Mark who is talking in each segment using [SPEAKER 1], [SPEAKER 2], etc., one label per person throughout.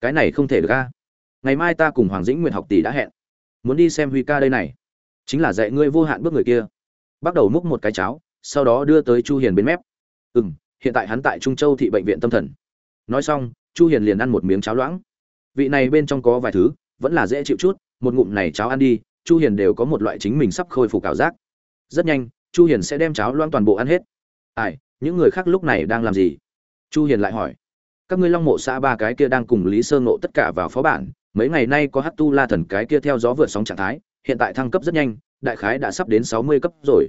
[SPEAKER 1] cái này không thể được a. Ngày mai ta cùng hoàng dĩnh nguyện học tỷ đã hẹn. Muốn đi xem huy ca đây này. Chính là dạy ngươi vô hạn bước người kia. Bắt đầu múc một cái cháo, sau đó đưa tới chu hiền bên mép. Ừ m hiện tại hắn tại trung châu thị bệnh viện tâm thần. Nói xong, chu hiền liền ăn một miếng cháo loãng. Vị này bên trong có vài thứ, vẫn là dễ chịu chút, một ngụm này cháo ăn đi, chu hiền đều có một loại chính mình sắp khôi phục cảm giác. Rất nhanh, chu hiền sẽ đem cháo loãng toàn bộ ăn hết. Ai, những người khác lúc này đang làm gì? Chu hiền lại hỏi các ngươi long mộ xã ba cái kia đang cùng lý sơ ngộ tất cả vào phó bản, mấy ngày nay có hát tu la thần cái kia theo gió vượt sóng trạng thái, hiện tại thăng cấp rất nhanh, đại khái đã sắp đến 60 cấp rồi.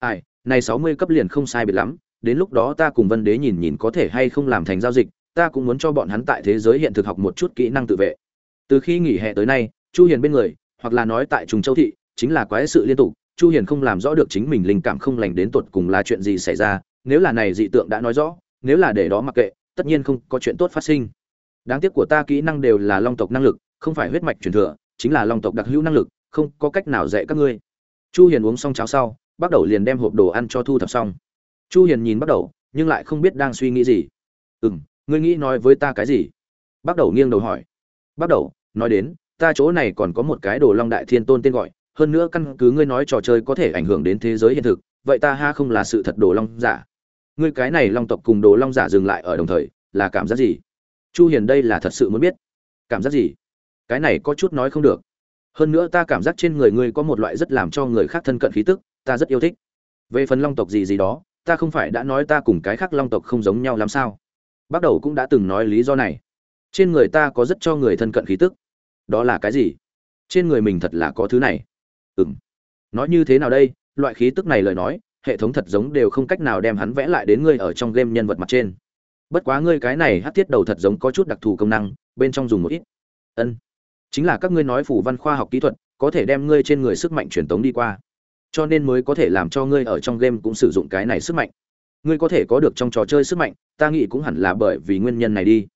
[SPEAKER 1] Ai, này 60 cấp liền không sai biệt lắm, đến lúc đó ta cùng vân đế nhìn nhìn có thể hay không làm thành giao dịch, ta cũng muốn cho bọn hắn tại thế giới hiện thực học một chút kỹ năng tự vệ. Từ khi nghỉ hè tới nay, chu hiền bên người, hoặc là nói tại trùng châu thị, chính là quái sự liên tục, chu hiền không làm rõ được chính mình linh cảm không lành đến tột cùng là chuyện gì xảy ra, nếu là này dị tượng đã nói rõ, nếu là để đó mặc kệ tất nhiên không có chuyện tốt phát sinh. Đáng tiếc của ta kỹ năng đều là long tộc năng lực, không phải huyết mạch truyền thừa, chính là long tộc đặc hữu năng lực, không có cách nào dạy các ngươi. Chu hiền uống xong cháo sau, bắt đầu liền đem hộp đồ ăn cho thu thập xong. Chu hiền nhìn bắt đầu, nhưng lại không biết đang suy nghĩ gì. Ừm, ngươi nghĩ nói với ta cái gì? Bắt đầu nghiêng đầu hỏi. Bắt đầu, nói đến, ta chỗ này còn có một cái đồ long đại thiên tôn tên gọi, hơn nữa căn cứ ngươi nói trò chơi có thể ảnh hưởng đến thế giới hiện thực, vậy ta ha không là sự thật đồ long giả ngươi cái này long tộc cùng đồ long giả dừng lại ở đồng thời, là cảm giác gì? Chu hiền đây là thật sự muốn biết. Cảm giác gì? Cái này có chút nói không được. Hơn nữa ta cảm giác trên người ngươi có một loại rất làm cho người khác thân cận khí tức, ta rất yêu thích. Về phần long tộc gì gì đó, ta không phải đã nói ta cùng cái khác long tộc không giống nhau làm sao. Bắt đầu cũng đã từng nói lý do này. Trên người ta có rất cho người thân cận khí tức. Đó là cái gì? Trên người mình thật là có thứ này. Ừm. Nói như thế nào đây? Loại khí tức này lời nói hệ thống thật giống đều không cách nào đem hắn vẽ lại đến ngươi ở trong game nhân vật mặt trên. Bất quá ngươi cái này hát thiết đầu thật giống có chút đặc thù công năng, bên trong dùng một ít. Ân. Chính là các ngươi nói phủ văn khoa học kỹ thuật, có thể đem ngươi trên người sức mạnh truyền tống đi qua. Cho nên mới có thể làm cho ngươi ở trong game cũng sử dụng cái này sức mạnh. Ngươi có thể có được trong trò chơi sức mạnh, ta nghĩ cũng hẳn là bởi vì nguyên nhân này đi.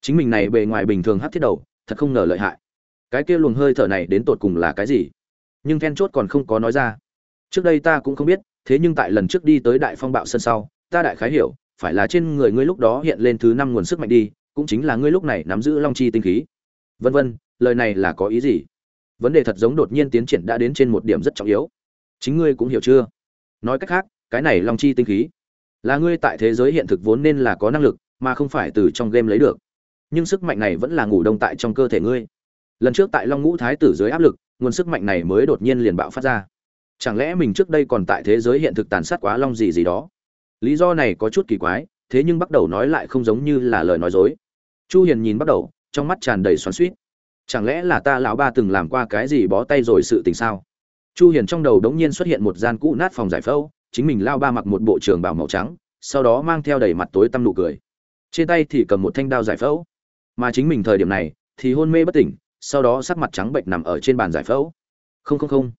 [SPEAKER 1] Chính mình này bề ngoài bình thường hát thiết đầu, thật không ngờ lợi hại. Cái kia luồng hơi thở này đến tột cùng là cái gì? Nhưng then chốt còn không có nói ra. Trước đây ta cũng không biết thế nhưng tại lần trước đi tới đại phong bạo sân sau, ta đại khái hiểu, phải là trên người ngươi lúc đó hiện lên thứ năm nguồn sức mạnh đi, cũng chính là ngươi lúc này nắm giữ long chi tinh khí. Vân vân, lời này là có ý gì? Vấn đề thật giống đột nhiên tiến triển đã đến trên một điểm rất trọng yếu. Chính ngươi cũng hiểu chưa? Nói cách khác, cái này long chi tinh khí là ngươi tại thế giới hiện thực vốn nên là có năng lực, mà không phải từ trong game lấy được. Nhưng sức mạnh này vẫn là ngủ đông tại trong cơ thể ngươi. Lần trước tại long ngũ thái tử dưới áp lực, nguồn sức mạnh này mới đột nhiên liền bạo phát ra chẳng lẽ mình trước đây còn tại thế giới hiện thực tàn sát quá long gì gì đó? Lý do này có chút kỳ quái, thế nhưng bắt đầu nói lại không giống như là lời nói dối. Chu hiền nhìn bắt đầu, trong mắt tràn đầy xoắn xuýt. Chẳng lẽ là ta lão ba từng làm qua cái gì bó tay rồi sự tình sao? Chu hiền trong đầu đống nhiên xuất hiện một gian cũ nát phòng giải phẫu, chính mình lao ba mặc một bộ trường bào màu trắng, sau đó mang theo đầy mặt tối tăm nụ cười. Trên tay thì cầm một thanh đao giải phẫu. Mà chính mình thời điểm này, thì hôn mê bất tỉnh, sau đó sắc mặt trắng bệnh nằm ở trên bàn giải phẫu. Không không không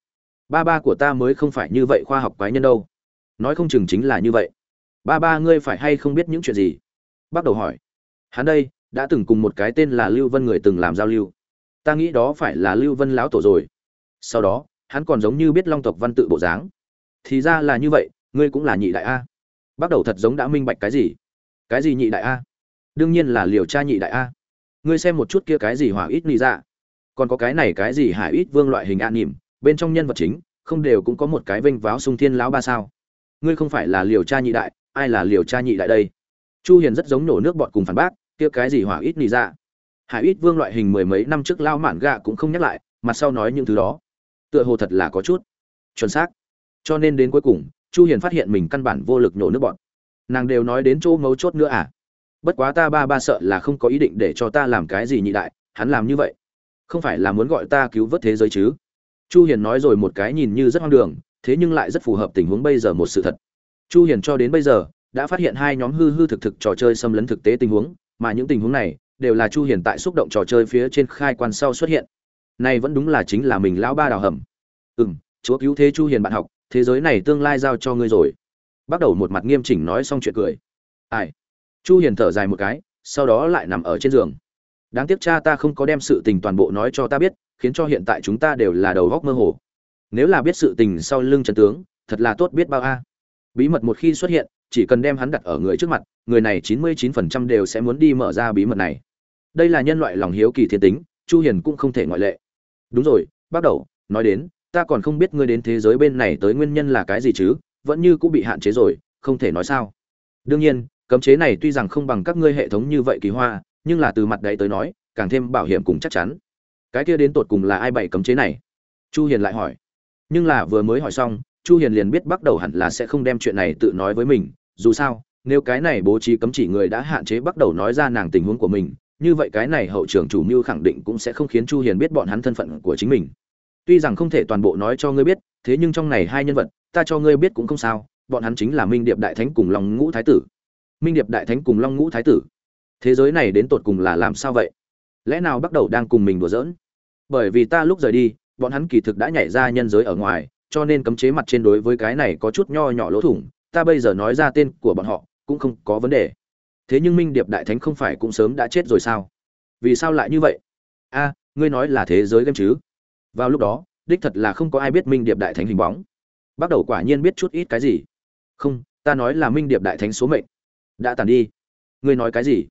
[SPEAKER 1] ba ba của ta mới không phải như vậy khoa học quái nhân đâu. Nói không chừng chính là như vậy. Ba ba ngươi phải hay không biết những chuyện gì? Bắt đầu hỏi. Hắn đây, đã từng cùng một cái tên là lưu vân người từng làm giao lưu. Ta nghĩ đó phải là lưu vân lão tổ rồi. Sau đó, hắn còn giống như biết long tộc văn tự bộ dáng. Thì ra là như vậy, ngươi cũng là nhị đại a. Bắt đầu thật giống đã minh bạch cái gì? Cái gì nhị đại a? Đương nhiên là liều cha nhị đại a. Ngươi xem một chút kia cái gì hỏa ít ly ra dạ. còn có cái này cái gì hải ít vương loại hình an nỉm bên trong nhân vật chính, không đều cũng có một cái vênh váo sung thiên lão ba sao? Ngươi không phải là liều cha nhị đại, ai là liều cha nhị đại đây? Chu hiền rất giống nổ nước bọt cùng phản bác, kia cái gì hỏa ít nỉ ra dạ? hải ít vương loại hình mười mấy năm trước lao mạn gạ cũng không nhắc lại mặt sau nói những thứ đó. Tựa hồ thật là có chút chuẩn xác. Cho nên đến cuối cùng, chu hiền phát hiện mình căn bản vô lực nổ nước bọt nàng đều nói đến chỗ mấu chốt nữa à? Bất quá ta ba ba sợ là không có ý định để cho ta làm cái gì nhị đại, hắn làm như vậy. Không phải là muốn gọi ta cứu vớt thế giới chứ? Chu hiền nói rồi một cái nhìn như rất hoang đường, thế nhưng lại rất phù hợp tình huống bây giờ một sự thật. Chu hiền cho đến bây giờ, đã phát hiện hai nhóm hư hư thực thực trò chơi xâm lấn thực tế tình huống, mà những tình huống này đều là chu hiền tại xúc động trò chơi phía trên khai quan sau xuất hiện. Này vẫn đúng là chính là mình lão ba đào hầm. Ừm, chúa cứu thế chu hiền bạn học, thế giới này tương lai giao cho ngươi rồi. Bắt đầu một mặt nghiêm chỉnh nói xong chuyện cười. Ai? Chu hiền thở dài một cái, sau đó lại nằm ở trên giường. Đáng tiếc cha ta không có đem sự tình toàn bộ nói cho ta biết khiến cho hiện tại chúng ta đều là đầu góc mơ hồ. Nếu là biết sự tình sau lưng trần tướng, thật là tốt biết bao a. Bí mật một khi xuất hiện, chỉ cần đem hắn đặt ở người trước mặt, người này chín mươi chín phần trăm đều sẽ muốn đi mở ra bí mật này. Đây là nhân loại lòng hiếu kỳ thiên tính, chu hiền cũng không thể ngoại lệ. Đúng rồi bắt đầu, nói đến, ta còn không biết ngươi đến thế giới bên này tới nguyên nhân là cái gì chứ, vẫn như cũng bị hạn chế rồi, không thể nói sao. Đương nhiên, cấm chế này tuy rằng không bằng các ngươi hệ thống như vậy kỳ hoa, nhưng là từ mặt đấy tới nói, càng thêm bảo hiểm cùng chắc chắn cái kia đến tột cùng là ai bày cấm chế này? Chu hiền lại hỏi. Nhưng là vừa mới hỏi xong, chu hiền liền biết bắt đầu hẳn là sẽ không đem chuyện này tự nói với mình. Dù sao, nếu cái này bố trí cấm chỉ người đã hạn chế bắt đầu nói ra nàng tình huống của mình, như vậy cái này hậu trưởng chủ mưu khẳng định cũng sẽ không khiến chu hiền biết bọn hắn thân phận của chính mình. Tuy rằng không thể toàn bộ nói cho ngươi biết, thế nhưng trong này hai nhân vật, ta cho ngươi biết cũng không sao, bọn hắn chính là minh điệp đại thánh cùng long ngũ thái tử. Minh điệp đại thánh cùng long ngũ thái tử. Thế giới này đến tột cùng là làm sao vậy? Lẽ nào bắt đầu đang cùng mình đùa giỡn? Bởi vì ta lúc rời đi, bọn hắn kỳ thực đã nhảy ra nhân giới ở ngoài, cho nên cấm chế mặt trên đối với cái này có chút nho nhỏ lỗ thủng, ta bây giờ nói ra tên của bọn họ, cũng không có vấn đề. Thế nhưng minh điệp đại thánh không phải cũng sớm đã chết rồi sao? Vì sao lại như vậy? A, ngươi nói là thế giới game chứ? Vào lúc đó, đích thật là không có ai biết minh điệp đại thánh hình bóng. Bắt đầu quả nhiên biết chút ít cái gì. Không, ta nói là minh điệp đại thánh số mệnh. Đã tàn đi. Ngươi nói cái gì?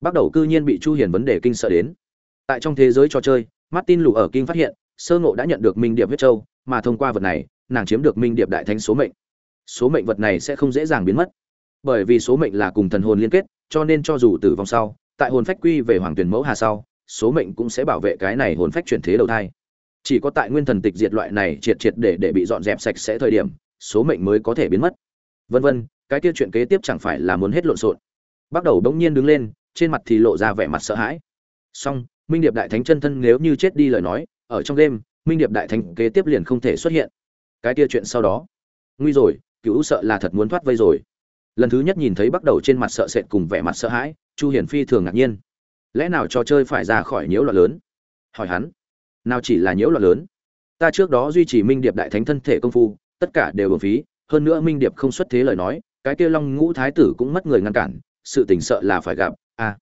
[SPEAKER 1] Bắt đầu cư nhiên bị chu hiền vấn đề kinh sợ đến. Tại trong thế giới trò chơi martin lù ở kinh phát hiện, sơ ngộ đã nhận được minh điệp huyết châu, mà thông qua vật này, nàng chiếm được minh điệp đại thánh số mệnh. Số mệnh vật này sẽ không dễ dàng biến mất. Bởi vì số mệnh là cùng thần hồn liên kết, cho nên cho dù tử vong sau, tại hồn phách quy về hoàng tuyển mẫu hà sau, số mệnh cũng sẽ bảo vệ cái này hồn phách chuyển thế đầu thai. Chỉ có tại nguyên thần tịch diệt loại này triệt triệt để để bị dọn dẹp sạch sẽ thời điểm, số mệnh mới có thể biến mất. Vân vân, cái kia chuyện kế tiếp chẳng phải là muốn hết lộn xộn. Bắt đầu bỗng nhiên đứng lên, trên mặt thì lộ ra vẻ mặt sợ hãi. Song minh điệp đại thánh chân thân nếu như chết đi lời nói, ở trong đêm, minh điệp đại thánh kế tiếp liền không thể xuất hiện. Cái kia chuyện sau đó. Nguy rồi cứu sợ là thật muốn thoát vây rồi. Lần thứ nhất nhìn thấy bắt đầu trên mặt sợ sệt cùng vẻ mặt sợ hãi, chu hiển phi thường ngạc nhiên. Lẽ nào trò chơi phải ra khỏi nhiễu loạn lớn? Hỏi hắn. Nào chỉ là nhiễu loạn lớn? Ta trước đó duy trì minh điệp đại thánh thân thể công phu, tất cả đều bổng phí, hơn nữa minh điệp không xuất thế lời nói, cái kia long ngũ thái tử cũng mất người ngăn cản, sự tình sợ là phải gặp. A à.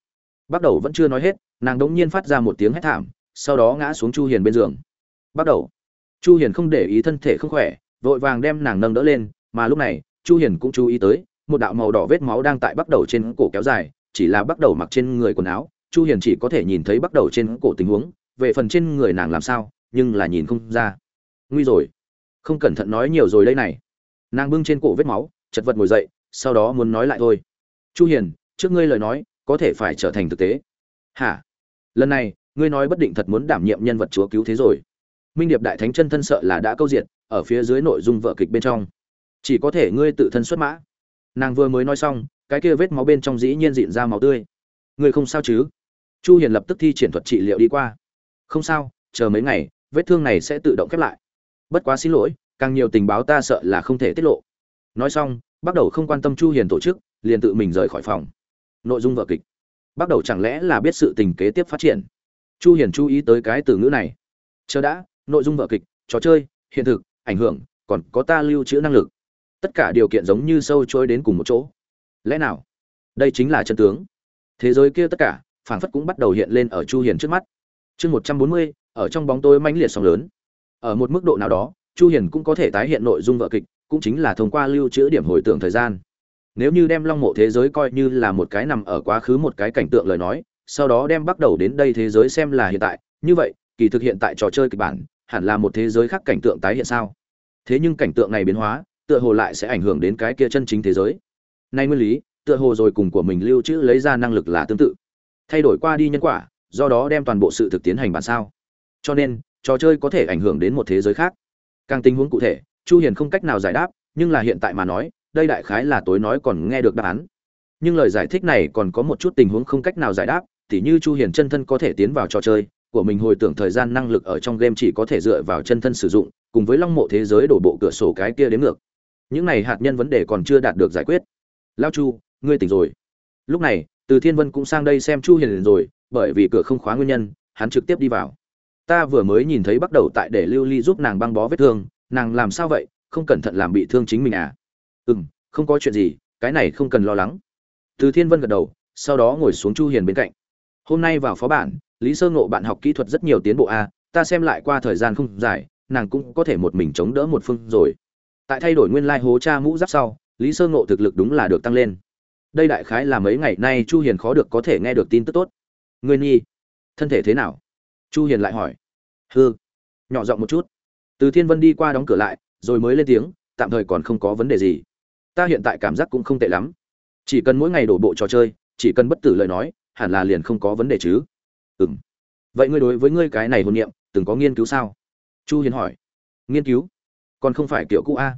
[SPEAKER 1] bắt đầu vẫn chưa nói hết nàng đống nhiên phát ra một tiếng hét thảm, sau đó ngã xuống chu hiền bên giường. Bắt đầu. Chu hiền không để ý thân thể không khỏe, vội vàng đem nàng nâng đỡ lên, mà lúc này, chu hiền cũng chú ý tới, một đạo màu đỏ vết máu đang tại bắt đầu trên cổ kéo dài, chỉ là bắt đầu mặc trên người quần áo, chu hiền chỉ có thể nhìn thấy bắt đầu trên cổ tình huống, về phần trên người nàng làm sao, nhưng là nhìn không ra. Nguy rồi. Không cẩn thận nói nhiều rồi đây này. Nàng bưng trên cổ vết máu, chật vật ngồi dậy, sau đó muốn nói lại thôi. Chu hiền, trước ngươi lời nói, có thể phải trở thành thực tế. Hả? Lần này, ngươi nói bất định thật muốn đảm nhiệm nhân vật chúa cứu thế rồi. Minh điệp đại thánh chân thân sợ là đã câu diệt, ở phía dưới nội dung vợ kịch bên trong. Chỉ có thể ngươi tự thân xuất mã. Nàng vừa mới nói xong, cái kia vết máu bên trong dĩ nhiên dịn ra máu tươi. Ngươi không sao chứ? Chu hiền lập tức thi triển thuật trị liệu đi qua. Không sao, chờ mấy ngày, vết thương này sẽ tự động khép lại. Bất quá xin lỗi, càng nhiều tình báo ta sợ là không thể tiết lộ. Nói xong, bắt đầu không quan tâm chu hiền tổ chức, liền tự mình rời khỏi phòng. Nội dung vở kịch bắt đầu chẳng lẽ là biết sự tình kế tiếp phát triển? Chu hiền chú ý tới cái từ ngữ này. Chờ đã nội dung vở kịch trò chơi hiện thực ảnh hưởng còn có ta lưu trữ năng lực. Tất cả điều kiện giống như sâu trôi đến cùng một chỗ. Lẽ nào? Đây chính là chân tướng. Thế giới kia tất cả phảng phất cũng bắt đầu hiện lên ở chu hiền trước mắt. Chương 140, ở trong bóng tối mãnh liệt sóng lớn. Ở một mức độ nào đó chu hiền cũng có thể tái hiện nội dung vở kịch cũng chính là thông qua lưu trữ điểm hồi tưởng thời gian nếu như đem long mộ thế giới coi như là một cái nằm ở quá khứ một cái cảnh tượng lời nói, sau đó đem bắt đầu đến đây thế giới xem là hiện tại, như vậy, kỳ thực hiện tại trò chơi kịch bản, hẳn là một thế giới khác cảnh tượng tái hiện sao? Thế nhưng cảnh tượng này biến hóa, tựa hồ lại sẽ ảnh hưởng đến cái kia chân chính thế giới. Nay nguyên lý, tựa hồ rồi cùng của mình lưu trữ lấy ra năng lực là tương tự. Thay đổi qua đi nhân quả, do đó đem toàn bộ sự thực tiến hành bản sao. Cho nên, trò chơi có thể ảnh hưởng đến một thế giới khác. Càng tình huống cụ thể, chu hiền không cách nào giải đáp, nhưng là hiện tại mà nói đây đại khái là tối nói còn nghe được đáp án. Nhưng lời giải thích này còn có một chút tình huống không cách nào giải đáp, tỉ như chu hiền chân thân có thể tiến vào trò chơi, của mình hồi tưởng thời gian năng lực ở trong game chỉ có thể dựa vào chân thân sử dụng, cùng với long mộ thế giới đổ bộ cửa sổ cái kia đến ngược. Những này hạt nhân vấn đề còn chưa đạt được giải quyết. Lao chu, ngươi tỉnh rồi. Lúc này, từ thiên vân cũng sang đây xem chu hiền rồi, bởi vì cửa không khóa nguyên nhân, hắn trực tiếp đi vào. Ta vừa mới nhìn thấy bắt đầu tại để lưu ly giúp nàng băng bó vết thương, nàng làm sao vậy? Không cẩn thận làm bị thương chính mình à? Ừ m không có chuyện gì, cái này không cần lo lắng. Từ thiên vân gật đầu, sau đó ngồi xuống chu hiền bên cạnh. Hôm nay vào phó bản, lý sơ ngộ bạn học kỹ thuật rất nhiều tiến bộ a, ta xem lại qua thời gian không dài, nàng cũng có thể một mình chống đỡ một phương rồi. Tại thay đổi nguyên lai hố cha mũ giáp sau, lý sơ ngộ thực lực đúng là được tăng lên. Đây đại khái là mấy ngày nay chu hiền khó được có thể nghe được tin tức tốt. Ngươi nhi, thân thể thế nào? Chu hiền lại hỏi. Hư nhỏ giọng một chút. Từ thiên vân đi qua đóng cửa lại, rồi mới lên tiếng, tạm thời còn không có vấn đề gì ta hiện tại cảm giác cũng không tệ lắm. Chỉ cần mỗi ngày đổ bộ trò chơi, chỉ cần bất tử lời nói, hẳn là liền không có vấn đề chứ. Ừm. Vậy ngươi đối với ngươi cái này hồn niệm, từng có nghiên cứu sao? Chu hiền hỏi. Nghiên cứu? Còn không phải kiểu cũ a?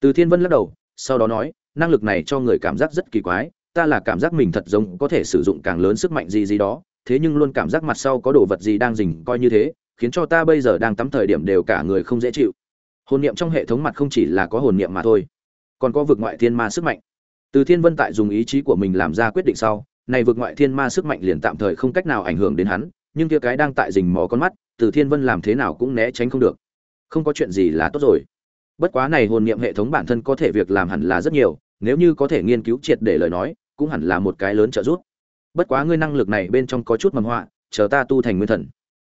[SPEAKER 1] Từ thiên vân lắc đầu, sau đó nói, năng lực này cho người cảm giác rất kỳ quái, ta là cảm giác mình thật giống có thể sử dụng càng lớn sức mạnh gì gì đó, thế nhưng luôn cảm giác mặt sau có đồ vật gì đang rình coi như thế, khiến cho ta bây giờ đang tắm thời điểm đều cả người không dễ chịu. Hồn niệm trong hệ thống mặt không chỉ là có hồn niệm mà thôi còn có vực ngoại thiên ma sức mạnh. Từ thiên vân tại dùng ý chí của mình làm ra quyết định sau, này vực ngoại thiên ma sức mạnh liền tạm thời không cách nào ảnh hưởng đến hắn, nhưng kia cái đang tại rình mò con mắt, từ thiên vân làm thế nào cũng né tránh không được. Không có chuyện gì là tốt rồi. Bất quá này hồn niệm hệ thống bản thân có thể việc làm hẳn là rất nhiều, nếu như có thể nghiên cứu triệt để lời nói, cũng hẳn là một cái lớn trợ giúp. Bất quá ngươi năng lực này bên trong có chút mầm họa, chờ ta tu thành nguyên thần.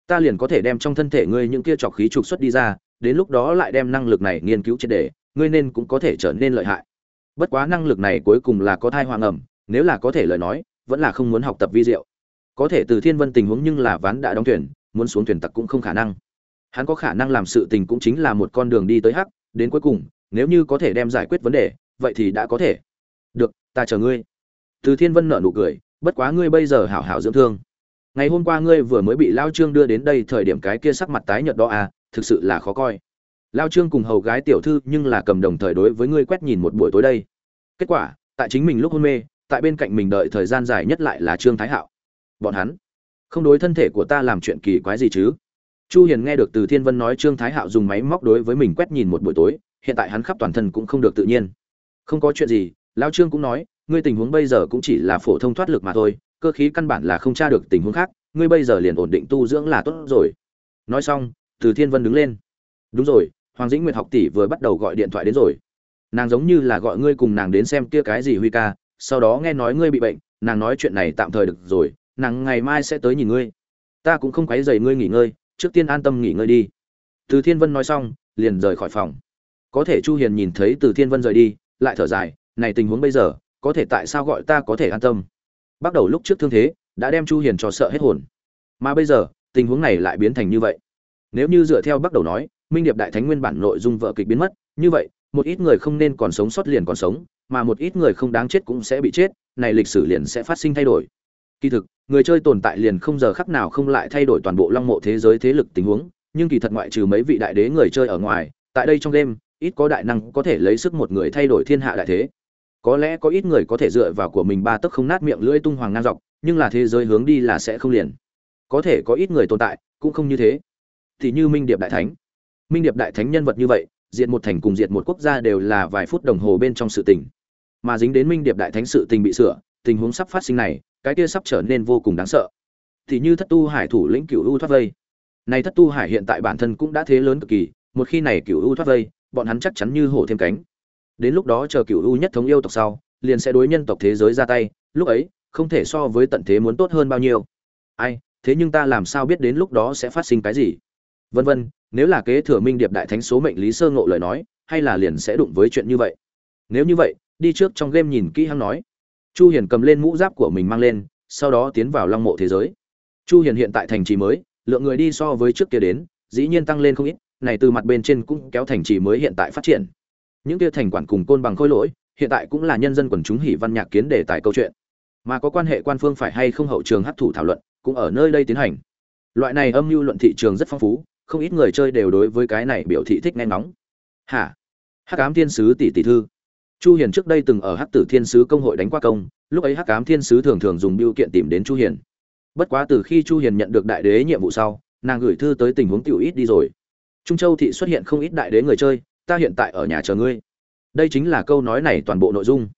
[SPEAKER 1] Ta liền có thể đem trong thân thể ngươi những kia trọc khí trục xuất đi ra, đến lúc đó lại đem năng lực này nghiên cứu triệt để ngươi nên cũng có thể trở nên lợi hại. Bất quá năng lực này cuối cùng là có thai hoàng ẩm, nếu là có thể lời nói, vẫn là không muốn học tập vi diệu. Có thể từ thiên vân tình huống nhưng là ván đã đóng thuyền, muốn xuống thuyền tặc cũng không khả năng. Hắn có khả năng làm sự tình cũng chính là một con đường đi tới hắc, đến cuối cùng, nếu như có thể đem giải quyết vấn đề, vậy thì đã có thể. Được, ta chờ ngươi. Từ thiên vân nở nụ cười, bất quá ngươi bây giờ hảo hảo dưỡng thương. Ngày hôm qua ngươi vừa mới bị lao trương đưa đến đây thời điểm cái kia sắc mặt tái nhợt đó à thực sự là khó coi lao trương cùng hầu gái tiểu thư nhưng là cầm đồng thời đối với ngươi quét nhìn một buổi tối đây. Kết quả, tại chính mình lúc hôn mê, tại bên cạnh mình đợi thời gian dài nhất lại là trương thái hạo. Bọn hắn, không đối thân thể của ta làm chuyện kỳ quái gì chứ? Chu hiền nghe được từ thiên vân nói trương thái hạo dùng máy móc đối với mình quét nhìn một buổi tối, hiện tại hắn khắp toàn thân cũng không được tự nhiên. Không có chuyện gì, lao trương cũng nói, ngươi tình huống bây giờ cũng chỉ là phổ thông thoát lực mà thôi, cơ khí căn bản là không tra được tình huống khác, ngươi bây giờ liền ổn định tu dưỡng là tốt rồi. Nói xong, từ thiên vân đứng lên đúng rồi, hoàng dĩnh nguyệt học tỷ vừa bắt đầu gọi điện thoại đến rồi. Nàng giống như là gọi ngươi cùng nàng đến xem kia cái gì huy ca, sau đó nghe nói ngươi bị bệnh, nàng nói chuyện này tạm thời được rồi, nàng ngày mai sẽ tới nhìn ngươi. Ta cũng không quấy dày ngươi nghỉ ngơi, trước tiên an tâm nghỉ ngơi đi. Từ thiên vân nói xong, liền rời khỏi phòng. Có thể chu hiền nhìn thấy từ thiên vân rời đi, lại thở dài, này tình huống bây giờ, có thể tại sao gọi ta có thể an tâm? Bắt đầu lúc trước thương thế, đã đem chu hiền cho sợ hết hồn. Mà bây giờ, tình huống này lại biến thành như vậy. Nếu như dựa theo bắt đầu nói minh điệp đại thánh nguyên bản nội dung vợ kịch biến mất, như vậy, một ít người không nên còn sống sót liền còn sống, mà một ít người không đáng chết cũng sẽ bị chết, này lịch sử liền sẽ phát sinh thay đổi. Kỳ thực, người chơi tồn tại liền không giờ khắc nào không lại thay đổi toàn bộ long mộ thế giới thế lực tình huống, nhưng kỳ thật ngoại trừ mấy vị đại đế người chơi ở ngoài, tại đây trong đêm, ít có đại năng có thể lấy sức một người thay đổi thiên hạ đại thế. Có lẽ có ít người có thể dựa vào của mình ba tấc không nát miệng lưỡi tung hoàng ngang dọc, nhưng là thế giới hướng đi là sẽ không liền. Có thể có ít người tồn tại, cũng không như thế. Thì như minh điệp đại thánh minh điệp đại thánh nhân vật như vậy diện một thành cùng diện một quốc gia đều là vài phút đồng hồ bên trong sự tình. Mà dính đến minh điệp đại thánh sự tình bị sửa, tình huống sắp phát sinh này, cái kia sắp trở nên vô cùng đáng sợ. Thì như thất tu hải thủ lĩnh cửu u thoát vây. Này thất tu hải hiện tại bản thân cũng đã thế lớn cực kỳ, một khi này cửu u thoát vây, bọn hắn chắc chắn như hổ thêm cánh. Đến lúc đó chờ cửu u nhất thống yêu tộc sau, liền sẽ đối nhân tộc thế giới ra tay, lúc ấy, không thể so với tận thế muốn tốt hơn bao nhiêu. Ai, thế nhưng ta làm sao biết đến lúc đó sẽ phát sinh cái gì? Vân vân nếu là kế thừa minh điệp đại thánh số mệnh lý sơ ngộ lời nói, hay là liền sẽ đụng với chuyện như vậy. Nếu như vậy, đi trước trong game nhìn kỹ hắn nói. Chu hiền cầm lên mũ giáp của mình mang lên, sau đó tiến vào long mộ thế giới. Chu hiền hiện tại thành trì mới, lượng người đi so với trước kia đến, dĩ nhiên tăng lên không ít, này từ mặt bên trên cũng kéo thành trì mới hiện tại phát triển. Những kia thành quản cùng côn bằng khôi lỗi, hiện tại cũng là nhân dân quần chúng hỉ văn nhạc kiến đề tài câu chuyện. Mà có quan hệ quan phương phải hay không hậu trường hấp thụ thảo luận, cũng ở nơi đây tiến hành. Loại này âm mưu luận thị trường rất phong phú không ít người chơi đều đối với cái này biểu thị thích nghe ngóng. Hả? Hắc ám thiên sứ tỷ tỷ thư. Chu hiền trước đây từng ở hắc tử thiên sứ công hội đánh qua công, lúc ấy hắc ám thiên sứ thường thường dùng biêu kiện tìm đến chu hiền. Bất quá từ khi chu hiền nhận được đại đế nhiệm vụ sau, nàng gửi thư tới tình huống tiểu ít đi rồi. Trung châu thị xuất hiện không ít đại đế người chơi, ta hiện tại ở nhà chờ ngươi. Đây chính là câu nói này toàn bộ nội dung.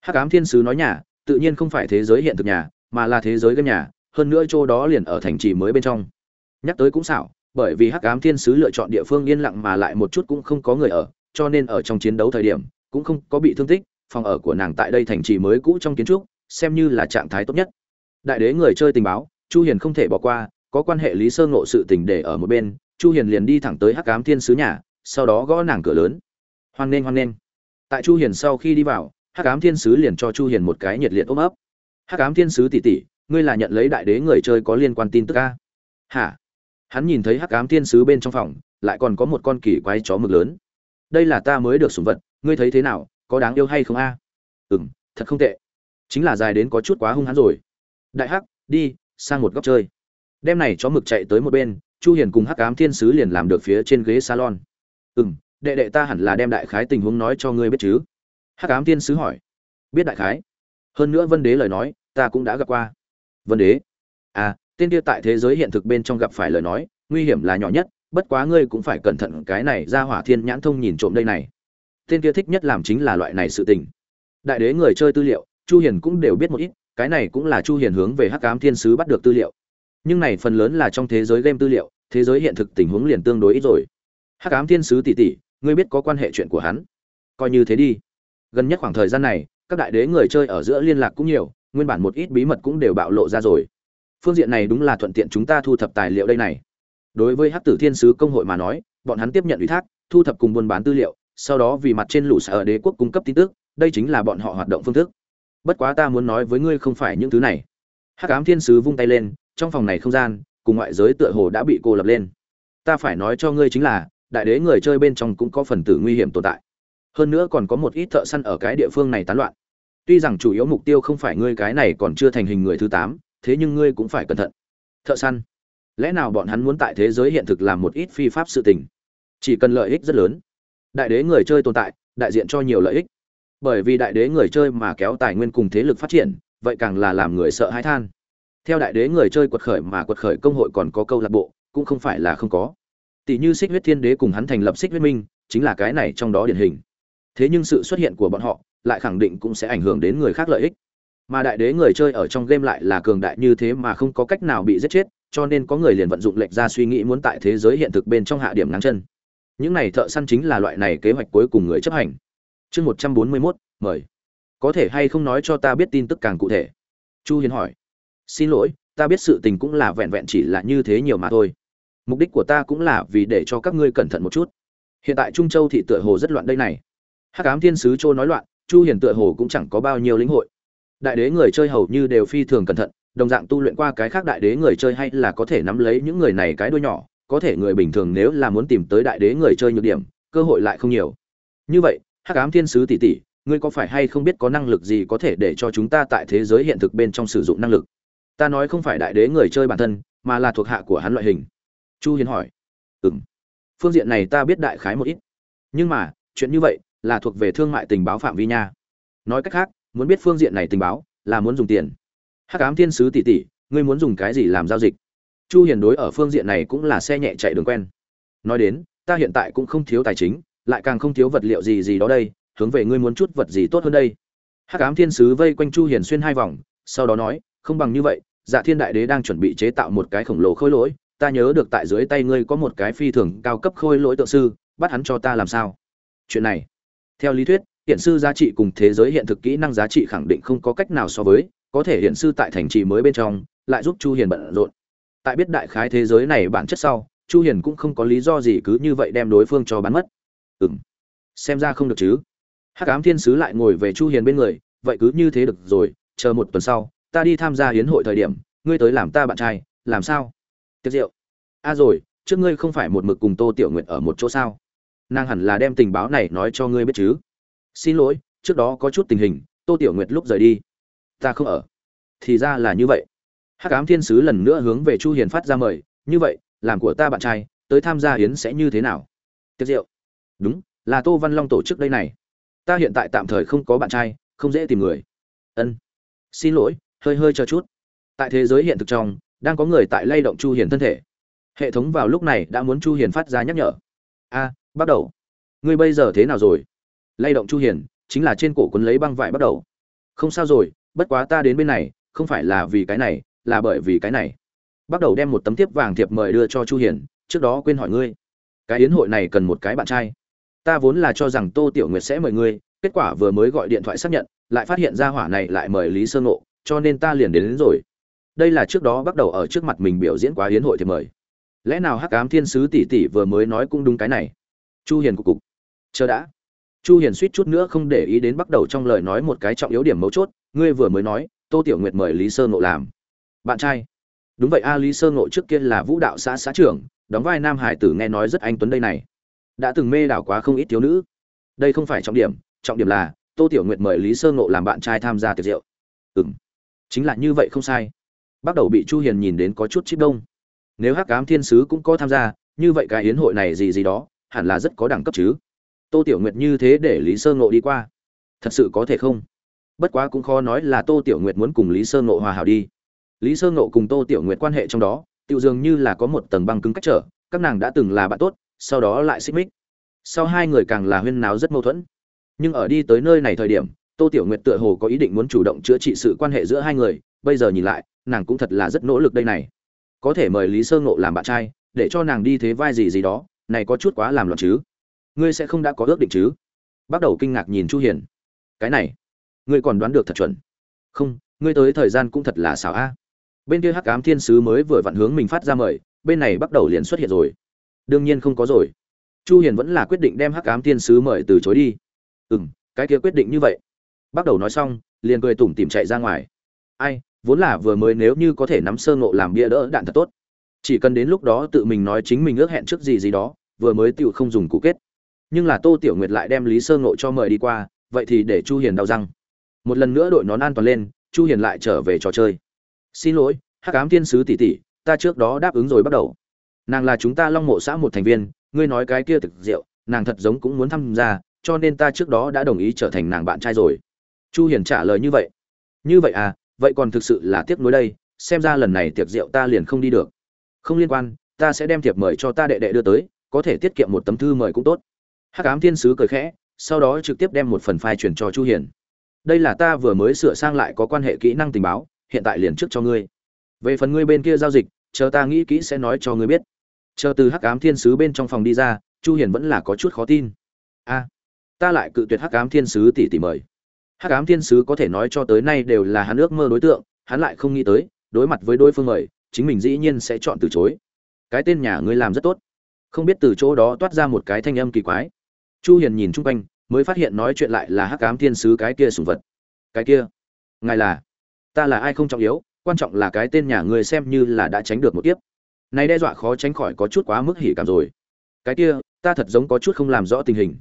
[SPEAKER 1] Hắc ám thiên sứ nói nhà, tự nhiên không phải thế giới hiện thực nhà, mà là thế giới game nhà, hơn nữa chỗ đó liền ở thành trì mới bên trong. Nhắc tới cũng xảo bởi vì hắc ám thiên sứ lựa chọn địa phương yên lặng mà lại một chút cũng không có người ở, cho nên ở trong chiến đấu thời điểm, cũng không có bị thương tích, phòng ở của nàng tại đây thành trì mới cũ trong kiến trúc, xem như là trạng thái tốt nhất. Đại đế người chơi tình báo, chu hiền không thể bỏ qua, có quan hệ lý sơ ngộ sự tình để ở một bên, chu hiền liền đi thẳng tới hắc ám thiên sứ nhà, sau đó gõ nàng cửa lớn. Hoan nghênh hoan nghênh. Tại chu hiền sau khi đi vào, hắc ám thiên sứ liền cho chu hiền một cái nhiệt liệt ôm ấp. Hắc ám thiên sứ tỷ tỷ, ngươi là nhận lấy đại đế người chơi có liên quan tin tức a? Hả? Hắn nhìn thấy hắc ám thiên sứ bên trong phòng, lại còn có một con kỳ quái chó mực lớn. Đây là ta mới được sủng vật, ngươi thấy thế nào, có đáng yêu hay không a? Ừ m thật không tệ. Chính là dài đến có chút quá hung hắn rồi. Đại hắc, đi, sang một góc chơi. Đêm này chó mực chạy tới một bên, chu hiền cùng hắc ám thiên sứ liền làm được phía trên ghế salon. Ừ m đệ đệ ta hẳn là đem đại khái tình huống nói cho ngươi biết chứ? Hắc ám thiên sứ hỏi. Biết đại khái. Hơn nữa vân đế lời nói, ta cũng đã gặp qua. Vân đế? À tên kia tại thế giới hiện thực bên trong gặp phải lời nói, nguy hiểm là nhỏ nhất, bất quá ngươi cũng phải cẩn thận cái này ra hỏa thiên nhãn thông nhìn trộm đây này. Tên kia thích nhất làm chính là loại này sự tình. Đại đế người chơi tư liệu, chu hiền cũng đều biết một ít, cái này cũng là chu hiền hướng về hắc ám thiên sứ bắt được tư liệu. Nhưng này phần lớn là trong thế giới game tư liệu, thế giới hiện thực tình huống liền tương đối ít rồi. Hắc ám thiên sứ tỷ tỷ, ngươi biết có quan hệ chuyện của hắn? Coi như thế đi. Gần nhất khoảng thời gian này, các đại đế người chơi ở giữa liên lạc cũng nhiều, nguyên bản một ít bí mật cũng đều bạo lộ ra rồi phương diện này đúng là thuận tiện chúng ta thu thập tài liệu đây này. Đối với hắc tử thiên sứ công hội mà nói, bọn hắn tiếp nhận ủy thác, thu thập cùng buôn bán tư liệu, sau đó vì mặt trên lũ sở đế quốc cung cấp tin tức, đây chính là bọn họ hoạt động phương thức. Bất quá ta muốn nói với ngươi không phải những thứ này. Hắc ám thiên sứ vung tay lên, trong phòng này không gian, cùng ngoại giới tựa hồ đã bị cô lập lên. Ta phải nói cho ngươi chính là, đại đế người chơi bên trong cũng có phần tử nguy hiểm tồn tại. Hơn nữa còn có một ít thợ săn ở cái địa phương này tán loạn. Tuy rằng chủ yếu mục tiêu không phải ngươi cái này còn chưa thành hình người thứ tám thế nhưng ngươi cũng phải cẩn thận. Thợ săn, lẽ nào bọn hắn muốn tại thế giới hiện thực làm một ít phi pháp sự tình? Chỉ cần lợi ích rất lớn. Đại đế người chơi tồn tại, đại diện cho nhiều lợi ích. Bởi vì đại đế người chơi mà kéo tài nguyên cùng thế lực phát triển, vậy càng là làm người sợ hãi than. Theo đại đế người chơi quật khởi mà quật khởi công hội còn có câu lạc bộ, cũng không phải là không có. Tỷ như xích huyết thiên đế cùng hắn thành lập xích huyết minh, chính là cái này trong đó điển hình. Thế nhưng sự xuất hiện của bọn họ, lại khẳng định cũng sẽ ảnh hưởng đến người khác lợi ích mà đại đế người chơi ở trong game lại là cường đại như thế mà không có cách nào bị giết chết, cho nên có người liền vận dụng lệch ra suy nghĩ muốn tại thế giới hiện thực bên trong hạ điểm ngang chân. Những này thợ săn chính là loại này kế hoạch cuối cùng người chấp hành. Chương một trăm bốn mươi mốt, mời. Có thể hay không nói cho ta biết tin tức càng cụ thể? Chu hiền hỏi. Xin lỗi, ta biết sự tình cũng là vẹn vẹn chỉ là như thế nhiều mà thôi. Mục đích của ta cũng là vì để cho các ngươi cẩn thận một chút. Hiện tại trung châu thị tựa hồ rất loạn đây này. Hắc ám thiên sứ châu nói loạn, chu hiền tựa hồ cũng chẳng có bao nhiêu lĩnh hội đại đế người chơi hầu như đều phi thường cẩn thận, đồng dạng tu luyện qua cái khác đại đế người chơi hay là có thể nắm lấy những người này cái đuôi nhỏ, có thể người bình thường nếu là muốn tìm tới đại đế người chơi nhược điểm, cơ hội lại không nhiều. Như vậy, hắc ám thiên sứ tỷ tỷ, ngươi có phải hay không biết có năng lực gì có thể để cho chúng ta tại thế giới hiện thực bên trong sử dụng năng lực? Ta nói không phải đại đế người chơi bản thân, mà là thuộc hạ của hắn loại hình. Chu hiền hỏi. Ừm. Phương diện này ta biết đại khái một ít. Nhưng mà, chuyện như vậy là thuộc về thương mại tình báo phạm vi nha. Nói cách khác muốn biết phương diện này tình báo, là muốn dùng tiền. Hắc ám thiên sứ tỷ tỷ, ngươi muốn dùng cái gì làm giao dịch? Chu hiền đối ở phương diện này cũng là xe nhẹ chạy đường quen. Nói đến, ta hiện tại cũng không thiếu tài chính, lại càng không thiếu vật liệu gì gì đó đây, hướng về ngươi muốn chút vật gì tốt hơn đây. Hắc ám thiên sứ vây quanh chu hiền xuyên hai vòng, sau đó nói, không bằng như vậy dạ thiên đại đế đang chuẩn bị chế tạo một cái khổng lồ khôi lỗi, ta nhớ được tại dưới tay ngươi có một cái phi thường cao cấp khôi lỗi tượng sư, bắt hắn cho ta làm sao? Chuyện này, theo lý thuyết hiện sư giá trị cùng thế giới hiện thực kỹ năng giá trị khẳng định không có cách nào so với, có thể hiện sư tại thành trì mới bên trong, lại giúp chu hiền bận rộn. Tại biết đại khái thế giới này bản chất sau, chu hiền cũng không có lý do gì cứ như vậy đem đối phương cho bán mất. Ừm, xem ra không được chứ. Hắc ám thiên sứ lại ngồi về chu hiền bên người, vậy cứ như thế được rồi, chờ một tuần sau, ta đi tham gia hiến hội thời điểm, ngươi tới làm ta bạn trai, làm sao? Tiệc rượu. A à rồi, trước ngươi không phải một mực cùng tô tiểu nguyện ở một chỗ sao? Nàng hẳn là đem tình báo này nói cho ngươi biết chứ xin lỗi, trước đó có chút tình hình, tô tiểu nguyệt lúc rời đi. Ta không ở. Thì ra là như vậy. Hắc ám thiên sứ lần nữa hướng về chu hiền phát ra mời. Như vậy, làm của ta bạn trai, tới tham gia hiến sẽ như thế nào? Tiệc rượu. Đúng, là tô văn long tổ chức đây này. Ta hiện tại tạm thời không có bạn trai, không dễ tìm người. Ân. Xin lỗi, hơi hơi chờ chút. Tại thế giới hiện thực trong, đang có người tại lay động chu hiền thân thể. Hệ thống vào lúc này đã muốn chu hiền phát ra nhắc nhở. A, bắt đầu. Ngươi bây giờ thế nào rồi? Lay động chu hiền chính là trên cổ quấn lấy băng vải bắt đầu. Không sao rồi bất quá ta đến bên này không phải là vì cái này là bởi vì cái này. Bắt đầu đem một tấm thiếp vàng thiệp mời đưa cho chu hiền trước đó quên hỏi ngươi. Cái yến hội này cần một cái bạn trai. Ta vốn là cho rằng tô tiểu nguyệt sẽ mời ngươi kết quả vừa mới gọi điện thoại xác nhận lại phát hiện ra hỏa này lại mời lý sơ ngộ cho nên ta liền đến, đến rồi. Đây là trước đó bắt đầu ở trước mặt mình biểu diễn quá yến hội thiệp mời. Lẽ nào hắc ám thiên sứ tỷ tỷ vừa mới nói cũng đúng cái này? Chu hiền cục cục. Chờ đã chu hiền suýt chút nữa không để ý đến bắt đầu trong lời nói một cái trọng yếu điểm mấu chốt ngươi vừa mới nói tô tiểu nguyệt mời lý sơ ngộ làm. Bạn trai. Đúng vậy a lý sơ ngộ trước kia là vũ đạo xã xã trưởng đóng vai nam hải tử nghe nói rất anh tuấn đây này. Đã từng mê đảo quá không ít thiếu nữ. Đây không phải trọng điểm trọng điểm là tô tiểu nguyệt mời lý sơ ngộ làm bạn trai tham gia tiệc rượu. Ừm, chính là như vậy không sai. Bắt đầu bị chu hiền nhìn đến có chút chip đông. Nếu hắc ám thiên sứ cũng có tham gia như vậy cái yến hội này gì gì đó hẳn là rất có đẳng cấp chứ tô tiểu nguyệt như thế để lý sơ ngộ đi qua. Thật sự có thể không? Bất quá cũng khó nói là tô tiểu nguyệt muốn cùng lý sơ ngộ hòa hảo đi. Lý sơ ngộ cùng tô tiểu nguyệt quan hệ trong đó tự dường như là có một tầng băng cứng cách trở, các nàng đã từng là bạn tốt, sau đó lại xích mích. Sau hai người càng là huyên náo rất mâu thuẫn. Nhưng ở đi tới nơi này thời điểm, tô tiểu nguyệt tựa hồ có ý định muốn chủ động chữa trị sự quan hệ giữa hai người, bây giờ nhìn lại, nàng cũng thật là rất nỗ lực đây này. Có thể mời lý sơ ngộ làm bạn trai, để cho nàng đi thế vai gì gì đó, này có chút quá làm loạn chứ ngươi sẽ không đã có ước định chứ? Bắt đầu kinh ngạc nhìn chu hiền. Cái này, ngươi còn đoán được thật chuẩn. Không, ngươi tới thời gian cũng thật là xảo a. Bên kia hắc ám thiên sứ mới vừa vặn hướng mình phát ra mời, bên này bắt đầu liền xuất hiện rồi. Đương nhiên không có rồi. Chu hiền vẫn là quyết định đem hắc ám thiên sứ mời từ chối đi. Ừm, cái kia quyết định như vậy. Bắt đầu nói xong, liền cười tủm tỉm chạy ra ngoài. Ai, vốn là vừa mới nếu như có thể nắm sơ ngộ làm bia đỡ đạn thật tốt. Chỉ cần đến lúc đó tự mình nói chính mình ước hẹn trước gì gì đó, vừa mới tựu không dùng cụ kết nhưng là tô tiểu nguyệt lại đem lý sơ ngộ cho mời đi qua, vậy thì để chu hiền đau răng. Một lần nữa đội nón an toàn lên, chu hiền lại trở về trò chơi. Xin lỗi, hắc ám thiên sứ tỷ tỷ, ta trước đó đáp ứng rồi bắt đầu. Nàng là chúng ta long mộ xã một thành viên, ngươi nói cái kia thực diệu, nàng thật giống cũng muốn tham gia, cho nên ta trước đó đã đồng ý trở thành nàng bạn trai rồi. Chu hiền trả lời như vậy. Như vậy à vậy còn thực sự là tiếc nuối đây, xem ra lần này tiệc rượu ta liền không đi được. Không liên quan, ta sẽ đem thiệp mời cho ta đệ đệ đưa tới, có thể tiết kiệm một tấm thư mời cũng tốt hắc ám thiên sứ cười khẽ, sau đó trực tiếp đem một phần file chuyển cho chu hiền. Đây là ta vừa mới sửa sang lại có quan hệ kỹ năng tình báo, hiện tại liền trước cho ngươi. Về phần ngươi bên kia giao dịch, chờ ta nghĩ kỹ sẽ nói cho ngươi biết. Chờ từ hắc ám thiên sứ bên trong phòng đi ra, chu hiền vẫn là có chút khó tin. A, ta lại cự tuyệt hắc ám thiên sứ tỷ tỷ mời. Hắc ám thiên sứ có thể nói cho tới nay đều là hắn ước mơ đối tượng, hắn lại không nghĩ tới, đối mặt với đối phương mời, chính mình dĩ nhiên sẽ chọn từ chối. Cái tên nhà ngươi làm rất tốt. Không biết từ chỗ đó toát ra một cái thanh âm kỳ quái chu hiền nhìn chung quanh, mới phát hiện nói chuyện lại là hắc ám thiên sứ cái kia sủng vật. Cái kia? Ngài là? Ta là ai không trọng yếu, quan trọng là cái tên nhà ngươi xem như là đã tránh được một kiếp. Này đe dọa khó tránh khỏi có chút quá mức hỉ cảm rồi. Cái kia, ta thật giống có chút không làm rõ tình hình.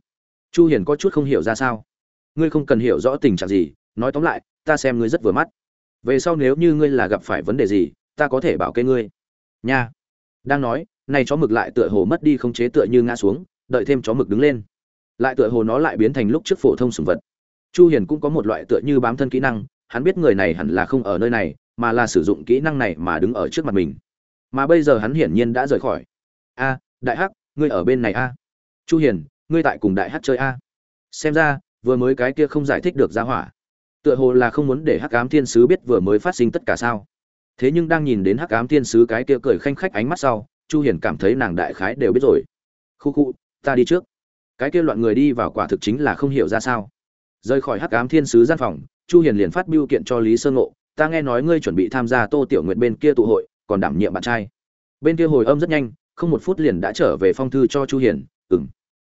[SPEAKER 1] Chu hiền có chút không hiểu ra sao. Ngươi không cần hiểu rõ tình trạng gì, nói tóm lại, ta xem ngươi rất vừa mắt. Về sau nếu như ngươi là gặp phải vấn đề gì, ta có thể bảo kê ngươi. Nha. Đang nói, này chó mực lại tựa hồ mất đi không chế tựa như ngã xuống, đợi thêm chó mực đứng lên lại tựa hồ nó lại biến thành lúc trước phổ thông sủng vật. Chu hiền cũng có một loại tựa như bám thân kỹ năng, hắn biết người này hẳn là không ở nơi này, mà là sử dụng kỹ năng này mà đứng ở trước mặt mình. Mà bây giờ hắn hiển nhiên đã rời khỏi. A, đại hắc, ngươi ở bên này a. Chu hiền, ngươi tại cùng đại hắc chơi a. Xem ra, vừa mới cái kia không giải thích được ra hỏa. Tựa hồ là không muốn để hắc ám thiên sứ biết vừa mới phát sinh tất cả sao. Thế nhưng đang nhìn đến hắc ám thiên sứ cái kia cười khanh khách ánh mắt sau, chu hiền cảm thấy nàng đại khái đều biết rồi. Khu khu, ta đi trước cái kia loạn người đi vào quả thực chính là không hiểu ra sao. Rời khỏi hắc ám thiên sứ gian phòng, chu hiền liền phát biêu kiện cho lý sơn ngộ, ta nghe nói ngươi chuẩn bị tham gia tô tiểu nguyệt bên kia tụ hội, còn đảm nhiệm bạn trai. Bên kia hồi âm rất nhanh, không một phút liền đã trở về phong thư cho chu hiền, ừm,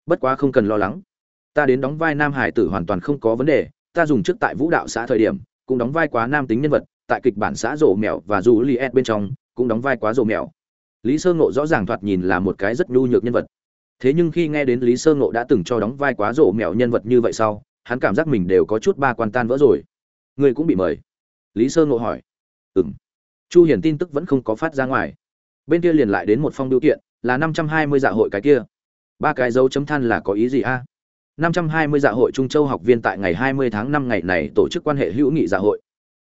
[SPEAKER 1] bất quá không cần lo lắng. Ta đến đóng vai nam hải tử hoàn toàn không có vấn đề, ta dùng trước tại vũ đạo xã thời điểm, cũng đóng vai quá nam tính nhân vật, tại kịch bản xã rổ mèo và dù liệt bên trong, cũng đóng vai quá rổ mèo. Lý sơ ngộ rõ ràng thoạt nhìn là một cái rất nhu nhược nhân vật thế nhưng khi nghe đến lý sơ ngộ đã từng cho đóng vai quá rộ mẹo nhân vật như vậy sau hắn cảm giác mình đều có chút ba quan tan vỡ rồi. Người cũng bị mời? Lý sơ ngộ hỏi. Ừng chu hiển tin tức vẫn không có phát ra ngoài. Bên kia liền lại đến một phong biểu kiện là năm trăm hai mươi dạ hội cái kia. Ba cái dấu chấm than là có ý gì a? 520 dạ hội Trung Châu học viên tại ngày 20 tháng năm ngày này tổ chức quan hệ hữu nghị dạ hội.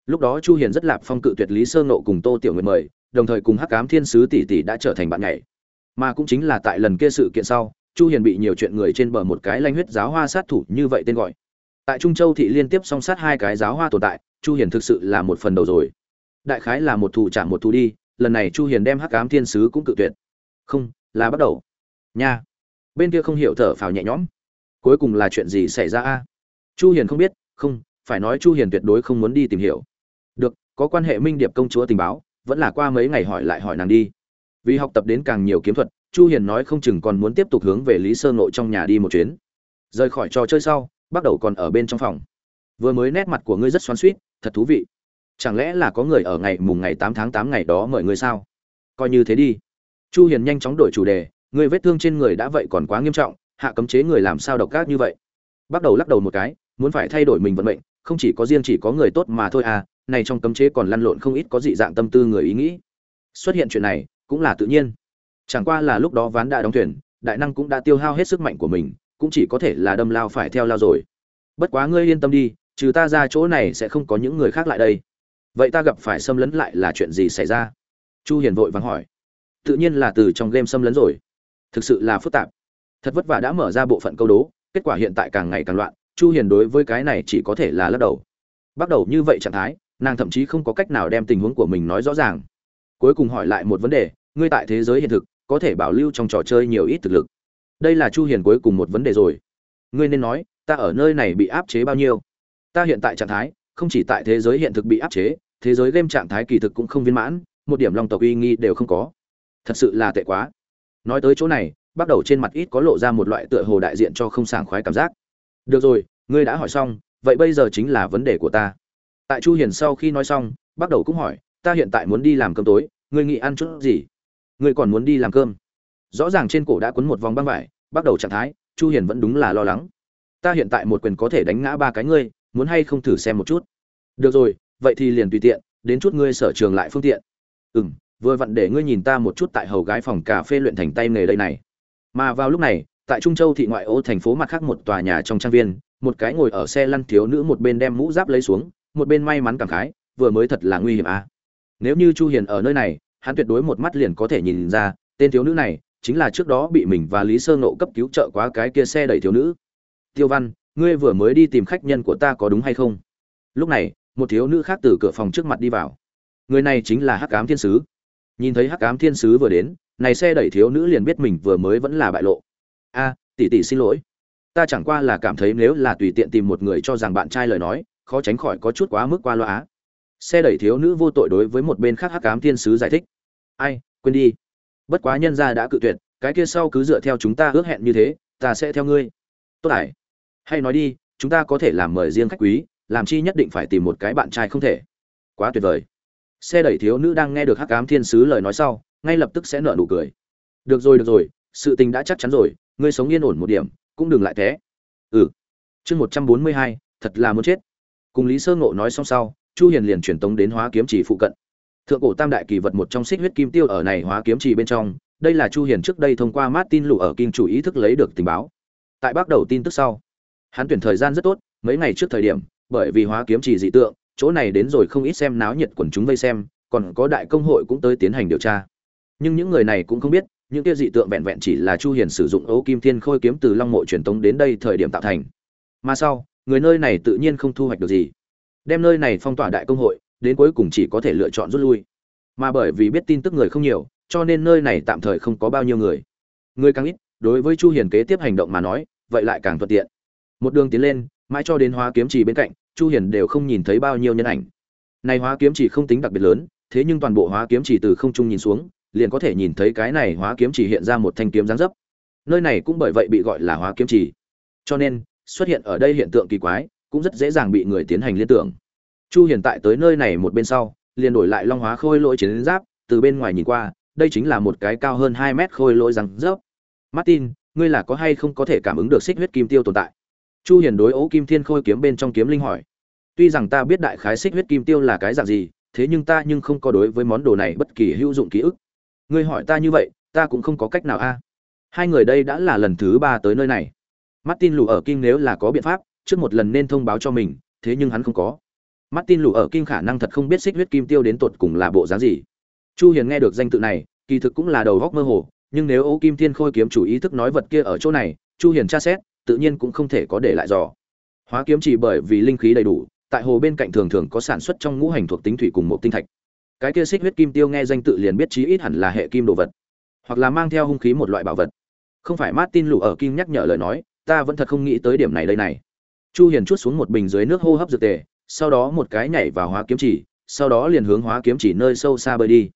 [SPEAKER 1] Lúc đó Chu Hiền rất lạp phong cự tuyệt Lý Sơ Nộ cùng Tô Tiểu Nguyệt mời, đồng thời cùng Hắc Ám Thiên sứ tỷ tỷ đã trở thành bạn nhảy. Mà cũng chính là tại lần kia sự kiện sau, Chu Hiền bị nhiều chuyện người trên bờ một cái lanh huyết giáo hoa sát thủ như vậy tên gọi. Tại Trung Châu thị liên tiếp song sát hai cái giáo hoa tồn tại, Chu Hiền thực sự là một phần đầu rồi. Đại khái là một thủ trả một thủ đi, lần này Chu Hiền đem Hắc Ám Thiên sứ cũng cự tuyệt. Không, là bắt đầu. Nha. Bên kia không hiểu thở phào nhẹ nhõm cuối cùng là chuyện gì xảy ra a chu hiền không biết không phải nói chu hiền tuyệt đối không muốn đi tìm hiểu được có quan hệ minh điệp công chúa tình báo vẫn là qua mấy ngày hỏi lại hỏi nàng đi vì học tập đến càng nhiều kiếm thuật, chu hiền nói không chừng còn muốn tiếp tục hướng về lý sơ nội trong nhà đi một chuyến. Rời khỏi trò chơi sau, bắt đầu còn ở bên trong phòng. Vừa mới nét mặt của ngươi rất xoắn xuýt, thật thú vị. Chẳng lẽ là có người ở ngày mùng ngày tám tháng tám ngày đó mời ngươi sao? Coi như thế đi. Chu hiền nhanh chóng đổi chủ đề người vết thương trên người đã vậy còn quá nghiêm trọng, hạ cấm chế người làm sao độc ác như vậy? Bắt đầu lắc đầu một cái, muốn phải thay đổi mình vận mệnh, không chỉ có riêng chỉ có người tốt mà thôi à này trong cấm chế còn lăn lộn không ít có dị dạng tâm tư người ý nghĩ. Xuất hiện chuyện này cũng là tự nhiên. Chẳng qua là lúc đó ván đã đóng thuyền, đại năng cũng đã tiêu hao hết sức mạnh của mình, cũng chỉ có thể là đâm lao phải theo lao rồi. Bất quá ngươi yên tâm đi, trừ ta ra chỗ này sẽ không có những người khác lại đây. Vậy ta gặp phải xâm lấn lại là chuyện gì xảy ra? Chu hiền vội vàng hỏi. Tự nhiên là từ trong game xâm lấn rồi. Thực sự là phức tạp. Thật vất vả đã mở ra bộ phận câu đố, kết quả hiện tại càng ngày càng loạn, chu hiền đối với cái này chỉ có thể là lắc đầu. Bắt đầu như vậy trạng thái, nàng thậm chí không có cách nào đem tình huống của mình nói rõ ràng. Cuối cùng hỏi lại một vấn đề ngươi tại thế giới hiện thực, có thể bảo lưu trong trò chơi nhiều ít thực lực. Đây là chu hiền cuối cùng một vấn đề rồi. Ngươi nên nói, ta ở nơi này bị áp chế bao nhiêu? Ta hiện tại trạng thái, không chỉ tại thế giới hiện thực bị áp chế, thế giới game trạng thái kỳ thực cũng không viên mãn, một điểm long tộc uy nghi đều không có. Thật sự là tệ quá. Nói tới chỗ này, bắt đầu trên mặt ít có lộ ra một loại tựa hồ đại diện cho không sảng khoái cảm giác. Được rồi, ngươi đã hỏi xong, vậy bây giờ chính là vấn đề của ta. Tại chu hiền sau khi nói xong, bắt đầu cũng hỏi, ta hiện tại muốn đi làm cơm tối, ngươi nghĩ ăn chút gì? Ngươi còn muốn đi làm cơm. Rõ ràng trên cổ đã quấn một vòng băng vải, bắt đầu trạng thái, chu hiền vẫn đúng là lo lắng. Ta hiện tại một quyền có thể đánh ngã ba cái ngươi, muốn hay không thử xem một chút? Được rồi, vậy thì liền tùy tiện, đến chút ngươi sở trường lại phương tiện. Ừm, vừa vặn để ngươi nhìn ta một chút tại hầu gái phòng cà phê luyện thành tay nghề đây này. Mà vào lúc này, tại trung châu thị ngoại ô thành phố mặt khác một tòa nhà trong trang viên, một cái ngồi ở xe lăn thiếu nữ một bên đem mũ giáp lấy xuống, một bên may mắn cảm khái, vừa mới thật là nguy hiểm à. nếu như chu hiền ở nơi này hắn tuyệt đối một mắt liền có thể nhìn ra, tên thiếu nữ này chính là trước đó bị mình và lý sơ nộ cấp cứu trợ quá cái kia xe đẩy thiếu nữ. Tiêu văn, ngươi vừa mới đi tìm khách nhân của ta có đúng hay không? Lúc này, một thiếu nữ khác từ cửa phòng trước mặt đi vào. Người này chính là hắc ám thiên sứ. Nhìn thấy hắc ám thiên sứ vừa đến, này xe đẩy thiếu nữ liền biết mình vừa mới vẫn là bại lộ. A, tỷ tỷ xin lỗi. Ta chẳng qua là cảm thấy nếu là tùy tiện tìm một người cho rằng bạn trai lời nói, khó tránh khỏi có chút quá mức qua loa xe đẩy thiếu nữ vô tội đối với một bên khác hắc ám thiên sứ giải thích. Ai, quên đi. Bất quá nhân gia đã cự tuyệt, cái kia sau cứ dựa theo chúng ta ước hẹn như thế, ta sẽ theo ngươi. Tốt ải hay nói đi, chúng ta có thể làm mời riêng khách quý, làm chi nhất định phải tìm một cái bạn trai không thể. Quá tuyệt vời. Xe đẩy thiếu nữ đang nghe được hắc ám thiên sứ lời nói sau, ngay lập tức sẽ nở nụ cười. Được rồi được rồi, sự tình đã chắc chắn rồi, ngươi sống yên ổn một điểm, cũng đừng lại thế. Ừ. Chương một trăm bốn mươi hai, thật là muốn chết. Cùng lý sơ ngộ nói xong sau chu hiền liền truyền tống đến hóa kiếm chỉ phụ cận. Thượng cổ tam đại kỳ vật một trong xích huyết kim tiêu ở này hóa kiếm chỉ bên trong, đây là chu hiền trước đây thông qua martin lụ ở kinh chủ ý thức lấy được tình báo. Tại bắt đầu tin tức sau, hắn tuyển thời gian rất tốt, mấy ngày trước thời điểm, bởi vì hóa kiếm chỉ dị tượng, chỗ này đến rồi không ít xem náo nhiệt quần chúng vây xem, còn có đại công hội cũng tới tiến hành điều tra. Nhưng những người này cũng không biết, những kia dị tượng vẹn vẹn chỉ là chu hiền sử dụng ấu kim thiên khôi kiếm từ long mộ truyền tống đến đây thời điểm tạo thành. Mà sau, người nơi này tự nhiên không thu hoạch được gì đem nơi này phong tỏa đại công hội, đến cuối cùng chỉ có thể lựa chọn rút lui. Mà bởi vì biết tin tức người không nhiều, cho nên nơi này tạm thời không có bao nhiêu người. Người càng ít, đối với chu hiền kế tiếp hành động mà nói, vậy lại càng thuận tiện. Một đường tiến lên, mãi cho đến hóa kiếm trì bên cạnh, chu hiền đều không nhìn thấy bao nhiêu nhân ảnh. Này hóa kiếm trì không tính đặc biệt lớn, thế nhưng toàn bộ hóa kiếm trì từ không trung nhìn xuống, liền có thể nhìn thấy cái này hóa kiếm trì hiện ra một thanh kiếm dáng dấp. Nơi này cũng bởi vậy bị gọi là hóa kiếm trì cho nên, xuất hiện ở đây hiện tượng kỳ quái cũng rất dễ dàng bị người tiến hành liên tưởng. Chu hiền tại tới nơi này một bên sau, liền đổi lại long hóa khôi lỗi chiến giáp, từ bên ngoài nhìn qua, đây chính là một cái cao hơn 2 mét khôi lỗi răng rớp. Martin, ngươi là có hay không có thể cảm ứng được xích huyết kim tiêu tồn tại? Chu hiền đối ấu kim thiên khôi kiếm bên trong kiếm linh hỏi. Tuy rằng ta biết đại khái xích huyết kim tiêu là cái dạng gì, thế nhưng ta nhưng không có đối với món đồ này bất kỳ hữu dụng ký ức. Ngươi hỏi ta như vậy, ta cũng không có cách nào a. Hai người đây đã là lần thứ ba tới nơi này. Martin lù ở kinh nếu là có biện pháp trước một lần nên thông báo cho mình thế nhưng hắn không có martin lù ở Kim khả năng thật không biết xích huyết kim tiêu đến tột cùng là bộ dáng gì chu hiền nghe được danh tự này kỳ thực cũng là đầu góc mơ hồ nhưng nếu Âu Kim Thiên Khôi kiếm chủ ý thức nói vật kia ở chỗ này, Chu Hiền tra xét, tự nhiên cũng không thể có để lại dò. Hóa kiếm chỉ bởi vì linh khí đầy đủ, tại hồ bên cạnh thường thường có sản xuất trong ngũ hành thuộc tính thủy cùng một tinh thạch. Cái kia xích huyết kim tiêu nghe danh tự liền biết chí ít hẳn là hệ kim đồ vật, hoặc là mang theo hung khí một loại bảo vật. Không phải Martin lù ở kim nhắc nhở lời nói, ta vẫn thật không nghĩ tới điểm này đây này. Chu Hiền chuốt xuống một bình dưới nước hô hấp dược tề, sau đó một cái nhảy vào hóa kiếm chỉ, sau đó liền hướng hóa kiếm chỉ nơi sâu xa bơi đi.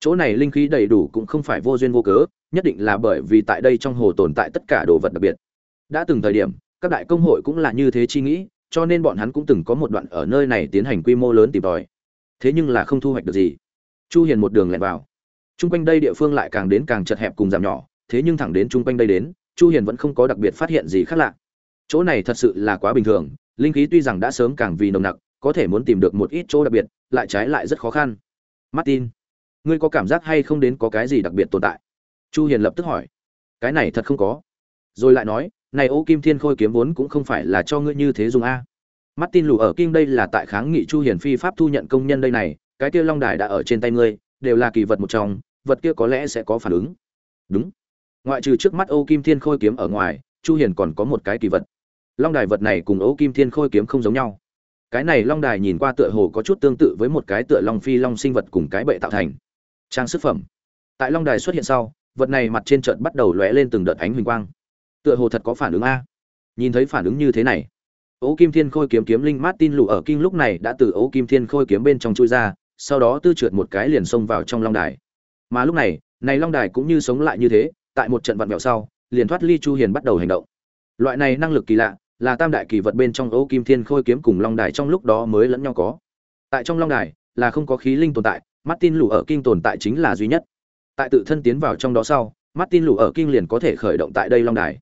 [SPEAKER 1] Chỗ này linh khí đầy đủ cũng không phải vô duyên vô cớ, nhất định là bởi vì tại đây trong hồ tồn tại tất cả đồ vật đặc biệt. Đã từng thời điểm, các đại công hội cũng là như thế chi nghĩ, cho nên bọn hắn cũng từng có một đoạn ở nơi này tiến hành quy mô lớn tìm tòi. thế nhưng là không thu hoạch được gì chu hiền một đường lẹn vào trung quanh đây địa phương lại càng đến càng chật hẹp cùng giảm nhỏ thế nhưng thẳng đến trung quanh đây đến chu hiền vẫn không có đặc biệt phát hiện gì khác lạ chỗ này thật sự là quá bình thường, linh khí tuy rằng đã sớm càng vì nồng nặc, có thể muốn tìm được một ít chỗ đặc biệt, lại trái lại rất khó khăn. Martin, ngươi có cảm giác hay không đến có cái gì đặc biệt tồn tại? Chu hiền lập tức hỏi. Cái này thật không có. Rồi lại nói, này ô kim thiên khôi kiếm vốn cũng không phải là cho ngươi như thế dùng a. Martin lù ở kinh đây là tại kháng nghị chu hiền phi pháp thu nhận công nhân đây này, cái kia long đài đã ở trên tay ngươi, đều là kỳ vật một trong, vật kia có lẽ sẽ có phản ứng. Đúng. Ngoại trừ trước mắt ô kim thiên khôi kiếm ở ngoài, chu hiền còn có một cái kỳ vật long đài vật này cùng ấu kim thiên khôi kiếm không giống nhau. Cái này long đài nhìn qua tựa hồ có chút tương tự với một cái tựa long phi long sinh vật cùng cái bệ tạo thành. Trang sức phẩm. Tại long đài xuất hiện sau, vật này mặt trên trận bắt đầu lóe lên từng đợt ánh huỳnh quang. Tựa hồ thật có phản ứng a. Nhìn thấy phản ứng như thế này, ấu kim thiên khôi kiếm kiếm linh martin lụ ở kinh lúc này đã từ ấu kim thiên khôi kiếm bên trong chui ra, sau đó tư trượt một cái liền xông vào trong long đài. Mà lúc này này long đài cũng như sống lại như thế, tại một trận vặn vẹo sau, liền thoát ly chu hiền bắt đầu hành động. Loại này năng lực kỳ lạ là tam đại kỳ vật bên trong Âu kim thiên khôi kiếm cùng long đài trong lúc đó mới lẫn nhau có. Tại trong long đài, là không có khí linh tồn tại, martin lụ ở kinh tồn tại chính là duy nhất. Tại tự thân tiến vào trong đó sau, martin lụ ở kinh liền có thể khởi động tại đây long đài.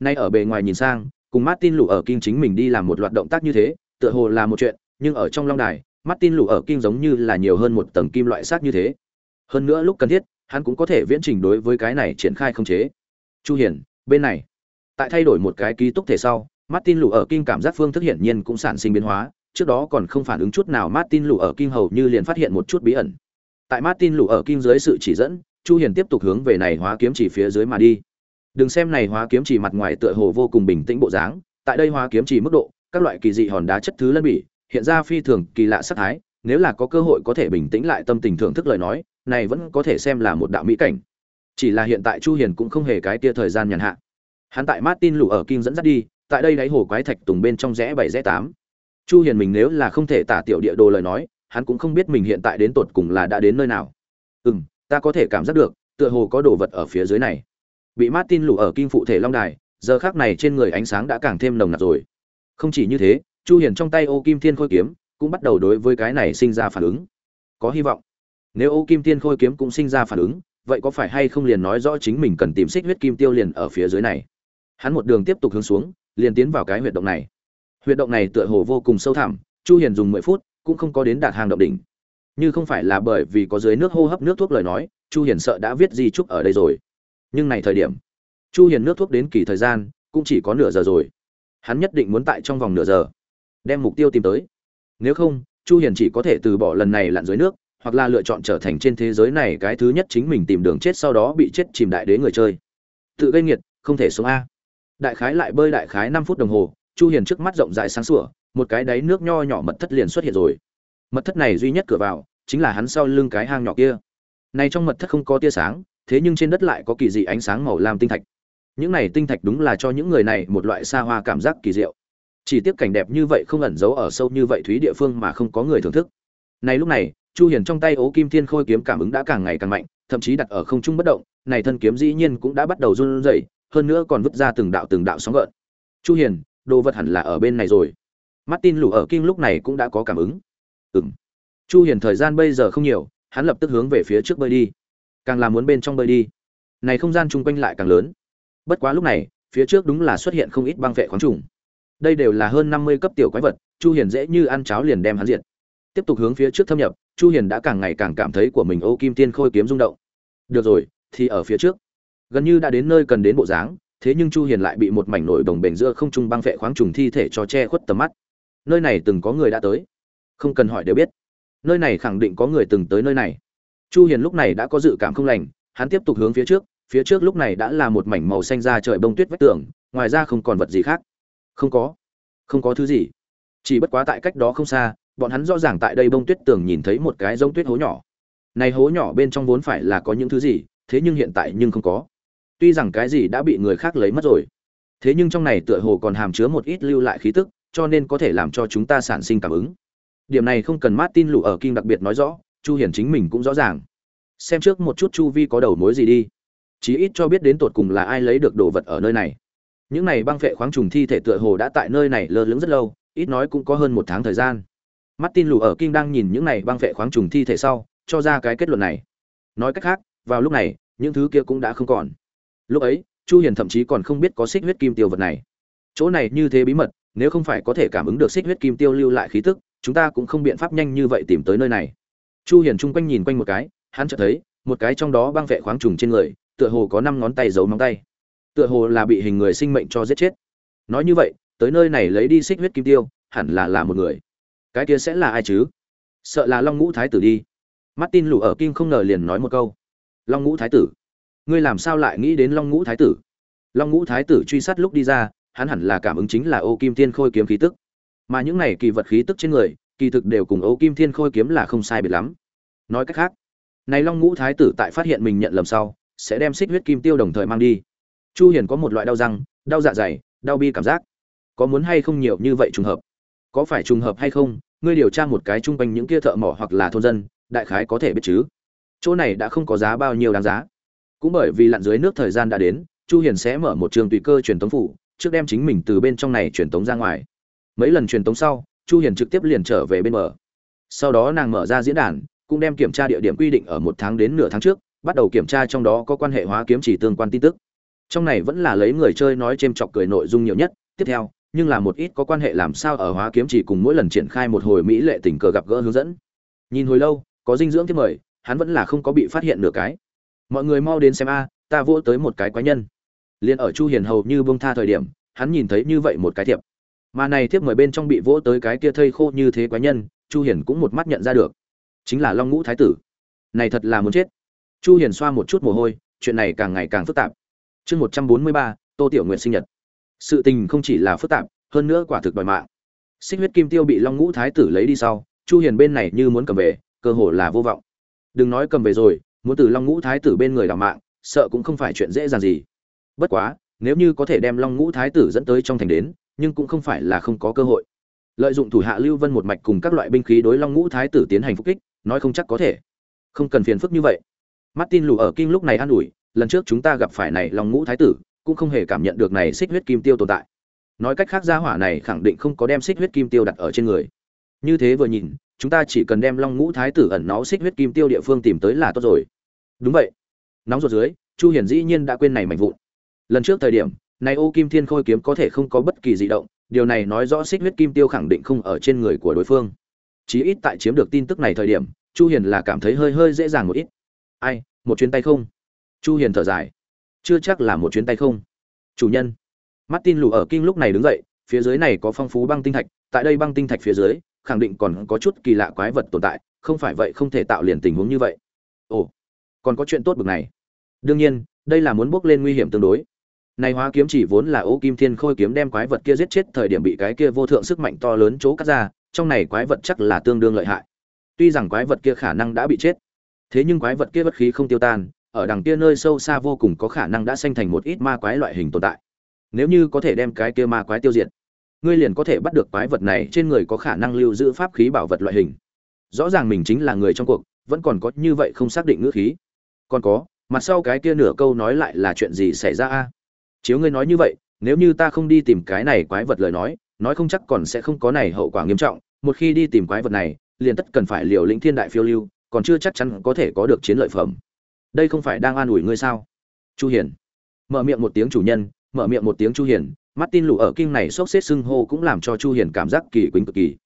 [SPEAKER 1] Nay ở bề ngoài nhìn sang, cùng martin lụ ở kinh chính mình đi làm một loạt động tác như thế, tựa hồ là một chuyện, nhưng ở trong long đài, martin lụ ở kinh giống như là nhiều hơn một tầng kim loại sát như thế. Hơn nữa lúc cần thiết, hắn cũng có thể viễn trình đối với cái này triển khai không chế. Chu hiển bên này. Tại thay đổi một cái ký túc thể sau martin Lù ở Kim cảm giác phương thức hiển nhiên cũng sản sinh biến hóa, trước đó còn không phản ứng chút nào martin Lù ở Kim hầu như liền phát hiện một chút bí ẩn. Tại martin Lù ở Kim dưới sự chỉ dẫn, chu hiền tiếp tục hướng về này hóa kiếm chỉ phía dưới mà đi. Đừng xem này hóa kiếm chỉ mặt ngoài tựa hồ vô cùng bình tĩnh bộ dáng, tại đây hóa kiếm chỉ mức độ, các loại kỳ dị hòn đá chất thứ lân bỉ, hiện ra phi thường kỳ lạ sắc thái, nếu là có cơ hội có thể bình tĩnh lại tâm tình thưởng thức lời nói, này vẫn có thể xem là một đạo mỹ cảnh. Chỉ là hiện tại chu hiền cũng không hề cái tia thời gian nhàn hạ. Hắn tại martin Lù ở Kim dẫn dắt đi tại đây đáy hồ quái thạch tùng bên trong rẽ bảy rẽ tám. Chu hiền mình nếu là không thể tả tiểu địa đồ lời nói, hắn cũng không biết mình hiện tại đến tột cùng là đã đến nơi nào. Ừm, ta có thể cảm giác được, tựa hồ có đồ vật ở phía dưới này. Bị martin lù ở kinh phụ thể long đài, giờ khác này trên người ánh sáng đã càng thêm nồng nặc rồi. Không chỉ như thế, chu hiền trong tay ô kim thiên khôi kiếm cũng bắt đầu đối với cái này sinh ra phản ứng. Có hy vọng. Nếu ô kim thiên khôi kiếm cũng sinh ra phản ứng, vậy có phải hay không liền nói rõ chính mình cần tìm xích huyết kim tiêu liền ở phía dưới này? Hắn một đường tiếp tục hướng xuống liền tiến vào cái huyệt động này. Huyệt động này tựa hồ vô cùng sâu thẳm, chu hiền dùng 10 phút cũng không có đến đạt hàng động đỉnh. Như không phải là bởi vì có dưới nước hô hấp nước thuốc lời nói, chu hiền sợ đã viết di trúc ở đây rồi. Nhưng này thời điểm, chu hiền nước thuốc đến kỳ thời gian cũng chỉ có nửa giờ rồi. Hắn nhất định muốn tại trong vòng nửa giờ đem mục tiêu tìm tới. Nếu không, chu hiền chỉ có thể từ bỏ lần này lặn dưới nước, hoặc là lựa chọn trở thành trên thế giới này cái thứ nhất chính mình tìm đường chết sau đó bị chết chìm đại đế người chơi. Tự gây nghiệt, không thể xuống a đại khái lại bơi đại khái 5 phút đồng hồ, chu hiền trước mắt rộng rãi sáng sủa, một cái đáy nước nho nhỏ mật thất liền xuất hiện rồi. Mật thất này duy nhất cửa vào, chính là hắn sau lưng cái hang nhỏ kia. Này trong mật thất không có tia sáng, thế nhưng trên đất lại có kỳ dị ánh sáng màu lam tinh thạch. Những này tinh thạch đúng là cho những người này một loại xa hoa cảm giác kỳ diệu. Chỉ tiếc cảnh đẹp như vậy không ẩn giấu ở sâu như vậy thúy địa phương mà không có người thưởng thức. Này lúc này, chu hiền trong tay ố kim thiên khôi kiếm cảm ứng đã càng ngày càng mạnh, thậm chí đặt ở không trung bất động, này thân kiếm dĩ nhiên cũng đã bắt đầu run rẩy hơn nữa còn vứt ra từng đạo từng đạo sóng gợn. Chu hiền, đồ vật hẳn là ở bên này rồi. Martin lù ở kinh lúc này cũng đã có cảm ứng. Ừm. Chu hiền thời gian bây giờ không nhiều, hắn lập tức hướng về phía trước bơi đi. Càng là muốn bên trong bơi đi. Này không gian chung quanh lại càng lớn. Bất quá lúc này, phía trước đúng là xuất hiện không ít băng vệ khoáng trùng. Đây đều là hơn 50 cấp tiểu quái vật, chu hiền dễ như ăn cháo liền đem hắn diệt. Tiếp tục hướng phía trước thâm nhập, chu hiền đã càng ngày càng cảm thấy của mình ô kim tiên khôi kiếm rung động. Được rồi, thì ở phía trước gần như đã đến nơi cần đến bộ dáng, thế nhưng chu hiền lại bị một mảnh nổi đồng bền giữa không trung băng vệ khoáng trùng thi thể cho che khuất tầm mắt. Nơi này từng có người đã tới. Không cần hỏi đều biết. Nơi này khẳng định có người từng tới nơi này. Chu hiền lúc này đã có dự cảm không lành, hắn tiếp tục hướng phía trước phía trước lúc này đã là một mảnh màu xanh da trời bông tuyết vách tường, ngoài ra không còn vật gì khác. Không có. Không có thứ gì. Chỉ bất quá tại cách đó không xa, bọn hắn rõ ràng tại đây bông tuyết tường nhìn thấy một cái giống tuyết hố nhỏ. Này hố nhỏ bên trong vốn phải là có những thứ gì, thế nhưng hiện tại nhưng không có tuy rằng cái gì đã bị người khác lấy mất rồi. Thế nhưng trong này tựa hồ còn hàm chứa một ít lưu lại khí tức, cho nên có thể làm cho chúng ta sản sinh cảm ứng. Điểm này không cần martin lụ ở Kim đặc biệt nói rõ, chu hiển chính mình cũng rõ ràng. Xem trước một chút chu vi có đầu mối gì đi. Chí ít cho biết đến tột cùng là ai lấy được đồ vật ở nơi này. Những này băng vệ khoáng trùng thi thể tựa hồ đã tại nơi này lơ lửng rất lâu, ít nói cũng có hơn một tháng thời gian. Martin lù ở Kim đang nhìn những này băng vệ khoáng trùng thi thể sau, cho ra cái kết luận này. Nói cách khác, vào lúc này, những thứ kia cũng đã không còn lúc ấy, chu hiền thậm chí còn không biết có xích huyết kim tiêu vật này. Chỗ này như thế bí mật, nếu không phải có thể cảm ứng được xích huyết kim tiêu lưu lại khí tức, chúng ta cũng không biện pháp nhanh như vậy tìm tới nơi này. Chu hiền chung quanh nhìn quanh một cái, hắn chợt thấy, một cái trong đó băng vệ khoáng trùng trên người, tựa hồ có năm ngón tay giấu móng tay. Tựa hồ là bị hình người sinh mệnh cho giết chết. Nói như vậy, tới nơi này lấy đi xích huyết kim tiêu, hẳn là là một người. Cái kia sẽ là ai chứ? Sợ là long ngũ thái tử đi. Martin lù ở kim không ngờ liền nói một câu. Long ngũ thái tử ngươi làm sao lại nghĩ đến long ngũ thái tử? Long ngũ thái tử truy sát lúc đi ra, hắn hẳn là cảm ứng chính là ô kim thiên khôi kiếm khí tức. Mà những này kỳ vật khí tức trên người, kỳ thực đều cùng ô kim thiên khôi kiếm là không sai biệt lắm. Nói cách khác, này long ngũ thái tử tại phát hiện mình nhận lầm sau, sẽ đem xích huyết kim tiêu đồng thời mang đi. Chu hiền có một loại đau răng, đau dạ dày, đau bi cảm giác. Có muốn hay không nhiều như vậy trùng hợp? Có phải trùng hợp hay không, ngươi điều tra một cái chung quanh những kia thợ mỏ hoặc là thôn dân, đại khái có thể biết chứ. Chỗ này đã không có giá bao nhiêu đáng giá cũng bởi vì lặn dưới nước thời gian đã đến, chu hiền sẽ mở một trường tùy cơ truyền tống phủ, trước đem chính mình từ bên trong này truyền tống ra ngoài. Mấy lần truyền tống sau, chu hiền trực tiếp liền trở về bên bờ. Sau đó nàng mở ra diễn đàn, cũng đem kiểm tra địa điểm quy định ở một tháng đến nửa tháng trước, bắt đầu kiểm tra trong đó có quan hệ hóa kiếm chỉ tương quan tin tức. Trong này vẫn là lấy người chơi nói chêm chọc cười nội dung nhiều nhất, tiếp theo, nhưng là một ít có quan hệ làm sao ở hóa kiếm chỉ cùng mỗi lần triển khai một hồi mỹ lệ tình cờ gặp gỡ hướng dẫn. Nhìn hồi lâu, có dinh dưỡng thiết mời, hắn vẫn là không có bị phát hiện nửa cái mọi người mau đến xem a ta vỗ tới một cái quái nhân. Liền ở chu hiền hầu như bông tha thời điểm hắn nhìn thấy như vậy một cái thiệp. Mà này thiệp mời bên trong bị vỗ tới cái kia thây khô như thế quái nhân chu hiền cũng một mắt nhận ra được. Chính là long ngũ thái tử. Này thật là muốn chết. Chu hiền xoa một chút mồ hôi chuyện này càng ngày càng phức tạp. Chương 143, tô tiểu nguyện sinh nhật. Sự tình không chỉ là phức tạp hơn nữa quả thực đòi mạng. Xích huyết kim tiêu bị long ngũ thái tử lấy đi sau chu hiền bên này như muốn cầm về cơ hồ là vô vọng. Đừng nói cầm về rồi muốn từ long ngũ thái tử bên người đào mạng, sợ cũng không phải chuyện dễ dàng gì. Bất quá, nếu như có thể đem long ngũ thái tử dẫn tới trong thành đến, nhưng cũng không phải là không có cơ hội. Lợi dụng thủ hạ lưu vân một mạch cùng các loại binh khí đối long ngũ thái tử tiến hành phục kích, nói không chắc có thể. Không cần phiền phức như vậy. Martin lù ở kinh lúc này an ủi, lần trước chúng ta gặp phải này long ngũ thái tử, cũng không hề cảm nhận được này xích huyết kim tiêu tồn tại. Nói cách khác gia hỏa này khẳng định không có đem xích huyết kim tiêu đặt ở trên người. Như thế vừa nhìn, chúng ta chỉ cần đem long ngũ thái tử ẩn nó xích huyết kim tiêu địa phương tìm tới là tốt rồi đúng vậy. Nóng ruột dưới, chu hiển dĩ nhiên đã quên này mạnh vụn. Lần trước thời điểm, này ô kim thiên khôi kiếm có thể không có bất kỳ di động, điều này nói rõ xích huyết kim tiêu khẳng định không ở trên người của đối phương. Chí ít tại chiếm được tin tức này thời điểm, chu hiền là cảm thấy hơi hơi dễ dàng một ít. Ai, một chuyến tay không? Chu hiền thở dài. Chưa chắc là một chuyến tay không. Chủ nhân. Martin lù ở kinh lúc này đứng dậy, phía dưới này có phong phú băng tinh thạch, tại đây băng tinh thạch phía dưới, khẳng định còn có chút kỳ lạ quái vật tồn tại, không phải vậy không thể tạo liền tình huống như vậy. Ồ còn có chuyện tốt bực này. Đương nhiên, đây là muốn bước lên nguy hiểm tương đối. Này hóa kiếm chỉ vốn là ô kim thiên khôi kiếm đem quái vật kia giết chết, thời điểm bị cái kia vô thượng sức mạnh to lớn chỗ cắt ra, trong này quái vật chắc là tương đương lợi hại. Tuy rằng quái vật kia khả năng đã bị chết, thế nhưng quái vật kia bất khí không tiêu tan, ở đằng kia nơi sâu xa vô cùng có khả năng đã sinh thành một ít ma quái loại hình tồn tại. Nếu như có thể đem cái kia ma quái tiêu diệt, ngươi liền có thể bắt được quái vật này, trên người có khả năng lưu giữ pháp khí bảo vật loại hình. Rõ ràng mình chính là người trong cuộc, vẫn còn có như vậy không xác định ngữ khí còn có, mặt sau cái kia nửa câu nói lại là chuyện gì xảy ra a? Chiếu ngươi nói như vậy, nếu như ta không đi tìm cái này quái vật lời nói nói không chắc còn sẽ không có này hậu quả nghiêm trọng. Một khi đi tìm quái vật này, liền tất cần phải liều lĩnh thiên đại phiêu lưu, còn chưa chắc chắn có thể có được chiến lợi phẩm. Đây không phải đang an ủi ngươi sao? Chu hiền. Mở miệng một tiếng chủ nhân, mở miệng một tiếng chu hiền. Martin lù ở kinh này sốc xếp sưng hô cũng làm cho chu hiền cảm giác kỳ quái cực kỳ.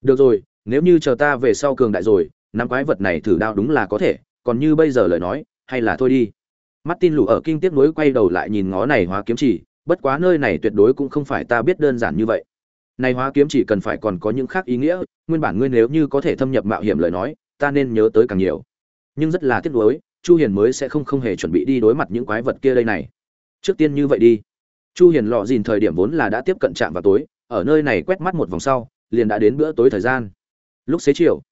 [SPEAKER 1] Được rồi, nếu như chờ ta về sau cường đại rồi, nắm quái vật này thử đao đúng là có thể, còn như bây giờ lời nói hay là thôi đi. Martin lù ở kinh tiếp nối quay đầu lại nhìn ngó này hóa kiếm chỉ, bất quá nơi này tuyệt đối cũng không phải ta biết đơn giản như vậy. Này hóa kiếm chỉ cần phải còn có những khác ý nghĩa, nguyên bản ngươi nếu như có thể thâm nhập mạo hiểm lời nói, ta nên nhớ tới càng nhiều. Nhưng rất là tiếc nuối, chu hiền mới sẽ không không hề chuẩn bị đi đối mặt những quái vật kia đây này. Trước tiên như vậy đi. Chu hiền lọ dìn thời điểm vốn là đã tiếp cận trạm vào tối, ở nơi này quét mắt một vòng sau, liền đã đến bữa tối thời gian. Lúc xế chiều,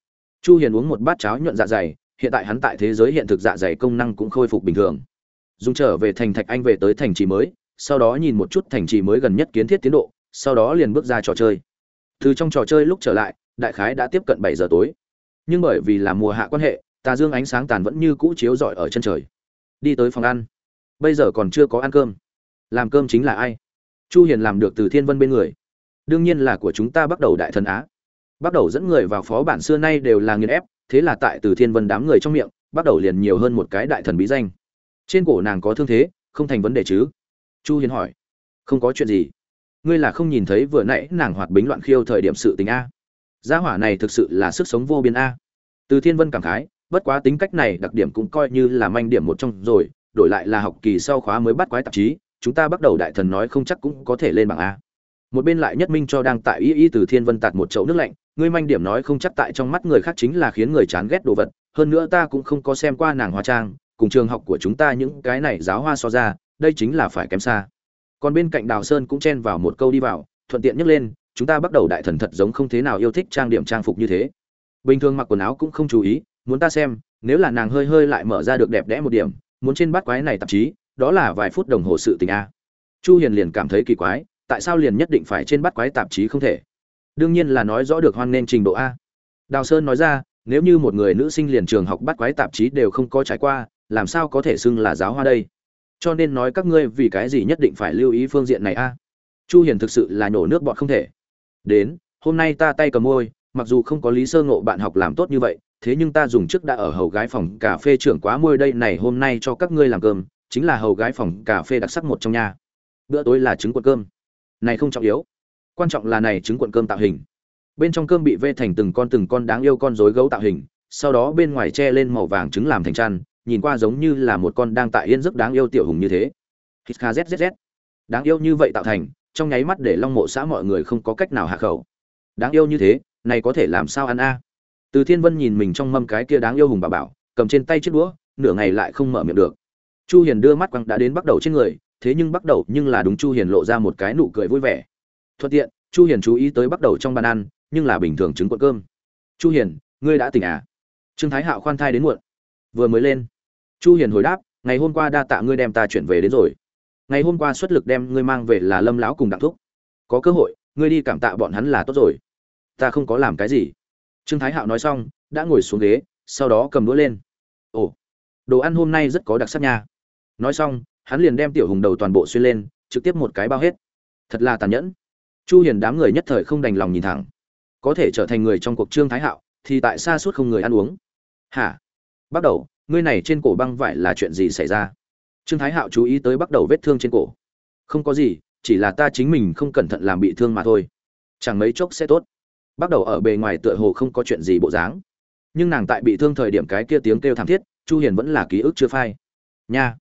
[SPEAKER 1] chu hiền uống một bát cháo nhuận dạ dày hiện tại hắn tại thế giới hiện thực dạ dày công năng cũng khôi phục bình thường. Dùng trở về thành thạch anh về tới thành trì mới, sau đó nhìn một chút thành trì mới gần nhất kiến thiết tiến độ, sau đó liền bước ra trò chơi. Từ trong trò chơi lúc trở lại, đại khái đã tiếp cận bảy giờ tối. Nhưng bởi vì là mùa hạ quan hệ, tà dương ánh sáng tàn vẫn như cũ chiếu rọi ở chân trời. Đi tới phòng ăn. Bây giờ còn chưa có ăn cơm. Làm cơm chính là ai? Chu hiền làm được từ thiên vân bên người. Đương nhiên là của chúng ta bắt đầu đại thần á. Bắt đầu dẫn người vào phó bản xưa nay đều là nghiền ép thế là tại từ thiên vân đám người trong miệng, bắt đầu liền nhiều hơn một cái đại thần bí danh. Trên cổ nàng có thương thế, không thành vấn đề chứ? Chu hiền hỏi. Không có chuyện gì. Ngươi là không nhìn thấy vừa nãy nàng hoạt bính loạn khiêu thời điểm sự tình a. Gia hỏa này thực sự là sức sống vô biên a. Từ thiên vân cảm khái, bất quá tính cách này đặc điểm cũng coi như là manh điểm một trong rồi, đổi lại là học kỳ sau khóa mới bắt quái tạp chí, chúng ta bắt đầu đại thần nói không chắc cũng có thể lên bảng a một bên lại nhất minh cho đang tại y y từ thiên vân tạt một chậu nước lạnh, ngươi manh điểm nói không chắc tại trong mắt người khác chính là khiến người chán ghét đồ vật, hơn nữa ta cũng không có xem qua nàng hóa trang, cùng trường học của chúng ta những cái này giáo hoa so ra, đây chính là phải kém xa. Còn bên cạnh đào sơn cũng chen vào một câu đi vào, thuận tiện nhắc lên, chúng ta bắt đầu đại thần thật giống không thế nào yêu thích trang điểm trang phục như thế. Bình thường mặc quần áo cũng không chú ý, muốn ta xem, nếu là nàng hơi hơi lại mở ra được đẹp đẽ một điểm, muốn trên bát quái này tạp chí, đó là vài phút đồng hồ sự tình a. Chu hiền liền cảm thấy kỳ quái tại sao liền nhất định phải trên bát quái tạp chí không thể? Đương nhiên là nói rõ được hoan nên trình độ a. Đào sơn nói ra, nếu như một người nữ sinh liền trường học bát quái tạp chí đều không có trải qua, làm sao có thể xưng là giáo hoa đây? Cho nên nói các ngươi vì cái gì nhất định phải lưu ý phương diện này a? Chu hiền thực sự là nhổ nước bọt không thể. Đến, hôm nay ta tay cầm môi, mặc dù không có lý sơ ngộ bạn học làm tốt như vậy, thế nhưng ta dùng trước đã ở hầu gái phòng cà phê trưởng quá môi đây này hôm nay cho các ngươi làm cơm, chính là hầu gái phòng cà phê đặc sắc một trong nhà. Bữa tối là trứng cuộn cơm này không trọng yếu. Quan trọng là này trứng cuộn cơm tạo hình. Bên trong cơm bị vê thành từng con từng con đáng yêu con rối gấu tạo hình, sau đó bên ngoài che lên màu vàng trứng làm thành chăn, nhìn qua giống như là một con đang tại yên giấc đáng yêu tiểu hùng như thế. Hít kha zzz đáng yêu như vậy tạo thành, trong nháy mắt để long mộ xã mọi người không có cách nào hạ khẩu. Đáng yêu như thế, này có thể làm sao ăn a? Từ thiên vân nhìn mình trong mâm cái kia đáng yêu hùng bà bảo, cầm trên tay chiếc đũa, nửa ngày lại không mở miệng được. Chu hiền đưa mắt quăng đã đến bắt đầu trên người thế nhưng bắt đầu nhưng là đúng chu hiền lộ ra một cái nụ cười vui vẻ. Thuận tiện, chu hiền chú ý tới bắt đầu trong bàn ăn, nhưng là bình thường trứng cuộn cơm. Chu hiền, ngươi đã tỉnh à? Trương thái hạo khoan thai đến muộn. Vừa mới lên, chu hiền hồi đáp, ngày hôm qua đa tạ ngươi đem ta chuyển về đến rồi. Ngày hôm qua xuất lực đem ngươi mang về là lâm lão cùng đặng thúc. Có cơ hội, ngươi đi cảm tạ bọn hắn là tốt rồi. Ta không có làm cái gì. Trương thái hạo nói xong, đã ngồi xuống ghế, sau đó cầm đũa lên. Ồ, đồ ăn hôm nay rất có đặc sắc nha. Nói xong hắn liền đem tiểu hùng đầu toàn bộ xuyên lên, trực tiếp một cái bao hết. Thật là tàn nhẫn. Chu hiền đám người nhất thời không đành lòng nhìn thẳng. Có thể trở thành người trong cuộc trương thái hạo, thì tại sao suốt không người ăn uống. Hả? Bắt đầu, ngươi này trên cổ băng vải là chuyện gì xảy ra? Trương thái hạo chú ý tới bắt đầu vết thương trên cổ. Không có gì, chỉ là ta chính mình không cẩn thận làm bị thương mà thôi. Chẳng mấy chốc sẽ tốt. Bắt đầu ở bề ngoài tựa hồ không có chuyện gì bộ dáng. Nhưng nàng tại bị thương thời điểm cái kia tiếng kêu thảm thiết, chu hiền vẫn là ký ức chưa phai. Nha!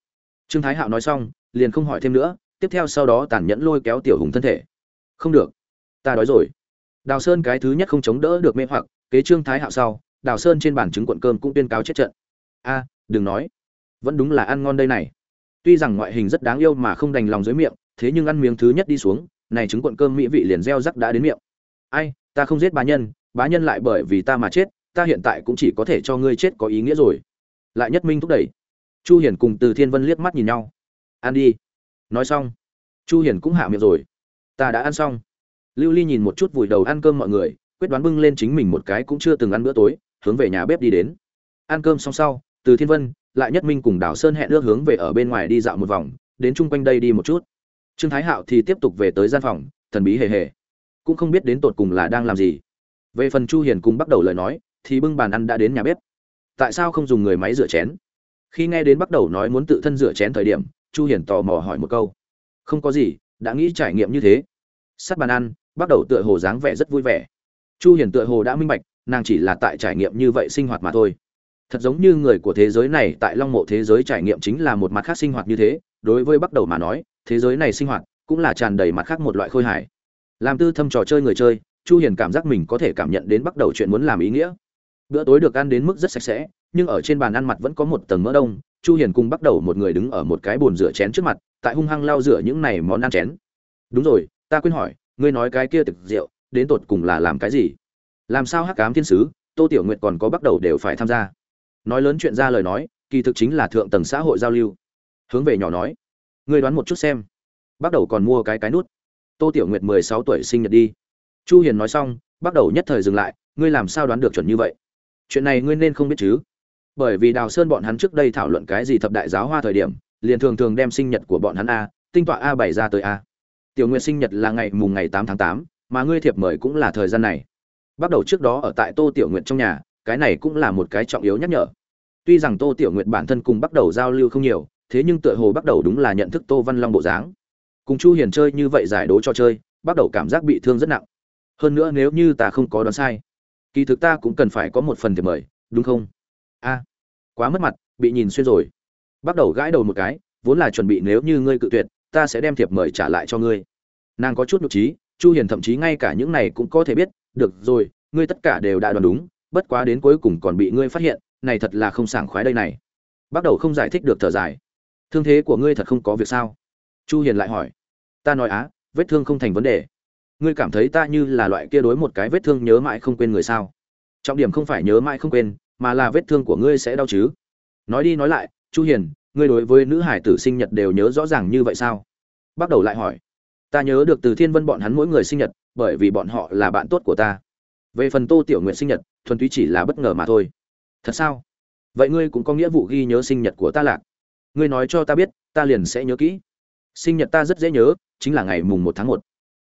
[SPEAKER 1] Trương thái hạo nói xong, liền không hỏi thêm nữa, tiếp theo sau đó tàn nhẫn lôi kéo tiểu hùng thân thể. Không được, ta đói rồi. Đào sơn cái thứ nhất không chống đỡ được mê hoặc, kế trương thái hạo sau, đào sơn trên bàn trứng cuộn cơm cũng tuyên cáo chết trận. A à, đừng nói. Vẫn đúng là ăn ngon đây này. Tuy rằng ngoại hình rất đáng yêu mà không đành lòng dưới miệng, thế nhưng ăn miếng thứ nhất đi xuống, này trứng cuộn cơm mỹ vị liền reo rắc đã đến miệng. Ai, ta không giết bá nhân bá nhân lại bởi vì ta mà chết, ta hiện tại cũng chỉ có thể cho ngươi chết có ý nghĩa rồi. Lại nhất minh thúc đẩy chu Hiển cùng từ thiên vân liếc mắt nhìn nhau. Ăn đi. Nói xong, chu Hiển cũng hạ miệng rồi. Ta đã ăn xong. Lưu ly nhìn một chút vùi đầu ăn cơm mọi người, quyết đoán bưng lên chính mình một cái cũng chưa từng ăn bữa tối, hướng về nhà bếp đi đến. Ăn cơm xong sau, từ thiên vân, lại nhất minh cùng đào sơn hẹn ước hướng về ở bên ngoài đi dạo một vòng, đến chung quanh đây đi một chút. Trương thái hạo thì tiếp tục về tới gian phòng, thần bí hề hề. Cũng không biết đến tột cùng là đang làm gì. Về phần chu hiền cùng bắt đầu lời nói, thì bưng bàn ăn đã đến nhà bếp. Tại sao không dùng người máy rửa chén? Khi nghe đến bắt đầu nói muốn tự thân rửa chén thời điểm, chu hiền tò mò hỏi một câu. Không có gì, đã nghĩ trải nghiệm như thế. Sắp bàn ăn, bắt đầu tựa hồ dáng vẻ rất vui vẻ. Chu hiền tựa hồ đã minh bạch, nàng chỉ là tại trải nghiệm như vậy sinh hoạt mà thôi. Thật giống như người của thế giới này tại long mộ thế giới trải nghiệm chính là một mặt khác sinh hoạt như thế, đối với bắt đầu mà nói, thế giới này sinh hoạt cũng là tràn đầy mặt khác một loại khôi hài. Làm tư thâm trò chơi người chơi, chu hiền cảm giác mình có thể cảm nhận đến bắt đầu chuyện muốn làm ý nghĩa. Bữa tối được ăn đến mức rất sạch sẽ nhưng ở trên bàn ăn mặt vẫn có một tầng mỡ đông, chu hiền cùng bắt đầu một người đứng ở một cái bồn rửa chén trước mặt, tại hung hăng lau rửa những này món ăn chén. Đúng rồi, ta quên hỏi, ngươi nói cái kia thực rượu, đến tột cùng là làm cái gì? Làm sao hắc cám thiên sứ, tô tiểu nguyệt còn có bắt đầu đều phải tham gia? Nói lớn chuyện ra lời nói, kỳ thực chính là thượng tầng xã hội giao lưu. Hướng về nhỏ nói, ngươi đoán một chút xem. Bắt đầu còn mua cái cái nút. Tô tiểu nguyệt mười sáu tuổi sinh nhật đi. Chu hiền nói xong, bắt đầu nhất thời dừng lại, ngươi làm sao đoán được chuẩn như vậy? Chuyện này ngươi nên không biết chứ bởi vì đào sơn bọn hắn trước đây thảo luận cái gì thập đại giáo hoa thời điểm, liền thường thường đem sinh nhật của bọn hắn a, tinh tọa a bày ra tới a. Tiểu nguyệt sinh nhật là ngày mùng ngày tám tháng tám, mà ngươi thiệp mời cũng là thời gian này. Bắt đầu trước đó ở tại tô tiểu nguyện trong nhà, cái này cũng là một cái trọng yếu nhắc nhở. Tuy rằng tô tiểu nguyện bản thân cùng bắt đầu giao lưu không nhiều, thế nhưng tựa hồ bắt đầu đúng là nhận thức tô văn long bộ dáng. Cùng chu hiền chơi như vậy giải đố cho chơi, bắt đầu cảm giác bị thương rất nặng. Hơn nữa nếu như ta không có đoán sai, kỳ thực ta cũng cần phải có một phần thiệp mời, đúng không? A, quá mất mặt, bị nhìn xuyên rồi. Bắt đầu gãi đầu một cái, vốn là chuẩn bị nếu như ngươi cự tuyệt, ta sẽ đem thiệp mời trả lại cho ngươi. Nàng có chút nhục trí, chu hiền thậm chí ngay cả những này cũng có thể biết, được rồi, ngươi tất cả đều đã đoán đúng, bất quá đến cuối cùng còn bị ngươi phát hiện, này thật là không sảng khoái đây này. Bắt đầu không giải thích được thở dài. Thương thế của ngươi thật không có việc sao? Chu hiền lại hỏi. Ta nói á, vết thương không thành vấn đề. Ngươi cảm thấy ta như là loại kia đối một cái vết thương nhớ mãi không quên người sao? Trọng điểm không phải nhớ mãi không quên mà là vết thương của ngươi sẽ đau chứ. Nói đi nói lại, chu hiền, ngươi đối với nữ hải tử sinh nhật đều nhớ rõ ràng như vậy sao? Bắt đầu lại hỏi. Ta nhớ được từ thiên vân bọn hắn mỗi người sinh nhật, bởi vì bọn họ là bạn tốt của ta. Về phần tô tiểu nguyện sinh nhật, thuần túy chỉ là bất ngờ mà thôi. Thật sao? Vậy ngươi cũng có nghĩa vụ ghi nhớ sinh nhật của ta lạc. Ngươi nói cho ta biết, ta liền sẽ nhớ kỹ. Sinh nhật ta rất dễ nhớ, chính là ngày mùng một tháng một.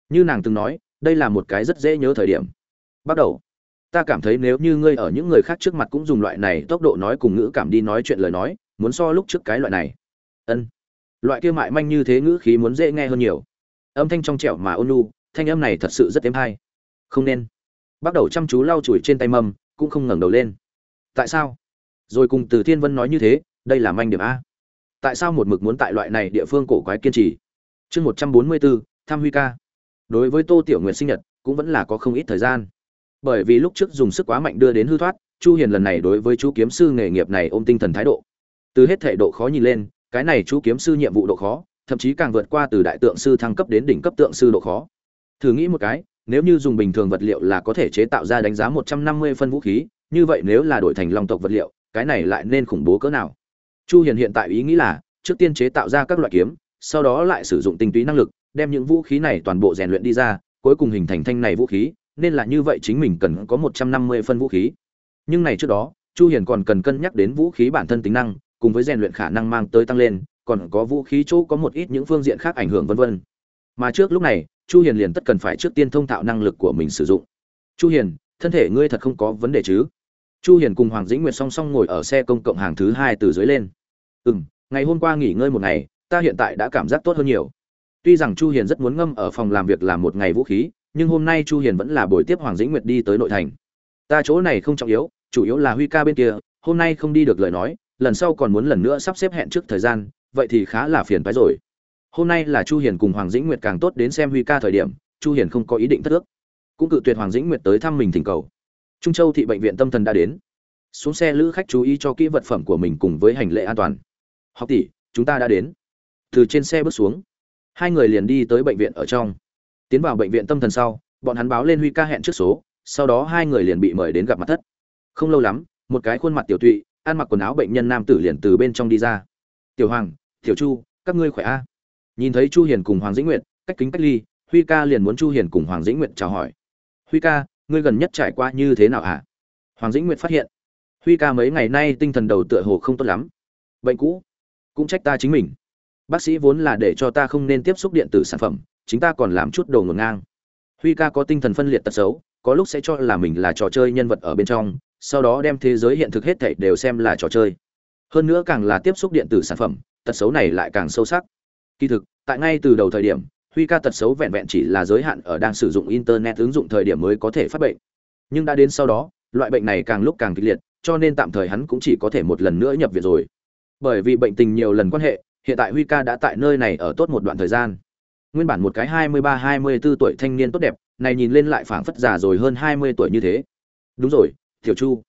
[SPEAKER 1] Như nàng từng nói, đây là một cái rất dễ nhớ thời điểm. Bắt đầu ta cảm thấy nếu như ngươi ở những người khác trước mặt cũng dùng loại này tốc độ nói cùng ngữ cảm đi nói chuyện lời nói, muốn so lúc trước cái loại này. Ân. Loại kia mại manh như thế ngữ khí muốn dễ nghe hơn nhiều. Âm thanh trong trẻo mà ôn nhu, thanh âm này thật sự rất êm hay. Không nên. Bắt đầu chăm chú lau chùi trên tay mâm, cũng không ngẩng đầu lên. Tại sao? Rồi cùng từ thiên vân nói như thế, đây là manh điểm a. Tại sao một mực muốn tại loại này địa phương cổ quái kiên trì? Chương một trăm bốn mươi bốn tham huy ca. Đối với tô tiểu nguyệt sinh nhật, cũng vẫn là có không ít thời gian bởi vì lúc trước dùng sức quá mạnh đưa đến hư thoát, chu hiền lần này đối với chú kiếm sư nghề nghiệp này ôm tinh thần thái độ. Từ hết thể độ khó nhìn lên, cái này chú kiếm sư nhiệm vụ độ khó, thậm chí càng vượt qua từ đại tượng sư thăng cấp đến đỉnh cấp tượng sư độ khó. Thử nghĩ một cái, nếu như dùng bình thường vật liệu là có thể chế tạo ra đánh giá 150 phân vũ khí, như vậy nếu là đổi thành long tộc vật liệu, cái này lại nên khủng bố cỡ nào? Chu hiền hiện tại ý nghĩ là, trước tiên chế tạo ra các loại kiếm, sau đó lại sử dụng tinh túy năng lực, đem những vũ khí này toàn bộ rèn luyện đi ra, cuối cùng hình thành thanh này vũ khí nên là như vậy chính mình cần có 150 phân vũ khí. Nhưng này trước đó, chu hiền còn cần cân nhắc đến vũ khí bản thân tính năng, cùng với rèn luyện khả năng mang tới tăng lên, còn có vũ khí chỗ có một ít những phương diện khác ảnh hưởng vân vân. Mà trước lúc này, chu hiền liền tất cần phải trước tiên thông thạo năng lực của mình sử dụng. Chu hiền, thân thể ngươi thật không có vấn đề chứ? Chu hiền cùng hoàng dĩnh nguyệt song song ngồi ở xe công cộng hàng thứ hai từ dưới lên. Ừm, ngày hôm qua nghỉ ngơi một ngày, ta hiện tại đã cảm giác tốt hơn nhiều. Tuy rằng chu hiền rất muốn ngâm ở phòng làm việc làm một ngày vũ khí nhưng hôm nay chu hiền vẫn là buổi tiếp hoàng dĩnh nguyệt đi tới nội thành. Ta chỗ này không trọng yếu, chủ yếu là huy ca bên kia, hôm nay không đi được lời nói, lần sau còn muốn lần nữa sắp xếp hẹn trước thời gian, vậy thì khá là phiền phái rồi. Hôm nay là chu hiền cùng hoàng dĩnh nguyệt càng tốt đến xem huy ca thời điểm, chu hiền không có ý định thất ước. Cũng cự tuyệt hoàng dĩnh nguyệt tới thăm mình thỉnh cầu. Trung châu thị bệnh viện tâm thần đã đến. Xuống xe lữ khách chú ý cho kỹ vật phẩm của mình cùng với hành lệ an toàn. Học tỷ, chúng ta đã đến. Từ trên xe bước xuống, hai người liền đi tới bệnh viện ở trong tiến vào bệnh viện tâm thần sau, bọn hắn báo lên huy ca hẹn trước số, sau đó hai người liền bị mời đến gặp mặt thất. Không lâu lắm, một cái khuôn mặt tiểu tụy, ăn mặc quần áo bệnh nhân nam tử liền từ bên trong đi ra. Tiểu hoàng, tiểu chu, các ngươi khỏe a? Nhìn thấy chu hiền cùng hoàng dĩnh nguyệt, cách kính cách ly, huy ca liền muốn chu hiền cùng hoàng dĩnh nguyệt chào hỏi. Huy ca, ngươi gần nhất trải qua như thế nào hả hoàng dĩnh nguyệt phát hiện, huy ca mấy ngày nay tinh thần đầu tựa hồ không tốt lắm. Bệnh cũ, cũng trách ta chính mình. Bác sĩ vốn là để cho ta không nên tiếp xúc điện tử sản phẩm chính ta còn làm chút đồ ngổn ngang. Huy ca có tinh thần phân liệt tật xấu, có lúc sẽ cho là mình là trò chơi nhân vật ở bên trong, sau đó đem thế giới hiện thực hết thảy đều xem là trò chơi. Hơn nữa càng là tiếp xúc điện tử sản phẩm, tật xấu này lại càng sâu sắc. Kỳ thực, tại ngay từ đầu thời điểm, huy ca tật xấu vẹn vẹn chỉ là giới hạn ở đang sử dụng internet ứng dụng thời điểm mới có thể phát bệnh. Nhưng đã đến sau đó, loại bệnh này càng lúc càng kịch liệt, cho nên tạm thời hắn cũng chỉ có thể một lần nữa nhập viện rồi. Bởi vì bệnh tình nhiều lần quan hệ, hiện tại huy ca đã tại nơi này ở tốt một đoạn thời gian nguyên bản một cái hai mươi ba, hai mươi bốn tuổi thanh niên tốt đẹp, này nhìn lên lại phảng phất già rồi hơn hai mươi tuổi như thế. Đúng rồi, tiểu chu.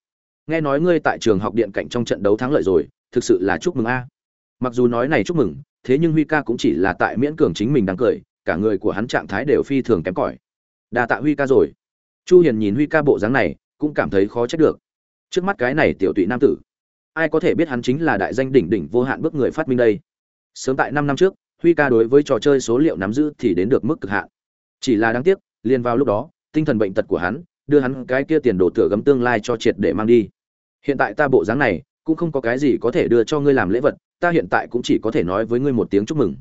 [SPEAKER 1] Nghe nói ngươi tại trường học điện cạnh trong trận đấu thắng lợi rồi, thực sự là chúc mừng a. Mặc dù nói này chúc mừng, thế nhưng huy ca cũng chỉ là tại miễn cường chính mình đang cười, cả người của hắn trạng thái đều phi thường kém cỏi. Đa tạ huy ca rồi. Chu hiền nhìn huy ca bộ dáng này, cũng cảm thấy khó trách được. Trước mắt cái này tiểu tụy nam tử, ai có thể biết hắn chính là đại danh đỉnh đỉnh vô hạn bước người phát minh đây? Sớm tại 5 năm trước huy ca đối với trò chơi số liệu nắm giữ thì đến được mức cực hạn. Chỉ là đáng tiếc, liền vào lúc đó, tinh thần bệnh tật của hắn, đưa hắn cái kia tiền đồ tựa gấm tương lai cho triệt để mang đi. Hiện tại ta bộ dáng này, cũng không có cái gì có thể đưa cho ngươi làm lễ vật, ta hiện tại cũng chỉ có thể nói với ngươi một tiếng chúc mừng.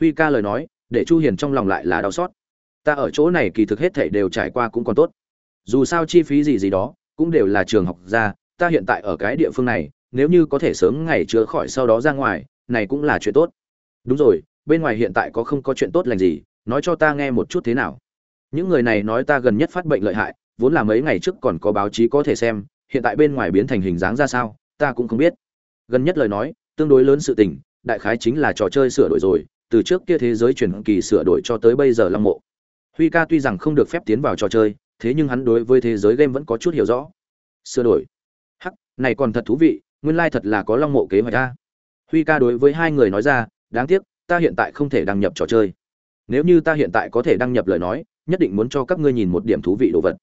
[SPEAKER 1] Huy ca lời nói, để chu hiền trong lòng lại là đau xót. Ta ở chỗ này kỳ thực hết thảy đều trải qua cũng còn tốt. Dù sao chi phí gì gì đó, cũng đều là trường học ra, ta hiện tại ở cái địa phương này, nếu như có thể sớm ngày chữa khỏi sau đó ra ngoài, này cũng là chuyện tốt. Đúng rồi bên ngoài hiện tại có không có chuyện tốt lành gì, nói cho ta nghe một chút thế nào. Những người này nói ta gần nhất phát bệnh lợi hại, vốn là mấy ngày trước còn có báo chí có thể xem, hiện tại bên ngoài biến thành hình dáng ra sao, ta cũng không biết. Gần nhất lời nói, tương đối lớn sự tình, đại khái chính là trò chơi sửa đổi rồi, từ trước kia thế giới chuyển kỳ sửa đổi cho tới bây giờ long mộ. Huy ca tuy rằng không được phép tiến vào trò chơi, thế nhưng hắn đối với thế giới game vẫn có chút hiểu rõ. Sửa đổi. Hắc, này còn thật thú vị, nguyên lai thật là có long mộ kế hoạch ta huy ca đối với hai người nói ra, đáng tiếc ta hiện tại không thể đăng nhập trò chơi. Nếu như ta hiện tại có thể đăng nhập lời nói, nhất định muốn cho các ngươi nhìn một điểm thú vị đồ vật.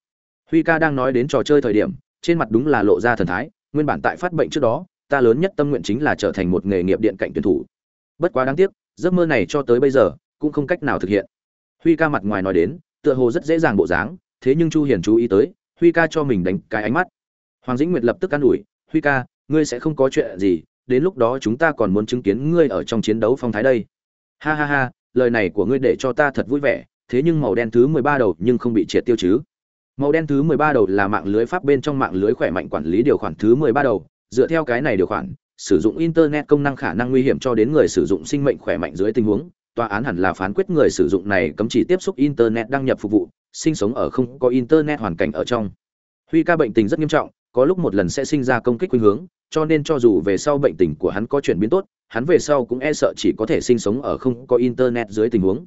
[SPEAKER 1] Huy ca đang nói đến trò chơi thời điểm, trên mặt đúng là lộ ra thần thái, nguyên bản tại phát bệnh trước đó, ta lớn nhất tâm nguyện chính là trở thành một nghề nghiệp điện cạnh tuyển thủ. Bất quá đáng tiếc, giấc mơ này cho tới bây giờ, cũng không cách nào thực hiện. Huy ca mặt ngoài nói đến, tựa hồ rất dễ dàng bộ dáng, thế nhưng chu hiền chú ý tới, huy ca cho mình đánh cái ánh mắt. Hoàng dĩnh nguyệt lập tức can ủi, huy ca, ngươi sẽ không có chuyện gì đến lúc đó chúng ta còn muốn chứng kiến ngươi ở trong chiến đấu phong thái đây. Ha ha ha, lời này của ngươi để cho ta thật vui vẻ, thế nhưng màu đen thứ 13 đầu nhưng không bị triệt tiêu chứ. Màu đen thứ 13 đầu là mạng lưới pháp bên trong mạng lưới khỏe mạnh quản lý điều khoản thứ 13 đầu. Dựa theo cái này điều khoản, sử dụng internet công năng khả năng nguy hiểm cho đến người sử dụng sinh mệnh khỏe mạnh dưới tình huống. Tòa án hẳn là phán quyết người sử dụng này cấm chỉ tiếp xúc internet đăng nhập phục vụ, sinh sống ở không có internet hoàn cảnh ở trong. Huy ca bệnh tình rất nghiêm trọng, có lúc một lần sẽ sinh ra công kích khuynh hướng cho nên cho dù về sau bệnh tình của hắn có chuyển biến tốt hắn về sau cũng e sợ chỉ có thể sinh sống ở không có internet dưới tình huống.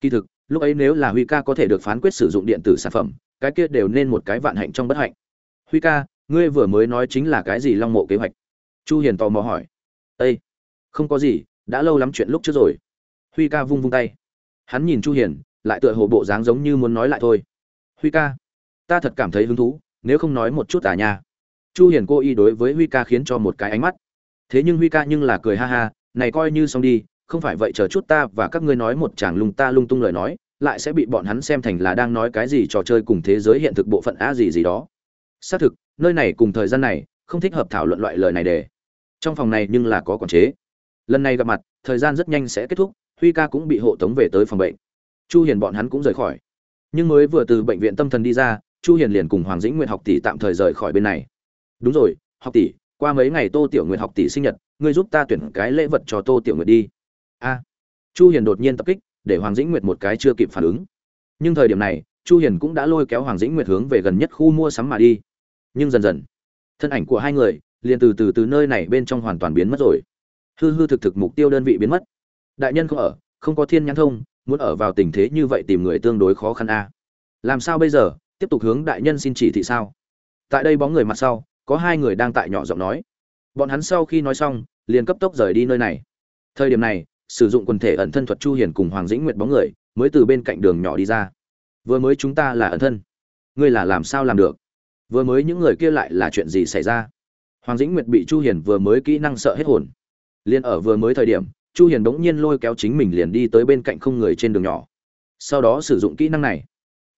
[SPEAKER 1] Kỳ thực lúc ấy nếu là huy ca có thể được phán quyết sử dụng điện tử sản phẩm cái kia đều nên một cái vạn hạnh trong bất hạnh. Huy ca ngươi vừa mới nói chính là cái gì long mộ kế hoạch? Chu hiền tò mò hỏi. Ê, không có gì đã lâu lắm chuyện lúc trước rồi. Huy ca vung vung tay. Hắn nhìn chu hiền lại tựa hồ bộ dáng giống như muốn nói lại thôi. Huy ca ta thật cảm thấy hứng thú nếu không nói một chút à nha chu hiền cô y đối với huy ca khiến cho một cái ánh mắt. Thế nhưng huy ca nhưng là cười ha ha, này coi như xong đi, không phải vậy chờ chút ta và các ngươi nói một chàng lung ta lung tung lời nói, lại sẽ bị bọn hắn xem thành là đang nói cái gì trò chơi cùng thế giới hiện thực bộ phận a gì gì đó. Xác thực, nơi này cùng thời gian này, không thích hợp thảo luận loại lời này để. Trong phòng này nhưng là có quản chế. Lần này gặp mặt, thời gian rất nhanh sẽ kết thúc, huy ca cũng bị hộ tống về tới phòng bệnh. Chu hiền bọn hắn cũng rời khỏi. Nhưng mới vừa từ bệnh viện tâm thần đi ra, chu hiền liền cùng hoàng dĩnh nguyện học tỷ tạm thời rời khỏi bên này đúng rồi, học tỷ, qua mấy ngày tô tiểu nguyện học tỷ sinh nhật, ngươi giúp ta tuyển cái lễ vật cho tô tiểu nguyện đi. A. Chu hiền đột nhiên tập kích, để hoàng dĩnh nguyệt một cái chưa kịp phản ứng. Nhưng thời điểm này, chu hiền cũng đã lôi kéo hoàng dĩnh nguyệt hướng về gần nhất khu mua sắm mà đi. Nhưng dần dần, thân ảnh của hai người liền từ từ từ nơi này bên trong hoàn toàn biến mất rồi. Hư hư thực thực mục tiêu đơn vị biến mất. Đại nhân không ở, không có thiên nhãn thông, muốn ở vào tình thế như vậy tìm người tương đối khó khăn a. Làm sao bây giờ? Tiếp tục hướng đại nhân xin chỉ thị sao? Tại đây bóng người mặt sau có hai người đang tại nhỏ giọng nói. Bọn hắn sau khi nói xong, liền cấp tốc rời đi nơi này. Thời điểm này, sử dụng quần thể ẩn thân thuật chu hiền cùng hoàng dĩnh nguyệt bóng người, mới từ bên cạnh đường nhỏ đi ra. Vừa mới chúng ta là ẩn thân. Ngươi là làm sao làm được? Vừa mới những người kia lại là chuyện gì xảy ra? Hoàng dĩnh nguyệt bị chu hiền vừa mới kỹ năng sợ hết hồn. Liền ở vừa mới thời điểm, chu hiền đống nhiên lôi kéo chính mình liền đi tới bên cạnh không người trên đường nhỏ. Sau đó sử dụng kỹ năng này.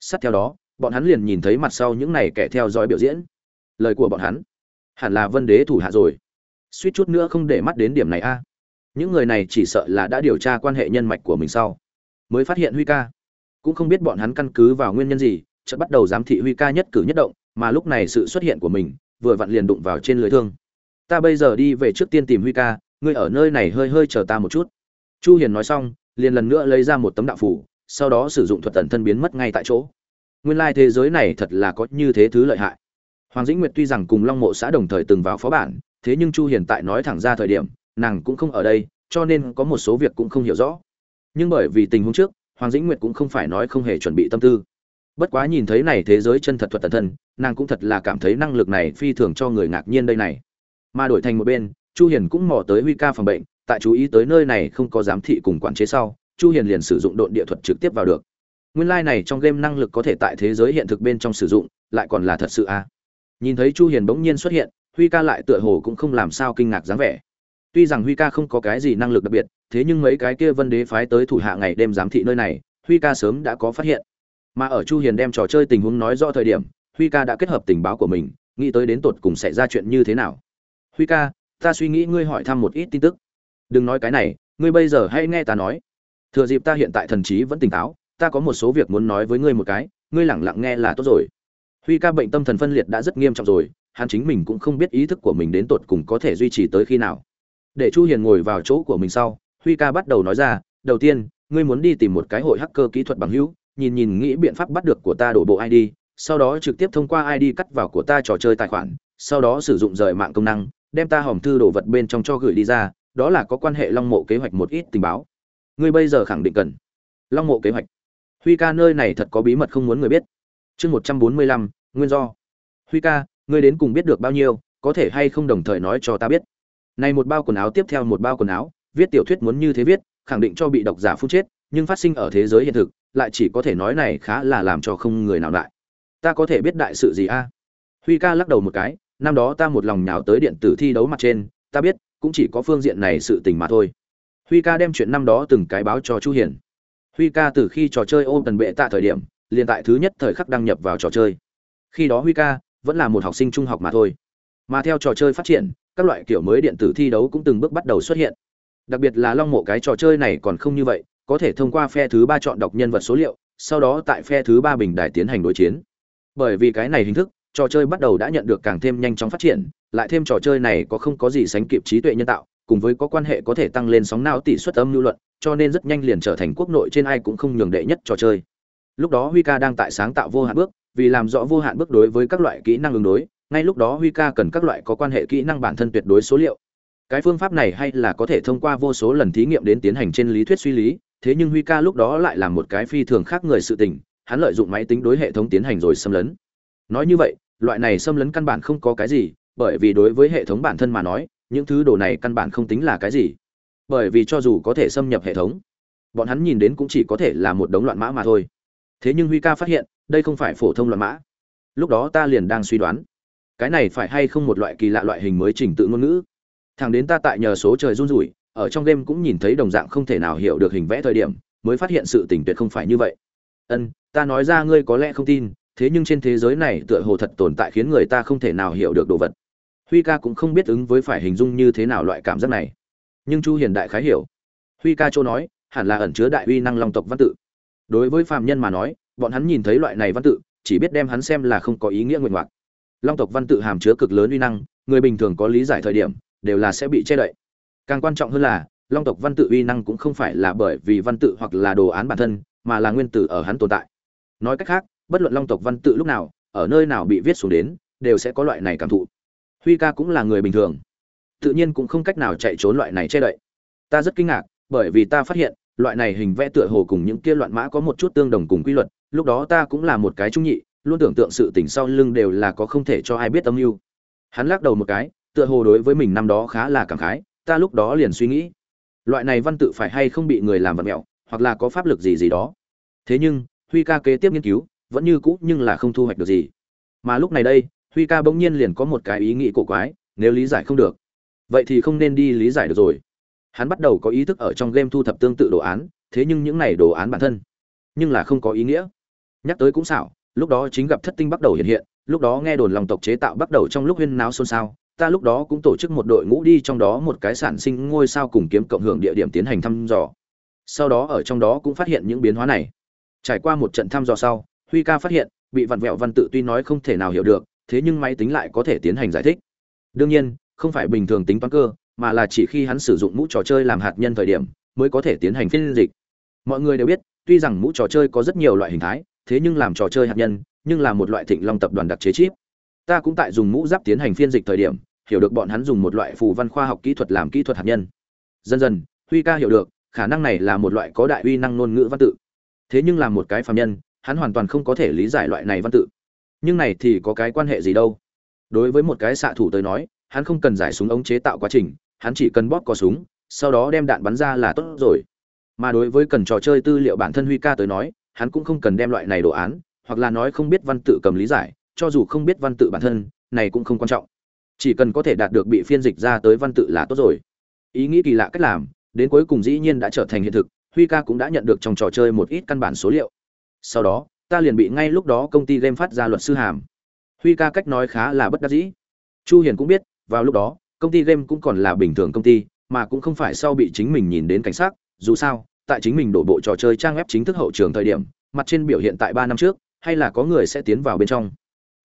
[SPEAKER 1] Sát theo đó, bọn hắn liền nhìn thấy mặt sau những này kẻ theo dõi biểu diễn lời của bọn hắn. Hẳn là vân đế thủ hạ rồi. Suýt chút nữa không để mắt đến điểm này a. Những người này chỉ sợ là đã điều tra quan hệ nhân mạch của mình sau, mới phát hiện huy ca. Cũng không biết bọn hắn căn cứ vào nguyên nhân gì, chợt bắt đầu giám thị huy ca nhất cử nhất động, mà lúc này sự xuất hiện của mình vừa vặn liền đụng vào trên lưới thương. Ta bây giờ đi về trước tiên tìm huy ca, ngươi ở nơi này hơi hơi chờ ta một chút. Chu hiền nói xong, liền lần nữa lấy ra một tấm đạo phủ, sau đó sử dụng thuật tần thân biến mất ngay tại chỗ. Nguyên lai thế giới này thật là có như thế thứ lợi hại hoàng dĩnh nguyệt tuy rằng cùng long mộ xã đồng thời từng vào phó bản, thế nhưng chu hiền tại nói thẳng ra thời điểm, nàng cũng không ở đây, cho nên có một số việc cũng không hiểu rõ. Nhưng bởi vì tình huống trước, hoàng dĩnh nguyệt cũng không phải nói không hề chuẩn bị tâm tư. Bất quá nhìn thấy này thế giới chân thật thuật tận thân, nàng cũng thật là cảm thấy năng lực này phi thường cho người ngạc nhiên đây này. Mà đổi thành một bên, chu hiền cũng mò tới huy ca phòng bệnh, tại chú ý tới nơi này không có giám thị cùng quản chế sau, chu hiền liền sử dụng độn địa thuật trực tiếp vào được. Nguyên lai like này trong game năng lực có thể tại thế giới hiện thực bên trong sử dụng, lại còn là thật sự à? Nhìn thấy chu hiền bỗng nhiên xuất hiện, huy ca lại tựa hồ cũng không làm sao kinh ngạc dáng vẻ. Tuy rằng huy ca không có cái gì năng lực đặc biệt, thế nhưng mấy cái kia vân đế phái tới thủ hạ ngày đêm giám thị nơi này, huy ca sớm đã có phát hiện. Mà ở chu hiền đem trò chơi tình huống nói rõ thời điểm, huy ca đã kết hợp tình báo của mình, nghĩ tới đến tột cùng sẽ ra chuyện như thế nào. Huy ca, ta suy nghĩ ngươi hỏi thăm một ít tin tức. Đừng nói cái này, ngươi bây giờ hãy nghe ta nói. Thừa dịp ta hiện tại thần trí vẫn tỉnh táo, ta có một số việc muốn nói với ngươi một cái, ngươi lẳng lặng nghe là tốt rồi huy ca bệnh tâm thần phân liệt đã rất nghiêm trọng rồi, hắn chính mình cũng không biết ý thức của mình đến tột cùng có thể duy trì tới khi nào. Để chu hiền ngồi vào chỗ của mình sau, huy ca bắt đầu nói ra, đầu tiên, ngươi muốn đi tìm một cái hội hacker kỹ thuật bằng hữu, nhìn nhìn nghĩ biện pháp bắt được của ta đổ bộ id sau đó trực tiếp thông qua id cắt vào của ta trò chơi tài khoản, sau đó sử dụng rời mạng công năng, đem ta hòm thư đồ vật bên trong cho gửi đi ra, đó là có quan hệ long mộ kế hoạch một ít tình báo. Ngươi bây giờ khẳng định cần long mộ kế hoạch. Huy ca nơi này thật có bí mật không muốn người biết chương một trăm bốn mươi lăm, nguyên do. Huy ca, ngươi đến cùng biết được bao nhiêu, có thể hay không đồng thời nói cho ta biết. Này một bao quần áo tiếp theo một bao quần áo, viết tiểu thuyết muốn như thế viết, khẳng định cho bị độc giả phun chết, nhưng phát sinh ở thế giới hiện thực, lại chỉ có thể nói này khá là làm cho không người nào lại ta có thể biết đại sự gì a? Huy ca lắc đầu một cái, năm đó ta một lòng nhào tới điện tử thi đấu mặt trên, ta biết, cũng chỉ có phương diện này sự tình mà thôi. Huy ca đem chuyện năm đó từng cái báo cho chu hiền. Huy ca từ khi trò chơi ôm tần bệ tạ thời điểm liền tại thứ nhất thời khắc đăng nhập vào trò chơi. Khi đó huy ca vẫn là một học sinh trung học mà thôi. Mà theo trò chơi phát triển, các loại kiểu mới điện tử thi đấu cũng từng bước bắt đầu xuất hiện. Đặc biệt là long mộ cái trò chơi này còn không như vậy, có thể thông qua phe thứ ba chọn đọc nhân vật số liệu, sau đó tại phe thứ ba bình đài tiến hành đối chiến. Bởi vì cái này hình thức, trò chơi bắt đầu đã nhận được càng thêm nhanh chóng phát triển, lại thêm trò chơi này có không có gì sánh kịp trí tuệ nhân tạo, cùng với có quan hệ có thể tăng lên sóng não tỷ suất âm lưu luận, cho nên rất nhanh liền trở thành quốc nội trên ai cũng không nhường đệ nhất trò chơi lúc đó huy ca đang tại sáng tạo vô hạn bước, vì làm rõ vô hạn bước đối với các loại kỹ năng ứng đối, ngay lúc đó huy ca cần các loại có quan hệ kỹ năng bản thân tuyệt đối số liệu. Cái phương pháp này hay là có thể thông qua vô số lần thí nghiệm đến tiến hành trên lý thuyết suy lý, thế nhưng huy ca lúc đó lại làm một cái phi thường khác người sự tình, hắn lợi dụng máy tính đối hệ thống tiến hành rồi xâm lấn. Nói như vậy, loại này xâm lấn căn bản không có cái gì, bởi vì đối với hệ thống bản thân mà nói, những thứ đồ này căn bản không tính là cái gì. Bởi vì cho dù có thể xâm nhập hệ thống, bọn hắn nhìn đến cũng chỉ có thể là một đống loạn mã mà thôi thế nhưng huy ca phát hiện, đây không phải phổ thông loạn mã. Lúc đó ta liền đang suy đoán. Cái này phải hay không một loại kỳ lạ loại hình mới trình tự ngôn ngữ? Thằng đến ta tại nhờ số trời run rủi, ở trong game cũng nhìn thấy đồng dạng không thể nào hiểu được hình vẽ thời điểm, mới phát hiện sự tình tuyệt không phải như vậy. Ân, ta nói ra ngươi có lẽ không tin, thế nhưng trên thế giới này tựa hồ thật tồn tại khiến người ta không thể nào hiểu được đồ vật. Huy ca cũng không biết ứng với phải hình dung như thế nào loại cảm giác này. Nhưng chu hiền đại khái hiểu. Huy ca châu nói, hẳn là ẩn chứa đại uy năng long tộc văn tự đối với phàm nhân mà nói, bọn hắn nhìn thấy loại này văn tự, chỉ biết đem hắn xem là không có ý nghĩa nguyện ngoạc. Long tộc văn tự hàm chứa cực lớn uy năng, người bình thường có lý giải thời điểm, đều là sẽ bị che đậy. Càng quan trọng hơn là, long tộc văn tự uy năng cũng không phải là bởi vì văn tự hoặc là đồ án bản thân, mà là nguyên tử ở hắn tồn tại. Nói cách khác, bất luận long tộc văn tự lúc nào, ở nơi nào bị viết xuống đến, đều sẽ có loại này cảm thụ. Huy ca cũng là người bình thường. Tự nhiên cũng không cách nào chạy trốn loại này che đậy. Ta rất kinh ngạc, bởi vì ta phát hiện loại này hình vẽ tựa hồ cùng những kia loạn mã có một chút tương đồng cùng quy luật, lúc đó ta cũng là một cái trung nhị, luôn tưởng tượng sự tình sau lưng đều là có không thể cho ai biết âm mưu. Hắn lắc đầu một cái, tựa hồ đối với mình năm đó khá là cảm khái, ta lúc đó liền suy nghĩ, loại này văn tự phải hay không bị người làm vật mẹo, hoặc là có pháp lực gì gì đó. Thế nhưng, huy ca kế tiếp nghiên cứu, vẫn như cũ nhưng là không thu hoạch được gì. Mà lúc này đây, huy ca bỗng nhiên liền có một cái ý nghĩ cổ quái, nếu lý giải không được, vậy thì không nên đi lý giải được rồi hắn bắt đầu có ý thức ở trong game thu thập tương tự đồ án, thế nhưng những này đồ án bản thân, nhưng là không có ý nghĩa. Nhắc tới cũng xảo, lúc đó chính gặp thất tinh bắt đầu hiện hiện, lúc đó nghe đồn lòng tộc chế tạo bắt đầu trong lúc huyên náo xôn xao, ta lúc đó cũng tổ chức một đội ngũ đi trong đó một cái sản sinh ngôi sao cùng kiếm cộng hưởng địa điểm tiến hành thăm dò. Sau đó ở trong đó cũng phát hiện những biến hóa này. Trải qua một trận thăm dò sau, huy ca phát hiện, bị vặn vẹo văn tự tuy nói không thể nào hiểu được, thế nhưng máy tính lại có thể tiến hành giải thích. Đương nhiên, không phải bình thường tính toán cơ mà là chỉ khi hắn sử dụng mũ trò chơi làm hạt nhân thời điểm mới có thể tiến hành phiên dịch. Mọi người đều biết, tuy rằng mũ trò chơi có rất nhiều loại hình thái, thế nhưng làm trò chơi hạt nhân, nhưng là một loại thịnh long tập đoàn đặc chế chip. Ta cũng tại dùng mũ giáp tiến hành phiên dịch thời điểm, hiểu được bọn hắn dùng một loại phù văn khoa học kỹ thuật làm kỹ thuật hạt nhân. Dần dần, huy ca hiểu được, khả năng này là một loại có đại uy năng ngôn ngữ văn tự. Thế nhưng là một cái phàm nhân, hắn hoàn toàn không có thể lý giải loại này văn tự. Nhưng này thì có cái quan hệ gì đâu? Đối với một cái xạ thủ tới nói hắn không cần giải súng ống chế tạo quá trình, hắn chỉ cần bóp cò súng, sau đó đem đạn bắn ra là tốt rồi. Mà đối với cần trò chơi tư liệu bản thân huy ca tới nói, hắn cũng không cần đem loại này đồ án, hoặc là nói không biết văn tự cầm lý giải, cho dù không biết văn tự bản thân, này cũng không quan trọng. Chỉ cần có thể đạt được bị phiên dịch ra tới văn tự là tốt rồi. Ý nghĩ kỳ lạ cách làm, đến cuối cùng dĩ nhiên đã trở thành hiện thực, huy ca cũng đã nhận được trong trò chơi một ít căn bản số liệu. Sau đó, ta liền bị ngay lúc đó công ty game phát ra luật sư hàm. Huy ca cách nói khá là bất đắc dĩ. Chu hiền cũng biết vào lúc đó, công ty game cũng còn là bình thường công ty, mà cũng không phải sau bị chính mình nhìn đến cảnh sát. Dù sao, tại chính mình đổ bộ trò chơi trang web chính thức hậu trường thời điểm, mặt trên biểu hiện tại ba năm trước, hay là có người sẽ tiến vào bên trong.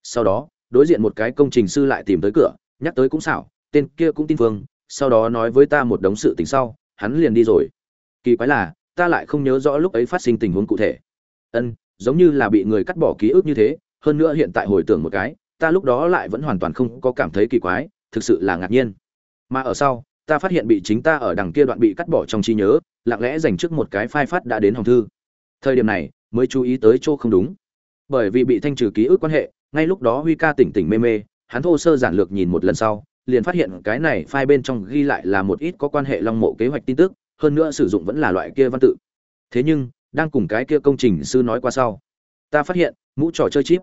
[SPEAKER 1] Sau đó, đối diện một cái công trình sư lại tìm tới cửa, nhắc tới cũng xảo, tên kia cũng tin phương, sau đó nói với ta một đống sự tình sau, hắn liền đi rồi. Kỳ quái là, ta lại không nhớ rõ lúc ấy phát sinh tình huống cụ thể. Ân, giống như là bị người cắt bỏ ký ức như thế, hơn nữa hiện tại hồi tưởng một cái, ta lúc đó lại vẫn hoàn toàn không có cảm thấy kỳ quái thực sự là ngạc nhiên. Mà ở sau, ta phát hiện bị chính ta ở đằng kia đoạn bị cắt bỏ trong trí nhớ, lặng lẽ dành trước một cái file phát đã đến hồng thư. Thời điểm này, mới chú ý tới chỗ không đúng. Bởi vì bị thanh trừ ký ức quan hệ, ngay lúc đó huy ca tỉnh tỉnh mê mê, hắn thô sơ giản lược nhìn một lần sau, liền phát hiện cái này file bên trong ghi lại là một ít có quan hệ long mộ kế hoạch tin tức, hơn nữa sử dụng vẫn là loại kia văn tự. Thế nhưng, đang cùng cái kia công trình sư nói qua sau, ta phát hiện mũ trò chơi chip,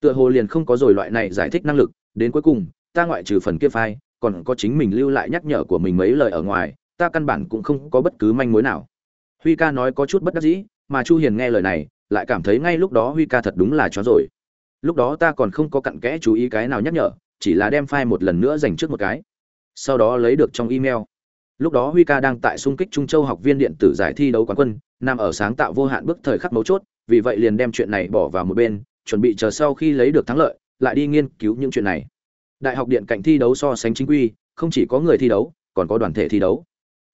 [SPEAKER 1] tựa hồ liền không có rồi loại này giải thích năng lực, đến cuối cùng ta ngoại trừ phần kia file còn có chính mình lưu lại nhắc nhở của mình mấy lời ở ngoài, ta căn bản cũng không có bất cứ manh mối nào. Huy ca nói có chút bất đắc dĩ, mà chu hiền nghe lời này, lại cảm thấy ngay lúc đó huy ca thật đúng là chó rồi. Lúc đó ta còn không có cặn kẽ chú ý cái nào nhắc nhở, chỉ là đem file một lần nữa dành trước một cái. Sau đó lấy được trong email. Lúc đó huy ca đang tại xung kích trung châu học viên điện tử giải thi đấu quán quân, nằm ở sáng tạo vô hạn bước thời khắc mấu chốt, vì vậy liền đem chuyện này bỏ vào một bên, chuẩn bị chờ sau khi lấy được thắng lợi, lại đi nghiên cứu những chuyện này đại học điện cạnh thi đấu so sánh chính quy, không chỉ có người thi đấu, còn có đoàn thể thi đấu.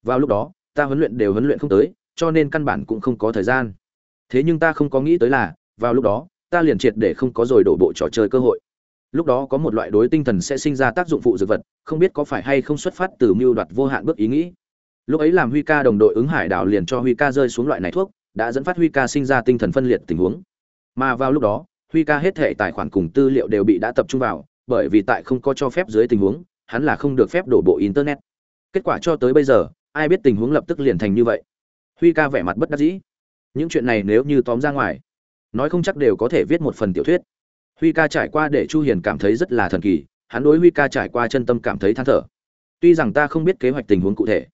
[SPEAKER 1] Vào lúc đó, ta huấn luyện đều huấn luyện không tới, cho nên căn bản cũng không có thời gian. Thế nhưng ta không có nghĩ tới là, vào lúc đó, ta liền triệt để không có rồi đổ bộ trò chơi cơ hội. Lúc đó có một loại đối tinh thần sẽ sinh ra tác dụng phụ dược vật, không biết có phải hay không xuất phát từ mưu đoạt vô hạn bước ý nghĩ. Lúc ấy làm huy ca đồng đội ứng hải đảo liền cho huy ca rơi xuống loại này thuốc, đã dẫn phát huy ca sinh ra tinh thần phân liệt tình huống. Mà vào lúc đó, huy ca hết thể tài khoản cùng tư liệu đều bị đã tập trung vào bởi vì tại không có cho phép dưới tình huống, hắn là không được phép đổ bộ internet. Kết quả cho tới bây giờ, ai biết tình huống lập tức liền thành như vậy. Huy ca vẻ mặt bất đắc dĩ. Những chuyện này nếu như tóm ra ngoài, nói không chắc đều có thể viết một phần tiểu thuyết. Huy ca trải qua để chu hiền cảm thấy rất là thần kỳ, hắn đối huy ca trải qua chân tâm cảm thấy than thở. Tuy rằng ta không biết kế hoạch tình huống cụ thể,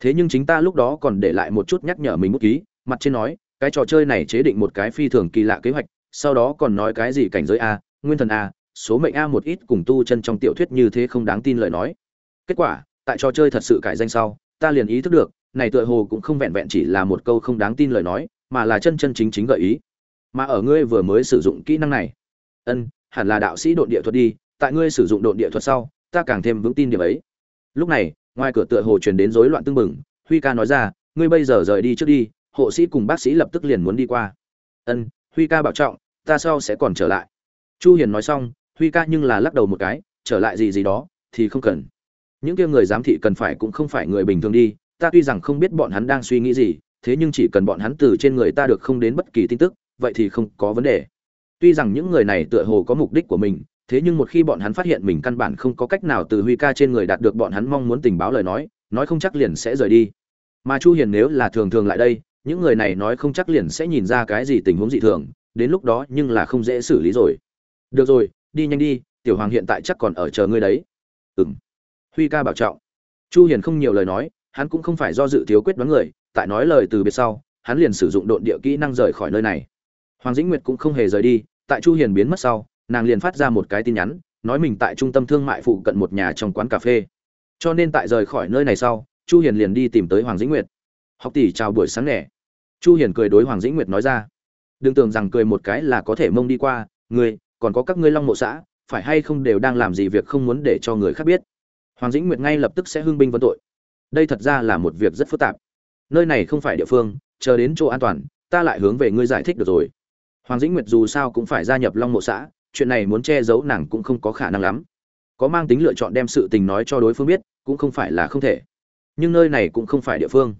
[SPEAKER 1] thế nhưng chính ta lúc đó còn để lại một chút nhắc nhở mình bút ký, mặt trên nói, cái trò chơi này chế định một cái phi thường kỳ lạ kế hoạch, sau đó còn nói cái gì cảnh giới a, nguyên thần a số mệnh a một ít cùng tu chân trong tiểu thuyết như thế không đáng tin lời nói. Kết quả, tại trò chơi thật sự cải danh sau, ta liền ý thức được, này tựa hồ cũng không vẹn vẹn chỉ là một câu không đáng tin lời nói, mà là chân chân chính chính gợi ý. Mà ở ngươi vừa mới sử dụng kỹ năng này, ân, hẳn là đạo sĩ độn địa thuật đi, tại ngươi sử dụng độn địa thuật sau, ta càng thêm vững tin điểm ấy. Lúc này, ngoài cửa tựa hồ truyền đến rối loạn tương mừng huy ca nói ra, ngươi bây giờ rời đi trước đi, hộ sĩ cùng bác sĩ lập tức liền muốn đi qua. Ân, huy ca bảo trọng, ta sau sẽ còn trở lại. Chu hiền nói xong huy ca nhưng là lắc đầu một cái, trở lại gì gì đó, thì không cần. Những kia người giám thị cần phải cũng không phải người bình thường đi, ta tuy rằng không biết bọn hắn đang suy nghĩ gì, thế nhưng chỉ cần bọn hắn từ trên người ta được không đến bất kỳ tin tức, vậy thì không có vấn đề. Tuy rằng những người này tựa hồ có mục đích của mình, thế nhưng một khi bọn hắn phát hiện mình căn bản không có cách nào từ huy ca trên người đạt được bọn hắn mong muốn tình báo lời nói nói không chắc liền sẽ rời đi. Mà chu hiền nếu là thường thường lại đây, những người này nói không chắc liền sẽ nhìn ra cái gì tình huống dị thường, đến lúc đó nhưng là không dễ xử lý rồi. Được rồi đi nhanh đi, tiểu hoàng hiện tại chắc còn ở chờ ngươi đấy. Ừng huy ca bảo trọng. Chu hiền không nhiều lời nói, hắn cũng không phải do dự thiếu quyết đoán người, tại nói lời từ biệt sau, hắn liền sử dụng độn địa kỹ năng rời khỏi nơi này. Hoàng dĩnh nguyệt cũng không hề rời đi, tại chu hiền biến mất sau, nàng liền phát ra một cái tin nhắn, nói mình tại trung tâm thương mại phụ cận một nhà trong quán cà phê. Cho nên tại rời khỏi nơi này sau, chu hiền liền đi tìm tới hoàng dĩnh nguyệt. Học tỷ chào buổi sáng nè. Chu hiền cười đối hoàng dĩnh nguyệt nói ra. Đừng tưởng rằng cười một cái là có thể mông đi qua người còn có các ngươi long mộ xã, phải hay không đều đang làm gì việc không muốn để cho người khác biết? Hoàng dĩnh nguyệt ngay lập tức sẽ hưng binh vấn tội. Đây thật ra là một việc rất phức tạp. Nơi này không phải địa phương, chờ đến chỗ an toàn, ta lại hướng về ngươi giải thích được rồi. Hoàng dĩnh nguyệt dù sao cũng phải gia nhập long mộ xã, chuyện này muốn che giấu nàng cũng không có khả năng lắm. Có mang tính lựa chọn đem sự tình nói cho đối phương biết, cũng không phải là không thể. Nhưng nơi này cũng không phải địa phương.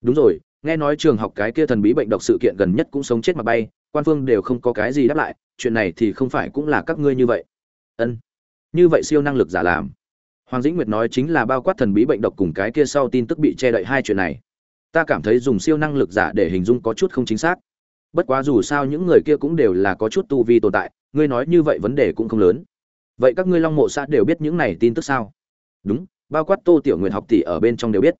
[SPEAKER 1] Đúng rồi, nghe nói trường học cái kia thần bí bệnh độc sự kiện gần nhất cũng sống chết mà bay quan phương đều không có cái gì đáp lại, chuyện này thì không phải cũng là các ngươi như vậy. Ân. Như vậy siêu năng lực giả làm. Hoàng dĩnh nguyệt nói chính là bao quát thần bí bệnh độc cùng cái kia sau tin tức bị che đậy hai chuyện này. Ta cảm thấy dùng siêu năng lực giả để hình dung có chút không chính xác. Bất quá dù sao những người kia cũng đều là có chút tu vi tồn tại, ngươi nói như vậy vấn đề cũng không lớn. Vậy các ngươi long mộ xã đều biết những này tin tức sao? Đúng, bao quát tô tiểu nguyện học tỷ ở bên trong đều biết.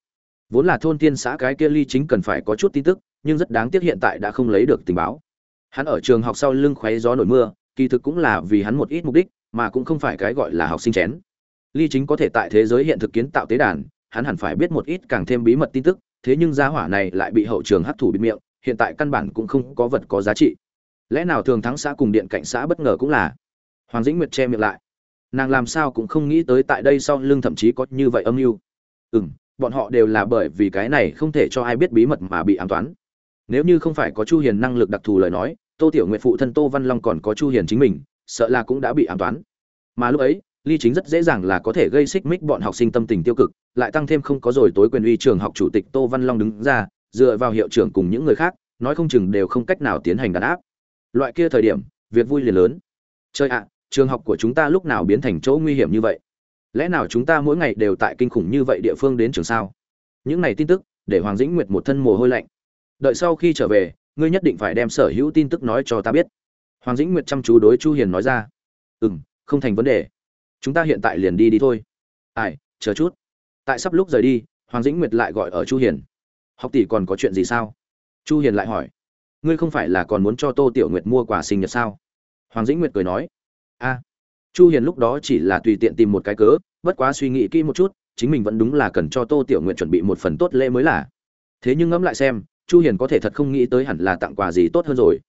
[SPEAKER 1] Vốn là thôn tiên xã cái kia ly chính cần phải có chút tin tức, nhưng rất đáng tiếc hiện tại đã không lấy được tình báo hắn ở trường học sau lưng khoé gió nổi mưa, kỳ thực cũng là vì hắn một ít mục đích, mà cũng không phải cái gọi là học sinh chén. Ly chính có thể tại thế giới hiện thực kiến tạo tế đàn, hắn hẳn phải biết một ít càng thêm bí mật tin tức, thế nhưng gia hỏa này lại bị hậu trường hấp thụ bịt miệng, hiện tại căn bản cũng không có vật có giá trị. Lẽ nào thường thắng xã cùng điện cảnh xã bất ngờ cũng là? Hoàng dĩnh nguyệt che miệng lại. Nàng làm sao cũng không nghĩ tới tại đây sau lưng thậm chí có như vậy âm mưu. Ừ m bọn họ đều là bởi vì cái này không thể cho ai biết bí mật mà bị ám toán. Nếu như không phải có chu hiền năng lực đặc thù lời nói tô tiểu nguyện phụ thân tô văn long còn có chu hiền chính mình, sợ là cũng đã bị ám toán. Mà lúc ấy, ly chính rất dễ dàng là có thể gây xích mích bọn học sinh tâm tình tiêu cực, lại tăng thêm không có rồi tối quyền uy trường học chủ tịch tô văn long đứng ra, dựa vào hiệu trưởng cùng những người khác, nói không chừng đều không cách nào tiến hành đàn áp. Loại kia thời điểm, việc vui liền lớn. Chơi ạ, trường học của chúng ta lúc nào biến thành chỗ nguy hiểm như vậy? Lẽ nào chúng ta mỗi ngày đều tại kinh khủng như vậy địa phương đến trường sao? Những này tin tức, để hoàng dĩnh nguyệt một thân mồ hôi lạnh. Đợi sau khi trở về ngươi nhất định phải đem sở hữu tin tức nói cho ta biết. Hoàng dĩnh nguyệt chăm chú đối chu hiền nói ra. Ừ m không thành vấn đề. Chúng ta hiện tại liền đi đi thôi. Ai, chờ chút. Tại sắp lúc rời đi, hoàng dĩnh nguyệt lại gọi ở chu hiền. Học tỷ còn có chuyện gì sao? Chu hiền lại hỏi. Ngươi không phải là còn muốn cho tô tiểu nguyệt mua quà sinh nhật sao? Hoàng dĩnh nguyệt cười nói. A. Chu hiền lúc đó chỉ là tùy tiện tìm một cái cớ, bất quá suy nghĩ kỹ một chút, chính mình vẫn đúng là cần cho tô tiểu nguyệt chuẩn bị một phần tốt lễ mới là. Thế nhưng ngẫm lại xem chu hiền có thể thật không nghĩ tới hẳn là tặng quà gì tốt hơn rồi.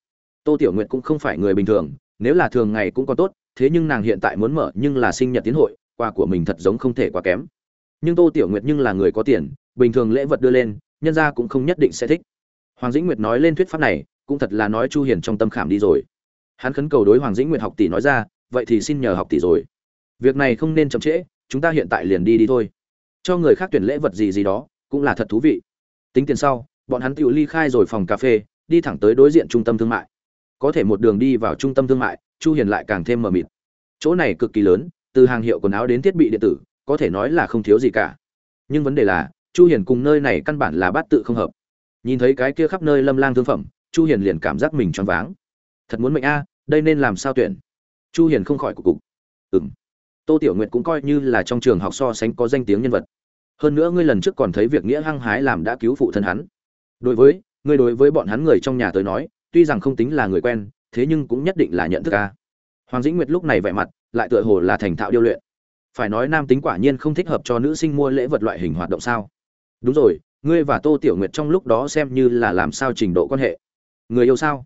[SPEAKER 1] Tô tiểu nguyệt cũng không phải người bình thường, nếu là thường ngày cũng còn tốt, thế nhưng nàng hiện tại muốn mở nhưng là sinh nhật tiến hội, quà của mình thật giống không thể quá kém. Nhưng tô tiểu nguyệt nhưng là người có tiền, bình thường lễ vật đưa lên, nhân gia cũng không nhất định sẽ thích. Hoàng dĩnh nguyệt nói lên thuyết pháp này, cũng thật là nói chu hiền trong tâm khảm đi rồi. Hắn khấn cầu đối hoàng dĩnh nguyệt học tỷ nói ra, vậy thì xin nhờ học tỷ rồi. Việc này không nên chậm trễ, chúng ta hiện tại liền đi đi thôi. Cho người khác tuyển lễ vật gì gì đó, cũng là thật thú vị. Tính tiền sau bọn hắn tự ly khai rồi phòng cà phê, đi thẳng tới đối diện trung tâm thương mại. Có thể một đường đi vào trung tâm thương mại, chu hiền lại càng thêm mờ mịt. Chỗ này cực kỳ lớn, từ hàng hiệu quần áo đến thiết bị điện tử, có thể nói là không thiếu gì cả. Nhưng vấn đề là, chu hiền cùng nơi này căn bản là bát tự không hợp. Nhìn thấy cái kia khắp nơi lâm lang thương phẩm, chu hiền liền cảm giác mình choáng váng. Thật muốn mệnh a, đây nên làm sao tuyển? Chu hiền không khỏi cục cục. Ừm. Tô tiểu nguyệt cũng coi như là trong trường học so sánh có danh tiếng nhân vật. Hơn nữa ngươi lần trước còn thấy việc nghĩa hăng hái làm đã cứu phụ thân hắn đối với, ngươi đối với bọn hắn người trong nhà tới nói, tuy rằng không tính là người quen, thế nhưng cũng nhất định là nhận thức a. Hoàng dĩnh nguyệt lúc này vẻ mặt, lại tựa hồ là thành thạo điêu luyện. Phải nói nam tính quả nhiên không thích hợp cho nữ sinh mua lễ vật loại hình hoạt động sao? Đúng rồi, ngươi và tô tiểu nguyệt trong lúc đó xem như là làm sao trình độ quan hệ? Người yêu sao?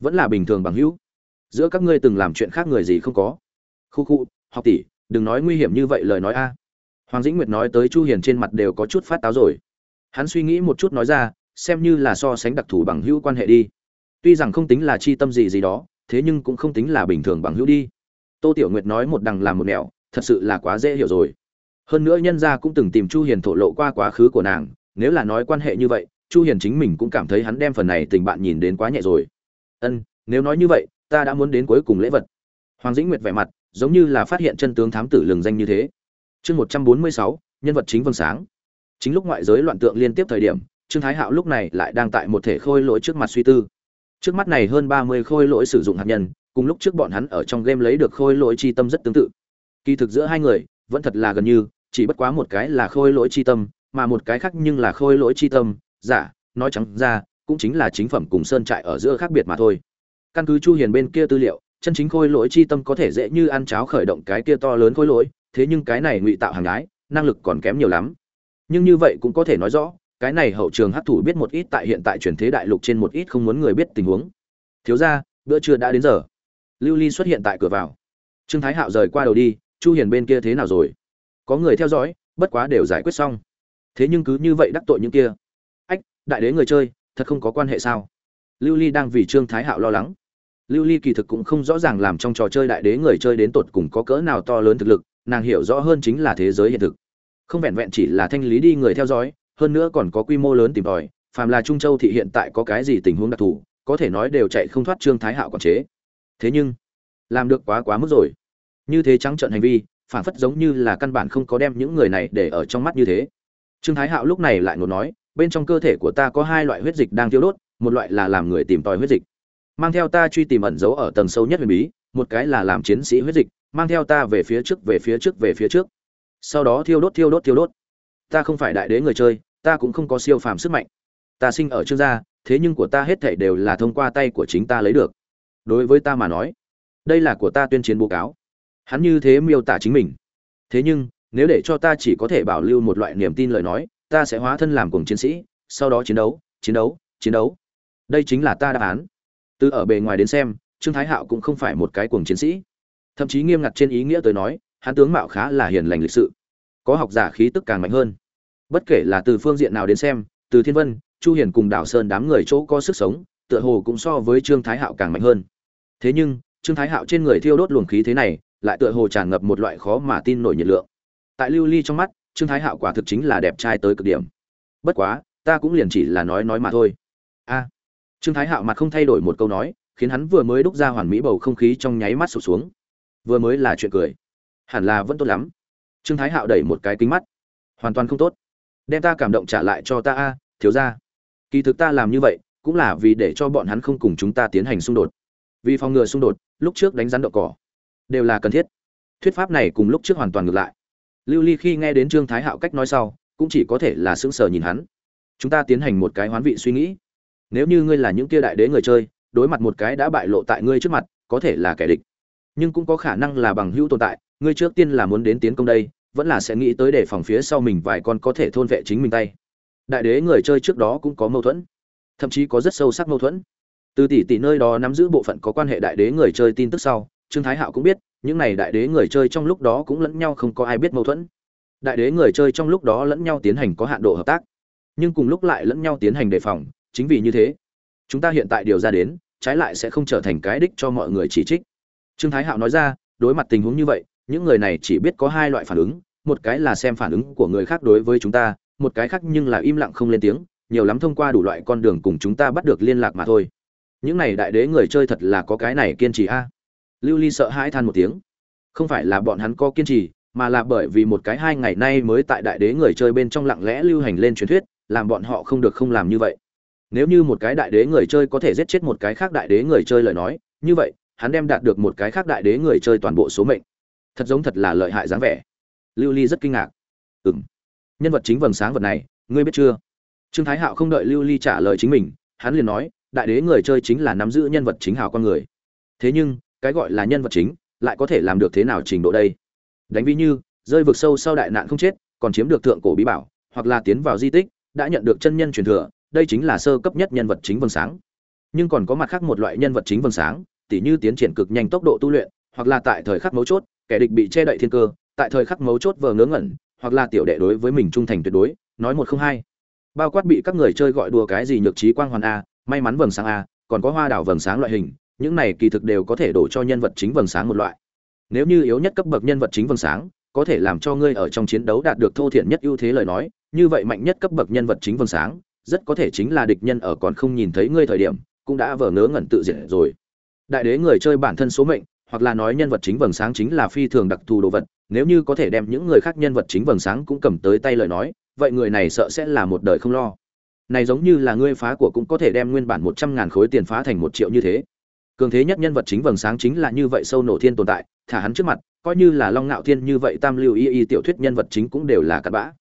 [SPEAKER 1] Vẫn là bình thường bằng hữu. Giữa các ngươi từng làm chuyện khác người gì không có? Khu khu, học tỷ, đừng nói nguy hiểm như vậy lời nói a. Hoàng dĩnh nguyệt nói tới chu hiền trên mặt đều có chút phát táo rồi. Hắn suy nghĩ một chút nói ra xem như là so sánh đặc thù bằng hữu quan hệ đi. Tuy rằng không tính là chi tâm gì gì đó thế nhưng cũng không tính là bình thường bằng hữu đi. Tô tiểu nguyệt nói một đằng làm một nẻo thật sự là quá dễ hiểu rồi. Hơn nữa nhân gia cũng từng tìm chu hiền thổ lộ qua quá khứ của nàng nếu là nói quan hệ như vậy chu hiền chính mình cũng cảm thấy hắn đem phần này tình bạn nhìn đến quá nhẹ rồi. Ân nếu nói như vậy ta đã muốn đến cuối cùng lễ vật. Hoàng dĩnh nguyệt vẻ mặt giống như là phát hiện chân tướng thám tử lừng danh như thế. Chương 146, nhân vật chính vâng sáng. Chính lúc ngoại giới loạn tượng liên tiếp thời điểm trương thái hạo lúc này lại đang tại một thể khôi lỗi trước mặt suy tư. Trước mắt này hơn 30 khôi lỗi sử dụng hạt nhân, cùng lúc trước bọn hắn ở trong game lấy được khôi lỗi chi tâm rất tương tự. Kỳ thực giữa hai người, vẫn thật là gần như, chỉ bất quá một cái là khôi lỗi chi tâm, mà một cái khác nhưng là khôi lỗi chi tâm. Giả nói trắng ra, cũng chính là chính phẩm cùng sơn trại ở giữa khác biệt mà thôi. Căn cứ chu hiền bên kia tư liệu, chân chính khôi lỗi chi tâm có thể dễ như ăn cháo khởi động cái kia to lớn khôi lỗi, thế nhưng cái này ngụy tạo hàng gái, năng lực còn kém nhiều lắm. Nhưng như vậy cũng có thể nói rõ cái này hậu trường hấp thủ biết một ít tại hiện tại truyền thế đại lục trên một ít không muốn người biết tình huống. Thiếu gia, bữa trưa đã đến giờ. Lưu ly xuất hiện tại cửa vào. Trương thái hạo rời qua đầu đi, chu hiền bên kia thế nào rồi? Có người theo dõi, bất quá đều giải quyết xong. Thế nhưng cứ như vậy đắc tội những kia. Ách, đại đế người chơi, thật không có quan hệ sao? Lưu ly đang vì trương thái hạo lo lắng. Lưu ly kỳ thực cũng không rõ ràng làm trong trò chơi đại đế người chơi đến tột cùng có cỡ nào to lớn thực lực, nàng hiểu rõ hơn chính là thế giới hiện thực. Không vẹn vẹn chỉ là thanh lý đi người theo dõi hơn nữa còn có quy mô lớn tìm tòi, phàm là trung châu thị hiện tại có cái gì tình huống đặc thù, có thể nói đều chạy không thoát trương thái hạo quản chế. Thế nhưng, làm được quá quá mức rồi. Như thế trắng trợn hành vi, phản phất giống như là căn bản không có đem những người này để ở trong mắt như thế. Trương thái hạo lúc này lại ngột nói, bên trong cơ thể của ta có hai loại huyết dịch đang tiêu đốt, một loại là làm người tìm tòi huyết dịch. Mang theo ta truy tìm ẩn dấu ở tầng sâu nhất huyền bí, một cái là làm chiến sĩ huyết dịch, mang theo ta về phía trước, về phía trước, về phía trước. Sau đó thiêu đốt thiêu đốt thiêu đốt. Ta không phải đại đế người chơi ta cũng không có siêu phàm sức mạnh. Ta sinh ở trương gia, thế nhưng của ta hết thảy đều là thông qua tay của chính ta lấy được. Đối với ta mà nói, đây là của ta tuyên chiến bố cáo. Hắn như thế miêu tả chính mình. Thế nhưng, nếu để cho ta chỉ có thể bảo lưu một loại niềm tin lời nói, ta sẽ hóa thân làm cùng chiến sĩ, sau đó chiến đấu chiến đấu chiến đấu. Đây chính là ta đáp án. Từ ở bề ngoài đến xem, trương thái hạo cũng không phải một cái cuồng chiến sĩ. Thậm chí nghiêm ngặt trên ý nghĩa tới nói, hắn tướng mạo khá là hiền lành lịch sự. Có học giả khí tức càng mạnh hơn bất kể là từ phương diện nào đến xem, từ thiên vân, chu hiền cùng đảo sơn đám người chỗ có sức sống, tựa hồ cũng so với trương thái hạo càng mạnh hơn. Thế nhưng, trương thái hạo trên người thiêu đốt luồng khí thế này, lại tựa hồ tràn ngập một loại khó mà tin nổi nhiệt lượng. Tại lưu ly trong mắt, trương thái hạo quả thực chính là đẹp trai tới cực điểm. Bất quá, ta cũng liền chỉ là nói nói mà thôi. A. Trương thái hạo mặt không thay đổi một câu nói, khiến hắn vừa mới đúc ra hoàn mỹ bầu không khí trong nháy mắt sụp xuống. Vừa mới là chuyện cười. Hẳn là vẫn tốt lắm. Trương thái hạo đẩy một cái kính mắt. Hoàn toàn không tốt đem ta cảm động trả lại cho ta a, thiếu ra kỳ thực ta làm như vậy, cũng là vì để cho bọn hắn không cùng chúng ta tiến hành xung đột. Vì phòng ngừa xung đột, lúc trước đánh rắn đậu cỏ, đều là cần thiết. Thuyết pháp này cùng lúc trước hoàn toàn ngược lại. Lưu ly khi nghe đến trương thái hạo cách nói sau, cũng chỉ có thể là sững sờ nhìn hắn. Chúng ta tiến hành một cái hoán vị suy nghĩ. Nếu như ngươi là những kia đại đế người chơi, đối mặt một cái đã bại lộ tại ngươi trước mặt, có thể là kẻ địch. Nhưng cũng có khả năng là bằng hữu tồn tại, ngươi trước tiên là muốn đến tiến công đây vẫn là sẽ nghĩ tới để phòng phía sau mình vài con có thể thôn vệ chính mình tay. Đại đế người chơi trước đó cũng có mâu thuẫn, thậm chí có rất sâu sắc mâu thuẫn. Từ tỷ tỷ nơi đó nắm giữ bộ phận có quan hệ đại đế người chơi tin tức sau, trương thái hạo cũng biết, những này đại đế người chơi trong lúc đó cũng lẫn nhau không có ai biết mâu thuẫn. Đại đế người chơi trong lúc đó lẫn nhau tiến hành có hạn độ hợp tác, nhưng cùng lúc lại lẫn nhau tiến hành đề phòng, chính vì như thế, chúng ta hiện tại điều ra đến, trái lại sẽ không trở thành cái đích cho mọi người chỉ trích. Trương thái hạo nói ra, đối mặt tình huống như vậy những người này chỉ biết có hai loại phản ứng, một cái là xem phản ứng của người khác đối với chúng ta, một cái khác nhưng là im lặng không lên tiếng, nhiều lắm thông qua đủ loại con đường cùng chúng ta bắt được liên lạc mà thôi. Những này đại đế người chơi thật là có cái này kiên trì a. Lưu ly sợ hãi than một tiếng. Không phải là bọn hắn có kiên trì, mà là bởi vì một cái hai ngày nay mới tại đại đế người chơi bên trong lặng lẽ lưu hành lên truyền thuyết, làm bọn họ không được không làm như vậy. Nếu như một cái đại đế người chơi có thể giết chết một cái khác đại đế người chơi lời nói, như vậy, hắn đem đạt được một cái khác đại đế người chơi toàn bộ số mệnh thật giống thật là lợi hại dáng vẻ. Lưu ly rất kinh ngạc. Ừ m nhân vật chính vầng sáng vật này, ngươi biết chưa? Trương thái hạo không đợi lưu ly trả lời chính mình, hắn liền nói, đại đế người chơi chính là nắm giữ nhân vật chính hào con người. Thế nhưng, cái gọi là nhân vật chính, lại có thể làm được thế nào trình độ đây? Đánh ví như, rơi vực sâu sau đại nạn không chết, còn chiếm được thượng cổ bí bảo, hoặc là tiến vào di tích, đã nhận được chân nhân truyền thừa, đây chính là sơ cấp nhất nhân vật chính vầng sáng. Nhưng còn có mặt khác một loại nhân vật chính vầng sáng, tỉ như tiến triển cực nhanh tốc độ tu luyện, hoặc là tại thời khắc mấu chốt kẻ địch bị che đậy thiên cơ, tại thời khắc mấu chốt vờ ngớ ngẩn, hoặc là tiểu đệ đối với mình trung thành tuyệt đối, nói một không hai. Bao quát bị các người chơi gọi đùa cái gì nhược trí quang hoàn a, may mắn vầng sáng a, còn có hoa đảo vầng sáng loại hình, những này kỳ thực đều có thể đổ cho nhân vật chính vầng sáng một loại. Nếu như yếu nhất cấp bậc nhân vật chính vầng sáng, có thể làm cho ngươi ở trong chiến đấu đạt được thô thiện nhất ưu thế lời nói, như vậy mạnh nhất cấp bậc nhân vật chính vầng sáng, rất có thể chính là địch nhân ở còn không nhìn thấy ngươi thời điểm, cũng đã vờ ngớ ngẩn tự diệt rồi. Đại đế người chơi bản thân số mệnh hoặc là nói nhân vật chính vầng sáng chính là phi thường đặc thù đồ vật, nếu như có thể đem những người khác nhân vật chính vầng sáng cũng cầm tới tay lời nói, vậy người này sợ sẽ là một đời không lo. Này giống như là ngươi phá của cũng có thể đem nguyên bản một trăm ngàn khối tiền phá thành một triệu như thế. Cường thế nhất nhân vật chính vầng sáng chính là như vậy sâu nổ thiên tồn tại, thả hắn trước mặt, coi như là long ngạo thiên như vậy tam lưu y y tiểu thuyết nhân vật chính cũng đều là cặn bã.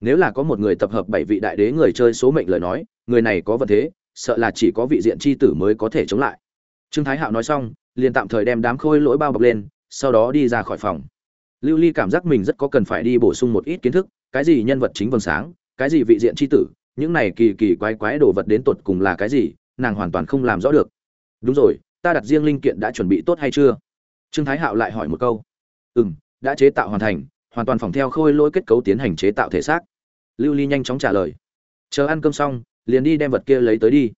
[SPEAKER 1] Nếu là có một người tập hợp bảy vị đại đế người chơi số mệnh lời nói, người này có vật thế, sợ là chỉ có vị diện c h i tử mới có thể chống lại. Trương thái hạo nói xong liền tạm thời đem đám khôi lỗi bao bọc lên, sau đó đi ra khỏi phòng. Lưu ly cảm giác mình rất có cần phải đi bổ sung một ít kiến thức, cái gì nhân vật chính vầng sáng, cái gì vị diện chi tử, những này kỳ kỳ quái quái đồ vật đến tột cùng là cái gì, nàng hoàn toàn không làm rõ được. Đúng rồi, ta đặt riêng linh kiện đã chuẩn bị tốt hay chưa? Trương thái hạo lại hỏi một câu. Ừ m đã chế tạo hoàn thành, hoàn toàn phòng theo khôi lỗi kết cấu tiến hành chế tạo thể xác. Lưu ly nhanh chóng trả lời. Chờ ăn cơm xong, liền đi đem vật kia lấy tới đi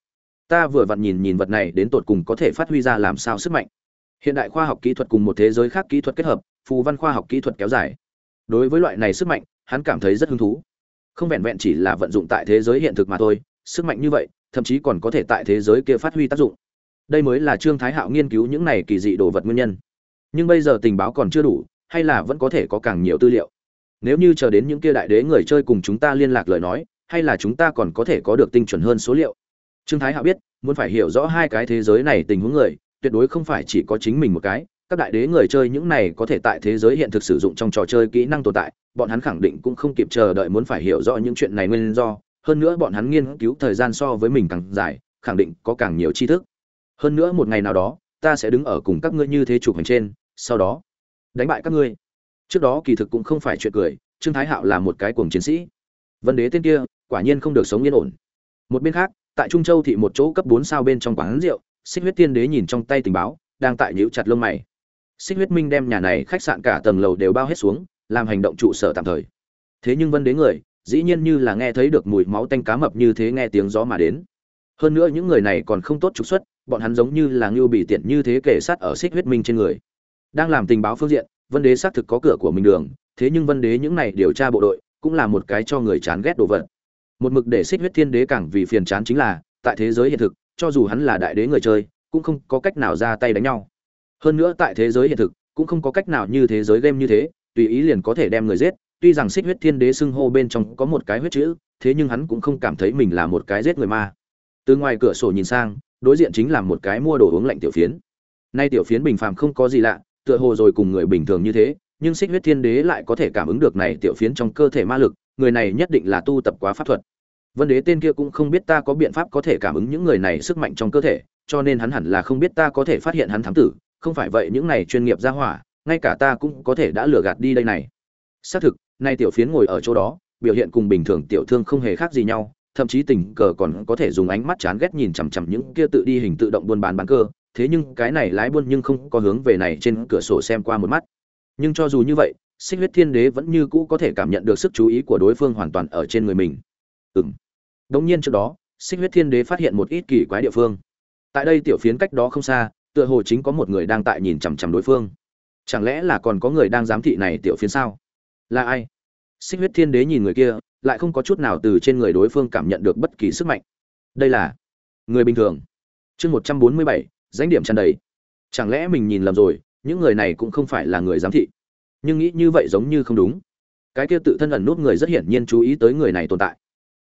[SPEAKER 1] ta vừa vặn nhìn nhìn vật này đến tột cùng có thể phát huy ra làm sao sức mạnh. Hiện đại khoa học kỹ thuật cùng một thế giới khác kỹ thuật kết hợp, phù văn khoa học kỹ thuật kéo dài. Đối với loại này sức mạnh, hắn cảm thấy rất hứng thú. Không vẹn vẹn chỉ là vận dụng tại thế giới hiện thực mà thôi, sức mạnh như vậy, thậm chí còn có thể tại thế giới kia phát huy tác dụng. Đây mới là trương thái hạo nghiên cứu những này kỳ dị đồ vật nguyên nhân. Nhưng bây giờ tình báo còn chưa đủ, hay là vẫn có thể có càng nhiều tư liệu? Nếu như chờ đến những kia đại đế người chơi cùng chúng ta liên lạc lời nói, hay là chúng ta còn có thể có được tinh chuẩn hơn số liệu? Trương thái hạo biết, muốn phải hiểu rõ hai cái thế giới này tình huống người, tuyệt đối không phải chỉ có chính mình một cái. Các đại đế người chơi những này có thể tại thế giới hiện thực sử dụng trong trò chơi kỹ năng tồn tại, bọn hắn khẳng định cũng không kịp chờ đợi muốn phải hiểu rõ những chuyện này nguyên do. Hơn nữa bọn hắn nghiên cứu thời gian so với mình càng dài, khẳng định có càng nhiều tri thức. Hơn nữa một ngày nào đó, ta sẽ đứng ở cùng các ngươi như thế chụp hành trên, sau đó đánh bại các ngươi. Trước đó kỳ thực cũng không phải chuyện cười, trương thái hạo là một cái cuồng chiến sĩ. Vân đế tên kia, quả nhiên không được sống yên ổn. Một bên khác tại trung châu thị một chỗ cấp bốn sao bên trong quán rượu, xích huyết tiên đế nhìn trong tay tình báo, đang tại nhíu chặt lông mày. Xích huyết minh đem nhà này khách sạn cả tầng lầu đều bao hết xuống, làm hành động trụ sở tạm thời. Thế nhưng vân đế người, dĩ nhiên như là nghe thấy được mùi máu tanh cá mập như thế nghe tiếng gió mà đến. Hơn nữa những người này còn không tốt trục xuất, bọn hắn giống như là ngưu bị tiện như thế kể sát ở xích huyết minh trên người. Đang làm tình báo phương diện, vân đế xác thực có cửa của mình đường, thế nhưng vân đế những này điều tra bộ đội, cũng là một cái cho người chán ghét đồ vật một mực để xích huyết thiên đế càng vì phiền chán chính là, tại thế giới hiện thực, cho dù hắn là đại đế người chơi, cũng không có cách nào ra tay đánh nhau. Hơn nữa tại thế giới hiện thực, cũng không có cách nào như thế giới game như thế, tùy ý liền có thể đem người giết. Tuy rằng xích huyết thiên đế xưng hô bên trong có một cái huyết chữ, thế nhưng hắn cũng không cảm thấy mình là một cái giết người ma. Từ ngoài cửa sổ nhìn sang, đối diện chính là một cái mua đồ uống lạnh tiểu phiến. Nay tiểu phiến bình phàm không có gì lạ, tựa hồ rồi cùng người bình thường như thế nhưng xích huyết thiên đế lại có thể cảm ứng được này tiểu phiến trong cơ thể ma lực, người này nhất định là tu tập quá pháp thuật. Vân đế tên kia cũng không biết ta có biện pháp có thể cảm ứng những người này sức mạnh trong cơ thể, cho nên hắn hẳn là không biết ta có thể phát hiện hắn thám tử, không phải vậy những này chuyên nghiệp ra hỏa, ngay cả ta cũng có thể đã lừa gạt đi đây này. Xác thực, nay tiểu phiến ngồi ở chỗ đó, biểu hiện cùng bình thường tiểu thương không hề khác gì nhau, thậm chí tình cờ còn có thể dùng ánh mắt chán ghét nhìn chằm chằm những kia tự đi hình tự động buôn bán bán cơ, thế nhưng cái này lái buôn nhưng không có hướng về này trên cửa sổ xem qua một mắt nhưng cho dù như vậy, xích huyết thiên đế vẫn như cũ có thể cảm nhận được sức chú ý của đối phương hoàn toàn ở trên người mình. Ừng đống nhiên trước đó, xích huyết thiên đế phát hiện một ít kỳ quái địa phương. Tại đây tiểu phiến cách đó không xa, tựa hồ chính có một người đang tại nhìn chằm chằm đối phương. Chẳng lẽ là còn có người đang giám thị này tiểu phiến sao? Là ai? Xích huyết thiên đế nhìn người kia, lại không có chút nào từ trên người đối phương cảm nhận được bất kỳ sức mạnh. Đây là người bình thường. Chương một trăm bốn mươi bảy, danh điểm tràn đầy. Chẳng lẽ mình nhìn lầm rồi những người này cũng không phải là người giám thị. Nhưng nghĩ như vậy giống như không đúng. Cái kia tự thân ẩn nút người rất hiển nhiên chú ý tới người này tồn tại.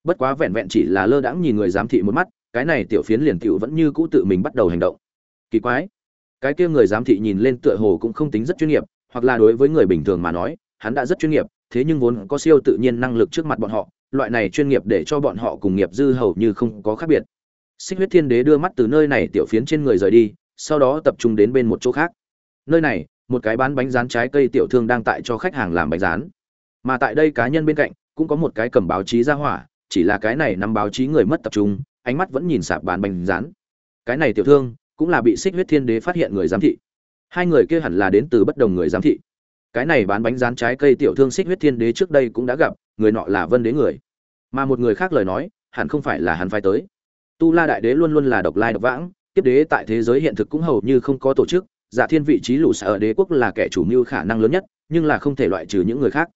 [SPEAKER 1] Bất quá vẹn vẹn chỉ là lơ đãng nhìn người giám thị một mắt, cái này tiểu phiến liền tiểu vẫn như cũ tự mình bắt đầu hành động. Kỳ quái. Cái kia người giám thị nhìn lên tựa hồ cũng không tính rất chuyên nghiệp, hoặc là đối với người bình thường mà nói, hắn đã rất chuyên nghiệp, thế nhưng vốn có siêu tự nhiên năng lực trước mặt bọn họ, loại này chuyên nghiệp để cho bọn họ cùng nghiệp dư hầu như không có khác biệt. Xích huyết thiên đế đưa mắt từ nơi này tiểu phiến trên người rời đi, sau đó tập trung đến bên một chỗ khác nơi này, một cái bán bánh rán trái cây tiểu thương đang tại cho khách hàng làm bánh rán. Mà tại đây cá nhân bên cạnh, cũng có một cái cầm báo chí ra hỏa, chỉ là cái này nắm báo chí người mất tập trung, ánh mắt vẫn nhìn sạp bán bánh rán. Cái này tiểu thương, cũng là bị xích huyết thiên đế phát hiện người giám thị. Hai người kia hẳn là đến từ bất đồng người giám thị. Cái này bán bánh rán trái cây tiểu thương xích huyết thiên đế trước đây cũng đã gặp, người nọ là vân đế người. Mà một người khác lời nói, hẳn không phải là hắn phải tới. Tu la đại đế luôn luôn là độc lai độc vãng, tiếp đế tại thế giới hiện thực cũng hầu như không có tổ chức giả thiên vị trí lũ sở đế quốc là kẻ chủ mưu khả năng lớn nhất, nhưng là không thể loại trừ những người khác.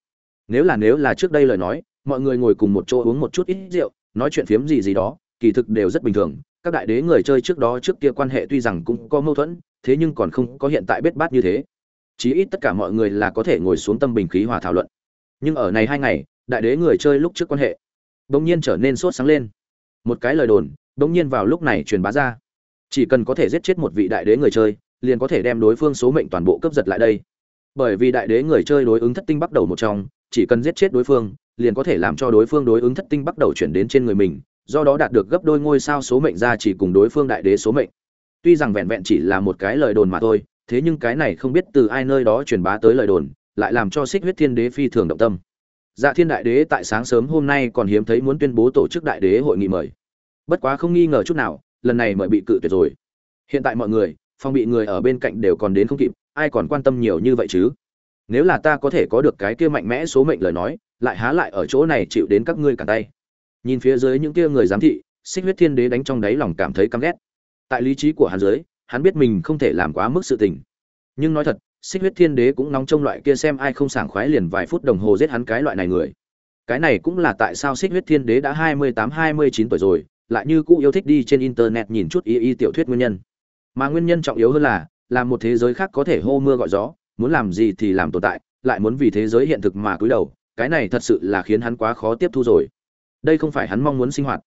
[SPEAKER 1] Nếu là nếu là trước đây lời nói, mọi người ngồi cùng một chỗ uống một chút ít rượu, nói chuyện phiếm gì gì đó, kỳ thực đều rất bình thường. Các đại đế người chơi trước đó trước kia quan hệ tuy rằng cũng có mâu thuẫn, thế nhưng còn không có hiện tại bết bát như thế. Chí ít tất cả mọi người là có thể ngồi xuống tâm bình khí hòa thảo luận. Nhưng ở này hai ngày, đại đế người chơi lúc trước quan hệ, bỗng nhiên trở nên sốt sáng lên. Một cái lời đồn, bỗng nhiên vào lúc này truyền bá ra. Chỉ cần có thể giết chết một vị đại đế người chơi liền có thể đem đối phương số mệnh toàn bộ cấp giật lại đây. Bởi vì đại đế người chơi đối ứng thất tinh bắt đầu một trong, chỉ cần giết chết đối phương, liền có thể làm cho đối phương đối ứng thất tinh bắt đầu chuyển đến trên người mình, do đó đạt được gấp đôi ngôi sao số mệnh ra chỉ cùng đối phương đại đế số mệnh. Tuy rằng vẹn vẹn chỉ là một cái lời đồn mà thôi, thế nhưng cái này không biết từ ai nơi đó truyền bá tới lời đồn, lại làm cho xích huyết thiên đế phi thường động tâm. Dạ thiên đại đế tại sáng sớm hôm nay còn hiếm thấy muốn tuyên bố tổ chức đại đế hội nghị mời. Bất quá không nghi ngờ chút nào, lần này mời bị cự tuyệt rồi. Hiện tại mọi người phong bị người ở bên cạnh đều còn đến không kịp, ai còn quan tâm nhiều như vậy chứ? Nếu là ta có thể có được cái kia mạnh mẽ số mệnh lời nói, lại há lại ở chỗ này chịu đến các ngươi cả tay. Nhìn phía dưới những kia người giám thị, xích huyết thiên đế đánh trong đáy lòng cảm thấy căm ghét. Tại lý trí của hắn dưới, hắn biết mình không thể làm quá mức sự tình. Nhưng nói thật, xích huyết thiên đế cũng nóng trong loại kia xem ai không sảng khoái liền vài phút đồng hồ giết hắn cái loại này người. Cái này cũng là tại sao xích huyết thiên đế đã hai mươi tám, hai mươi chín tuổi rồi, lại như cũ yêu thích đi trên internet nhìn chút y y tiểu thuyết nguyên nhân mà nguyên nhân trọng yếu hơn là làm một thế giới khác có thể hô mưa gọi gió, muốn làm gì thì làm tồn tại, lại muốn vì thế giới hiện thực mà cúi đầu, cái này thật sự là khiến hắn quá khó tiếp thu rồi. Đây không phải hắn mong muốn sinh hoạt.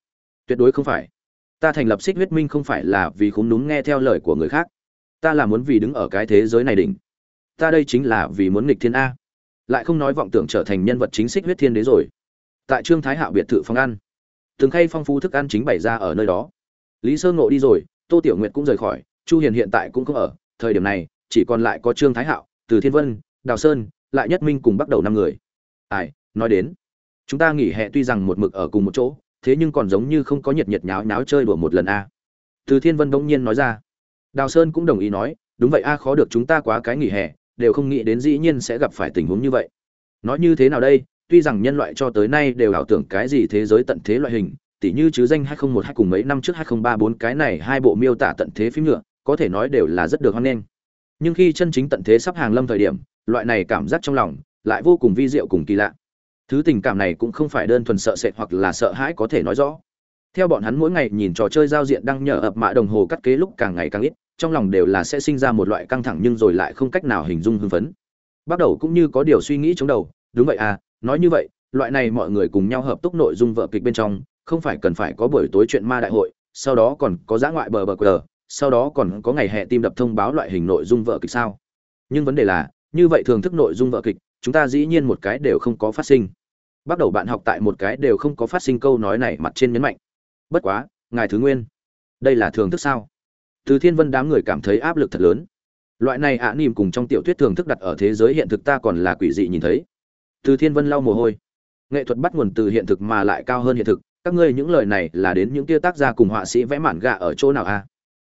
[SPEAKER 1] Tuyệt đối không phải. Ta thành lập xích huyết minh không phải là vì khúng đúng nghe theo lời của người khác. Ta là muốn vì đứng ở cái thế giới này đỉnh. Ta đây chính là vì muốn nghịch thiên a. Lại không nói vọng tưởng trở thành nhân vật chính xích huyết thiên đế rồi. Tại trương thái hạo biệt thự phòng ăn. Từng khay phong phú thức ăn chính bày ra ở nơi đó. Lý sơ ngộ đi rồi, tô tiểu nguyệt cũng rời khỏi chu hiền hiện tại cũng không ở, thời điểm này, chỉ còn lại có trương thái hạo, từ thiên vân, đào sơn, lại nhất minh cùng bắt đầu năm người. Ai, nói đến. Chúng ta nghỉ hè tuy rằng một mực ở cùng một chỗ, thế nhưng còn giống như không có nhiệt nhiệt nháo nháo chơi đùa một lần a. Từ thiên vân bỗng nhiên nói ra. Đào sơn cũng đồng ý nói, đúng vậy a, khó được chúng ta quá cái nghỉ hè, đều không nghĩ đến dĩ nhiên sẽ gặp phải tình huống như vậy. Nói như thế nào đây, tuy rằng nhân loại cho tới nay đều ảo tưởng cái gì thế giới tận thế loại hình, tỉ như chứ danh 2012 cùng mấy năm trước 2034 cái này hai bộ miêu tả tận thế phim nhựa có thể nói đều là rất được hoan nghênh. Nhưng khi chân chính tận thế sắp hàng lâm thời điểm, loại này cảm giác trong lòng lại vô cùng vi diệu cùng kỳ lạ. Thứ tình cảm này cũng không phải đơn thuần sợ sệt hoặc là sợ hãi có thể nói rõ. Theo bọn hắn mỗi ngày nhìn trò chơi giao diện đăng nhờ ập mạ đồng hồ cắt kế lúc càng ngày càng ít, trong lòng đều là sẽ sinh ra một loại căng thẳng nhưng rồi lại không cách nào hình dung hưng phấn. Bắt đầu cũng như có điều suy nghĩ trong đầu, đúng vậy à nói như vậy, loại này mọi người cùng nhau hợp túc nội dung vợ kịch bên trong, không phải cần phải có buổi tối chuyện ma đại hội, sau đó còn có giã ngoại bờ bờ cờ sau đó còn có ngày hè tim đập thông báo loại hình nội dung vợ kịch sao? Nhưng vấn đề là như vậy thường thức nội dung vợ kịch chúng ta dĩ nhiên một cái đều không có phát sinh. Bắt đầu bạn học tại một cái đều không có phát sinh câu nói này mặt trên nhấn mạnh. Bất quá ngài thứ nguyên đây là thường thức sao? Từ thiên vân đám người cảm thấy áp lực thật lớn. Loại này ạ à, nỉm cùng trong tiểu thuyết thường thức đặt ở thế giới hiện thực ta còn là quỷ dị nhìn thấy. Từ thiên vân lau mồ hôi. Nghệ thuật bắt nguồn từ hiện thực mà lại cao hơn hiện thực. Các ngươi những lời này là đến những kia tác gia cùng họa sĩ vẽ mản gạ ở chỗ nào a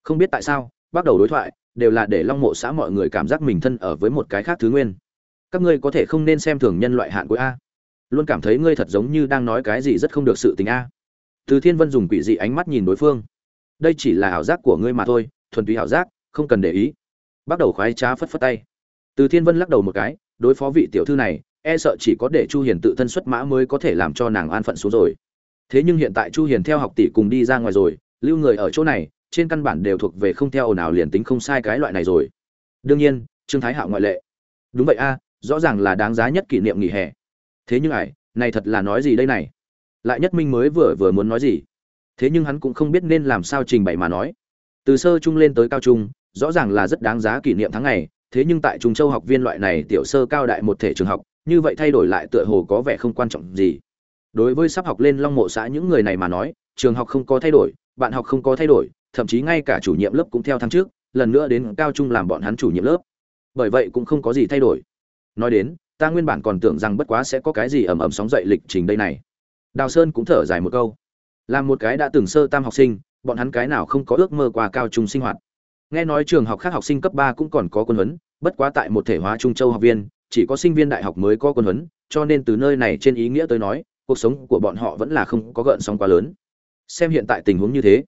[SPEAKER 1] không biết tại sao, bắt đầu đối thoại, đều là để long mộ xã mọi người cảm giác mình thân ở với một cái khác thứ nguyên. Các ngươi có thể không nên xem thường nhân loại hạn cuối a. Luôn cảm thấy ngươi thật giống như đang nói cái gì rất không được sự tình a. Từ thiên vân dùng quỷ dị ánh mắt nhìn đối phương. Đây chỉ là ảo giác của ngươi mà thôi, thuần túy ảo giác, không cần để ý. Bắt đầu khoái trá phất phất tay. Từ thiên vân lắc đầu một cái, đối phó vị tiểu thư này e sợ chỉ có để chu hiền tự thân xuất mã mới có thể làm cho nàng an phận xuống rồi. Thế nhưng hiện tại chu hiền theo học tỷ cùng đi ra ngoài rồi, lưu người ở chỗ này trên căn bản đều thuộc về không theo ồn ào liền tính không sai cái loại này rồi. Đương nhiên, trương thái hạo ngoại lệ. Đúng vậy a, rõ ràng là đáng giá nhất kỷ niệm nghỉ hè. Thế nhưng ải này thật là nói gì đây này? Lại nhất minh mới vừa vừa muốn nói gì? Thế nhưng hắn cũng không biết nên làm sao trình bày mà nói. Từ sơ trung lên tới cao trung, rõ ràng là rất đáng giá kỷ niệm tháng ngày, thế nhưng tại trung châu học viên loại này tiểu sơ cao đại một thể trường học, như vậy thay đổi lại tựa hồ có vẻ không quan trọng gì. Đối với sắp học lên long mộ xã những người này mà nói, trường học không có thay đổi, bạn học không có thay đổi thậm chí ngay cả chủ nhiệm lớp cũng theo tháng trước, lần nữa đến cao trung làm bọn hắn chủ nhiệm lớp. Bởi vậy cũng không có gì thay đổi. Nói đến, ta nguyên bản còn tưởng rằng bất quá sẽ có cái gì ầm ầm sóng dậy lịch trình đây này. Đào sơn cũng thở dài một câu. Làm một cái đã từng sơ tam học sinh, bọn hắn cái nào không có ước mơ qua cao trung sinh hoạt. Nghe nói trường học khác học sinh cấp ba cũng còn có quân huấn, bất quá tại một thể hóa trung châu học viên, chỉ có sinh viên đại học mới có quân huấn, cho nên từ nơi này trên ý nghĩa tới nói, cuộc sống của bọn họ vẫn là không có gợn sóng quá lớn. Xem hiện tại tình huống như thế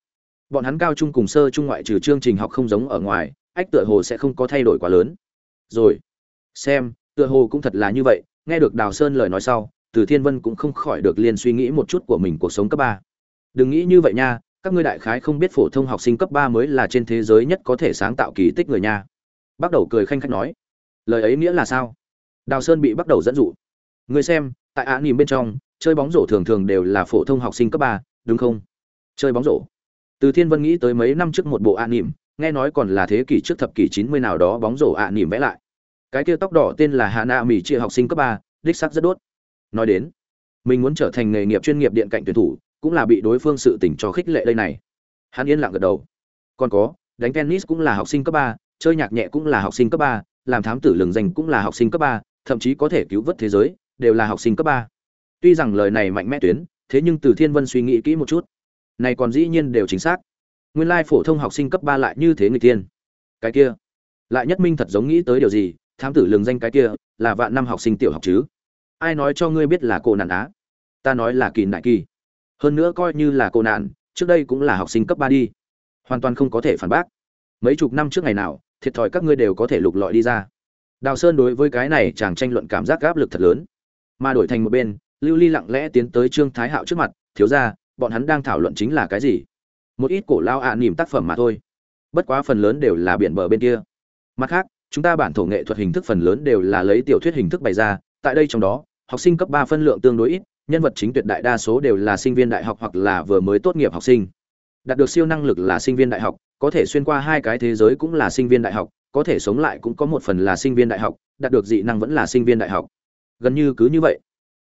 [SPEAKER 1] bọn hắn cao trung cùng sơ trung ngoại trừ chương trình học không giống ở ngoài, ách tựa hồ sẽ không có thay đổi quá lớn. Rồi, xem, tựa hồ cũng thật là như vậy, nghe được đào sơn lời nói sau, từ thiên vân cũng không khỏi được liên suy nghĩ một chút của mình cuộc sống cấp ba. Đừng nghĩ như vậy nha, các ngươi đại khái không biết phổ thông học sinh cấp ba mới là trên thế giới nhất có thể sáng tạo kỳ tích người nha. Bắt đầu cười khanh khách nói. Lời ấy nghĩa là sao? Đào sơn bị bắt đầu dẫn dụ. Người xem, tại á nỉm bên trong, chơi bóng rổ thường thường đều là phổ thông học sinh cấp ba, đúng không? Chơi bóng rổ từ thiên vân nghĩ tới mấy năm trước một bộ ạ nỉm, nghe nói còn là thế kỷ trước thập kỷ chín mươi nào đó bóng rổ ạ nỉm vẽ lại. Cái kia tóc đỏ tên là hà na mỹ chia học sinh cấp ba, đích sắc rất đốt. Nói đến, mình muốn trở thành nghề nghiệp chuyên nghiệp điện cạnh tuyển thủ, cũng là bị đối phương sự tỉnh cho khích lệ đây này. Hắn yên lặng gật đầu. Còn có, đánh tennis cũng là học sinh cấp ba, chơi nhạc nhẹ cũng là học sinh cấp ba, làm thám tử lừng danh cũng là học sinh cấp ba, thậm chí có thể cứu vớt thế giới, đều là học sinh cấp ba. Tuy rằng lời này mạnh mẽ tuyến, thế nhưng từ thiên vân suy nghĩ kỹ một chút này còn dĩ nhiên đều chính xác. Nguyên lai phổ thông học sinh cấp ba lại như thế người tiên. Cái kia, lại nhất minh thật giống nghĩ tới điều gì, thám tử lường danh cái kia, là vạn năm học sinh tiểu học chứ. Ai nói cho ngươi biết là cô nạn á? Ta nói là kỳ nại kỳ. Hơn nữa coi như là cô nạn, trước đây cũng là học sinh cấp ba đi. Hoàn toàn không có thể phản bác. Mấy chục năm trước ngày nào, thiệt thòi các ngươi đều có thể lục lọi đi ra. Đào sơn đối với cái này chàng tranh luận cảm giác áp lực thật lớn. Mà đổi thành một bên, lưu ly lặng lẽ tiến tới trương thái hạo trước mặt, thiếu ra bọn hắn đang thảo luận chính là cái gì? Một ít cổ lao ạ à nỉm tác phẩm mà thôi. Bất quá phần lớn đều là biển bờ bên kia. Mặt khác, chúng ta bản thổ nghệ thuật hình thức phần lớn đều là lấy tiểu thuyết hình thức bày ra. Tại đây trong đó, học sinh cấp ba phân lượng tương đối ít, nhân vật chính tuyệt đại đa số đều là sinh viên đại học hoặc là vừa mới tốt nghiệp học sinh. Đạt được siêu năng lực là sinh viên đại học, có thể xuyên qua hai cái thế giới cũng là sinh viên đại học, có thể sống lại cũng có một phần là sinh viên đại học, đạt được dị năng vẫn là sinh viên đại học. Gần như cứ như vậy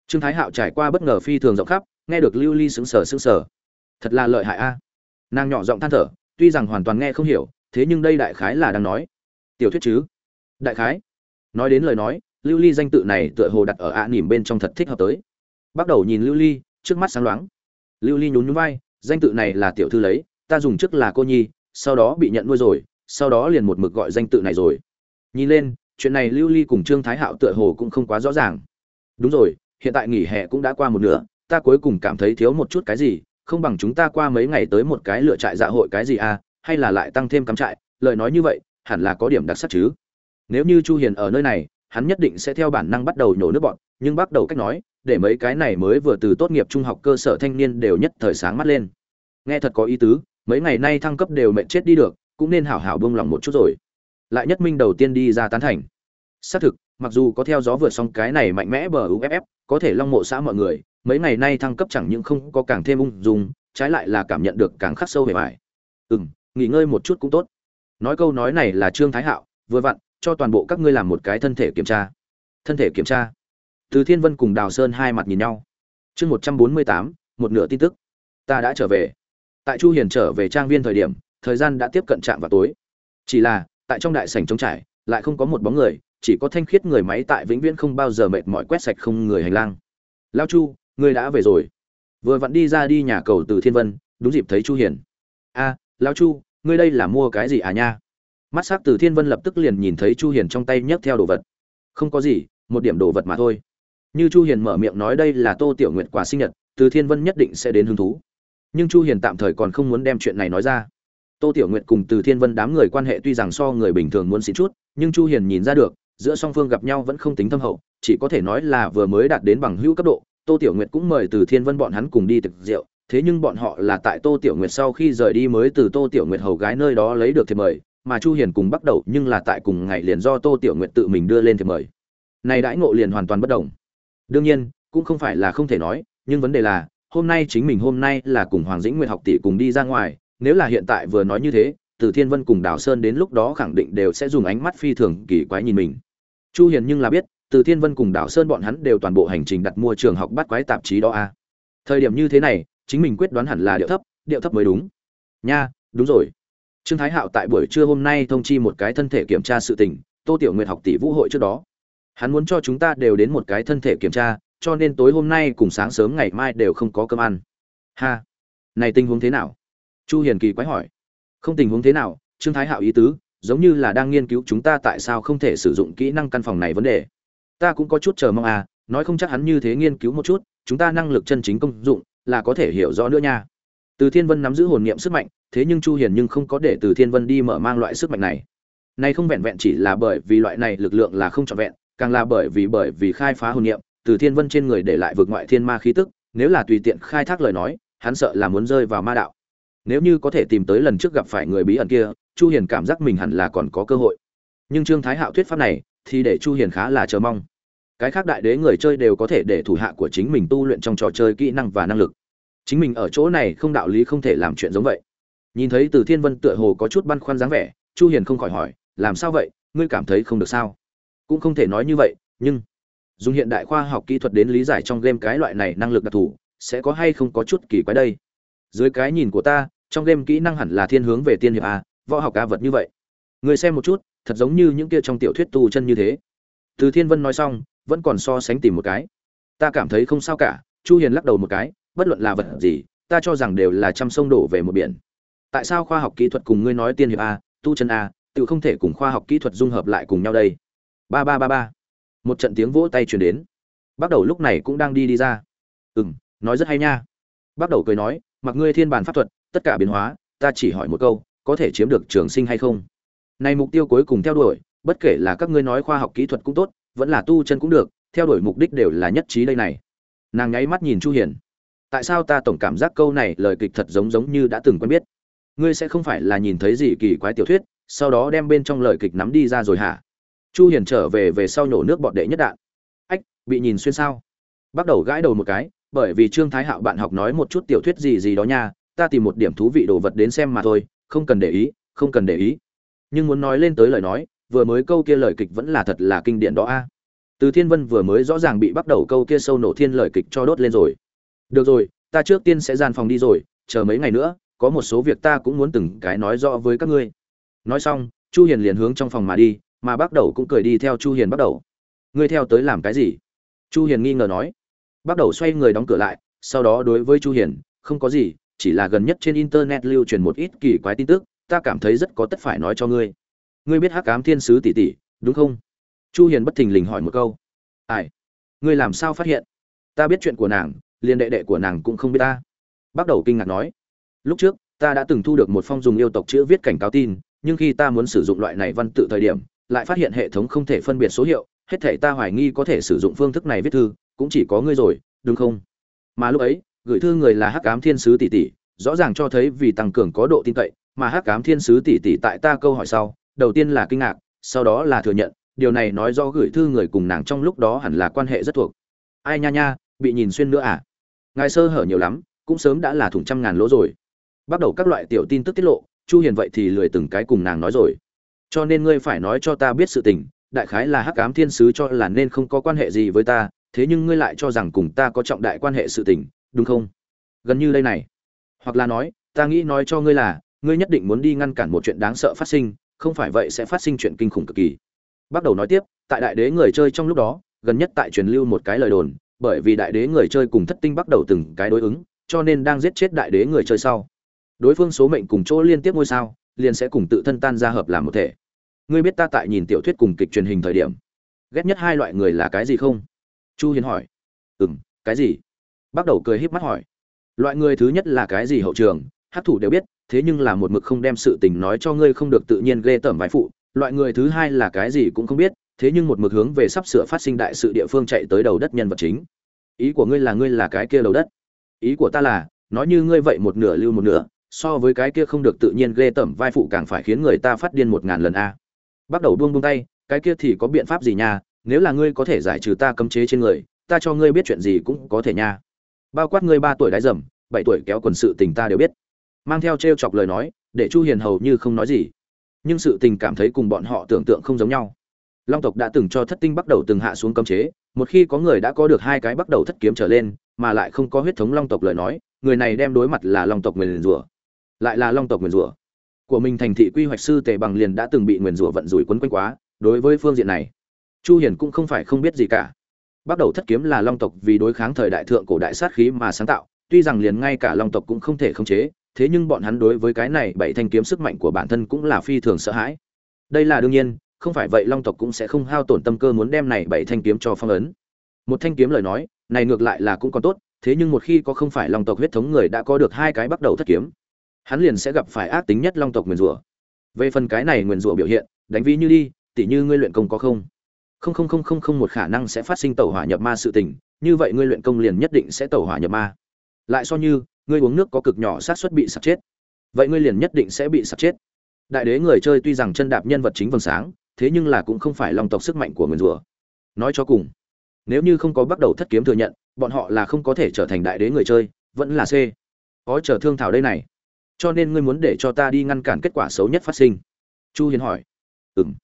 [SPEAKER 1] trương thái hạo trải qua bất ngờ phi thường rộng khắp, nghe được lưu ly sững sờ sững sờ. Thật là lợi hại a. Nàng nhỏ giọng than thở, tuy rằng hoàn toàn nghe không hiểu, thế nhưng đây đại khái là đang nói. Tiểu thuyết chứ? Đại khái. Nói đến lời nói, lưu ly danh tự này tựa hồ đặt ở ạ nỉm bên trong thật thích hợp tới. Bắt đầu nhìn lưu ly, trước mắt sáng loáng. Lưu ly nhún nhún vai, danh tự này là tiểu thư lấy, ta dùng trước là cô nhi, sau đó bị nhận nuôi rồi, sau đó liền một mực gọi danh tự này rồi. Nhìn lên, chuyện này lưu ly cùng trương thái hạo tựa hồ cũng không quá rõ ràng. Đúng rồi hiện tại nghỉ hè cũng đã qua một nửa, ta cuối cùng cảm thấy thiếu một chút cái gì, không bằng chúng ta qua mấy ngày tới một cái lựa trại dạ hội cái gì à hay là lại tăng thêm cắm trại, lời nói như vậy, hẳn là có điểm đặc sắc chứ. Nếu như chu hiền ở nơi này, hắn nhất định sẽ theo bản năng bắt đầu nhổ nước bọn, nhưng bắt đầu cách nói, để mấy cái này mới vừa từ tốt nghiệp trung học cơ sở thanh niên đều nhất thời sáng mắt lên. Nghe thật có ý tứ, mấy ngày nay thăng cấp đều mệnh chết đi được, cũng nên hảo hảo buông lòng một chút rồi. Lại nhất minh đầu tiên đi ra tán thành. Xác thực, mặc dù có theo gió vượt xong cái này mạnh mẽ bờ uff có thể long mộ xã mọi người, mấy ngày nay thăng cấp chẳng những không có càng thêm ung dung, trái lại là cảm nhận được càng khắc sâu về vải ừ nghỉ ngơi một chút cũng tốt. Nói câu nói này là trương thái hạo, vừa vặn, cho toàn bộ các ngươi làm một cái thân thể kiểm tra. Thân thể kiểm tra. Từ thiên vân cùng đào sơn hai mặt nhìn nhau. Chương một trăm bốn mươi tám, một nửa tin tức. Ta đã trở về. Tại chu hiền trở về trang viên thời điểm, thời gian đã tiếp cận trạm vào tối. Chỉ là, tại trong đại sảnh trống trải, lại không có một bóng người chỉ có thanh khiết người máy tại vĩnh viễn không bao giờ mệt mỏi quét sạch không người hành lang. Lao chu ngươi đã về rồi. Vừa vặn đi ra đi nhà cầu từ thiên vân đúng dịp thấy chu hiền. A à, lao chu ngươi đây là mua cái gì à nha? Mắt s c từ thiên vân lập tức liền nhìn thấy chu hiền trong tay nhấc theo đồ vật. Không có gì một điểm đồ vật mà thôi. Như chu hiền mở miệng nói đây là tô tiểu nguyện quà sinh nhật từ thiên vân nhất định sẽ đến hứng thú. Nhưng chu hiền tạm thời còn không muốn đem chuyện này nói ra. Tô tiểu nguyện cùng từ thiên vân đám người quan hệ tuy rằng so người bình thường muốn xịn chút nhưng chu hiền nhìn ra được giữa song phương gặp nhau vẫn không tính thâm hậu, chỉ có thể nói là vừa mới đạt đến bằng hữu cấp độ, tô tiểu nguyệt cũng mời từ thiên vân bọn hắn cùng đi thực rượu, thế nhưng bọn họ là tại tô tiểu nguyệt sau khi rời đi mới từ tô tiểu nguyệt hầu gái nơi đó lấy được thiệp mời, mà chu hiền cùng bắt đầu nhưng là tại cùng ngày liền do tô tiểu nguyệt tự mình đưa lên thiệp mời. Này đãi ngộ liền hoàn toàn bất đồng. Đương nhiên, cũng không phải là không thể nói, nhưng vấn đề là, hôm nay chính mình hôm nay là cùng hoàng dĩnh nguyệt học tỷ cùng đi ra ngoài, nếu là hiện tại vừa nói như thế, từ thiên vân cùng đào sơn đến lúc đó khẳng định đều sẽ dùng ánh mắt phi thường kỳ quái nhìn mình chu hiền nhưng là biết, từ thiên vân cùng đào sơn bọn hắn đều toàn bộ hành trình đặt mua trường học bắt quái tạp chí đó a thời điểm như thế này, chính mình quyết đoán hẳn là điệu thấp điệu thấp mới đúng. Nha, đúng rồi. Trương thái hạo tại buổi trưa hôm nay thông chi một cái thân thể kiểm tra sự tình, tô tiểu nguyệt học tỷ vũ hội trước đó. Hắn muốn cho chúng ta đều đến một cái thân thể kiểm tra, cho nên tối hôm nay cùng sáng sớm ngày mai đều không có cơm ăn. Ha. Này tình huống thế nào? Chu hiền kỳ quái hỏi. Không tình huống thế nào, trương thái hạo ý tứ giống như là đang nghiên cứu chúng ta tại sao không thể sử dụng kỹ năng căn phòng này vấn đề. Ta cũng có chút chờ mong à nói không chắc hắn như thế nghiên cứu một chút, chúng ta năng lực chân chính công dụng là có thể hiểu rõ nữa nha. Từ thiên vân nắm giữ hồn niệm sức mạnh, thế nhưng chu hiền nhưng không có để từ thiên vân đi mở mang loại sức mạnh này. Này không vẹn vẹn chỉ là bởi vì loại này lực lượng là không trọn vẹn, càng là bởi vì bởi vì khai phá hồn niệm, từ thiên vân trên người để lại vượt ngoại thiên ma khí tức, nếu là tùy tiện khai thác lời nói, hắn sợ là muốn rơi vào ma đạo. Nếu như có thể tìm tới lần trước gặp phải người bí ẩn kia chu hiền cảm giác mình hẳn là còn có cơ hội. Nhưng trương thái hạo thuyết pháp này thì để chu hiền khá là chờ mong. Cái khác đại đế người chơi đều có thể để thủ hạ của chính mình tu luyện trong trò chơi kỹ năng và năng lực. Chính mình ở chỗ này không đạo lý không thể làm chuyện giống vậy. Nhìn thấy từ thiên vân tựa hồ có chút băn khoăn dáng vẻ, chu hiền không khỏi hỏi, làm sao vậy? Ngươi cảm thấy không được sao? Cũng không thể nói như vậy, nhưng dùng hiện đại khoa học kỹ thuật đến lý giải trong game cái loại này năng lực đặc thù, sẽ có hay không có chút kỳ quái đây? Dưới cái nhìn của ta, trong game kỹ năng hẳn là thiên hướng về tiên hiệp a võ học ca vật như vậy. Người xem một chút thật giống như những kia trong tiểu thuyết tu chân như thế. Từ thiên vân nói xong vẫn còn so sánh tìm một cái. Ta cảm thấy không sao cả chu hiền lắc đầu một cái bất luận là vật gì ta cho rằng đều là trăm sông đổ về một biển. Tại sao khoa học kỹ thuật cùng ngươi nói tiên hiệp a tu chân a tự không thể cùng khoa học kỹ thuật dung hợp lại cùng nhau đây? Ba ba ba ba. Một trận tiếng vỗ tay truyền đến. Bắt đầu lúc này cũng đang đi đi ra. Ừ, nói rất hay nha. Bắt đầu cười nói mặc ngươi thiên bản pháp thuật tất cả biến hóa ta chỉ hỏi một câu có thể chiếm được trường sinh hay không? Này mục tiêu cuối cùng theo đuổi, bất kể là các ngươi nói khoa học kỹ thuật cũng tốt, vẫn là tu chân cũng được, theo đuổi mục đích đều là nhất trí đây này. Nàng nháy mắt nhìn chu hiền. Tại sao ta tổng cảm giác câu này lời kịch thật giống giống như đã từng quen biết? Ngươi sẽ không phải là nhìn thấy gì kỳ quái tiểu thuyết, sau đó đem bên trong lời kịch nắm đi ra rồi hả? Chu hiền trở về về sau nhổ nước bọt đệ nhất đạn. Ách, bị nhìn xuyên sao? Bắt đầu gãi đầu một cái, bởi vì trương thái hạo bạn học nói một chút tiểu thuyết gì gì đó nha, ta tìm một điểm thú vị đồ vật đến xem mà thôi không cần để ý, không cần để ý. Nhưng muốn nói lên tới lời nói, vừa mới câu kia lời kịch vẫn là thật là kinh điển đó a. Từ thiên vân vừa mới rõ ràng bị bắt đầu câu kia sâu nổ thiên lời kịch cho đốt lên rồi. Được rồi, ta trước tiên sẽ gian phòng đi rồi, chờ mấy ngày nữa, có một số việc ta cũng muốn từng cái nói rõ với các ngươi. Nói xong, chu hiền liền hướng trong phòng mà đi, mà bắt đầu cũng cười đi theo chu hiền bắt đầu. Ngươi theo tới làm cái gì? Chu hiền nghi ngờ nói. Bắt đầu xoay người đóng cửa lại, sau đó đối với chu hiền, không có gì chỉ là gần nhất trên internet lưu truyền một ít kỳ quái tin tức, ta cảm thấy rất có tất phải nói cho ngươi. Ngươi biết hắc ám thiên sứ tỷ tỷ, đúng không? Chu hiền bất thình lình hỏi một câu. Ai? Ngươi làm sao phát hiện? Ta biết chuyện của nàng, liền đệ đệ của nàng cũng không biết ta. Bắt đầu kinh ngạc nói. Lúc trước, ta đã từng thu được một phong dùng yêu tộc chữ viết cảnh cáo tin, nhưng khi ta muốn sử dụng loại này văn tự thời điểm, lại phát hiện hệ thống không thể phân biệt số hiệu, hết thảy ta hoài nghi có thể sử dụng phương thức này viết thư, cũng chỉ có ngươi rồi, đúng không? Mà lúc ấy gửi thư người là hắc ám thiên sứ tỷ tỷ, rõ ràng cho thấy vì tăng cường có độ tin cậy, mà hắc ám thiên sứ tỷ tỷ tại ta câu hỏi sau, đầu tiên là kinh ngạc, sau đó là thừa nhận, điều này nói do gửi thư người cùng nàng trong lúc đó hẳn là quan hệ rất thuộc. Ai nha nha, bị nhìn xuyên nữa à? Ngài sơ hở nhiều lắm, cũng sớm đã là thủng trăm ngàn lỗ rồi. Bắt đầu các loại tiểu tin tức tiết lộ, chu hiền vậy thì lười từng cái cùng nàng nói rồi. Cho nên ngươi phải nói cho ta biết sự tình, đại khái là hắc ám thiên sứ cho là nên không có quan hệ gì với ta, thế nhưng ngươi lại cho rằng cùng ta có trọng đại quan hệ sự tình đúng không? Gần như đây này. Hoặc là nói, ta nghĩ nói cho ngươi là, ngươi nhất định muốn đi ngăn cản một chuyện đáng sợ phát sinh, không phải vậy sẽ phát sinh chuyện kinh khủng cực kỳ. Bắt đầu nói tiếp, tại đại đế người chơi trong lúc đó, gần nhất tại truyền lưu một cái lời đồn, bởi vì đại đế người chơi cùng thất tinh bắt đầu từng cái đối ứng, cho nên đang giết chết đại đế người chơi sau. Đối phương số mệnh cùng chỗ liên tiếp ngôi sao, liền sẽ cùng tự thân tan ra hợp làm một thể. Ngươi biết ta tại nhìn tiểu thuyết cùng kịch truyền hình thời điểm, ghét nhất hai loại người là cái gì không? Chu hiền hỏi. Ừm, cái gì? Bắt đầu cười híp mắt hỏi. Loại người thứ nhất là cái gì hậu trường? Hát thủ đều biết, thế nhưng là một mực không đem sự tình nói cho ngươi không được tự nhiên ghê tởm vái phụ. Loại người thứ hai là cái gì cũng không biết, thế nhưng một mực hướng về sắp sửa phát sinh đại sự địa phương chạy tới đầu đất nhân vật chính. Ý của ngươi là ngươi là cái kia đầu đất? Ý của ta là, nói như ngươi vậy một nửa lưu một nửa, so với cái kia không được tự nhiên ghê tởm vai phụ càng phải khiến người ta phát điên một ngàn lần a. Bắt đầu buông buông tay, cái kia thì có biện pháp gì nha? Nếu là ngươi có thể giải trừ ta cấm chế trên người, ta cho ngươi biết chuyện gì cũng có thể nha bao quát ngươi ba tuổi đái dầm, bảy tuổi kéo quần sự tình ta đều biết. Mang theo t chọc lời nói, để chu hiền hầu như không nói gì. Nhưng sự tình cảm thấy cùng bọn họ tưởng tượng không giống nhau. Long tộc đã từng cho thất tinh bắt đầu từng hạ xuống cấm chế, một khi có người đã có được hai cái bắt đầu thất kiếm trở lên, mà lại không có huyết thống long tộc lời nói, người này đem đối mặt là long tộc nguyền rủa, lại là long tộc nguyền rủa. Của mình thành thị quy hoạch sư tề bằng liền đã từng bị nguyền rủa vận rủi quấn quanh quá, đối với phương diện này, chu hiền cũng không phải không biết gì cả bắt đầu thất kiếm là long tộc vì đối kháng thời đại thượng cổ đại sát khí mà sáng tạo, tuy rằng liền ngay cả long tộc cũng không thể khống chế, thế nhưng bọn hắn đối với cái này bảy thanh kiếm sức mạnh của bản thân cũng là phi thường sợ hãi. Đây là đương nhiên, không phải vậy long tộc cũng sẽ không hao tổn tâm cơ muốn đem này bảy thanh kiếm cho phong ấn. Một thanh kiếm lời nói, này ngược lại là cũng còn tốt, thế nhưng một khi có không phải long tộc huyết thống người đã có được hai cái bắt đầu thất kiếm, hắn liền sẽ gặp phải ác tính nhất long tộc nguyền rủa. Về phần cái này nguyền rủa biểu hiện, đánh ví như đi, tỉ như ngươi luyện công có không? Không không không không không một khả năng sẽ phát sinh tẩu hỏa nhập ma sự tình, như vậy ngươi luyện công liền nhất định sẽ tẩu hỏa nhập ma. Lại so như, ngươi uống nước có cực nhỏ sát suất bị sặc chết. Vậy ngươi liền nhất định sẽ bị sặc chết. Đại đế người chơi tuy rằng chân đạp nhân vật chính vầng sáng, thế nhưng là cũng không phải long tộc sức mạnh của nguyền rủa. Nói cho cùng, nếu như không có bắt đầu thất kiếm thừa nhận, bọn họ là không có thể trở thành đại đế người chơi, vẫn là c. Có chờ thương thảo đây này. Cho nên ngươi muốn để cho ta đi ngăn cản kết quả xấu nhất phát sinh. Chu hiền hỏi. Ừm.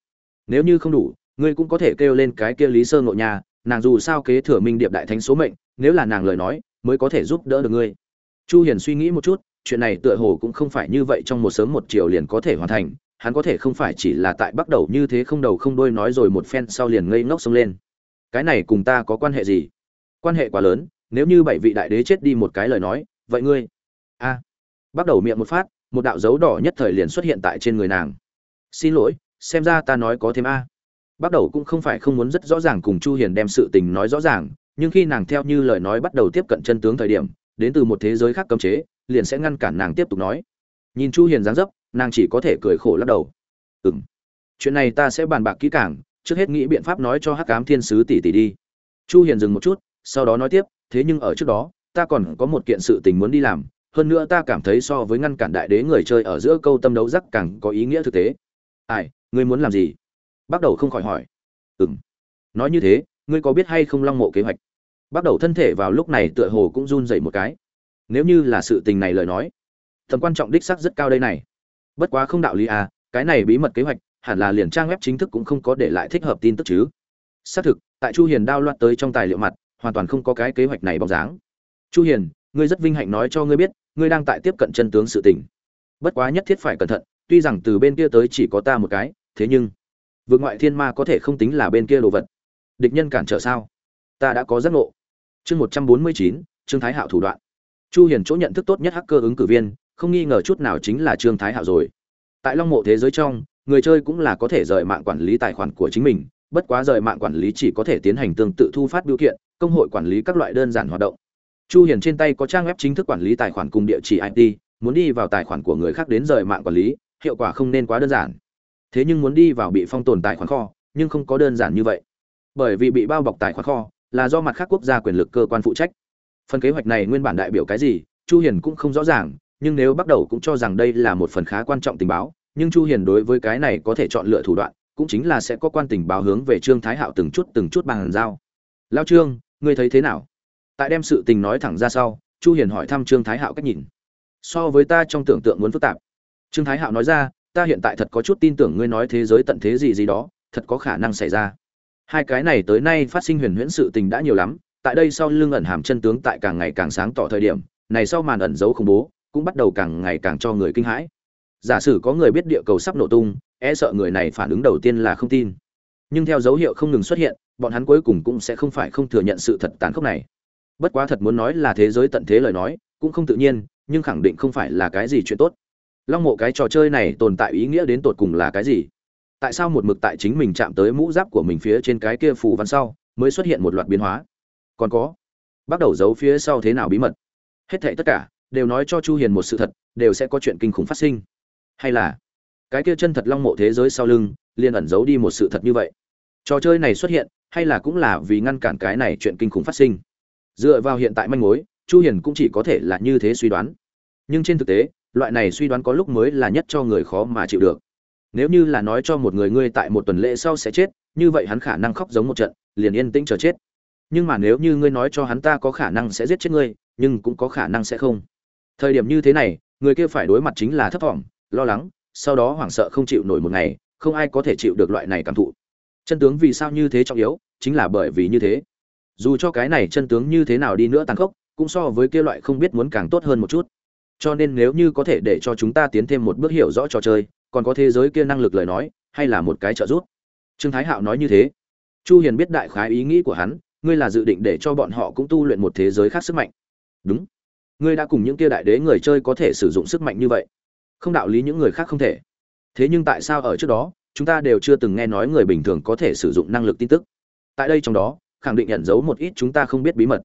[SPEAKER 1] Nếu như không đủ ngươi cũng có thể kêu lên cái kia lý sơ ngộ nhà nàng dù sao kế thừa minh điệp đại thánh số mệnh, nếu là nàng lời nói, mới có thể giúp đỡ được ngươi. Chu hiền suy nghĩ một chút, chuyện này tựa hồ cũng không phải như vậy trong một sớm một chiều liền có thể hoàn thành, hắn có thể không phải chỉ là tại bắt đầu như thế không đầu không đuôi nói rồi một phen sau liền ngây ngốc xông lên. Cái này cùng ta có quan hệ gì? Quan hệ quá lớn, nếu như bảy vị đại đế chết đi một cái lời nói, vậy ngươi? A. Bắt đầu miệng một phát, một đạo dấu đỏ nhất thời liền xuất hiện tại trên người nàng. Xin lỗi, xem ra ta nói có thêm a bắt đầu cũng không phải không muốn rất rõ ràng cùng chu hiền đem sự tình nói rõ ràng, nhưng khi nàng theo như lời nói bắt đầu tiếp cận chân tướng thời điểm, đến từ một thế giới khác cấm chế, liền sẽ ngăn cản nàng tiếp tục nói. Nhìn chu hiền dáng dấp, nàng chỉ có thể cười khổ lắc đầu. Ừm, chuyện này ta sẽ bàn bạc kỹ càng, trước hết nghĩ biện pháp nói cho hắc ám thiên sứ tỷ tỷ đi. Chu hiền dừng một chút, sau đó nói tiếp, thế nhưng ở trước đó, ta còn có một kiện sự tình muốn đi làm, hơn nữa ta cảm thấy so với ngăn cản đại đế người chơi ở giữa câu tâm đấu rắc càng có ý nghĩa thực tế. Ai, ngươi muốn làm gì? Bắt đầu không khỏi hỏi. Ừm. Nói như thế, ngươi có biết hay không long mộ kế hoạch? Bắt đầu thân thể vào lúc này tựa hồ cũng run rẩy một cái. Nếu như là sự tình này lời nói, tầm quan trọng đích xác rất cao đây này. Bất quá không đạo lý à cái này bí mật kế hoạch, hẳn là liền trang web chính thức cũng không có để lại thích hợp tin tức chứ. Xác thực, tại chu hiền đao loạt tới trong tài liệu mặt, hoàn toàn không có cái kế hoạch này bóng dáng. Chu hiền, ngươi rất vinh hạnh nói cho ngươi biết, ngươi đang tại tiếp cận chân tướng sự tình. Bất quá nhất thiết phải cẩn thận, tuy rằng từ bên kia tới chỉ có ta một cái, thế nhưng vượt ngoại thiên ma có thể không tính là bên kia đồ vật. Địch nhân cản trở sao? Ta đã có giác ngộ. Chương một trăm bốn mươi chín, trương thái hạo thủ đoạn. Chu hiền chỗ nhận thức tốt nhất hacker ứng cử viên, không nghi ngờ chút nào chính là trương thái hạo rồi. Tại long mộ thế giới trong, người chơi cũng là có thể rời mạng quản lý tài khoản của chính mình, bất quá rời mạng quản lý chỉ có thể tiến hành tương tự thu phát biểu kiện, công hội quản lý các loại đơn giản hoạt động. Chu hiền trên tay có trang web chính thức quản lý tài khoản cùng địa chỉ ip muốn đi vào tài khoản của người khác đến rời mạng quản lý, hiệu quả không nên quá đơn giản thế nhưng muốn đi vào bị phong tồn tài khoản kho, nhưng không có đơn giản như vậy. Bởi vì bị bao bọc tài khoản kho là do mặt khác quốc gia quyền lực cơ quan phụ trách. Phần kế hoạch này nguyên bản đại biểu cái gì, chu hiền cũng không rõ ràng, nhưng nếu bắt đầu cũng cho rằng đây là một phần khá quan trọng tình báo, nhưng chu hiền đối với cái này có thể chọn lựa thủ đoạn, cũng chính là sẽ có quan tình báo hướng về trương thái hạo từng chút từng chút bằng giao. Lao trương, ngươi thấy thế nào? Tại đem sự tình nói thẳng ra sau, chu hiền hỏi thăm trương thái hạo cách nhìn. So với ta trong tưởng tượng muốn phức tạp. Trương thái hạo nói ra ta hiện tại thật có chút tin tưởng ngươi nói thế giới tận thế gì gì đó, thật có khả năng xảy ra. Hai cái này tới nay phát sinh huyền huyễn sự tình đã nhiều lắm, tại đây sau lưng ẩn hàm chân tướng tại càng ngày càng sáng tỏ thời điểm, này sau màn ẩn giấu khủng bố, cũng bắt đầu càng ngày càng cho người kinh hãi. Giả sử có người biết địa cầu sắp nổ tung e sợ người này phản ứng đầu tiên là không tin. Nhưng theo dấu hiệu không ngừng xuất hiện, bọn hắn cuối cùng cũng sẽ không phải không thừa nhận sự thật tàn khốc này. Bất quá thật muốn nói là thế giới tận thế lời nói, cũng không tự nhiên, nhưng khẳng định không phải là cái gì chuyện tốt long mộ cái trò chơi này tồn tại ý nghĩa đến tột cùng là cái gì? Tại sao một mực tại chính mình chạm tới mũ giáp của mình phía trên cái kia phù văn sau mới xuất hiện một loạt biến hóa? Còn có, bắt đầu giấu phía sau thế nào bí mật? Hết thệ tất cả đều nói cho chu hiền một sự thật, đều sẽ có chuyện kinh khủng phát sinh. Hay là, cái kia chân thật long mộ thế giới sau lưng liền ẩn giấu đi một sự thật như vậy? Trò chơi này xuất hiện hay là cũng là vì ngăn cản cái này chuyện kinh khủng phát sinh? Dựa vào hiện tại manh mối, chu hiền cũng chỉ có thể là như thế suy đoán. Nhưng trên thực tế loại này suy đoán có lúc mới là nhất cho người khó mà chịu được. Nếu như là nói cho một người ngươi tại một tuần lễ sau sẽ chết, như vậy hắn khả năng khóc giống một trận, liền yên tĩnh chờ chết. Nhưng mà nếu như ngươi nói cho hắn ta có khả năng sẽ giết chết ngươi, nhưng cũng có khả năng sẽ không. Thời điểm như thế này, người kia phải đối mặt chính là thấp thỏm, lo lắng, sau đó hoảng sợ không chịu nổi một ngày, không ai có thể chịu được loại này cảm thụ. Chân tướng vì sao như thế trọng yếu, chính là bởi vì như thế. Dù cho cái này chân tướng như thế nào đi nữa tàn khốc, cũng so với kia loại không biết muốn càng tốt hơn một chút cho nên nếu như có thể để cho chúng ta tiến thêm một bước hiểu rõ trò chơi, còn có thế giới kia năng lực lời nói, hay là một cái trợ giúp? Trương thái hạo nói như thế. Chu hiền biết đại khái ý nghĩ của hắn, ngươi là dự định để cho bọn họ cũng tu luyện một thế giới khác sức mạnh. Đúng. Ngươi đã cùng những kia đại đế người chơi có thể sử dụng sức mạnh như vậy. Không đạo lý những người khác không thể. Thế nhưng tại sao ở trước đó, chúng ta đều chưa từng nghe nói người bình thường có thể sử dụng năng lực tin tức? Tại đây trong đó, khẳng định nhận dấu một ít chúng ta không biết bí mật.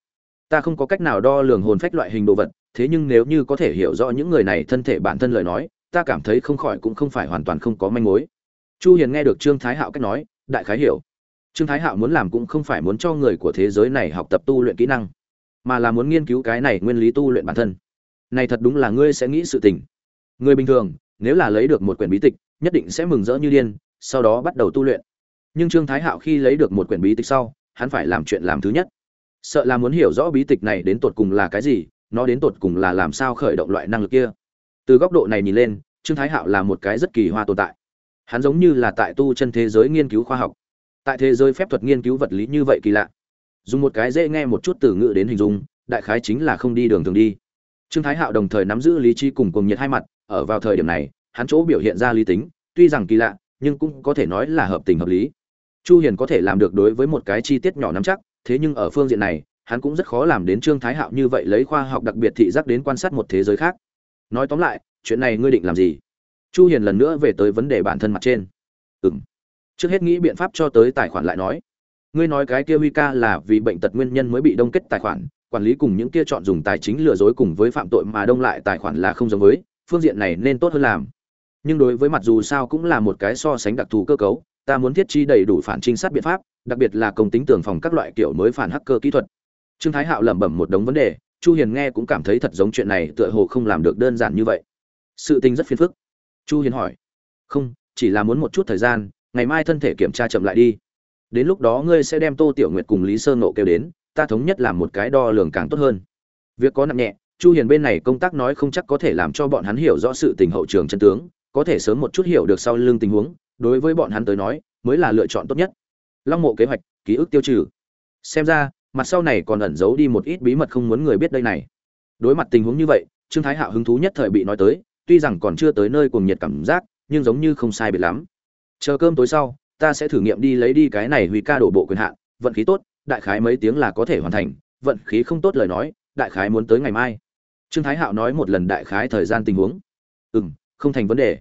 [SPEAKER 1] Ta không có cách nào đo lường hồn phách loại hình đồ vật thế nhưng nếu như có thể hiểu rõ những người này thân thể bản thân lời nói, ta cảm thấy không khỏi cũng không phải hoàn toàn không có manh mối. Chu hiền nghe được trương thái hạo cách nói, đại khái hiểu. Trương thái hạo muốn làm cũng không phải muốn cho người của thế giới này học tập tu luyện kỹ năng, mà là muốn nghiên cứu cái này nguyên lý tu luyện bản thân. Này thật đúng là ngươi sẽ nghĩ sự tình. Người bình thường, nếu là lấy được một quyển bí tịch, nhất định sẽ mừng rỡ như điên, sau đó bắt đầu tu luyện. Nhưng trương thái hạo khi lấy được một quyển bí tịch sau, hắn phải làm chuyện làm thứ nhất. Sợ là muốn hiểu rõ bí tịch này đến tột cùng là cái gì nó đến tột cùng là làm sao khởi động loại năng lực kia. Từ góc độ này nhìn lên, trương thái hạo là một cái rất kỳ hoa tồn tại. Hắn giống như là tại tu chân thế giới nghiên cứu khoa học. Tại thế giới phép thuật nghiên cứu vật lý như vậy kỳ lạ. Dùng một cái dễ nghe một chút từ ngữ đến hình dung, đại khái chính là không đi đường thường đi. Trương thái hạo đồng thời nắm giữ lý trí cùng cùng nhiệt hai mặt, ở vào thời điểm này, hắn chỗ biểu hiện ra lý tính, tuy rằng kỳ lạ, nhưng cũng có thể nói là hợp tình hợp lý. Chu hiền có thể làm được đối với một cái chi tiết nhỏ nắm chắc, thế nhưng ở phương diện này hắn cũng rất khó làm đến trương thái hạo như vậy lấy khoa học đặc biệt thị giác đến quan sát một thế giới khác. Nói tóm lại, chuyện này ngươi định làm gì? Chu hiền lần nữa về tới vấn đề bản thân mặt trên. Ừm. Trước hết nghĩ biện pháp cho tới tài khoản lại nói. Ngươi nói cái kia huy ca là vì bệnh tật nguyên nhân mới bị đông kết tài khoản, quản lý cùng những kia chọn dùng tài chính lừa dối cùng với phạm tội mà đông lại tài khoản là không giống với, phương diện này nên tốt hơn làm. Nhưng đối với mặt dù sao cũng là một cái so sánh đặc thù cơ cấu, ta muốn thiết chi đầy đủ phản trinh sát biện pháp, đặc biệt là công tính tường phòng các loại kiểu mới phản hacker kỹ thuật trương thái hạo lẩm bẩm một đống vấn đề, chu hiền nghe cũng cảm thấy thật giống chuyện này tựa hồ không làm được đơn giản như vậy. Sự tình rất phiền phức. Chu hiền hỏi, không, chỉ là muốn một chút thời gian, ngày mai thân thể kiểm tra chậm lại đi. Đến lúc đó ngươi sẽ đem tô tiểu nguyệt cùng lý Sơ nộ kêu đến, ta thống nhất làm một cái đo lường càng tốt hơn. Việc có nặng nhẹ, chu hiền bên này công tác nói không chắc có thể làm cho bọn hắn hiểu rõ sự tình hậu trường chân tướng, có thể sớm một chút hiểu được sau lưng tình huống, đối với bọn hắn tới nói, mới là lựa chọn tốt nhất. Long mộ kế hoạch, ký ức tiêu trừ. Xem ra mặt sau này còn ẩn giấu đi một ít bí mật không muốn người biết đây này. Đối mặt tình huống như vậy, trương thái hạo hứng thú nhất thời bị nói tới, tuy rằng còn chưa tới nơi cùng nhiệt cảm giác, nhưng giống như không sai biệt lắm. Chờ cơm tối sau, ta sẽ thử nghiệm đi lấy đi cái này huy ca đổ bộ quyền hạn, vận khí tốt, đại khái mấy tiếng là có thể hoàn thành, vận khí không tốt lời nói, đại khái muốn tới ngày mai. Trương thái hạo nói một lần đại khái thời gian tình huống. Ừ m không thành vấn đề.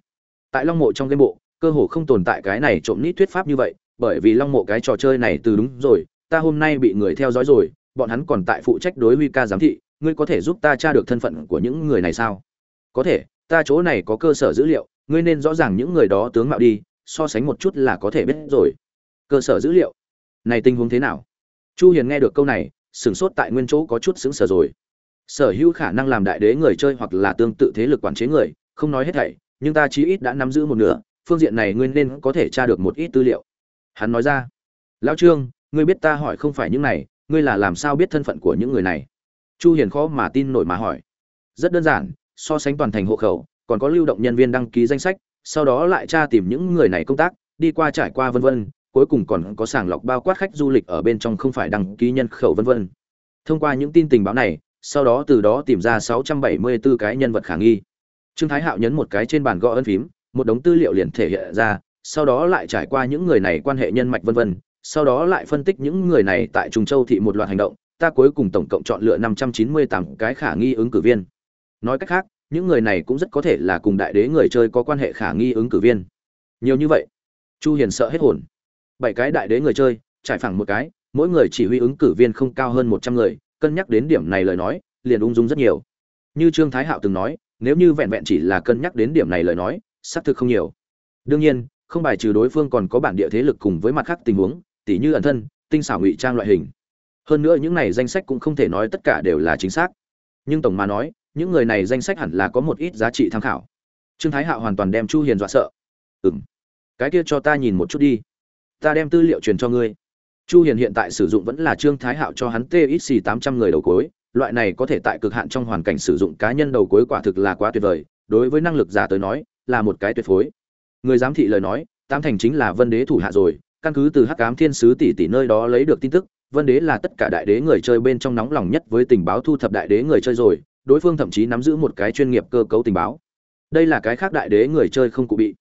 [SPEAKER 1] Tại long mộ trong game bộ, cơ hồ không tồn tại cái này trộm nít thuyết pháp như vậy, bởi vì long mộ cái trò chơi này từ đúng rồi ta hôm nay bị người theo dõi rồi, bọn hắn còn tại phụ trách đối huy ca giám thị, ngươi có thể giúp ta tra được thân phận của những người này sao? Có thể, ta chỗ này có cơ sở dữ liệu, ngươi nên rõ ràng những người đó tướng mạo đi, so sánh một chút là có thể biết rồi. Cơ sở dữ liệu? Này tình huống thế nào? Chu hiền nghe được câu này, sửng sốt tại nguyên chỗ có chút sững sờ rồi. Sở hữu khả năng làm đại đế người chơi hoặc là tương tự thế lực quản chế người, không nói hết thảy, nhưng ta chí ít đã nắm giữ một nửa, phương diện này ngươi nên có thể tra được một ít tư liệu. Hắn nói ra. Lão trương ngươi biết ta hỏi không phải những này, ngươi là làm sao biết thân phận của những người này? Chu hiền khó mà tin nổi mà hỏi. Rất đơn giản, so sánh toàn thành hộ khẩu, còn có lưu động nhân viên đăng ký danh sách, sau đó lại tra tìm những người này công tác, đi qua trải qua vân vân, cuối cùng còn có sàng lọc bao quát khách du lịch ở bên trong không phải đăng ký nhân khẩu vân vân. Thông qua những tin tình báo này, sau đó từ đó tìm ra 674 cái nhân vật khả nghi. Trương thái hạo nhấn một cái trên bàn gõ ấn phím, một đống tư liệu liền thể hiện ra, sau đó lại trải qua những người này quan hệ nhân mạch vân vân sau đó lại phân tích những người này tại Trung Châu thị một loạt hành động, ta cuối cùng tổng cộng chọn lựa 598 cái khả nghi ứng cử viên. Nói cách khác, những người này cũng rất có thể là cùng đại đế người chơi có quan hệ khả nghi ứng cử viên. Nhiều như vậy, Chu Hiền sợ hết hồn. Bảy cái đại đế người chơi, trải phẳng một cái, mỗi người chỉ huy ứng cử viên không cao hơn 100 người, cân nhắc đến điểm này lời nói, liền ung dung rất nhiều. Như Trương Thái Hạo từng nói, nếu như vẹn vẹn chỉ là cân nhắc đến điểm này lời nói, xác thực không nhiều. Đương nhiên, không bài trừ đối phương còn có bản địa thế lực cùng với mặt khác tình huống, tỉ như ẩn thân, tinh xảo ngụy trang loại hình. Hơn nữa những này danh sách cũng không thể nói tất cả đều là chính xác. Nhưng tổng mà nói, những người này danh sách hẳn là có một ít giá trị tham khảo. Trương thái hạo hoàn toàn đem chu hiền dọa sợ. Ừ m cái kia cho ta nhìn một chút đi. Ta đem tư liệu truyền cho ngươi. Chu hiền hiện tại sử dụng vẫn là trương thái hạo cho hắn tx tám trăm người đầu cuối. Loại này có thể tại cực hạn trong hoàn cảnh sử dụng cá nhân đầu cuối quả thực là quá tuyệt vời. Đối với năng lực giả tới nói, là một cái tuyệt phối. Người giám thị lời nói tam thành chính là vân đế thủ hạ rồi căn cứ từ hắc ám thiên sứ tỷ tỷ nơi đó lấy được tin tức, vân đế là tất cả đại đế người chơi bên trong nóng lòng nhất với tình báo thu thập đại đế người chơi rồi, đối phương thậm chí nắm giữ một cái chuyên nghiệp cơ cấu tình báo. Đây là cái khác đại đế người chơi không cụ bị.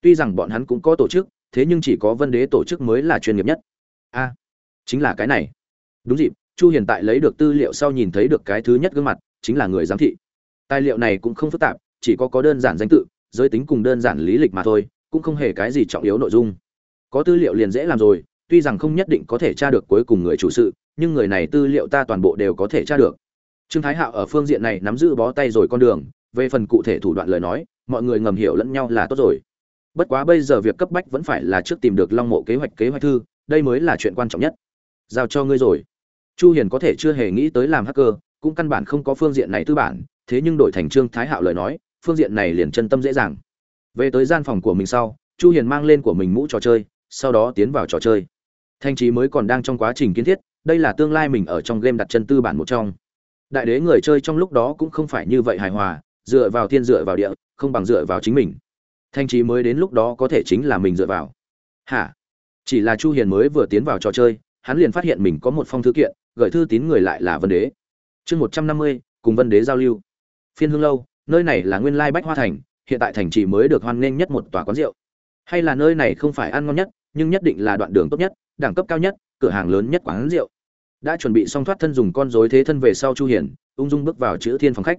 [SPEAKER 1] Tuy rằng bọn hắn cũng có tổ chức, thế nhưng chỉ có vân đế tổ chức mới là chuyên nghiệp nhất. A, chính là cái này. Đúng dịp, chu hiện tại lấy được tư liệu sau nhìn thấy được cái thứ nhất gương mặt, chính là người giám thị. Tài liệu này cũng không phức tạp, chỉ có có đơn giản danh tự, giới tính cùng đơn giản lý lịch mà thôi, cũng không hề cái gì trọng yếu nội dung có tư liệu liền dễ làm rồi, tuy rằng không nhất định có thể tra được cuối cùng người chủ sự, nhưng người này tư liệu ta toàn bộ đều có thể tra được. Trương thái hạo ở phương diện này nắm giữ bó tay rồi con đường, về phần cụ thể thủ đoạn lời nói, mọi người ngầm hiểu lẫn nhau là tốt rồi. Bất quá bây giờ việc cấp bách vẫn phải là trước tìm được long mộ kế hoạch kế hoạch thư, đây mới là chuyện quan trọng nhất. Giao cho ngươi rồi. Chu hiền có thể chưa hề nghĩ tới làm hacker, cũng căn bản không có phương diện này tư bản, thế nhưng đổi thành trương thái hạo lời nói, phương diện này liền chân tâm dễ dàng. Về tới gian phòng của mình sau, chu hiền mang lên của mình mũ trò chơi sau đó tiến vào trò chơi. Thanh trí mới còn đang trong quá trình kiến thiết đây là tương lai mình ở trong game đặt chân tư bản một trong. Đại đế người chơi trong lúc đó cũng không phải như vậy hài hòa dựa vào thiên dựa vào địa không bằng dựa vào chính mình. Thanh trí mới đến lúc đó có thể chính là mình dựa vào. Hả? Chỉ là chu hiền mới vừa tiến vào trò chơi hắn liền phát hiện mình có một phong thư kiện gửi thư tín người lại là vân đế. Chương 150, cùng vân đế giao lưu. Phiên hương lâu nơi này là nguyên lai bách hoa thành hiện tại thành trì mới được hoan nghênh nhất một tòa quán rượu. Hay là nơi này không phải ăn ngon nhất nhưng nhất định là đoạn đường tốt nhất, đẳng cấp cao nhất, cửa hàng lớn nhất quán rượu. Đã chuẩn bị xong thoát thân dùng con rối thế thân về sau chu hiển ung dung bước vào chữ thiên phòng khách.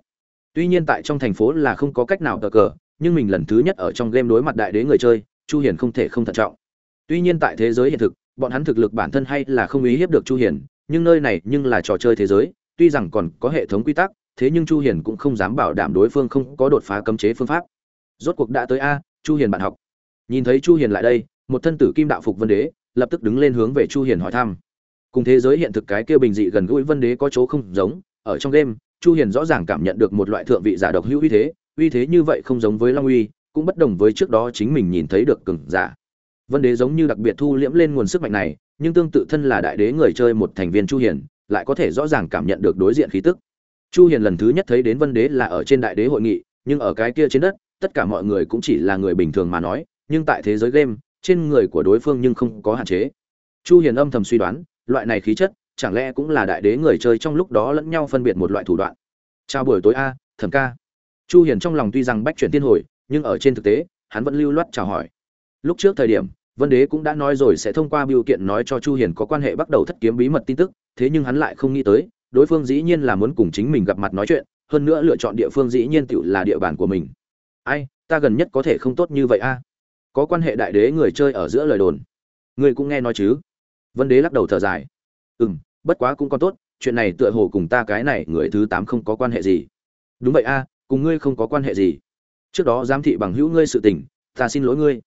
[SPEAKER 1] Tuy nhiên tại trong thành phố là không có cách nào cờ cờ, nhưng mình lần thứ nhất ở trong game đối mặt đại đế người chơi, chu hiển không thể không thận trọng. Tuy nhiên tại thế giới hiện thực, bọn hắn thực lực bản thân hay là không ý hiếp được chu hiển nhưng nơi này nhưng là trò chơi thế giới, tuy rằng còn có hệ thống quy tắc, thế nhưng chu hiển cũng không dám bảo đảm đối phương không có đột phá cấm chế phương pháp. Rốt cuộc đã tới a, chu hiền bạn học. Nhìn thấy chu hiền lại đây một thân tử kim đạo phục vân đế, lập tức đứng lên hướng về chu hiền hỏi thăm. Cùng thế giới hiện thực cái kia bình dị gần gũi vân đế có chỗ không giống, ở trong đêm, chu hiền rõ ràng cảm nhận được một loại thượng vị giả độc hữu uy thế uy thế như vậy không giống với long uy, cũng bất đồng với trước đó chính mình nhìn thấy được cường giả. Vân đế giống như đặc biệt thu liễm lên nguồn sức mạnh này, nhưng tương tự thân là đại đế người chơi một thành viên chu hiền, lại có thể rõ ràng cảm nhận được đối diện khí tức. Chu hiền lần thứ nhất thấy đến vân đế là ở trên đại đế hội nghị, nhưng ở cái kia trên đất, tất cả mọi người cũng chỉ là người bình thường mà nói, nhưng tại thế giới game trên người của đối phương nhưng không có hạn chế. Chu hiền âm thầm suy đoán, loại này khí chất, chẳng lẽ cũng là đại đế người chơi trong lúc đó lẫn nhau phân biệt một loại thủ đoạn. Chào buổi tối a, thẩm ca. Chu hiền trong lòng tuy rằng bách chuyển tiên hồi, nhưng ở trên thực tế, hắn vẫn lưu loát chào hỏi. Lúc trước thời điểm, vân đế cũng đã nói rồi sẽ thông qua biểu kiện nói cho chu hiền có quan hệ bắt đầu thất kiếm bí mật tin tức, thế nhưng hắn lại không nghĩ tới, đối phương dĩ nhiên là muốn cùng chính mình gặp mặt nói chuyện, hơn nữa lựa chọn địa phương dĩ nhiên tiểu là địa bàn của mình. Ai, ta gần nhất có thể không tốt như vậy a? Có quan hệ đại đế người chơi ở giữa lời đồn. Ngươi cũng nghe nói chứ? Vân đế lắc đầu thở dài. Ừ m bất quá cũng còn tốt, chuyện này tựa hồ cùng ta cái này người thứ tám không có quan hệ gì. Đúng vậy a, cùng ngươi không có quan hệ gì. Trước đó giám thị bằng hữu ngươi sự tình, ta xin lỗi ngươi.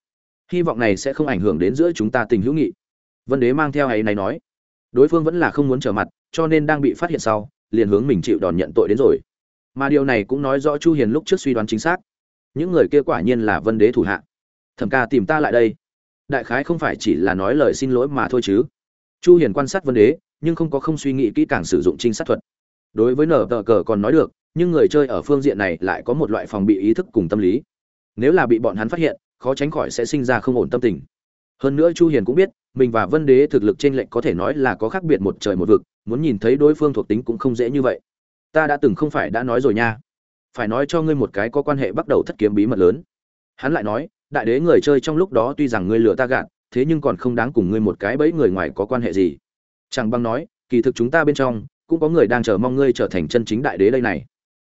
[SPEAKER 1] Hy vọng này sẽ không ảnh hưởng đến giữa chúng ta tình hữu nghị. Vân đế mang theo ấy này nói. Đối phương vẫn là không muốn trở mặt, cho nên đang bị phát hiện sau, liền hướng mình chịu đòn nhận tội đến rồi. Mà điều này cũng nói rõ chu hiền lúc trước suy đoán chính xác. Những người kia quả nhiên là vân đế thủ hạ thẩm ca tìm ta lại đây. Đại khái không phải chỉ là nói lời xin lỗi mà thôi chứ. Chu hiền quan sát vân đế nhưng không có không suy nghĩ kỹ càng sử dụng trinh sát thuật. Đối với nở tờ cờ còn nói được, nhưng người chơi ở phương diện này lại có một loại phòng bị ý thức cùng tâm lý. Nếu là bị bọn hắn phát hiện, khó tránh khỏi sẽ sinh ra không ổn tâm tình. Hơn nữa chu hiền cũng biết, mình và vân đế thực lực trên lệnh có thể nói là có khác biệt một trời một vực, muốn nhìn thấy đối phương thuộc tính cũng không dễ như vậy. Ta đã từng không phải đã nói rồi nha. Phải nói cho ngươi một cái có quan hệ bắt đầu thất kiếm bí mật lớn. Hắn lại nói đại đế người chơi trong lúc đó tuy rằng ngươi lừa ta gạt, thế nhưng còn không đáng cùng ngươi một cái bẫy người ngoài có quan hệ gì. Chẳng băng nói, kỳ thực chúng ta bên trong, cũng có người đang chờ mong ngươi trở thành chân chính đại đế đây này.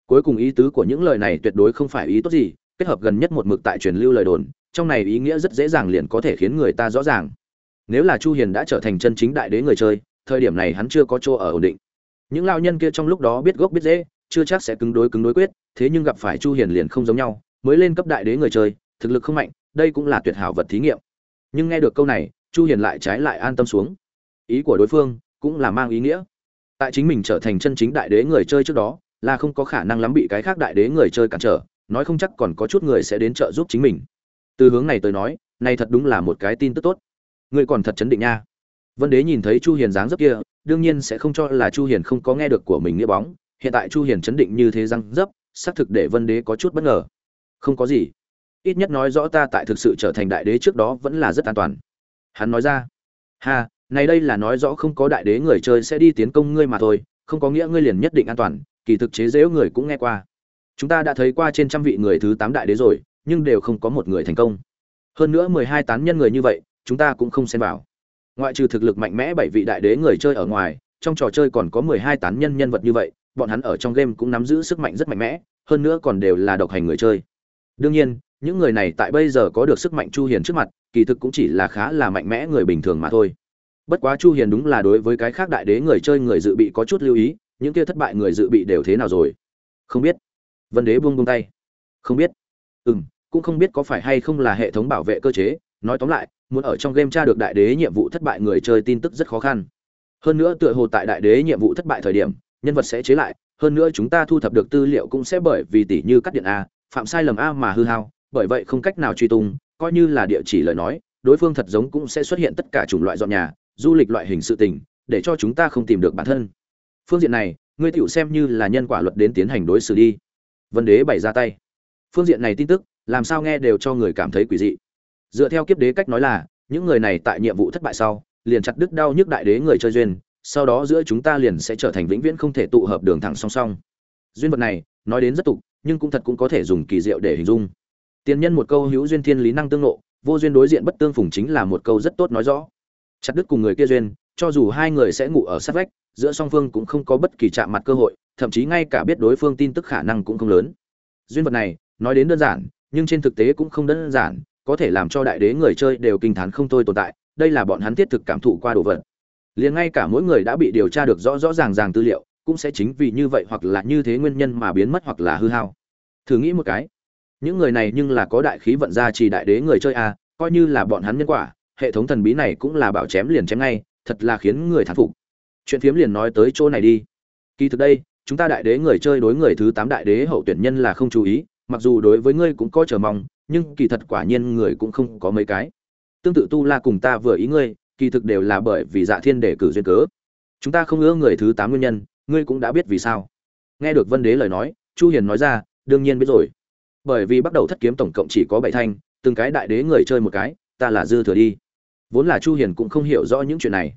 [SPEAKER 1] Cuối cùng ý tứ của những lời này tuyệt đối không phải ý tốt gì, kết hợp gần nhất một mực tại truyền lưu lời đồn, trong này ý nghĩa rất dễ dàng liền có thể khiến người ta rõ ràng. Nếu là chu hiền đã trở thành chân chính đại đế người chơi, thời điểm này hắn chưa có chỗ ở ổn định. Những lao nhân kia trong lúc đó biết gốc biết dễ chưa chắc sẽ cứng đối cứng đối quyết, thế nhưng gặp phải chu hiền liền không giống nhau, mới lên cấp đại đế người chơi thực lực không mạnh, đây cũng là tuyệt hảo vật thí nghiệm. Nhưng nghe được câu này, chu hiền lại trái lại an tâm xuống. Ý của đối phương cũng là mang ý nghĩa. Tại chính mình trở thành chân chính đại đế người chơi trước đó, là không có khả năng lắm bị cái khác đại đế người chơi cản trở, nói không chắc còn có chút người sẽ đến trợ giúp chính mình. Từ hướng này tới nói, này thật đúng là một cái tin tức tốt. Ngươi còn thật chấn định nha. Vân đế nhìn thấy chu hiền dáng dấp kia, đương nhiên sẽ không cho là chu hiền không có nghe được của mình nghĩa bóng. Hiện tại chu hiền chấn định như thế răng dấp, xác thực để vân đế có chút bất ngờ. Không có gì ít nhất nói rõ ta tại thực sự trở thành đại đế trước đó vẫn là rất an toàn. Hắn nói ra, ha, này đây là nói rõ không có đại đế người chơi sẽ đi tiến công ngươi mà thôi, không có nghĩa ngươi liền nhất định an toàn, kỳ thực chế dễu người cũng nghe qua. Chúng ta đã thấy qua trên trăm vị người thứ tám đại đế rồi, nhưng đều không có một người thành công. Hơn nữa mười hai tán nhân người như vậy, chúng ta cũng không xem vào. Ngoại trừ thực lực mạnh mẽ bảy vị đại đế người chơi ở ngoài, trong trò chơi còn có mười hai tán nhân nhân vật như vậy, bọn hắn ở trong game cũng nắm giữ sức mạnh rất mạnh mẽ, hơn nữa còn đều là độc hành người chơi. Đương nhiên những người này tại bây giờ có được sức mạnh chu hiền trước mặt, kỳ thực cũng chỉ là khá là mạnh mẽ người bình thường mà thôi. Bất quá chu hiền đúng là đối với cái khác đại đế người chơi người dự bị có chút lưu ý, những kia thất bại người dự bị đều thế nào rồi? Không biết. Vân đế buông buông tay. Không biết. Ừm, cũng không biết có phải hay không là hệ thống bảo vệ cơ chế. Nói tóm lại, muốn ở trong game tra được đại đế nhiệm vụ thất bại người chơi tin tức rất khó khăn. Hơn nữa tựa hồ tại đại đế nhiệm vụ thất bại thời điểm, nhân vật sẽ chế lại, hơn nữa chúng ta thu thập được tư liệu cũng sẽ bởi vì tỷ như cắt điện a, phạm sai lầm a mà hư hao bởi vậy không cách nào truy tung, coi như là địa chỉ lời nói, đối phương thật giống cũng sẽ xuất hiện tất cả chủng loại dọn nhà, du lịch loại hình sự tình, để cho chúng ta không tìm được bản thân. Phương diện này, ngươi tiểu xem như là nhân quả luật đến tiến hành đối xử đi. Vân đế bày ra tay. Phương diện này tin tức, làm sao nghe đều cho người cảm thấy quỷ dị. Dựa theo kiếp đế cách nói là, những người này tại nhiệm vụ thất bại sau, liền chặt đứt đau nhức đại đế người chơi duyên, sau đó giữa chúng ta liền sẽ trở thành vĩnh viễn không thể tụ hợp đường thẳng song song. Duyên vật này, nói đến rất tục, nhưng cũng thật cũng có thể dùng kỳ diệu để hình dung tiền nhân một câu hữu duyên thiên lý năng tương ngộ, vô duyên đối diện bất tương phùng chính là một câu rất tốt nói rõ. Chặt đứt cùng người kia duyên cho dù hai người sẽ ngủ ở sát vách giữa song phương cũng không có bất kỳ chạm mặt cơ hội thậm chí ngay cả biết đối phương tin tức khả năng cũng không lớn. Duyên vật này nói đến đơn giản nhưng trên thực tế cũng không đơn giản có thể làm cho đại đế người chơi đều kinh thán không thôi tồn tại đây là bọn hắn thiết thực cảm thụ qua đồ vật. Liền ngay cả mỗi người đã bị điều tra được rõ rõ ràng ràng tư liệu cũng sẽ chính vì như vậy hoặc là như thế nguyên nhân mà biến mất hoặc là hư hao. Thử nghĩ một cái những người này nhưng là có đại khí vận gia trì đại đế người chơi a, coi như là bọn hắn nhân quả, hệ thống thần bí này cũng là bảo chém liền chém ngay, thật là khiến người thán phục. Chuyện phiếm liền nói tới chỗ này đi. Kỳ thực đây, chúng ta đại đế người chơi đối người thứ tám đại đế hậu tuyển nhân là không chú ý, mặc dù đối với ngươi cũng có chờ mong, nhưng kỳ thật quả nhiên người cũng không có mấy cái. Tương tự tu la cùng ta vừa ý ngươi, kỳ thực đều là bởi vì dạ thiên để cử duyên cớ. Chúng ta không ưa người thứ tám nguyên nhân, ngươi cũng đã biết vì sao. Nghe được vân đế lời nói, chu hiền nói ra, đương nhiên biết rồi bởi vì bắt đầu thất kiếm tổng cộng chỉ có bảy thanh, từng cái đại đế người chơi một cái, ta là dư thừa đi. Vốn là chu hiền cũng không hiểu rõ những chuyện này.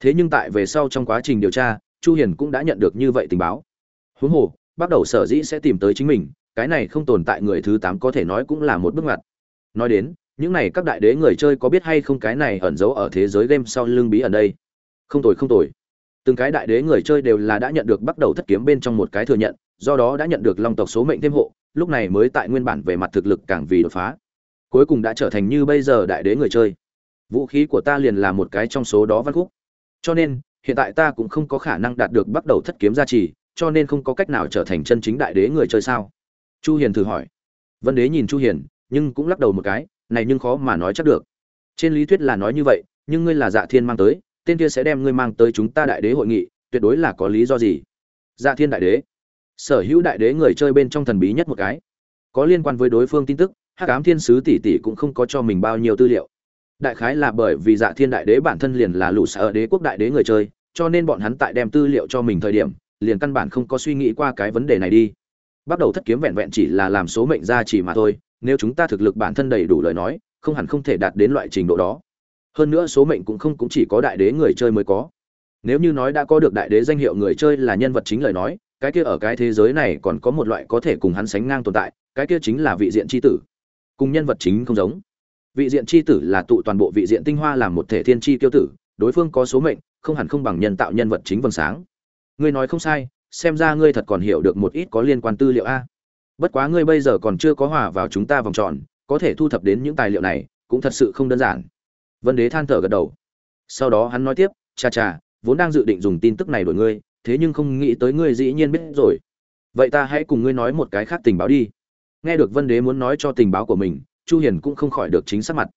[SPEAKER 1] Thế nhưng tại về sau trong quá trình điều tra, chu hiền cũng đã nhận được như vậy tình báo. Huống hồ, bắt đầu sở dĩ sẽ tìm tới chính mình, cái này không tồn tại người thứ tám có thể nói cũng là một bước ngoặt. Nói đến, những này các đại đế người chơi có biết hay không cái này ẩn giấu ở thế giới game sau lưng bí ẩn đây? Không tồi không tồi. Từng cái đại đế người chơi đều là đã nhận được bắt đầu thất kiếm bên trong một cái thừa nhận, do đó đã nhận được long tộc số mệnh thêm hộ lúc này mới tại nguyên bản về mặt thực lực càng vì đột phá. Cuối cùng đã trở thành như bây giờ đại đế người chơi. Vũ khí của ta liền là một cái trong số đó văn khúc. Cho nên, hiện tại ta cũng không có khả năng đạt được bắt đầu thất kiếm gia trì, cho nên không có cách nào trở thành chân chính đại đế người chơi sao? Chu hiền thử hỏi. Vân đế nhìn chu hiền, nhưng cũng lắc đầu một cái, này nhưng khó mà nói chắc được. Trên lý thuyết là nói như vậy, nhưng ngươi là dạ thiên mang tới, tên kia sẽ đem ngươi mang tới chúng ta đại đế hội nghị, tuyệt đối là có lý do gì? Dạ thiên đại đế sở hữu đại đế người chơi bên trong thần bí nhất một cái. Có liên quan với đối phương tin tức, hắc ám thiên sứ tỷ tỷ cũng không có cho mình bao nhiêu tư liệu. Đại khái là bởi vì dạ thiên đại đế bản thân liền là lũ sở đế quốc đại đế người chơi, cho nên bọn hắn tại đem tư liệu cho mình thời điểm, liền căn bản không có suy nghĩ qua cái vấn đề này đi. Bắt đầu thất kiếm vẹn vẹn chỉ là làm số mệnh ra chỉ mà thôi, nếu chúng ta thực lực bản thân đầy đủ lời nói, không hẳn không thể đạt đến loại trình độ đó. Hơn nữa số mệnh cũng không cũng chỉ có đại đế người chơi mới có. Nếu như nói đã có được đại đế danh hiệu người chơi là nhân vật chính lời nói cái kia ở cái thế giới này còn có một loại có thể cùng hắn sánh ngang tồn tại, cái kia chính là vị diện chi tử. Cùng nhân vật chính không giống. Vị diện chi tử là tụ toàn bộ vị diện tinh hoa làm một thể thiên chi tiêu tử, đối phương có số mệnh, không hẳn không bằng nhân tạo nhân vật chính vầng sáng. Ngươi nói không sai, xem ra ngươi thật còn hiểu được một ít có liên quan tư liệu a. Bất quá ngươi bây giờ còn chưa có hòa vào chúng ta vòng tròn, có thể thu thập đến những tài liệu này, cũng thật sự không đơn giản. Vân đế than thở gật đầu. Sau đó hắn nói tiếp, cha cha, vốn đang dự định dùng tin tức này đổi ngươi thế nhưng không nghĩ tới ngươi dĩ nhiên biết rồi. Vậy ta hãy cùng ngươi nói một cái khác tình báo đi. Nghe được vân đế muốn nói cho tình báo của mình, chu hiền cũng không khỏi được chính xác mặt.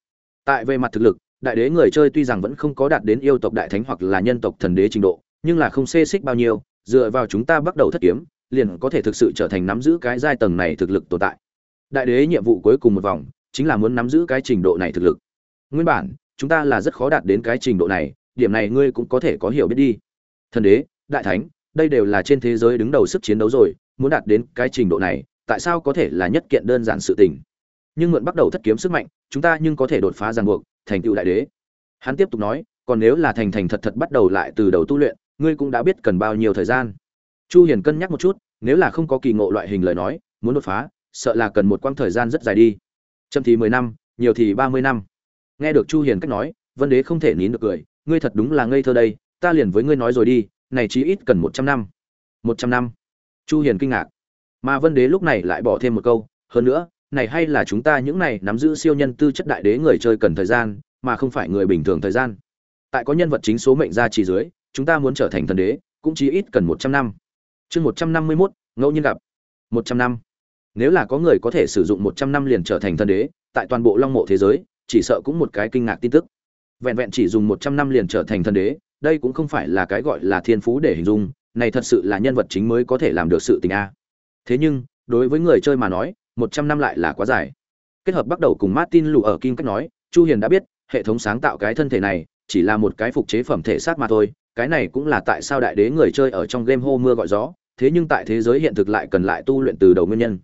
[SPEAKER 1] Tại về mặt thực lực, đại đế người chơi tuy rằng vẫn không có đạt đến yêu tộc đại thánh hoặc là nhân tộc thần đế trình độ, nhưng là không xê xích bao nhiêu, dựa vào chúng ta bắt đầu thất kiếm, liền có thể thực sự trở thành nắm giữ cái giai tầng này thực lực tồn tại. Đại đế nhiệm vụ cuối cùng một vòng, chính là muốn nắm giữ cái trình độ này thực lực. Nguyên bản, chúng ta là rất khó đạt đến cái trình độ này, điểm này ngươi cũng có thể có hiểu biết đi. Thần đế đại thánh, đây đều là trên thế giới đứng đầu sức chiến đấu rồi, muốn đạt đến cái trình độ này, tại sao có thể là nhất kiện đơn giản sự tình? Nhưng mượn bắt đầu thất kiếm sức mạnh, chúng ta nhưng có thể đột phá ràng buộc, thành tựu đại đế. Hắn tiếp tục nói, còn nếu là thành thành thật thật bắt đầu lại từ đầu tu luyện, ngươi cũng đã biết cần bao nhiêu thời gian. Chu hiền cân nhắc một chút, nếu là không có kỳ ngộ loại hình lời nói, muốn đột phá, sợ là cần một quãng thời gian rất dài đi. Chậm thì 10 năm, nhiều thì 30 năm. Nghe được chu hiền cách nói, vân đế không thể nín được cười, ngươi thật đúng là ngây thơ đây, ta liền với ngươi nói rồi đi này chí ít cần 100 năm. 100 năm. Chu hiền kinh ngạc. Mà vân đế lúc này lại bỏ thêm một câu hơn nữa này hay là chúng ta những này nắm giữ siêu nhân tư chất đại đế người chơi cần thời gian mà không phải người bình thường thời gian. Tại có nhân vật chính số mệnh ra chỉ dưới chúng ta muốn trở thành thần đế cũng chí ít cần 100 năm. Chương 151, ngẫu nhiên gặp. 100 năm. Nếu là có người có thể sử dụng 100 năm liền trở thành thần đế tại toàn bộ long mộ thế giới chỉ sợ cũng một cái kinh ngạc tin tức. Vẹn vẹn chỉ dùng một trăm năm liền trở thành thần đế đây cũng không phải là cái gọi là thiên phú để hình dung, này thật sự là nhân vật chính mới có thể làm được sự tình a. Thế nhưng, đối với người chơi mà nói, một trăm năm lại là quá dài. Kết hợp bắt đầu cùng martin lù ở kim cách nói, chu hiền đã biết, hệ thống sáng tạo cái thân thể này, chỉ là một cái phục chế phẩm thể xác mà thôi, cái này cũng là tại sao đại đế người chơi ở trong game hô mưa gọi gió, thế nhưng tại thế giới hiện thực lại cần lại tu luyện từ đầu nguyên nhân.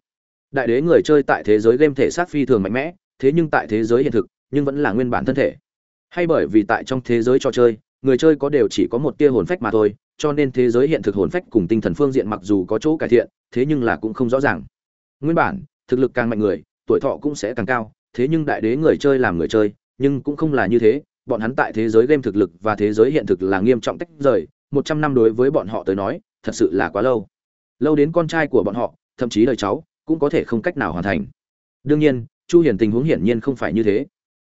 [SPEAKER 1] Đại đế người chơi tại thế giới game thể xác phi thường mạnh mẽ, thế nhưng tại thế giới hiện thực, nhưng vẫn là nguyên bản thân thể. Hay bởi vì tại trong thế giới trò chơi người chơi có đều chỉ có một tia hồn phách mà thôi, cho nên thế giới hiện thực hồn phách cùng tinh thần phương diện mặc dù có chỗ cải thiện, thế nhưng là cũng không rõ ràng. Nguyên bản, thực lực càng mạnh người, tuổi thọ cũng sẽ càng cao, thế nhưng đại đế người chơi làm người chơi, nhưng cũng không là như thế, bọn hắn tại thế giới game thực lực và thế giới hiện thực là nghiêm trọng tách rời, một trăm năm đối với bọn họ tới nói, thật sự là quá lâu. Lâu đến con trai của bọn họ, thậm chí đời cháu, cũng có thể không cách nào hoàn thành. Đương nhiên, chu hiền tình huống hiển nhiên không phải như thế.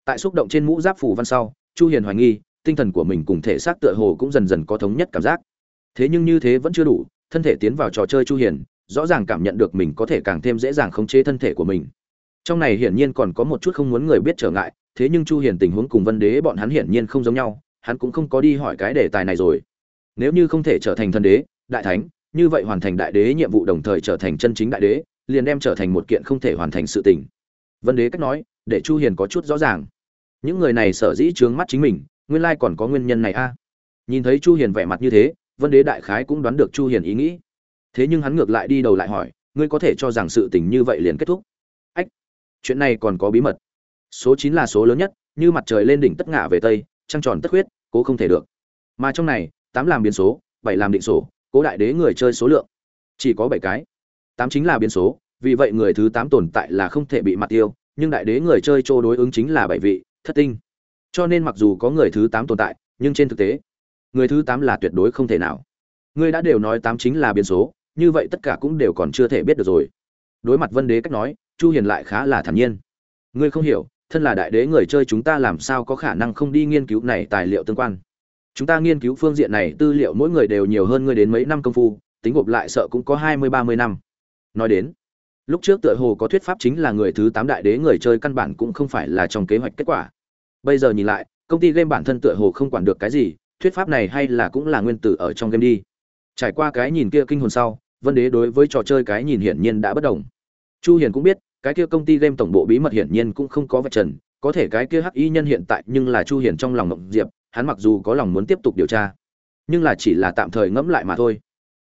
[SPEAKER 1] Tại xúc động trên mũ giáp phủ văn sau, chu hiền hoài nghi tinh thần của mình cùng thể xác tựa hồ cũng dần dần có thống nhất cảm giác. Thế nhưng như thế vẫn chưa đủ, thân thể tiến vào trò chơi chu hiền, rõ ràng cảm nhận được mình có thể càng thêm dễ dàng khống chế thân thể của mình. Trong này hiển nhiên còn có một chút không muốn người biết trở ngại, thế nhưng chu hiền tình huống cùng vân đế bọn hắn hiển nhiên không giống nhau, hắn cũng không có đi hỏi cái đề tài này rồi. Nếu như không thể trở thành thân đế, đại thánh, như vậy hoàn thành đại đế nhiệm vụ đồng thời trở thành chân chính đại đế, liền đem trở thành một kiện không thể hoàn thành sự tình. Vân đế cách nói, để chu hiền có chút rõ ràng. Những người này sở dĩ trướng mắt chính mình nguyên lai còn có nguyên nhân này a. À? Nhìn thấy chu hiền vẻ mặt như thế, vân đế đại khái cũng đoán được chu hiền ý nghĩ. Thế nhưng hắn ngược lại đi đầu lại hỏi, ngươi có thể cho rằng sự tình như vậy liền kết thúc? Ách, chuyện này còn có bí mật. Số 9 là số lớn nhất, như mặt trời lên đỉnh tất ngã về tây, trăng tròn tất huyết cố không thể được. Mà trong này, tám làm biến số, bảy làm định số, cố đại đế người chơi số lượng. Chỉ có bảy cái. Tám chính là biến số, vì vậy người thứ tám tồn tại là không thể bị mặt tiêu, nhưng đại đế người chơi chỗ đối ứng chính là bảy vị, thất tinh cho nên mặc dù có người thứ tám tồn tại, nhưng trên thực tế, người thứ tám là tuyệt đối không thể nào. Ngươi đã đều nói tám chính là biến số, như vậy tất cả cũng đều còn chưa thể biết được rồi. Đối mặt vân đế cách nói, chu hiền lại khá là thản nhiên. Ngươi không hiểu, thân là đại đế người chơi chúng ta làm sao có khả năng không đi nghiên cứu này tài liệu tương quan. Chúng ta nghiên cứu phương diện này tư liệu mỗi người đều nhiều hơn ngươi đến mấy năm công phu, tính gộp lại sợ cũng có hai mươi, ba mươi năm. Nói đến, lúc trước tựa hồ có thuyết pháp chính là người thứ tám đại đế người chơi căn bản cũng không phải là trong kế hoạch kết quả bây giờ nhìn lại, công ty game bản thân tựa hồ không quản được cái gì, thuyết pháp này hay là cũng là nguyên tử ở trong game đi. Trải qua cái nhìn kia kinh hồn sau, vân đế đối với trò chơi cái nhìn hiển nhiên đã bất đồng. Chu hiền cũng biết, cái kia công ty game tổng bộ bí mật hiển nhiên cũng không có vạch trần, có thể cái kia hắc y nhân hiện tại nhưng là chu hiền trong lòng ngọc diệp, hắn mặc dù có lòng muốn tiếp tục điều tra, nhưng là chỉ là tạm thời ngẫm lại mà thôi.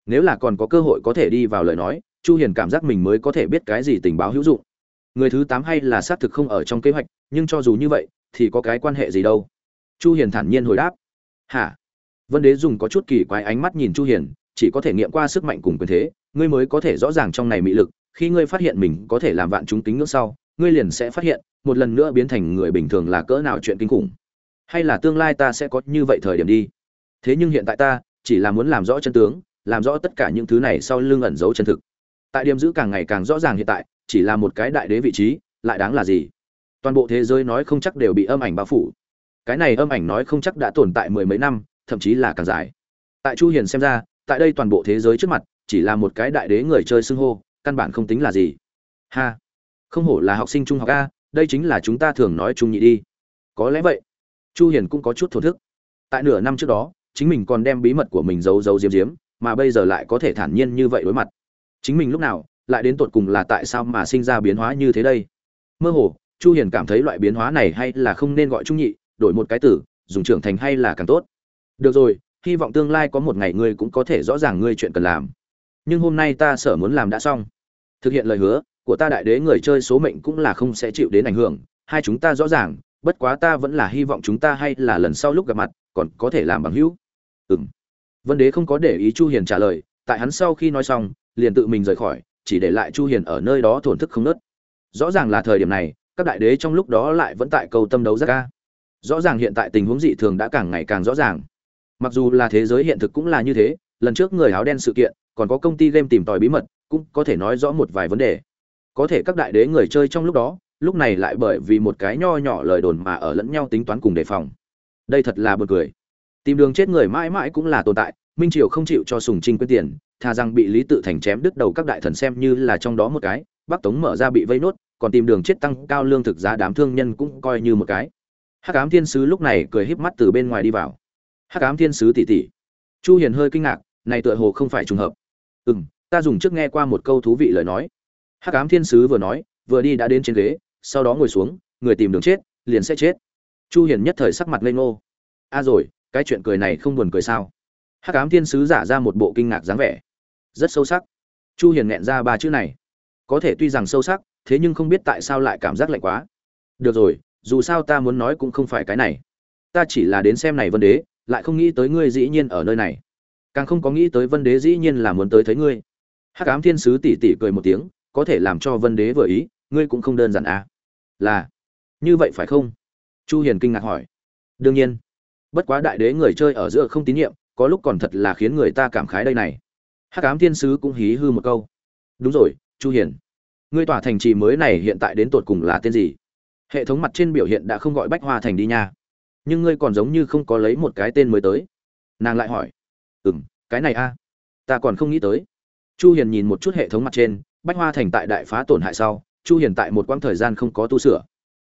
[SPEAKER 1] Nếu là còn có cơ hội có thể đi vào lời nói, chu hiền cảm giác mình mới có thể biết cái gì tình báo hữu dụng. Người thứ tám hay là xác thực không ở trong kế hoạch, nhưng cho dù như vậy thì có cái quan hệ gì đâu? Chu hiền thản nhiên hồi đáp. Hả? Vân đế dùng có chút kỳ quái ánh mắt nhìn chu hiền, chỉ có thể nghiệm qua sức mạnh cùng quyền thế, ngươi mới có thể rõ ràng trong này mỹ lực, khi ngươi phát hiện mình có thể làm vạn chúng kính ngưỡng sau, ngươi liền sẽ phát hiện, một lần nữa biến thành người bình thường là cỡ nào chuyện kinh khủng. Hay là tương lai ta sẽ có như vậy thời điểm đi? Thế nhưng hiện tại ta, chỉ là muốn làm rõ chân tướng, làm rõ tất cả những thứ này sau lưng ẩn giấu chân thực. Tại điểm giữ càng ngày càng rõ ràng hiện tại, chỉ là một cái đại đế vị trí, lại đáng là gì? Toàn bộ thế giới nói không chắc đều bị âm ảnh bao phủ. Cái này âm ảnh nói không chắc đã tồn tại mười mấy năm, thậm chí là càng dài. Tại chu hiền xem ra, tại đây toàn bộ thế giới trước mặt, chỉ là một cái đại đế người chơi xưng hô, căn bản không tính là gì. Ha! Không hổ là học sinh trung học a, đây chính là chúng ta thường nói trung nhị đi. Có lẽ vậy. Chu hiền cũng có chút thổ thức. Tại nửa năm trước đó, chính mình còn đem bí mật của mình giấu giấu diếm diếm mà bây giờ lại có thể thản nhiên như vậy đối mặt. Chính mình lúc nào, lại đến tột cùng là tại sao mà sinh ra biến hóa như thế đây? Mơ hồ chu hiền cảm thấy loại biến hóa này hay là không nên gọi trung nhị, đổi một cái từ dùng trưởng thành hay là càng tốt. Được rồi, hy vọng tương lai có một ngày ngươi cũng có thể rõ ràng ngươi chuyện cần làm. Nhưng hôm nay ta sở muốn làm đã xong. Thực hiện lời hứa của ta đại đế người chơi số mệnh cũng là không sẽ chịu đến ảnh hưởng, hai chúng ta rõ ràng, bất quá ta vẫn là hy vọng chúng ta hay là lần sau lúc gặp mặt, còn có thể làm bằng hữu. Ừm. Vân đế không có để ý chu hiền trả lời, tại hắn sau khi nói xong, liền tự mình rời khỏi, chỉ để lại chu hiền ở nơi đó thổn thức không nớt. Rõ ràng là thời điểm này các đại đế trong lúc đó lại vẫn tại cầu tâm đấu rất ca. Rõ ràng hiện tại tình huống dị thường đã càng ngày càng rõ ràng. Mặc dù là thế giới hiện thực cũng là như thế, lần trước người áo đen sự kiện, còn có công ty game tìm tòi bí mật, cũng có thể nói rõ một vài vấn đề. Có thể các đại đế người chơi trong lúc đó, lúc này lại bởi vì một cái nho nhỏ lời đồn mà ở lẫn nhau tính toán cùng đề phòng. Đây thật là buồn cười. Tìm đường chết người mãi mãi cũng là tồn tại, minh triều không chịu cho sùng trinh quyết tiền, thà rằng bị lý tự thành chém đứt đầu các đại thần xem như là trong đó một cái, bắc tống mở ra bị vây nốt còn tìm đường chết tăng cao lương thực giá đám thương nhân cũng coi như một cái. Hắc ám thiên sứ lúc này cười híp mắt từ bên ngoài đi vào. Hắc ám thiên sứ tỷ tỷ. Chu hiền hơi kinh ngạc, này tựa hồ không phải trùng hợp. Ừm, ta dùng trước nghe qua một câu thú vị lời nói. Hắc ám thiên sứ vừa nói, vừa đi đã đến trên ghế, sau đó ngồi xuống, người tìm đường chết, liền sẽ chết. Chu hiền nhất thời sắc mặt lên ngô. A rồi, cái chuyện cười này không buồn cười sao? Hắc ám thiên sứ giả ra một bộ kinh ngạc dáng vẻ. Rất sâu sắc. Chu hiền nghẹn ra ba chữ này. Có thể tuy rằng sâu sắc thế nhưng không biết tại sao lại cảm giác lạnh quá. Được rồi, dù sao ta muốn nói cũng không phải cái này. Ta chỉ là đến xem này vân đế, lại không nghĩ tới ngươi dĩ nhiên ở nơi này. Càng không có nghĩ tới vân đế dĩ nhiên là muốn tới thấy ngươi. Hắc ám thiên sứ tỉ tỉ cười một tiếng, có thể làm cho vân đế vừa ý, ngươi cũng không đơn giản à? Là, như vậy phải không? Chu hiền kinh ngạc hỏi. Đương nhiên. Bất quá đại đế người chơi ở giữa không tín nhiệm, có lúc còn thật là khiến người ta cảm khái đây này. Hắc ám thiên sứ cũng hí hư một câu. Đúng rồi, chu hiền ngươi tỏa thành trì mới này hiện tại đến tột cùng là tên gì? Hệ thống mặt trên biểu hiện đã không gọi bách hoa thành đi nha. Nhưng ngươi còn giống như không có lấy một cái tên mới tới. Nàng lại hỏi. Ừm, cái này a. Ta còn không nghĩ tới. Chu hiền nhìn một chút hệ thống mặt trên, bách hoa thành tại đại phá tổn hại sau, chu hiền tại một quãng thời gian không có tu sửa.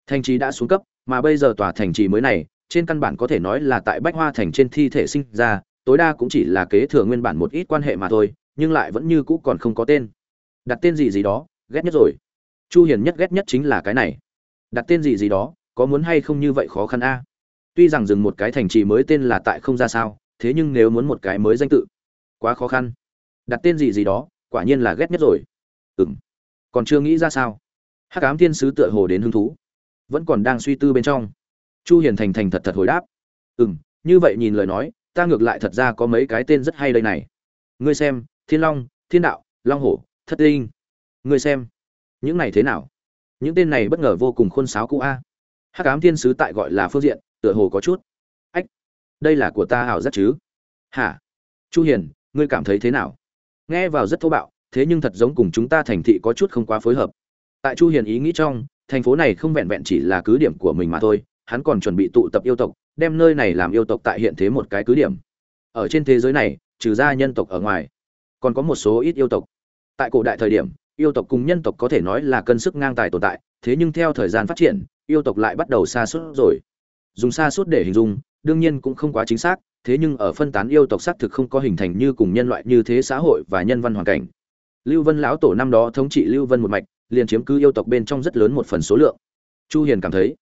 [SPEAKER 1] Thành trì đã xuống cấp, mà bây giờ tòa thành trì mới này, trên căn bản có thể nói là tại bách hoa thành trên thi thể sinh ra, tối đa cũng chỉ là kế thừa nguyên bản một ít quan hệ mà thôi, nhưng lại vẫn như cũ còn không có tên. Đặt tên gì gì đó ghét nhất rồi. Chu hiền nhất ghét nhất chính là cái này. Đặt tên gì gì đó, có muốn hay không như vậy khó khăn a? Tuy rằng dừng một cái thành trì mới tên là tại không ra sao, thế nhưng nếu muốn một cái mới danh tự, quá khó khăn. Đặt tên gì gì đó, quả nhiên là ghét nhất rồi. Ừm. Còn chưa nghĩ ra sao? Hắc ám thiên sứ tựa hồ đến hứng thú. Vẫn còn đang suy tư bên trong. Chu hiền thành thành thật thật hồi đáp. Ừm, như vậy nhìn lời nói, ta ngược lại thật ra có mấy cái tên rất hay đây này. Ngươi xem, thiên long, thiên đạo, long hổ, thất tinh ngươi xem. Những này thế nào? Những tên này bất ngờ vô cùng khuôn sáo cũ a. Hắc ám thiên sứ tại gọi là phương diện, tựa hồ có chút. Ách, đây là của ta hảo rất chứ? Hả? Chu hiền, ngươi cảm thấy thế nào? Nghe vào rất thô bạo, thế nhưng thật giống cùng chúng ta thành thị có chút không quá phối hợp. Tại chu hiền ý nghĩ trong, thành phố này không vẹn vẹn chỉ là cứ điểm của mình mà thôi, hắn còn chuẩn bị tụ tập yêu tộc, đem nơi này làm yêu tộc tại hiện thế một cái cứ điểm. Ở trên thế giới này, trừ ra nhân tộc ở ngoài, còn có một số ít yêu tộc. Tại cổ đại thời điểm yêu tộc cùng nhân tộc có thể nói là cân sức ngang tài tồn tại, thế nhưng theo thời gian phát triển, yêu tộc lại bắt đầu xa suốt rồi. Dùng xa suốt để hình dung, đương nhiên cũng không quá chính xác, thế nhưng ở phân tán yêu tộc xác thực không có hình thành như cùng nhân loại như thế xã hội và nhân văn hoàn cảnh. Lưu vân lão tổ năm đó thống trị lưu vân một mạch, liền chiếm cứ yêu tộc bên trong rất lớn một phần số lượng. Chu hiền cảm thấy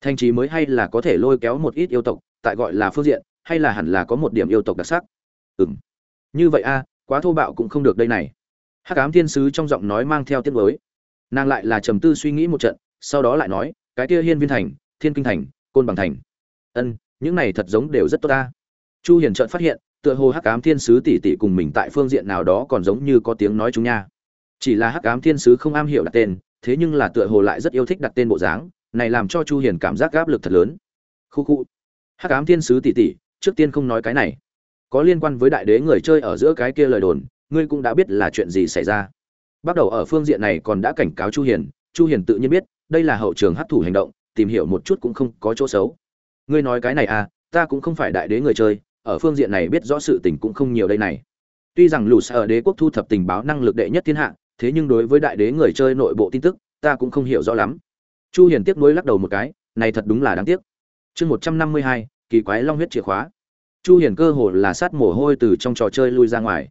[SPEAKER 1] thành trì mới hay là có thể lôi kéo một ít yêu tộc, tại gọi là phương diện, hay là hẳn là có một điểm yêu tộc đặc sắc. Ừm. Như vậy a, quá thô bạo cũng không được đây này hắc ám thiên sứ trong giọng nói mang theo tiết mới nàng lại là trầm tư suy nghĩ một trận, sau đó lại nói, cái kia hiên viên thành, thiên kinh thành, côn bằng thành. Ân, những này thật giống đều rất tốt ta. Chu hiền chợt phát hiện, tựa hồ hắc ám thiên sứ tỷ tỷ cùng mình tại phương diện nào đó còn giống như có tiếng nói chúng nha. Chỉ là hắc ám thiên sứ không am hiểu đặt tên, thế nhưng là tựa hồ lại rất yêu thích đặt tên bộ dáng, này làm cho chu hiền cảm giác áp lực thật lớn. Khu khu. Hắc ám thiên sứ tỷ tỷ, trước tiên không nói cái này. Có liên quan với đại đế người chơi ở giữa cái kia lời đồn ngươi cũng đã biết là chuyện gì xảy ra. Bắt đầu ở phương diện này còn đã cảnh cáo chu hiền chu hiền tự nhiên biết đây là hậu trường hấp thủ hành động tìm hiểu một chút cũng không có chỗ xấu. Ngươi nói cái này à ta cũng không phải đại đế người chơi ở phương diện này biết rõ sự tình cũng không nhiều đây này. Tuy rằng lù ở đế quốc thu thập tình báo năng lực đệ nhất thiên hạ thế nhưng đối với đại đế người chơi nội bộ tin tức ta cũng không hiểu rõ lắm. Chu hiền tiếc nuối lắc đầu một cái này thật đúng là đáng tiếc. Chương 152, kỳ quái long huyết chìa khóa. Chu hiền cơ hồ là sát mồ hôi từ trong trò chơi lui ra ngoài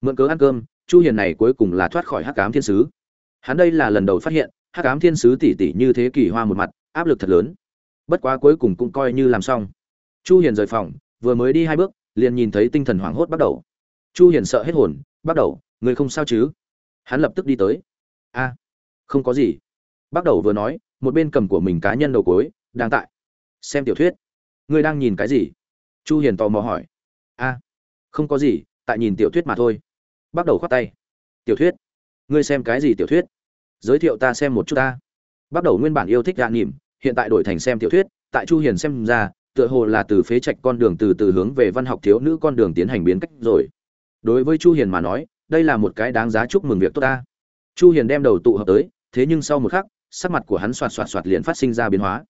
[SPEAKER 1] mượn cớ ăn cơm, chu hiền này cuối cùng là thoát khỏi hắc ám thiên sứ. Hắn đây là lần đầu phát hiện, hắc ám thiên sứ tỷ tỷ như thế kỳ hoa một mặt, áp lực thật lớn. Bất quá cuối cùng cũng coi như làm xong. Chu hiền rời phòng, vừa mới đi hai bước, liền nhìn thấy tinh thần hoảng hốt bắt đầu. Chu hiền sợ hết hồn, bắt đầu, người không sao chứ? Hắn lập tức đi tới. A, không có gì. Bắt đầu vừa nói, một bên cầm của mình cá nhân đầu cối đang tại. Xem tiểu thuyết. Ngươi đang nhìn cái gì? Chu hiền tò mò hỏi. A, không có gì, tại nhìn tiểu thuyết mà thôi bắt đầu khoát tay. Tiểu thuyết. Ngươi xem cái gì tiểu thuyết? Giới thiệu ta xem một chút ta. Bắt đầu nguyên bản yêu thích dạ gạ nỉm hiện tại đổi thành xem tiểu thuyết, tại chu hiền xem ra, tựa hồ là từ phế trạch con đường từ từ hướng về văn học thiếu nữ con đường tiến hành biến cách rồi. Đối với chu hiền mà nói, đây là một cái đáng giá chúc mừng việc tốt ta. Chu hiền đem đầu tụ hợp tới, thế nhưng sau một khắc, sắc mặt của hắn xoạt xoạt xoạt liền phát sinh ra biến hóa.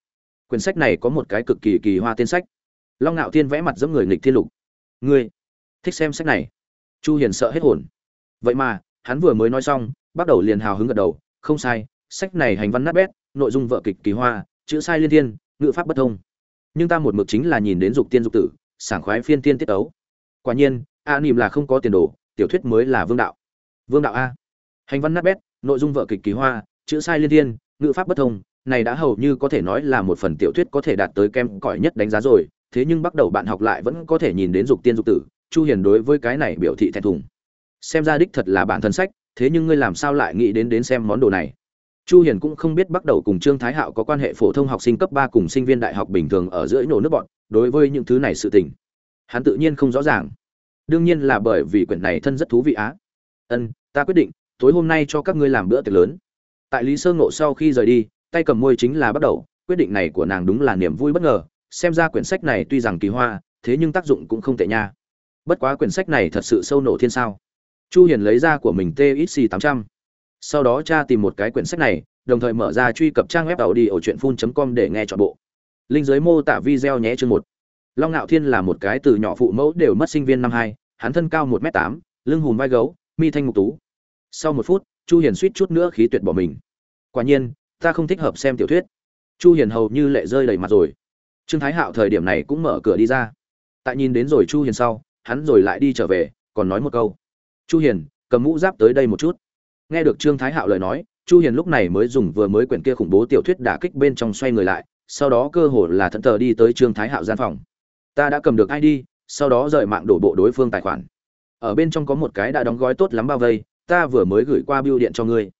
[SPEAKER 1] Quyển sách này có một cái cực kỳ kỳ hoa tên sách. Long ngạo thiên vẽ mặt giống người nghịch thiên lục. Ngươi thích xem sách này? Chu hiền sợ hết hồn. Vậy mà, hắn vừa mới nói xong, bắt đầu liền hào hứng gật đầu, không sai, sách này hành văn nát bét, nội dung vợ kịch kỳ hoa, chữ sai liên thiên, ngữ pháp bất thông. Nhưng ta một mực chính là nhìn đến dục tiên dục tử, sảng khoái phiên tiên tiết ấu quả nhiên, a nìm là không có tiền đồ, tiểu thuyết mới là vương đạo. Vương đạo a. Hành văn nát bét, nội dung vợ kịch kỳ hoa, chữ sai liên thiên, ngữ pháp bất thông, này đã hầu như có thể nói là một phần tiểu thuyết có thể đạt tới kem cỏi nhất đánh giá rồi, thế nhưng bắt đầu bạn học lại vẫn có thể nhìn đến dục tiên dục tử chu hiền đối với cái này biểu thị thẹn thùng. Xem ra đích thật là bản thân sách, thế nhưng ngươi làm sao lại nghĩ đến đến xem món đồ này? Chu hiền cũng không biết bắt đầu cùng trương thái hạo có quan hệ phổ thông học sinh cấp 3 cùng sinh viên đại học bình thường ở giữa nổ nước bọn, đối với những thứ này sự tình. Hắn tự nhiên không rõ ràng. Đương nhiên là bởi vì quyển này thân rất thú vị á. Ân, ta quyết định, tối hôm nay cho các ngươi làm bữa tiệc lớn. Tại lý sơ ngộ sau khi rời đi, tay cầm môi chính là bắt đầu, quyết định này của nàng đúng là niềm vui bất ngờ, xem ra quyển sách này tuy rằng kỳ hoa, thế nhưng tác dụng cũng không tệ nha bất quá quyển sách này thật sự sâu nổ thiên sao. Chu hiền lấy ra của mình txc 800 sau đó cha tìm một cái quyển sách này, đồng thời mở ra truy cập trang web tàu đi ở truyện com để nghe chọn bộ. Linh dưới mô tả video nhé chương một. Long ngạo thiên là một cái từ nhỏ phụ mẫu đều mất sinh viên năm hai, hắn thân cao một m tám, lưng hùm vai gấu, mi thanh ngục tú. Sau một phút, chu hiền suýt chút nữa khí tuyệt bỏ mình. Quả nhiên, ta không thích hợp xem tiểu thuyết. Chu hiền hầu như lệ rơi đầy mặt rồi. Trương thái hạo thời điểm này cũng mở cửa đi ra. Tại nhìn đến rồi chu hiền sau hắn rồi lại đi trở về, còn nói một câu. Chu hiền, cầm mũ giáp tới đây một chút. Nghe được trương thái hạo lời nói, chu hiền lúc này mới dùng vừa mới quyển kia khủng bố tiểu thuyết đả kích bên trong xoay người lại, sau đó cơ hồ là thận tờ đi tới trương thái hạo gian phòng. Ta đã cầm được id sau đó rời mạng đổ bộ đối phương tài khoản. Ở bên trong có một cái đã đóng gói tốt lắm bao vây, ta vừa mới gửi qua bưu điện cho ngươi.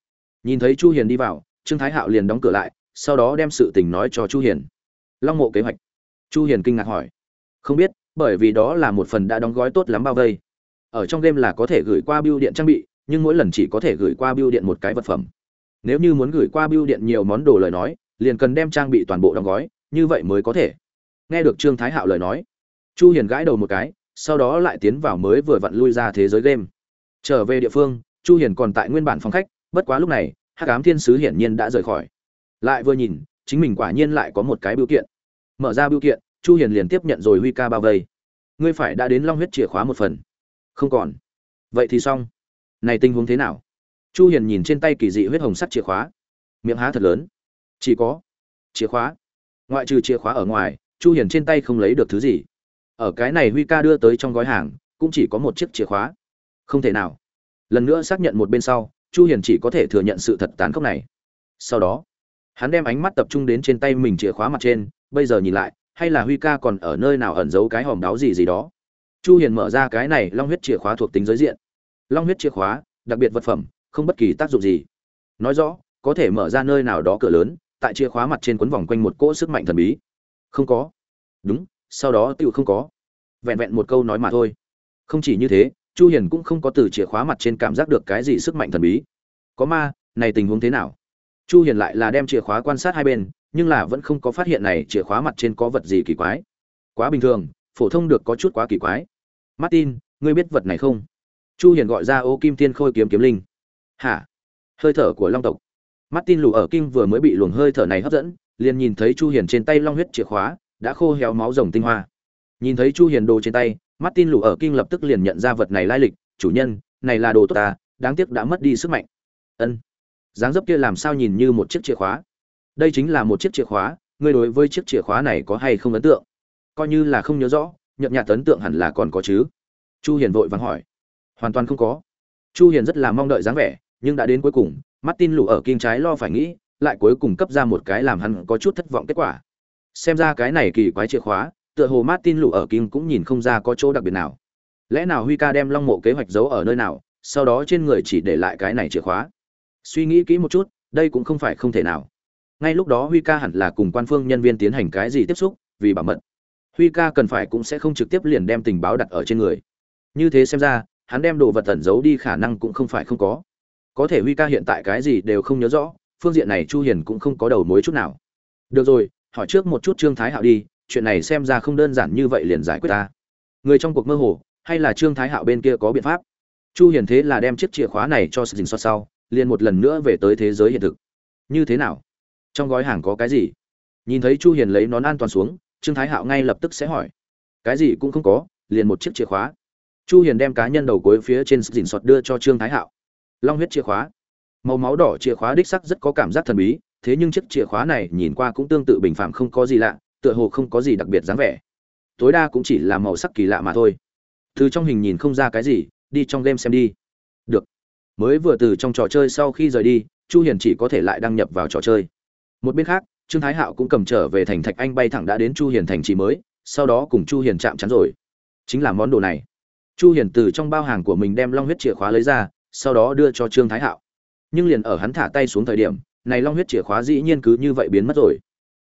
[SPEAKER 1] Nhìn thấy chu hiền đi vào, trương thái hạo liền đóng cửa lại, sau đó đem sự tình nói cho chu hiền. Long mộ kế hoạch. Chu hiền kinh ngạc hỏi. Không biết bởi vì đó là một phần đã đóng gói tốt lắm bao vây. Ở trong game là có thể gửi qua bưu điện trang bị, nhưng mỗi lần chỉ có thể gửi qua bưu điện một cái vật phẩm. Nếu như muốn gửi qua bưu điện nhiều món đồ lời nói, liền cần đem trang bị toàn bộ đóng gói, như vậy mới có thể. Nghe được trương thái hạo lời nói, chu hiền gãi đầu một cái, sau đó lại tiến vào mới vừa vặn lui ra thế giới game. Trở về địa phương, chu hiền còn tại nguyên bản phòng khách, bất quá lúc này, hắc ám thiên sứ hiển nhiên đã rời khỏi. Lại vừa nhìn, chính mình quả nhiên lại có một cái biểu kiện. Mở ra biểu kiện chu hiền liền tiếp nhận rồi huy ca bao vây. Ngươi phải đã đến long huyết chìa khóa một phần. Không còn. Vậy thì xong. Này tình huống thế nào? Chu hiền nhìn trên tay kỳ dị huyết hồng sắt chìa khóa. Miệng há thật lớn. Chỉ có. Chìa khóa. Ngoại trừ chìa khóa ở ngoài, chu hiền trên tay không lấy được thứ gì. Ở cái này huy ca đưa tới trong gói hàng, cũng chỉ có một chiếc chìa khóa. Không thể nào. Lần nữa xác nhận một bên sau, chu hiền chỉ có thể thừa nhận sự thật tàn khốc này. Sau đó, hắn đem ánh mắt tập trung đến trên tay mình chìa khóa mặt trên, bây giờ nhìn lại hay là huy ca còn ở nơi nào ẩn giấu cái hòm đáo gì gì đó? Chu hiền mở ra cái này long huyết chìa khóa thuộc tính giới diện. Long huyết chìa khóa, đặc biệt vật phẩm, không bất kỳ tác dụng gì. Nói rõ, có thể mở ra nơi nào đó cửa lớn, tại chìa khóa mặt trên quấn vòng quanh một cỗ sức mạnh thần bí. Không có. Đúng, sau đó tựu không có. Vẹn vẹn một câu nói mà thôi. Không chỉ như thế, chu hiền cũng không có từ chìa khóa mặt trên cảm giác được cái gì sức mạnh thần bí. Có ma, này tình huống thế nào? Chu hiền lại là đem chìa khóa quan sát hai bên nhưng là vẫn không có phát hiện này chìa khóa mặt trên có vật gì kỳ quái. Quá bình thường, phổ thông được có chút quá kỳ quái. Martin, ngươi biết vật này không? Chu hiền gọi ra ô kim tiên khôi kiếm kiếm linh. Hả? Hơi thở của long tộc. Martin lù ở kim vừa mới bị luồng hơi thở này hấp dẫn, liền nhìn thấy chu hiền trên tay long huyết chìa khóa, đã khô héo máu rồng tinh hoa. Nhìn thấy chu hiền đồ trên tay, martin lù ở kim lập tức liền nhận ra vật này lai lịch, chủ nhân, này là đồ tốt ta, đáng tiếc đã mất đi sức mạnh. Ân. Dáng dấp kia làm sao nhìn như một chiếc chìa khóa? Đây chính là một chiếc chìa khóa, ngươi đối với chiếc chìa khóa này có hay không ấn tượng? Coi như là không nhớ rõ nhậm nhạt ấn tượng hẳn là còn có chứ. Chu hiền vội vàng hỏi. Hoàn toàn không có. Chu hiền rất là mong đợi dáng vẻ, nhưng đã đến cuối cùng, martin lù ở kinh trái lo phải nghĩ, lại cuối cùng cấp ra một cái làm hắn có chút thất vọng kết quả. Xem ra cái này kỳ quái chìa khóa, tựa hồ martin lù ở kinh cũng nhìn không ra có chỗ đặc biệt nào. Lẽ nào huy ca đem long mộ kế hoạch giấu ở nơi nào, sau đó trên người chỉ để lại cái này chìa khóa? Suy nghĩ kỹ một chút, đây cũng không phải không thể nào ngay lúc đó huy ca hẳn là cùng quan phương nhân viên tiến hành cái gì tiếp xúc, vì bảo mật. Huy ca cần phải cũng sẽ không trực tiếp liền đem tình báo đặt ở trên người. Như thế xem ra, hắn đem đồ vật tẩn giấu đi khả năng cũng không phải không có. Có thể huy ca hiện tại cái gì đều không nhớ rõ, phương diện này chu hiền cũng không có đầu mối chút nào. Được rồi, hỏi trước một chút trương thái hạo đi, chuyện này xem ra không đơn giản như vậy liền giải quyết ta. Người trong cuộc mơ hồ, hay là trương thái hạo bên kia có biện pháp? Chu hiền thế là đem chiếc chìa khóa này cho sự dình so sau, liền một lần nữa về tới thế giới hiện thực. Như thế nào? Trong gói hàng có cái gì? Nhìn thấy chu hiền lấy nón an toàn xuống, trương thái hạo ngay lập tức sẽ hỏi. Cái gì cũng không có, liền một chiếc chìa khóa. Chu hiền đem cá nhân đầu cuối phía trên dình sọt đưa cho trương thái hạo. Long huyết chìa khóa. Màu máu đỏ chìa khóa đích sắc rất có cảm giác thần bí, thế nhưng chiếc chìa khóa này nhìn qua cũng tương tự bình phạm không có gì lạ, tựa hồ không có gì đặc biệt dáng vẻ. Tối đa cũng chỉ là màu sắc kỳ lạ mà thôi. Từ trong hình nhìn không ra cái gì, đi trong game xem đi. Được. Mới vừa từ trong trò chơi sau khi rời đi, chu hiền chỉ có thể lại đăng nhập vào trò chơi một bên khác, trương thái hạo cũng cầm trở về thành thạch anh bay thẳng đã đến chu hiền thành trì mới, sau đó cùng chu hiền chạm chắn rồi. Chính là món đồ này. Chu hiền từ trong bao hàng của mình đem long huyết chìa khóa lấy ra, sau đó đưa cho trương thái hạo. Nhưng liền ở hắn thả tay xuống thời điểm, này long huyết chìa khóa dĩ nhiên cứ như vậy biến mất rồi.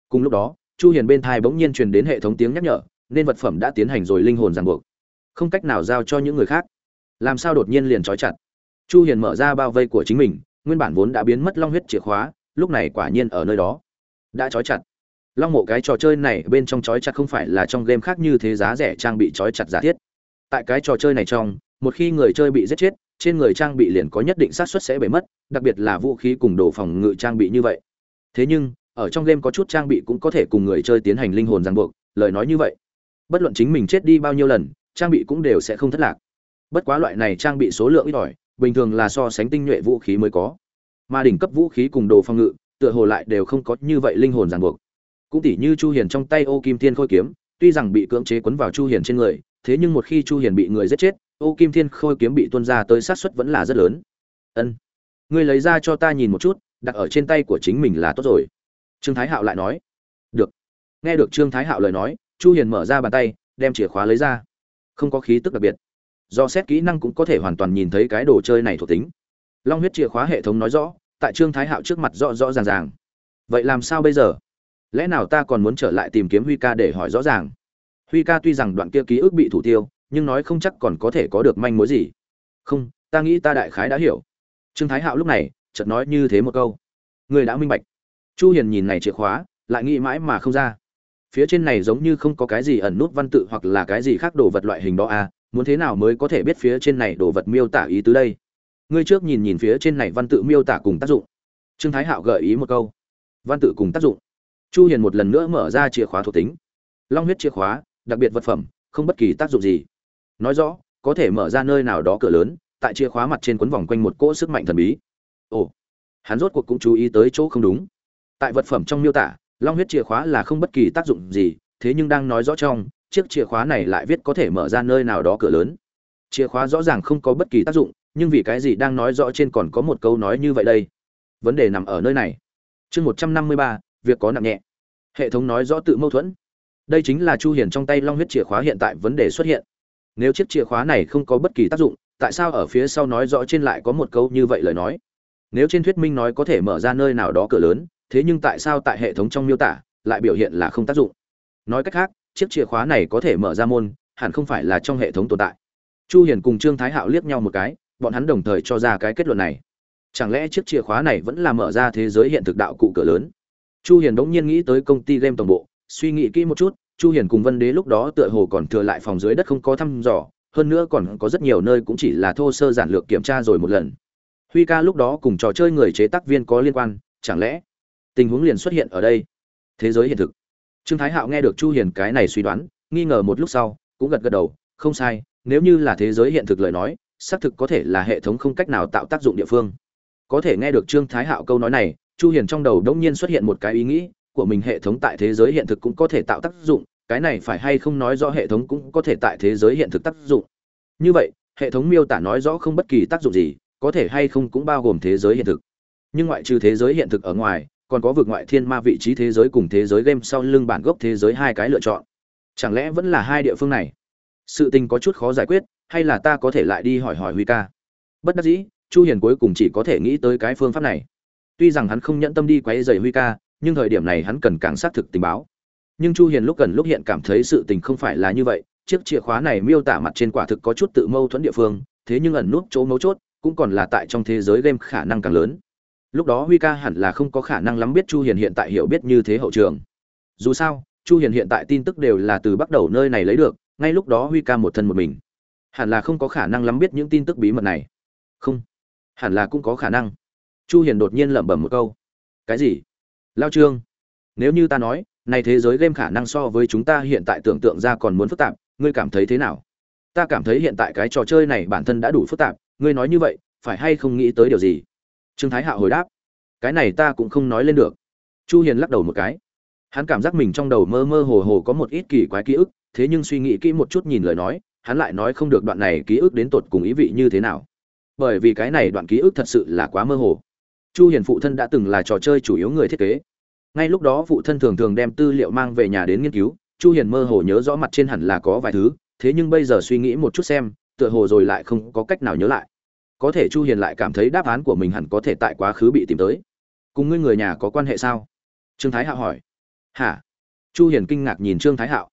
[SPEAKER 1] Cùng lúc đó, chu hiền bên thai bỗng nhiên truyền đến hệ thống tiếng nhắc nhở, nên vật phẩm đã tiến hành rồi linh hồn ràng buộc. Không cách nào giao cho những người khác. Làm sao đột nhiên liền trói chặt? Chu hiền mở ra bao vây của chính mình, nguyên bản vốn đã biến mất long huyết chìa khóa lúc này quả nhiên ở nơi đó. Đã trói chặt. Long mộ cái trò chơi này bên trong trói chặt không phải là trong game khác như thế giá rẻ trang bị trói chặt giả thiết. Tại cái trò chơi này trong, một khi người chơi bị giết chết, trên người trang bị liền có nhất định xác suất sẽ bể mất, đặc biệt là vũ khí cùng đồ phòng ngự trang bị như vậy. Thế nhưng, ở trong game có chút trang bị cũng có thể cùng người chơi tiến hành linh hồn ràng buộc, lời nói như vậy. Bất luận chính mình chết đi bao nhiêu lần, trang bị cũng đều sẽ không thất lạc. Bất quá loại này trang bị số lượng ít ỏi, bình thường là so sánh tinh nhuệ vũ khí mới có mà đỉnh cấp vũ khí cùng đồ phòng ngự, tựa hồ lại đều không có như vậy linh hồn ràng buộc. Cũng tỉ như chu hiền trong tay ô kim thiên khôi kiếm, tuy rằng bị cưỡng chế quấn vào chu hiền trên người, thế nhưng một khi chu hiền bị người giết chết, ô kim thiên khôi kiếm bị tuôn ra tới sát suất vẫn là rất lớn. Ân, ngươi lấy ra cho ta nhìn một chút, đặt ở trên tay của chính mình là tốt rồi. Trương thái hạo lại nói. Được. Nghe được trương thái hạo lời nói, chu hiền mở ra bàn tay, đem chìa khóa lấy ra. Không có khí tức đặc biệt. Do xét kỹ năng cũng có thể hoàn toàn nhìn thấy cái đồ chơi này thuộc tính long huyết chìa khóa hệ thống nói rõ, tại trương thái hạo trước mặt rõ rõ ràng ràng. Vậy làm sao bây giờ? Lẽ nào ta còn muốn trở lại tìm kiếm huy ca để hỏi rõ ràng? Huy ca tuy rằng đoạn kia ký ức bị thủ tiêu, nhưng nói không chắc còn có thể có được manh mối gì. Không, ta nghĩ ta đại khái đã hiểu. Trương thái hạo lúc này, chợt nói như thế một câu. Người đã minh bạch. Chu hiền nhìn này chìa khóa, lại nghĩ mãi mà không ra. Phía trên này giống như không có cái gì ẩn nút văn tự hoặc là cái gì khác đồ vật loại hình đó à muốn thế nào mới có thể biết phía trên này đồ vật miêu tả ý tứ đây? Ngươi trước nhìn nhìn phía trên này văn tự miêu tả cùng tác dụng. Trương thái hạo gợi ý một câu. Văn tự cùng tác dụng. Chu hiền một lần nữa mở ra chìa khóa thuộc tính. Long huyết chìa khóa, đặc biệt vật phẩm, không bất kỳ tác dụng gì. Nói rõ, có thể mở ra nơi nào đó cửa lớn, tại chìa khóa mặt trên quấn vòng quanh một cỗ sức mạnh thần bí. Ồ, hắn rốt cuộc cũng chú ý tới chỗ không đúng. Tại vật phẩm trong miêu tả, long huyết chìa khóa là không bất kỳ tác dụng gì, thế nhưng đang nói rõ trong, chiếc chìa khóa này lại viết có thể mở ra nơi nào đó cửa lớn. Chìa khóa rõ ràng không có bất kỳ tác dụng nhưng vì cái gì đang nói rõ trên còn có một câu nói như vậy đây? Vấn đề nằm ở nơi này. Chương một trăm năm mươi ba, việc có nặng nhẹ. Hệ thống nói rõ tự mâu thuẫn. Đây chính là chu hiền trong tay long huyết chìa khóa hiện tại vấn đề xuất hiện. Nếu chiếc chìa khóa này không có bất kỳ tác dụng, tại sao ở phía sau nói rõ trên lại có một câu như vậy lời nói? Nếu trên thuyết minh nói có thể mở ra nơi nào đó cửa lớn, thế nhưng tại sao tại hệ thống trong miêu tả, lại biểu hiện là không tác dụng? Nói cách khác, chiếc chìa khóa này có thể mở ra môn, hẳn không phải là trong hệ thống tồn tại. Chu hiền cùng trương thái hạo liếc nhau một cái bọn hắn đồng thời cho ra cái kết luận này. Chẳng lẽ chiếc chìa khóa này vẫn là mở ra thế giới hiện thực đạo cụ cửa lớn? Chu hiền đống nhiên nghĩ tới công ty game tổng bộ, suy nghĩ kỹ một chút, chu hiền cùng vân đế lúc đó tựa hồ còn thừa lại phòng dưới đất không có thăm dò, hơn nữa còn có rất nhiều nơi cũng chỉ là thô sơ giản lược kiểm tra rồi một lần. Huy ca lúc đó cùng trò chơi người chế tác viên có liên quan, chẳng lẽ tình huống liền xuất hiện ở đây? Thế giới hiện thực. Trương thái hạo nghe được chu hiền cái này suy đoán, nghi ngờ một lúc sau, cũng gật gật đầu, không sai, nếu như là thế giới hiện thực lời nói xác thực có thể là hệ thống không cách nào tạo tác dụng địa phương. Có thể nghe được trương thái hạo câu nói này, chu hiền trong đầu đống nhiên xuất hiện một cái ý nghĩ, của mình hệ thống tại thế giới hiện thực cũng có thể tạo tác dụng, cái này phải hay không nói rõ hệ thống cũng có thể tại thế giới hiện thực tác dụng. Như vậy, hệ thống miêu tả nói rõ không bất kỳ tác dụng gì, có thể hay không cũng bao gồm thế giới hiện thực. Nhưng ngoại trừ thế giới hiện thực ở ngoài, còn có vực ngoại thiên ma vị trí thế giới cùng thế giới game sau lưng bản gốc thế giới hai cái lựa chọn. Chẳng lẽ vẫn là hai địa phương này? Sự tình có chút khó giải quyết hay là ta có thể lại đi hỏi hỏi huy ca? Bất đắc dĩ, chu hiền cuối cùng chỉ có thể nghĩ tới cái phương pháp này. Tuy rằng hắn không nhẫn tâm đi quấy rầy huy ca, nhưng thời điểm này hắn cần càng xác thực tình báo. Nhưng chu hiền lúc gần lúc hiện cảm thấy sự tình không phải là như vậy, chiếc chìa khóa này miêu tả mặt trên quả thực có chút tự mâu thuẫn địa phương, thế nhưng ẩn nút chỗ mấu chốt, cũng còn là tại trong thế giới game khả năng càng lớn. Lúc đó huy ca hẳn là không có khả năng lắm biết chu hiền hiện tại hiểu biết như thế hậu trường. Dù sao, chu hiền hiện tại tin tức đều là từ bắt đầu nơi này lấy được, ngay lúc đó huy ca một thân một mình hẳn là không có khả năng lắm biết những tin tức bí mật này. Không, hẳn là cũng có khả năng. Chu hiền đột nhiên lẩm bẩm một câu. Cái gì? Lao trương, nếu như ta nói, này thế giới game khả năng so với chúng ta hiện tại tưởng tượng ra còn muốn phức tạp, ngươi cảm thấy thế nào? Ta cảm thấy hiện tại cái trò chơi này bản thân đã đủ phức tạp, ngươi nói như vậy, phải hay không nghĩ tới điều gì? Trương thái hạo hồi đáp. Cái này ta cũng không nói lên được. Chu hiền lắc đầu một cái. Hắn cảm giác mình trong đầu mơ mơ hồ hồ có một ít kỳ quái ký ức, thế nhưng suy nghĩ kỹ một chút nhìn lời nói hắn lại nói không được đoạn này ký ức đến tột cùng ý vị như thế nào. Bởi vì cái này đoạn ký ức thật sự là quá mơ hồ. Chu hiền phụ thân đã từng là trò chơi chủ yếu người thiết kế. Ngay lúc đó phụ thân thường thường đem tư liệu mang về nhà đến nghiên cứu, chu hiền mơ hồ nhớ rõ mặt trên hẳn là có vài thứ, thế nhưng bây giờ suy nghĩ một chút xem, tựa hồ rồi lại không có cách nào nhớ lại. Có thể chu hiền lại cảm thấy đáp án của mình hẳn có thể tại quá khứ bị tìm tới. Cùng ngươi người nhà có quan hệ sao? Trương thái hạo hỏi. Hả? Chu hiền kinh ngạc nhìn trương thái hạo.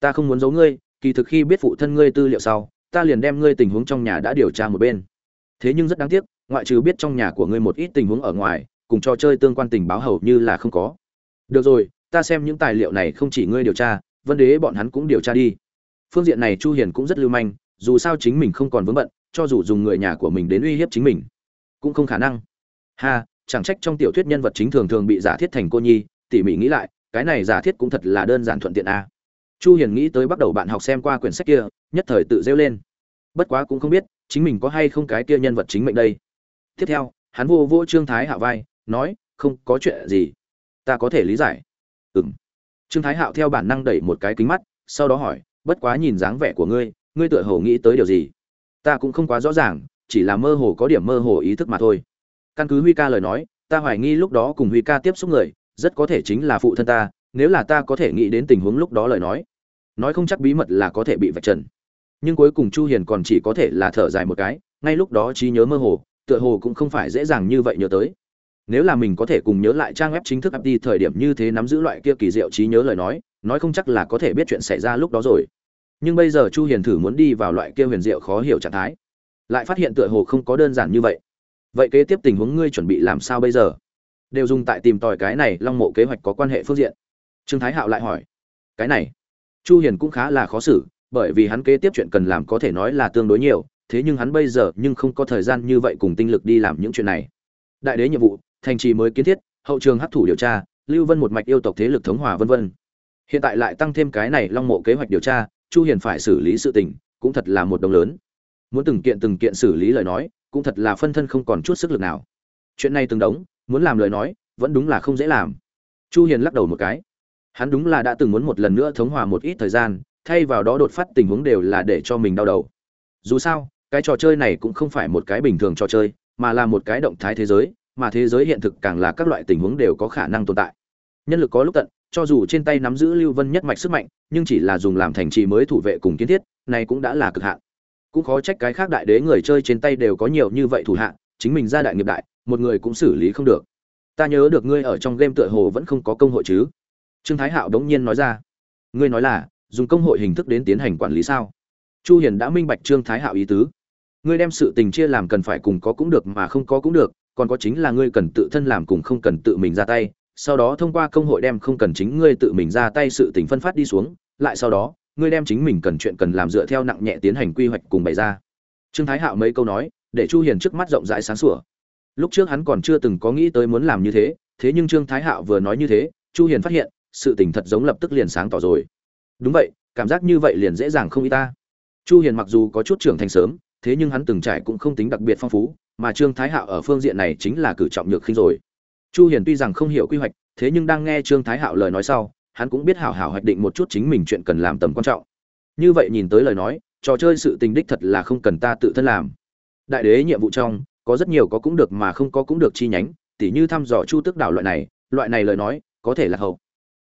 [SPEAKER 1] Ta không muốn giấu ngươi kỳ thực khi biết phụ thân ngươi tư liệu sau, ta liền đem ngươi tình huống trong nhà đã điều tra một bên. Thế nhưng rất đáng tiếc, ngoại trừ biết trong nhà của ngươi một ít tình huống ở ngoài, cùng trò chơi tương quan tình báo hầu như là không có. Được rồi, ta xem những tài liệu này không chỉ ngươi điều tra, vân đế bọn hắn cũng điều tra đi. Phương diện này chu hiền cũng rất lưu manh, dù sao chính mình không còn vướng bận, cho dù dùng người nhà của mình đến uy hiếp chính mình, cũng không khả năng. Ha, chẳng trách trong tiểu thuyết nhân vật chính thường thường bị giả thiết thành cô nhi, tỉ mỉ nghĩ lại, cái này giả thiết cũng thật là đơn giản thuận tiện a chu hiền nghĩ tới bắt đầu bạn học xem qua quyển sách kia, nhất thời tự rêu lên. Bất quá cũng không biết, chính mình có hay không cái kia nhân vật chính mệnh đây. Tiếp theo, hắn vô vô trương thái hạ vai, nói, không có chuyện gì, ta có thể lý giải. Ừm. Trương thái hạo theo bản năng đẩy một cái kính mắt, sau đó hỏi, bất quá nhìn dáng vẻ của ngươi ngươi tựa hồ nghĩ tới điều gì? Ta cũng không quá rõ ràng, chỉ là mơ hồ có điểm mơ hồ ý thức mà thôi. Căn cứ huy ca lời nói, ta hoài nghi lúc đó cùng huy ca tiếp xúc người, rất có thể chính là phụ thân ta nếu là ta có thể nghĩ đến tình huống lúc đó lời nói nói không chắc bí mật là có thể bị vạch trần. Nhưng cuối cùng chu hiền còn chỉ có thể là thở dài một cái, ngay lúc đó trí nhớ mơ hồ, tựa hồ cũng không phải dễ dàng như vậy nhớ tới. Nếu là mình có thể cùng nhớ lại trang web chính thức đi thời điểm như thế nắm giữ loại kia kỳ diệu trí nhớ lời nói nói không chắc là có thể biết chuyện xảy ra lúc đó rồi. Nhưng bây giờ chu hiền thử muốn đi vào loại kia huyền diệu khó hiểu trạng thái, lại phát hiện tựa hồ không có đơn giản như vậy. Vậy kế tiếp tình huống ngươi chuẩn bị làm sao bây giờ? Đều dùng tại tìm tòi cái này long mộ kế hoạch có quan hệ phương diện trương thái hạo lại hỏi, cái này? Chu hiền cũng khá là khó xử, bởi vì hắn kế tiếp chuyện cần làm có thể nói là tương đối nhiều, thế nhưng hắn bây giờ nhưng không có thời gian như vậy cùng tinh lực đi làm những chuyện này. Đại đế nhiệm vụ, thành trì mới kiến thiết, hậu trường hấp thủ điều tra, lưu vân một mạch yêu tộc thế lực thống hòa vân vân. Hiện tại lại tăng thêm cái này long mộ kế hoạch điều tra, chu hiền phải xử lý sự tình, cũng thật là một đồng lớn. Muốn từng kiện từng kiện xử lý lời nói, cũng thật là phân thân không còn chút sức lực nào. Chuyện này từng đống, muốn làm lời nói, vẫn đúng là không dễ làm. Chu hiền lắc đầu một cái hắn đúng là đã từng muốn một lần nữa thống hòa một ít thời gian, thay vào đó đột phát tình huống đều là để cho mình đau đầu. Dù sao, cái trò chơi này cũng không phải một cái bình thường trò chơi, mà là một cái động thái thế giới, mà thế giới hiện thực càng là các loại tình huống đều có khả năng tồn tại. Nhân lực có lúc tận, cho dù trên tay nắm giữ lưu vân nhất mạch sức mạnh, nhưng chỉ là dùng làm thành trì mới thủ vệ cùng kiến thiết, này cũng đã là cực hạn. Cũng khó trách cái khác đại đế người chơi trên tay đều có nhiều như vậy thủ hạ, chính mình ra đại nghiệp đại, một người cũng xử lý không được. Ta nhớ được ngươi ở trong game tựa hồ vẫn không có công hội chứ? Trương thái hạo đống nhiên nói ra. Ngươi nói là, dùng công hội hình thức đến tiến hành quản lý sao? Chu hiền đã minh bạch trương thái hạo ý tứ. Ngươi đem sự tình chia làm cần phải cùng có cũng được mà không có cũng được, còn có chính là ngươi cần tự thân làm cùng không cần tự mình ra tay. Sau đó thông qua công hội đem không cần chính ngươi tự mình ra tay sự tình phân phát đi xuống, lại sau đó, ngươi đem chính mình cần chuyện cần làm dựa theo nặng nhẹ tiến hành quy hoạch cùng bày ra. Trương thái hạo mấy câu nói, để chu hiền trước mắt rộng rãi sáng sủa. Lúc trước hắn còn chưa từng có nghĩ tới muốn làm như thế thế nhưng trương thái hạo vừa nói như thế, chu hiền phát hiện sự tình thật giống lập tức liền sáng tỏ rồi. Đúng vậy, cảm giác như vậy liền dễ dàng không y ta. Chu hiền mặc dù có chút trưởng thành sớm, thế nhưng hắn từng trải cũng không tính đặc biệt phong phú, mà trương thái hạo ở phương diện này chính là cử trọng nhược khinh rồi. Chu hiền tuy rằng không hiểu quy hoạch, thế nhưng đang nghe trương thái hạo lời nói sau, hắn cũng biết hảo hảo hoạch định một chút chính mình chuyện cần làm tầm quan trọng. Như vậy nhìn tới lời nói, trò chơi sự tình đích thật là không cần ta tự thân làm. Đại đế nhiệm vụ trong, có rất nhiều có cũng được mà không có cũng được chi nhánh, tỉ như thăm dò chu tước đảo loại này loại này lời nói, có thể là hậu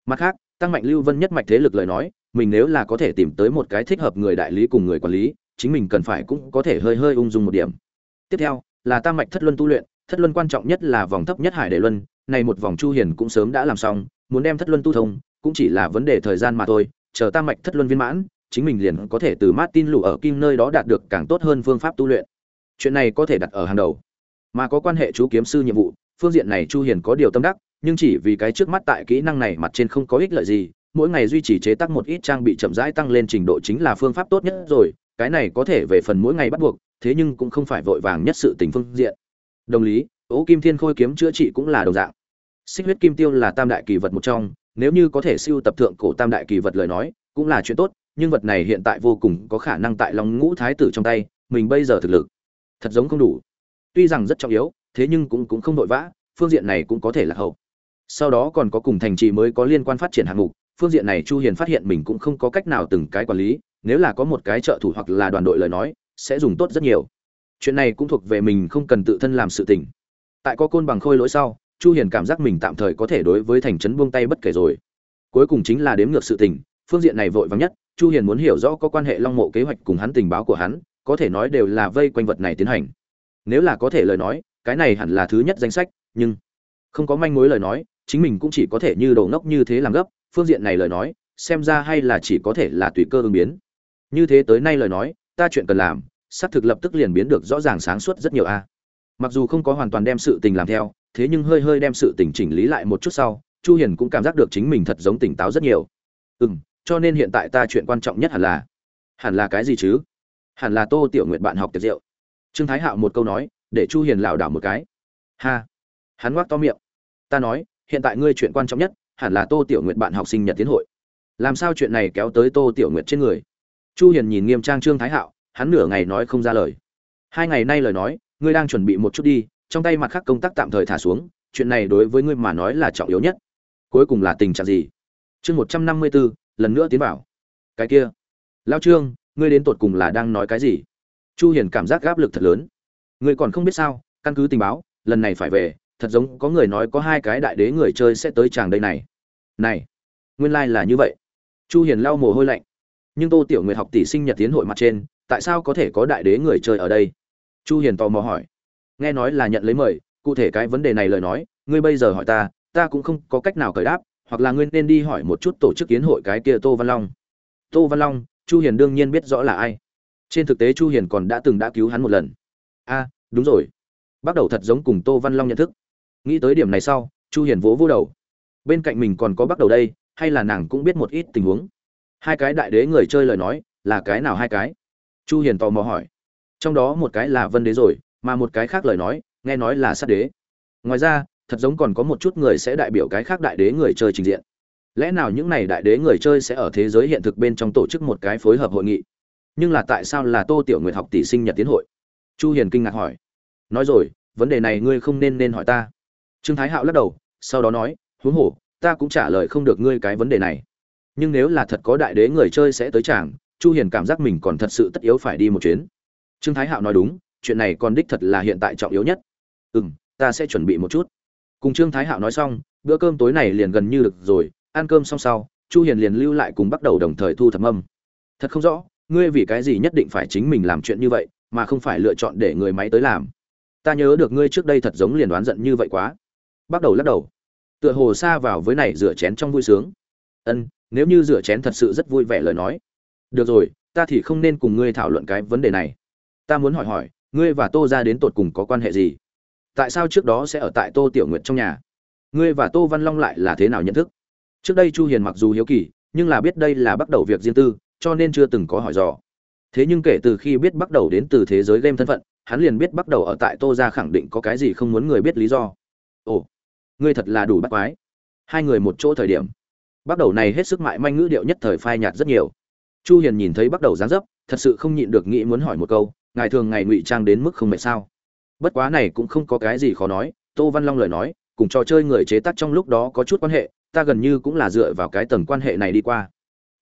[SPEAKER 1] mặt khác, tăng mạnh lưu vân nhất mạch thế lực lời nói, mình nếu là có thể tìm tới một cái thích hợp người đại lý cùng người quản lý, chính mình cần phải cũng có thể hơi hơi ung dung một điểm. Tiếp theo, là tăng mạch thất luân tu luyện, thất luân quan trọng nhất là vòng thấp nhất hải đệ luân, này một vòng chu hiền cũng sớm đã làm xong, muốn đem thất luân tu thông, cũng chỉ là vấn đề thời gian mà thôi, chờ tăng mạch thất luân viên mãn, chính mình liền có thể từ Martin lũ ở kim nơi đó đạt được càng tốt hơn phương pháp tu luyện. Chuyện này có thể đặt ở hàng đầu. Mà có quan hệ chú kiếm sư nhiệm vụ phương diện này chu hiền có điều tâm đắc, nhưng chỉ vì cái trước mắt tại kỹ năng này mặt trên không có ích lợi gì, mỗi ngày duy trì chế tác một ít trang bị chậm rãi tăng lên trình độ chính là phương pháp tốt nhất rồi, cái này có thể về phần mỗi ngày bắt buộc, thế nhưng cũng không phải vội vàng nhất sự tình phương diện. Đồng lý, ố kim thiên khôi kiếm chữa trị cũng là đồng dạng. Xích huyết kim tiêu là tam đại kỳ vật một trong, nếu như có thể siêu tập thượng cổ tam đại kỳ vật lời nói, cũng là chuyện tốt, nhưng vật này hiện tại vô cùng có khả năng tại lòng ngũ thái tử trong tay, mình bây giờ thực lực thật giống không đủ. Tuy rằng rất trọng yếu thế nhưng cũng cũng không vội vã, phương diện này cũng có thể là hậu. Sau đó còn có cùng thành trì mới có liên quan phát triển hạng mục, phương diện này chu hiền phát hiện mình cũng không có cách nào từng cái quản lý, nếu là có một cái trợ thủ hoặc là đoàn đội lời nói, sẽ dùng tốt rất nhiều. Chuyện này cũng thuộc về mình không cần tự thân làm sự tình. Tại có côn bằng khôi lỗi sau, chu hiền cảm giác mình tạm thời có thể đối với thành trấn buông tay bất kể rồi. Cuối cùng chính là đếm ngược sự tình, phương diện này vội vàng nhất, chu hiền muốn hiểu rõ có quan hệ long mộ kế hoạch cùng hắn tình báo của hắn, có thể nói đều là vây quanh vật này tiến hành. Nếu là có thể lời nói cái này hẳn là thứ nhất danh sách, nhưng không có manh mối lời nói, chính mình cũng chỉ có thể như đồ ngốc như thế làm gấp, phương diện này lời nói, xem ra hay là chỉ có thể là tùy cơ ứng biến. Như thế tới nay lời nói, ta chuyện cần làm, xác thực lập tức liền biến được rõ ràng sáng suốt rất nhiều a. Mặc dù không có hoàn toàn đem sự tình làm theo, thế nhưng hơi hơi đem sự tình chỉnh lý lại một chút sau, chu hiền cũng cảm giác được chính mình thật giống tỉnh táo rất nhiều. Ừm, cho nên hiện tại ta chuyện quan trọng nhất hẳn là hẳn là cái gì chứ? Hẳn là tô tiểu nguyện bạn học tiệc rượu. Trương thái hạo một câu nói để chu hiền lảo đảo một cái. Ha! Hắn ngoác to miệng. Ta nói, hiện tại ngươi chuyện quan trọng nhất, hẳn là tô tiểu Nguyệt bạn học sinh nhật tiến hội. Làm sao chuyện này kéo tới tô tiểu Nguyệt trên người? Chu hiền nhìn nghiêm trang trương thái hạo, hắn nửa ngày nói không ra lời. Hai ngày nay lời nói, ngươi đang chuẩn bị một chút đi, trong tay mặt khác công tác tạm thời thả xuống, chuyện này đối với ngươi mà nói là trọng yếu nhất. Cuối cùng là tình trạng gì? Chương một trăm năm mươi bốn lần nữa tiến vào. Cái kia. Lao trương, ngươi đến tột cùng là đang nói cái gì? Chu hiền cảm giác áp lực thật lớn ngươi còn không biết sao, căn cứ tình báo, lần này phải về, thật giống có người nói có hai cái đại đế người chơi sẽ tới chàng đây này. Này, nguyên lai like là như vậy. Chu hiền lau mồ hôi lạnh. Nhưng tô tiểu nguyệt học tỷ sinh nhật tiến hội mặt trên, tại sao có thể có đại đế người chơi ở đây? Chu hiền tò mò hỏi. Nghe nói là nhận lấy mời, cụ thể cái vấn đề này lời nói, ngươi bây giờ hỏi ta ta cũng không có cách nào cởi đáp, hoặc là ngươi nên đi hỏi một chút tổ chức kiến hội cái kia tô văn long. Tô văn long, chu hiền đương nhiên biết rõ là ai. Trên thực tế chu hiền còn đã từng đã cứu hắn một lần a đúng rồi. Bắt đầu thật giống cùng tô văn long nhận thức. Nghĩ tới điểm này sau, chu hiền vỗ vỗ đầu. Bên cạnh mình còn có bắt đầu đây, hay là nàng cũng biết một ít tình huống. Hai cái đại đế người chơi lời nói, là cái nào hai cái? Chu hiền tò mò hỏi. Trong đó một cái là vân đế rồi, mà một cái khác lời nói, nghe nói là sát đế. Ngoài ra, thật giống còn có một chút người sẽ đại biểu cái khác đại đế người chơi trình diện. Lẽ nào những này đại đế người chơi sẽ ở thế giới hiện thực bên trong tổ chức một cái phối hợp hội nghị? Nhưng là tại sao là tô tiểu nguyệt học tỷ sinh nhật tiến hội? Chu hiền kinh ngạc hỏi. Nói rồi, vấn đề này ngươi không nên nên hỏi ta. Trương thái hạo lắc đầu, sau đó nói, huống hồ, ta cũng trả lời không được ngươi cái vấn đề này. Nhưng nếu là thật có đại đế người chơi sẽ tới chàng, chu hiền cảm giác mình còn thật sự tất yếu phải đi một chuyến. Trương thái hạo nói đúng, chuyện này còn đích thật là hiện tại trọng yếu nhất. Ừm, ta sẽ chuẩn bị một chút. Cùng trương thái hạo nói xong, bữa cơm tối này liền gần như được rồi, ăn cơm xong sau, chu hiền liền lưu lại cùng bắt đầu đồng thời thu thập âm thật không rõ, ngươi vì cái gì nhất định phải chính mình làm chuyện như vậy mà không phải lựa chọn để người máy tới làm. Ta nhớ được ngươi trước đây thật giống liền đoán giận như vậy quá. Bắt đầu lắc đầu. Tựa hồ xa vào với này rửa chén trong vui sướng. Ân, nếu như rửa chén thật sự rất vui vẻ lời nói. Được rồi, ta thì không nên cùng ngươi thảo luận cái vấn đề này. Ta muốn hỏi hỏi, ngươi và tô ra đến tột cùng có quan hệ gì? Tại sao trước đó sẽ ở tại tô tiểu nguyệt trong nhà? Ngươi và tô văn long lại là thế nào nhận thức? Trước đây chu hiền mặc dù hiếu kỳ, nhưng là biết đây là bắt đầu việc riêng tư, cho nên chưa từng có hỏi dò thế nhưng kể từ khi biết bắt đầu đến từ thế giới game thân phận, hắn liền biết bắt đầu ở tại tô ra khẳng định có cái gì không muốn người biết lý do. Ồ, ngươi thật là đủ bắt quái. Hai người một chỗ thời điểm. Bắt đầu này hết sức mại manh ngữ điệu nhất thời phai nhạt rất nhiều. Chu hiền nhìn thấy bắt đầu dáng dấp, thật sự không nhịn được nghĩ muốn hỏi một câu, ngài thường ngày ngụy trang đến mức không mệt sao? Bất quá này cũng không có cái gì khó nói, tô văn long lời nói, cùng trò chơi người chế tác trong lúc đó có chút quan hệ, ta gần như cũng là dựa vào cái tầng quan hệ này đi qua.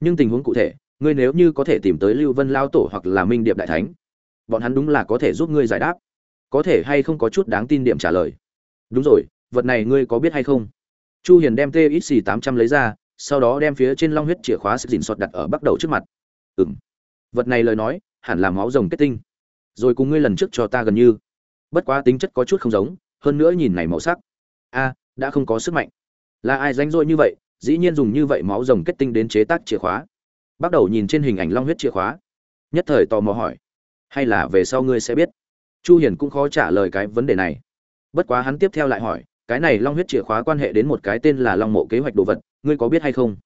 [SPEAKER 1] Nhưng tình huống cụ thể ngươi nếu như có thể tìm tới lưu vân lao tổ hoặc là minh điệp đại thánh, bọn hắn đúng là có thể giúp ngươi giải đáp. Có thể hay không có chút đáng tin điểm trả lời. Đúng rồi, vật này ngươi có biết hay không? Chu hiền đem txc 800 lấy ra, sau đó đem phía trên long huyết chìa khóa sức dình sọt đặt ở bắt đầu trước mặt. Ừm. Vật này lời nói, hẳn là máu rồng kết tinh. Rồi cùng ngươi lần trước cho ta gần như. Bất quá tính chất có chút không giống, hơn nữa nhìn này màu sắc. A, đã không có sức mạnh. Là ai danh rỗi như vậy, dĩ nhiên dùng như vậy máu rồng kết tinh đến chế tác chìa khóa bắt đầu nhìn trên hình ảnh long huyết chìa khóa. Nhất thời tò mò hỏi, hay là về sau ngươi sẽ biết? Chu hiền cũng khó trả lời cái vấn đề này. Bất quá hắn tiếp theo lại hỏi, cái này long huyết chìa khóa quan hệ đến một cái tên là long mộ kế hoạch đồ vật, ngươi có biết hay không?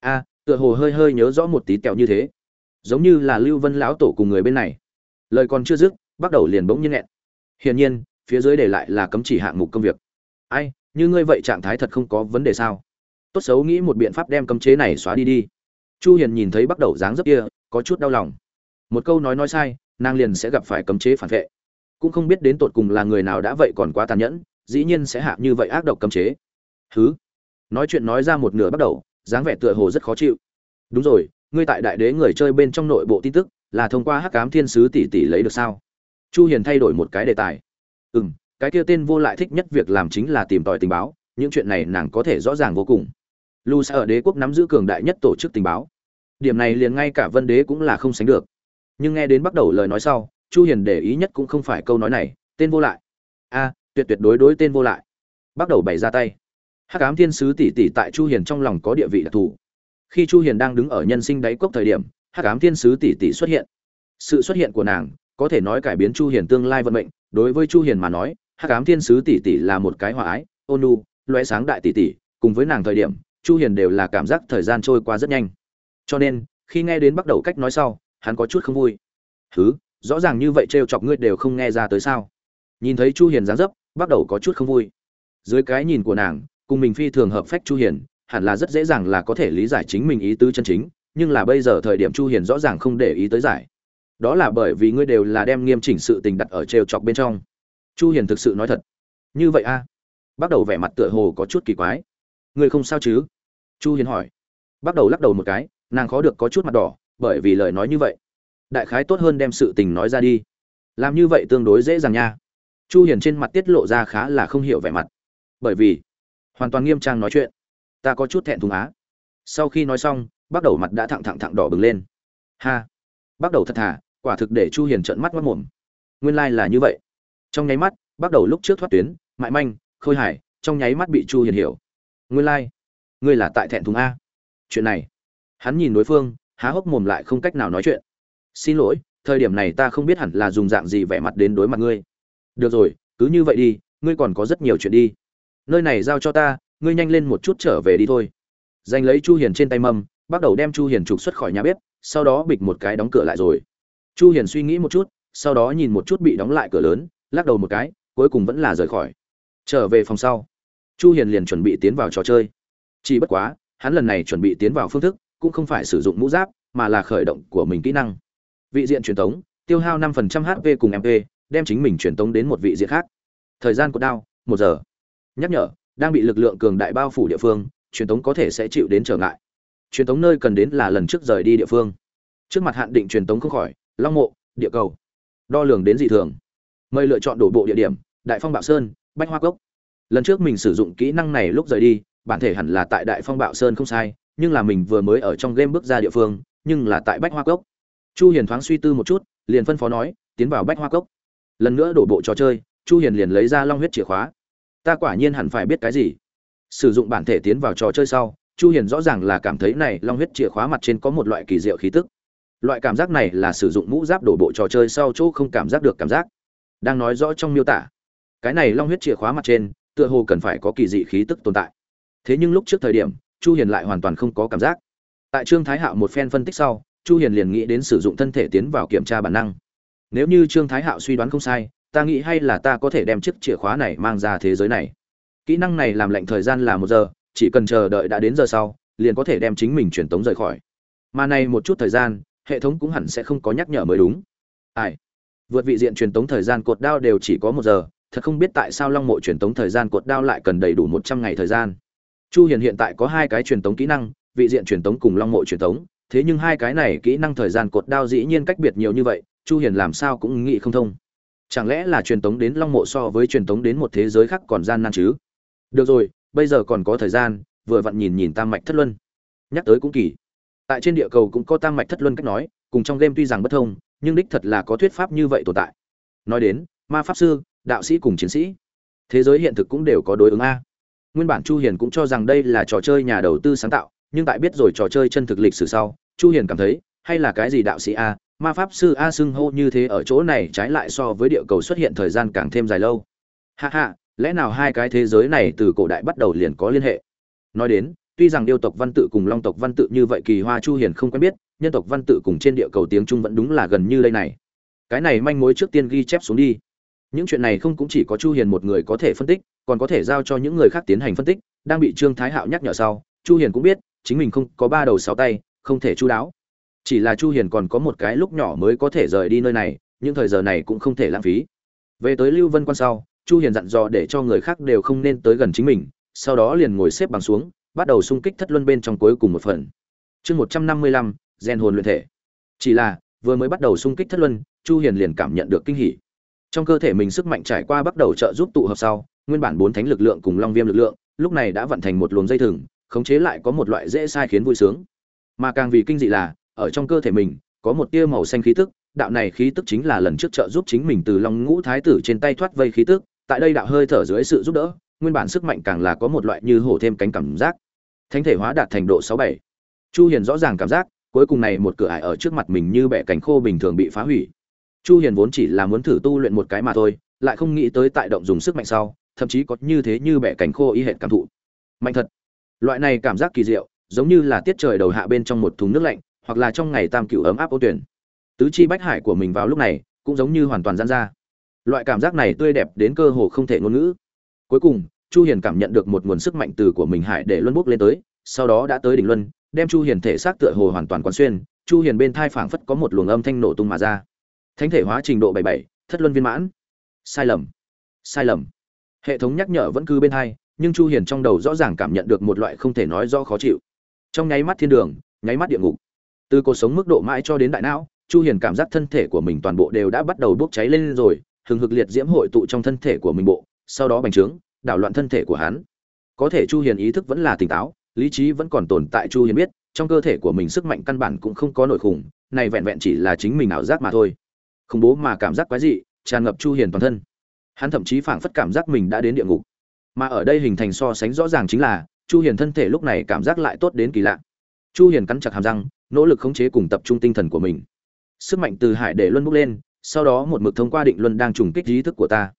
[SPEAKER 1] A, tựa hồ hơi hơi nhớ rõ một tí tẹo như thế. Giống như là lưu vân lão tổ cùng người bên này. Lời còn chưa dứt, bắt đầu liền bỗng nhiên nghẹn. Hiển nhiên, phía dưới để lại là cấm chỉ hạng mục công việc. Ai, như ngươi vậy trạng thái thật không có vấn đề sao? Tốt xấu nghĩ một biện pháp đem cấm chế này xóa đi đi chu hiền nhìn thấy bắt đầu dáng dấp kia, có chút đau lòng. Một câu nói nói sai, nàng liền sẽ gặp phải cấm chế phản vệ. Cũng không biết đến tột cùng là người nào đã vậy còn quá tàn nhẫn, dĩ nhiên sẽ hạ như vậy ác độc cấm chế. Thứ nói chuyện nói ra một nửa bắt đầu, dáng vẻ tựa hồ rất khó chịu. Đúng rồi, ngươi tại đại đế người chơi bên trong nội bộ tin tức, là thông qua hắc ám thiên sứ tỷ tỷ lấy được sao? Chu hiền thay đổi một cái đề tài. Ừ cái kia tên vô lại thích nhất việc làm chính là tìm tòi tình báo, những chuyện này nàng có thể rõ ràng vô cùng lu sa ở đế quốc nắm giữ cường đại nhất tổ chức tình báo. Điểm này liền ngay cả vân đế cũng là không sánh được. Nhưng nghe đến bắt đầu lời nói sau, chu hiền để ý nhất cũng không phải câu nói này, tên vô lại. A, tuyệt tuyệt đối đối tên vô lại. Bắt đầu bày ra tay. Hắc ám thiên sứ tỷ tỷ tại chu hiền trong lòng có địa vị đặc thù. Khi chu hiền đang đứng ở nhân sinh đáy cốc thời điểm, hắc ám thiên sứ tỷ tỷ xuất hiện. Sự xuất hiện của nàng có thể nói cải biến chu hiền tương lai vận mệnh. Đối với chu hiền mà nói, hắc ám thiên sứ tỷ tỷ là một cái hòa ái, ôn nhu loé sáng đại tỷ tỷ. Cùng với nàng thời điểm chu hiền đều là cảm giác thời gian trôi qua rất nhanh. Cho nên, khi nghe đến bắt đầu cách nói sau, hắn có chút không vui. Thứ rõ ràng như vậy trêu chọc ngươi đều không nghe ra tới sao? Nhìn thấy chu hiền dáng dấp, bắt đầu có chút không vui. Dưới cái nhìn của nàng, cùng mình phi thường hợp phách chu hiền, hẳn là rất dễ dàng là có thể lý giải chính mình ý tứ chân chính, nhưng là bây giờ thời điểm chu hiền rõ ràng không để ý tới giải. Đó là bởi vì ngươi đều là đem nghiêm chỉnh sự tình đặt ở trêu chọc bên trong. Chu hiền thực sự nói thật. Như vậy a? Bắt đầu vẻ mặt tựa hồ có chút kỳ quái ngươi không sao chứ? Chu hiền hỏi. Bắt đầu lắc đầu một cái, nàng khó được có chút mặt đỏ, bởi vì lời nói như vậy. Đại khái tốt hơn đem sự tình nói ra đi. Làm như vậy tương đối dễ dàng nha. Chu hiền trên mặt tiết lộ ra khá là không hiểu vẻ mặt. Bởi vì, hoàn toàn nghiêm trang nói chuyện. Ta có chút thẹn thùng á. Sau khi nói xong, bắt đầu mặt đã thẳng thẳng thẳng đỏ bừng lên. Ha. Bắt đầu thật thà, quả thực để chu hiền trợn mắt mắt mồm. Nguyên lai like là như vậy. Trong nháy mắt, bắt đầu lúc trước thoát tuyến, mại manh, khôi hải trong nháy mắt bị chu hiền hiểu nguyên lai like. ngươi là tại thẹn thùng a. Chuyện này, hắn nhìn đối phương, há hốc mồm lại không cách nào nói chuyện. Xin lỗi, thời điểm này ta không biết hẳn là dùng dạng gì vẻ mặt đến đối mặt ngươi. Được rồi, cứ như vậy đi, ngươi còn có rất nhiều chuyện đi. Nơi này giao cho ta, ngươi nhanh lên một chút trở về đi thôi. Giành lấy chu hiền trên tay mâm, bắt đầu đem chu hiền trục xuất khỏi nhà bếp, sau đó bịch một cái đóng cửa lại rồi. Chu hiền suy nghĩ một chút, sau đó nhìn một chút bị đóng lại cửa lớn, lắc đầu một cái, cuối cùng vẫn là rời khỏi. Trở về phòng sau chu hiền liền chuẩn bị tiến vào trò chơi. Chỉ bất quá, hắn lần này chuẩn bị tiến vào phương thức cũng không phải sử dụng mũ giáp, mà là khởi động của mình kỹ năng. Vị diện truyền tống tiêu hao 5% hp cùng mp đem chính mình truyền tống đến một vị diện khác. Thời gian của đao, một giờ. Nhắc nhở, đang bị lực lượng cường đại bao phủ địa phương, truyền tống có thể sẽ chịu đến trở ngại. Truyền tống nơi cần đến là lần trước rời đi địa phương. Trước mặt hạn định truyền tống không khỏi, long mộ, địa cầu. Đo lường đến dị thường. Mời lựa chọn đổ bộ địa điểm, đại phong bạo sơn, bách hoa cốc lần trước mình sử dụng kỹ năng này lúc rời đi, bản thể hẳn là tại đại phong bạo sơn không sai, nhưng là mình vừa mới ở trong game bước ra địa phương, nhưng là tại bách hoa cốc. Chu hiền thoáng suy tư một chút, liền phân phó nói, tiến vào bách hoa cốc. Lần nữa đổ bộ trò chơi, chu hiền liền lấy ra long huyết chìa khóa. Ta quả nhiên hẳn phải biết cái gì. Sử dụng bản thể tiến vào trò chơi sau, chu hiền rõ ràng là cảm thấy này long huyết chìa khóa mặt trên có một loại kỳ diệu khí tức. Loại cảm giác này là sử dụng mũ giáp đổ bộ trò chơi sau chỗ không cảm giác được cảm giác. Đang nói rõ trong miêu tả, cái này long huyết chìa khóa mặt trên tựa hồ cần phải có kỳ dị khí tức tồn tại. Thế nhưng lúc trước thời điểm, chu hiền lại hoàn toàn không có cảm giác. Tại trương thái hạo một phen phân tích sau, chu hiền liền nghĩ đến sử dụng thân thể tiến vào kiểm tra bản năng. Nếu như trương thái hạo suy đoán không sai, ta nghĩ hay là ta có thể đem chiếc chìa khóa này mang ra thế giới này. Kỹ năng này làm lệnh thời gian là một giờ, chỉ cần chờ đợi đã đến giờ sau, liền có thể đem chính mình truyền tống rời khỏi. Mà này một chút thời gian, hệ thống cũng hẳn sẽ không có nhắc nhở mới đúng. Ai? Vượt vị diện truyền tống thời gian cột đao đều chỉ có một giờ thật không biết tại sao long mộ truyền tống thời gian cột đao lại cần đầy đủ một trăm ngày thời gian. Chu hiền hiện tại có hai cái truyền tống kỹ năng, vị diện truyền tống cùng long mộ truyền tống, thế nhưng hai cái này kỹ năng thời gian cột đao dĩ nhiên cách biệt nhiều như vậy, chu hiền làm sao cũng nghĩ không thông. Chẳng lẽ là truyền tống đến long mộ so với truyền tống đến một thế giới khác còn gian nan chứ? Được rồi, bây giờ còn có thời gian, vừa vặn nhìn nhìn tam mạch thất luân. Nhắc tới cũng kỳ. Tại trên địa cầu cũng có tam mạch thất luân cách nói, cùng trong game tuy rằng bất thông, nhưng đích thật là có thuyết pháp như vậy tồn tại. Nói đến, ma pháp sư đạo sĩ cùng chiến sĩ. Thế giới hiện thực cũng đều có đối ứng a. Nguyên bản chu hiền cũng cho rằng đây là trò chơi nhà đầu tư sáng tạo, nhưng tại biết rồi trò chơi chân thực lịch sử sau, chu hiền cảm thấy, hay là cái gì đạo sĩ a, ma pháp sư a xưng hô như thế ở chỗ này trái lại so với địa cầu xuất hiện thời gian càng thêm dài lâu. Ha ha, lẽ nào hai cái thế giới này từ cổ đại bắt đầu liền có liên hệ? Nói đến, tuy rằng yêu tộc văn tự cùng long tộc văn tự như vậy kỳ hoa chu hiền không quen biết, nhân tộc văn tự cùng trên địa cầu tiếng trung vẫn đúng là gần như đây này. Cái này manh mối trước tiên ghi chép xuống đi những chuyện này không cũng chỉ có chu hiền một người có thể phân tích còn có thể giao cho những người khác tiến hành phân tích đang bị trương thái hạo nhắc nhở sau chu hiền cũng biết chính mình không có ba đầu sáu tay không thể chu đáo. Chỉ là chu hiền còn có một cái lúc nhỏ mới có thể rời đi nơi này nhưng thời giờ này cũng không thể lãng phí. Về tới lưu vân quan sau chu hiền dặn dò để cho người khác đều không nên tới gần chính mình sau đó liền ngồi xếp bằng xuống bắt đầu xung kích thất luân bên trong cuối cùng một phần. Chương 155, gen hồn luyện thể. Chỉ là vừa mới bắt đầu xung kích thất luân chu hiền liền cảm nhận được kinh hỉ trong cơ thể mình sức mạnh trải qua bắt đầu trợ giúp tụ hợp sau, nguyên bản bốn thánh lực lượng cùng long viêm lực lượng, lúc này đã vận thành một luồng dây thừng, khống chế lại có một loại dễ sai khiến vui sướng. Mà càng vì kinh dị là, ở trong cơ thể mình, có một tia màu xanh khí tức, đạo này khí tức chính là lần trước trợ giúp chính mình từ long ngũ thái tử trên tay thoát vây khí tức, tại đây đạo hơi thở dưới sự giúp đỡ, nguyên bản sức mạnh càng là có một loại như hổ thêm cánh cảm giác. Thánh thể hóa đạt thành độ sáu bảy. Chu hiền rõ ràng cảm giác, cuối cùng này một cửa ải ở trước mặt mình như bẻ cánh khô bình thường bị phá hủy chu hiền vốn chỉ là muốn thử tu luyện một cái mà thôi, lại không nghĩ tới tại động dùng sức mạnh sau, thậm chí có như thế như bẻ cánh khô y hệt cảm thụ. Mạnh thật. Loại này cảm giác kỳ diệu, giống như là tiết trời đầu hạ bên trong một thùng nước lạnh, hoặc là trong ngày tam cửu ấm áp ô tuyển. Tứ chi bách hải của mình vào lúc này, cũng giống như hoàn toàn giãn ra. Loại cảm giác này tươi đẹp đến cơ hồ không thể ngôn ngữ. Cuối cùng, chu hiền cảm nhận được một nguồn sức mạnh từ của mình hải để luân bốc lên tới, sau đó đã tới đỉnh luân, đem chu hiền thể xác tựa hồ hoàn toàn quán xuyên, chu hiền bên thai phảng phất có một luồng âm thanh nổ tung mà ra thánh thể hóa trình độ 77, thất luân viên mãn. Sai lầm. Sai lầm. Hệ thống nhắc nhở vẫn cứ bên hai nhưng chu hiền trong đầu rõ ràng cảm nhận được một loại không thể nói rõ khó chịu. Trong nháy mắt thiên đường nháy mắt địa ngục. Từ cuộc sống mức độ mãi cho đến đại não chu hiền cảm giác thân thể của mình toàn bộ đều đã bắt đầu bốc cháy lên rồi hừng hực liệt diễm hội tụ trong thân thể của mình bộ sau đó bành trướng đảo loạn thân thể của hắn. Có thể chu hiền ý thức vẫn là tỉnh táo lý trí vẫn còn tồn tại chu hiền biết trong cơ thể của mình sức mạnh căn bản cũng không có nội khủng này vẹn vẹn chỉ là chính mình ảo giác mà thôi không bố mà cảm giác quái dị, tràn ngập chu hiền toàn thân. Hắn thậm chí phảng phất cảm giác mình đã đến địa ngục. Mà ở đây hình thành so sánh rõ ràng chính là, chu hiền thân thể lúc này cảm giác lại tốt đến kỳ lạ. Chu hiền cắn chặt hàm răng, nỗ lực khống chế cùng tập trung tinh thần của mình. Sức mạnh từ hải để luân bốc lên, sau đó một mực thông qua định luân đang trùng kích ý thức của ta.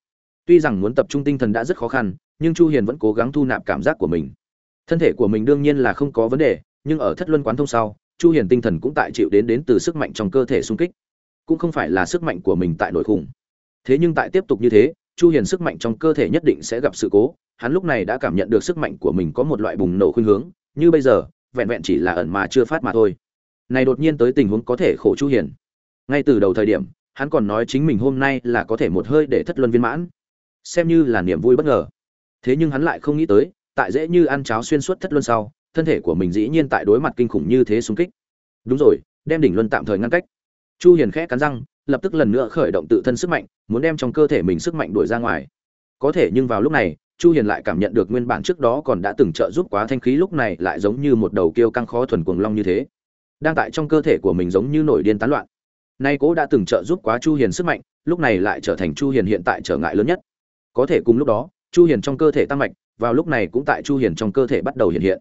[SPEAKER 1] Tuy rằng muốn tập trung tinh thần đã rất khó khăn, nhưng chu hiền vẫn cố gắng thu nạp cảm giác của mình. Thân thể của mình đương nhiên là không có vấn đề, nhưng ở thất luân quán thông sau, chu hiền tinh thần cũng tại chịu đến đến từ sức mạnh trong cơ thể xung kích cũng không phải là sức mạnh của mình tại nổi khủng. Thế nhưng tại tiếp tục như thế, chu hiền sức mạnh trong cơ thể nhất định sẽ gặp sự cố. Hắn lúc này đã cảm nhận được sức mạnh của mình có một loại bùng nổ khuynh hướng, như bây giờ, vẹn vẹn chỉ là ẩn mà chưa phát mà thôi. Này đột nhiên tới tình huống có thể khổ chu hiền. Ngay từ đầu thời điểm, hắn còn nói chính mình hôm nay là có thể một hơi để thất luân viên mãn. Xem như là niềm vui bất ngờ. Thế nhưng hắn lại không nghĩ tới, tại dễ như ăn cháo xuyên suốt thất luân sau, thân thể của mình dĩ nhiên tại đối mặt kinh khủng như thế xung kích. Đúng rồi, đem đỉnh luân tạm thời ngăn cách chu hiền khẽ cắn răng, lập tức lần nữa khởi động tự thân sức mạnh, muốn đem trong cơ thể mình sức mạnh đuổi ra ngoài. Có thể nhưng vào lúc này, chu hiền lại cảm nhận được nguyên bản trước đó còn đã từng trợ giúp quá thanh khí lúc này lại giống như một đầu kêu căng khó thuần cuồng long như thế. Đang tại trong cơ thể của mình giống như nổi điên tán loạn. Nay cố đã từng trợ giúp quá chu hiền sức mạnh, lúc này lại trở thành chu hiền hiện tại trở ngại lớn nhất. Có thể cùng lúc đó, chu hiền trong cơ thể tăng mạch vào lúc này cũng tại chu hiền trong cơ thể bắt đầu hiện hiện.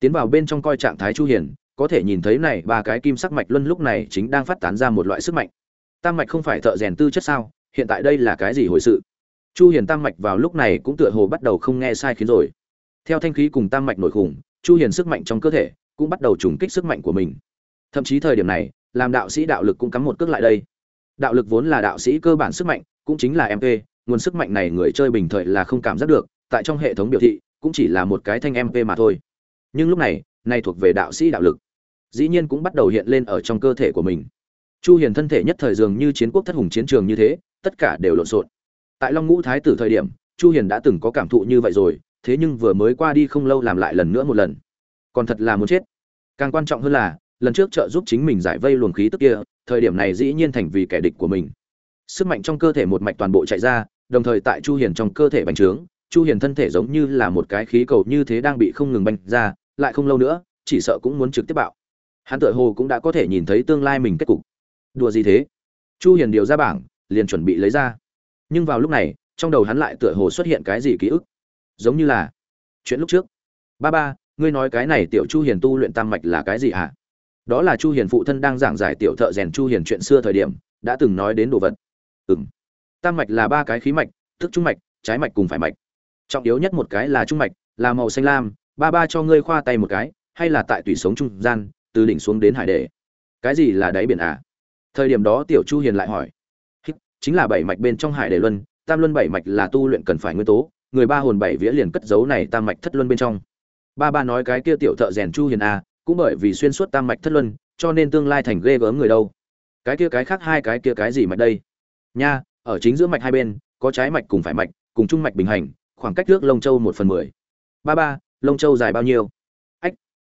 [SPEAKER 1] Tiến vào bên trong coi trạng thái chu hiền có thể nhìn thấy này, ba cái kim sắc mạch luân lúc này chính đang phát tán ra một loại sức mạnh. Tam mạch không phải thợ rèn tư chất sao? Hiện tại đây là cái gì hồi sự? Chu hiền tam mạch vào lúc này cũng tựa hồ bắt đầu không nghe sai khiến rồi. Theo thanh khí cùng tam mạch nổi khủng, chu hiền sức mạnh trong cơ thể cũng bắt đầu trùng kích sức mạnh của mình. Thậm chí thời điểm này, làm đạo sĩ đạo lực cũng cắm một cước lại đây. Đạo lực vốn là đạo sĩ cơ bản sức mạnh, cũng chính là mp nguồn sức mạnh này người chơi bình thời là không cảm giác được, tại trong hệ thống biểu thị, cũng chỉ là một cái thanh mp mà thôi. Nhưng lúc này nay thuộc về đạo sĩ đạo lực dĩ nhiên cũng bắt đầu hiện lên ở trong cơ thể của mình. Chu hiền thân thể nhất thời dường như chiến quốc thất hùng chiến trường như thế, tất cả đều lộn xộn. Tại long ngũ thái tử thời điểm, chu hiền đã từng có cảm thụ như vậy rồi, thế nhưng vừa mới qua đi không lâu làm lại lần nữa một lần. Còn thật là muốn chết. Càng quan trọng hơn là, lần trước trợ giúp chính mình giải vây luồng khí tức kia, thời điểm này dĩ nhiên thành vì kẻ địch của mình. Sức mạnh trong cơ thể một mạch toàn bộ chạy ra, đồng thời tại chu hiền trong cơ thể bành trướng, chu hiền thân thể giống như là một cái khí cầu như thế đang bị không ngừng bành ra, lại không lâu nữa, chỉ sợ cũng muốn trực tiếp bạo hắn tựa hồ cũng đã có thể nhìn thấy tương lai mình kết cục. Đùa gì thế? Chu hiền điều ra bảng, liền chuẩn bị lấy ra. Nhưng vào lúc này, trong đầu hắn lại tựa hồ xuất hiện cái gì ký ức? Giống như là, chuyện lúc trước. Ba ba, ngươi nói cái này tiểu chu hiền tu luyện tam mạch là cái gì hả? Đó là chu hiền phụ thân đang giảng giải tiểu thợ rèn chu hiền chuyện xưa thời điểm, đã từng nói đến đồ vật. Ừm. Tam mạch là ba cái khí mạch tức trung mạch, trái mạch cùng phải mạch. Trọng yếu nhất một cái là trung mạch, là màu xanh lam. Ba ba cho ngươi khoa tay một cái, hay là tại tủy sống trung gian từ đỉnh xuống đến hải đề. Cái gì là đáy biển à? Thời điểm đó tiểu chu hiền lại hỏi. Chính là bảy mạch bên trong hải đề luân, tam luân bảy mạch là tu luyện cần phải nguyên tố, người ba hồn bảy vía liền cất giấu này tam mạch thất luân bên trong. Ba ba nói cái kia tiểu thợ rèn chu hiền à cũng bởi vì xuyên suốt tam mạch thất luân, cho nên tương lai thành ghê gớm người đâu. Cái kia cái khác hai cái kia cái gì mạch đây? Nha, ở chính giữa mạch hai bên, có trái mạch cùng phải mạch, cùng trung mạch bình hành, khoảng cách trước lông châu một phần mười. Ba ba lông châu dài bao nhiêu?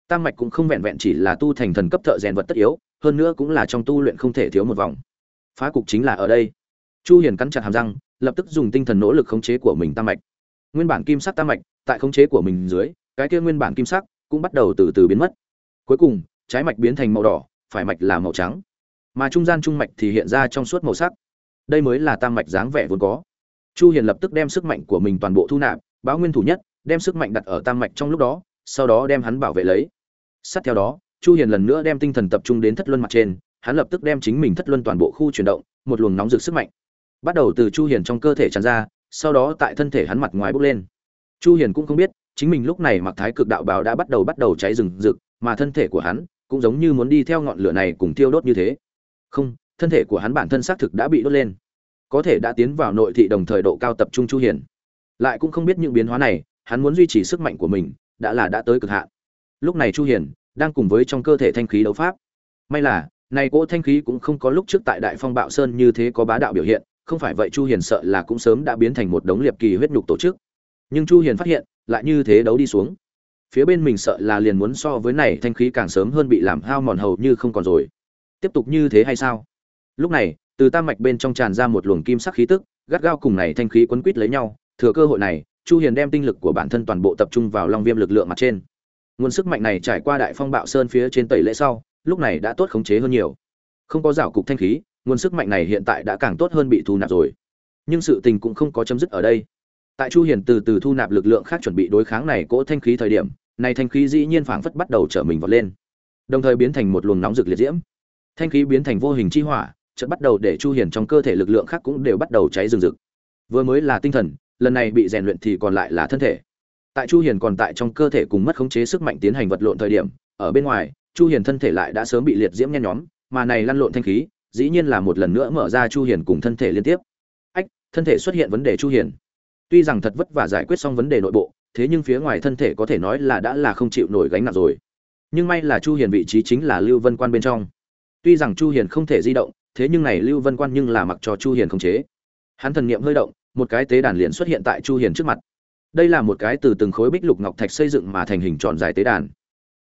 [SPEAKER 1] Tam mạch cũng không vẹn vẹn chỉ là tu thành thần cấp thợ rèn vật tất yếu, hơn nữa cũng là trong tu luyện không thể thiếu một vòng. Phá cục chính là ở đây. Chu hiền cắn chặt hàm răng, lập tức dùng tinh thần nỗ lực khống chế của mình tam mạch. Nguyên bản kim sắc tam mạch, tại khống chế của mình dưới, cái kia nguyên bản kim sắc cũng bắt đầu từ từ biến mất. Cuối cùng, trái mạch biến thành màu đỏ, phải mạch là màu trắng. Mà trung gian trung mạch thì hiện ra trong suốt màu sắc. Đây mới là tam mạch dáng vẻ vốn có. Chu hiền lập tức đem sức mạnh của mình toàn bộ thu nạp, báo nguyên thủ nhất, đem sức mạnh đặt ở tam mạch trong lúc đó, sau đó đem hắn bảo vệ lấy sát theo đó, chu hiền lần nữa đem tinh thần tập trung đến thất luân mặt trên, hắn lập tức đem chính mình thất luân toàn bộ khu chuyển động, một luồng nóng rực sức mạnh bắt đầu từ chu hiền trong cơ thể tràn ra, sau đó tại thân thể hắn mặt ngoài bốc lên. Chu hiền cũng không biết, chính mình lúc này mặc thái cực đạo bào đã bắt đầu bắt đầu cháy rừng rực, mà thân thể của hắn cũng giống như muốn đi theo ngọn lửa này cùng tiêu đốt như thế. Không, thân thể của hắn bản thân xác thực đã bị đốt lên. Có thể đã tiến vào nội thị đồng thời độ cao tập trung chu hiền. Lại cũng không biết những biến hóa này, hắn muốn duy trì sức mạnh của mình đã là đã tới cực hạn lúc này chu hiền đang cùng với trong cơ thể thanh khí đấu pháp. May là, này cỗ thanh khí cũng không có lúc trước tại đại phong bạo sơn như thế có bá đạo biểu hiện, không phải vậy chu hiền sợ là cũng sớm đã biến thành một đống liệp kỳ huyết nhục tổ chức. Nhưng chu hiền phát hiện, lại như thế đấu đi xuống. Phía bên mình sợ là liền muốn so với này thanh khí càng sớm hơn bị làm hao mòn hầu như không còn rồi. Tiếp tục như thế hay sao? Lúc này, từ tam mạch bên trong tràn ra một luồng kim sắc khí tức, gắt gao cùng này thanh khí quấn quít lấy nhau. Thừa cơ hội này, chu hiền đem tinh lực của bản thân toàn bộ tập trung vào long viêm lực lượng mặt trên nguồn sức mạnh này trải qua đại phong bạo sơn phía trên tẩy lễ sau, lúc này đã tốt khống chế hơn nhiều. Không có rào cục thanh khí, nguồn sức mạnh này hiện tại đã càng tốt hơn bị thu nạp rồi. Nhưng sự tình cũng không có chấm dứt ở đây. Tại chu hiền từ từ thu nạp lực lượng khác chuẩn bị đối kháng này cỗ thanh khí thời điểm, này thanh khí dĩ nhiên phảng phất bắt đầu trở mình vọt lên. Đồng thời biến thành một luồng nóng rực liệt diễm. Thanh khí biến thành vô hình chi hỏa, chợt bắt đầu để chu hiền trong cơ thể lực lượng khác cũng đều bắt đầu cháy rừng rực. Vừa mới là tinh thần, lần này bị rèn luyện thì còn lại là thân thể tại chu hiền còn tại trong cơ thể cùng mất khống chế sức mạnh tiến hành vật lộn thời điểm, ở bên ngoài, chu hiền thân thể lại đã sớm bị liệt diễm nhen nhóm, mà này lăn lộn thanh khí, dĩ nhiên là một lần nữa mở ra chu hiền cùng thân thể liên tiếp. Ách, thân thể xuất hiện vấn đề chu hiền. Tuy rằng thật vất vả giải quyết xong vấn đề nội bộ, thế nhưng phía ngoài thân thể có thể nói là đã là không chịu nổi gánh nặng rồi. Nhưng may là chu hiền vị trí chính là lưu vân quan bên trong. Tuy rằng chu hiền không thể di động, thế nhưng này lưu vân quan nhưng là mặc cho chu hiền khống chế. Hắn thần niệm hơi động, một cái tế đàn liền xuất hiện tại chu hiền trước mặt đây là một cái từ từng khối bích lục ngọc thạch xây dựng mà thành hình tròn dài tế đàn.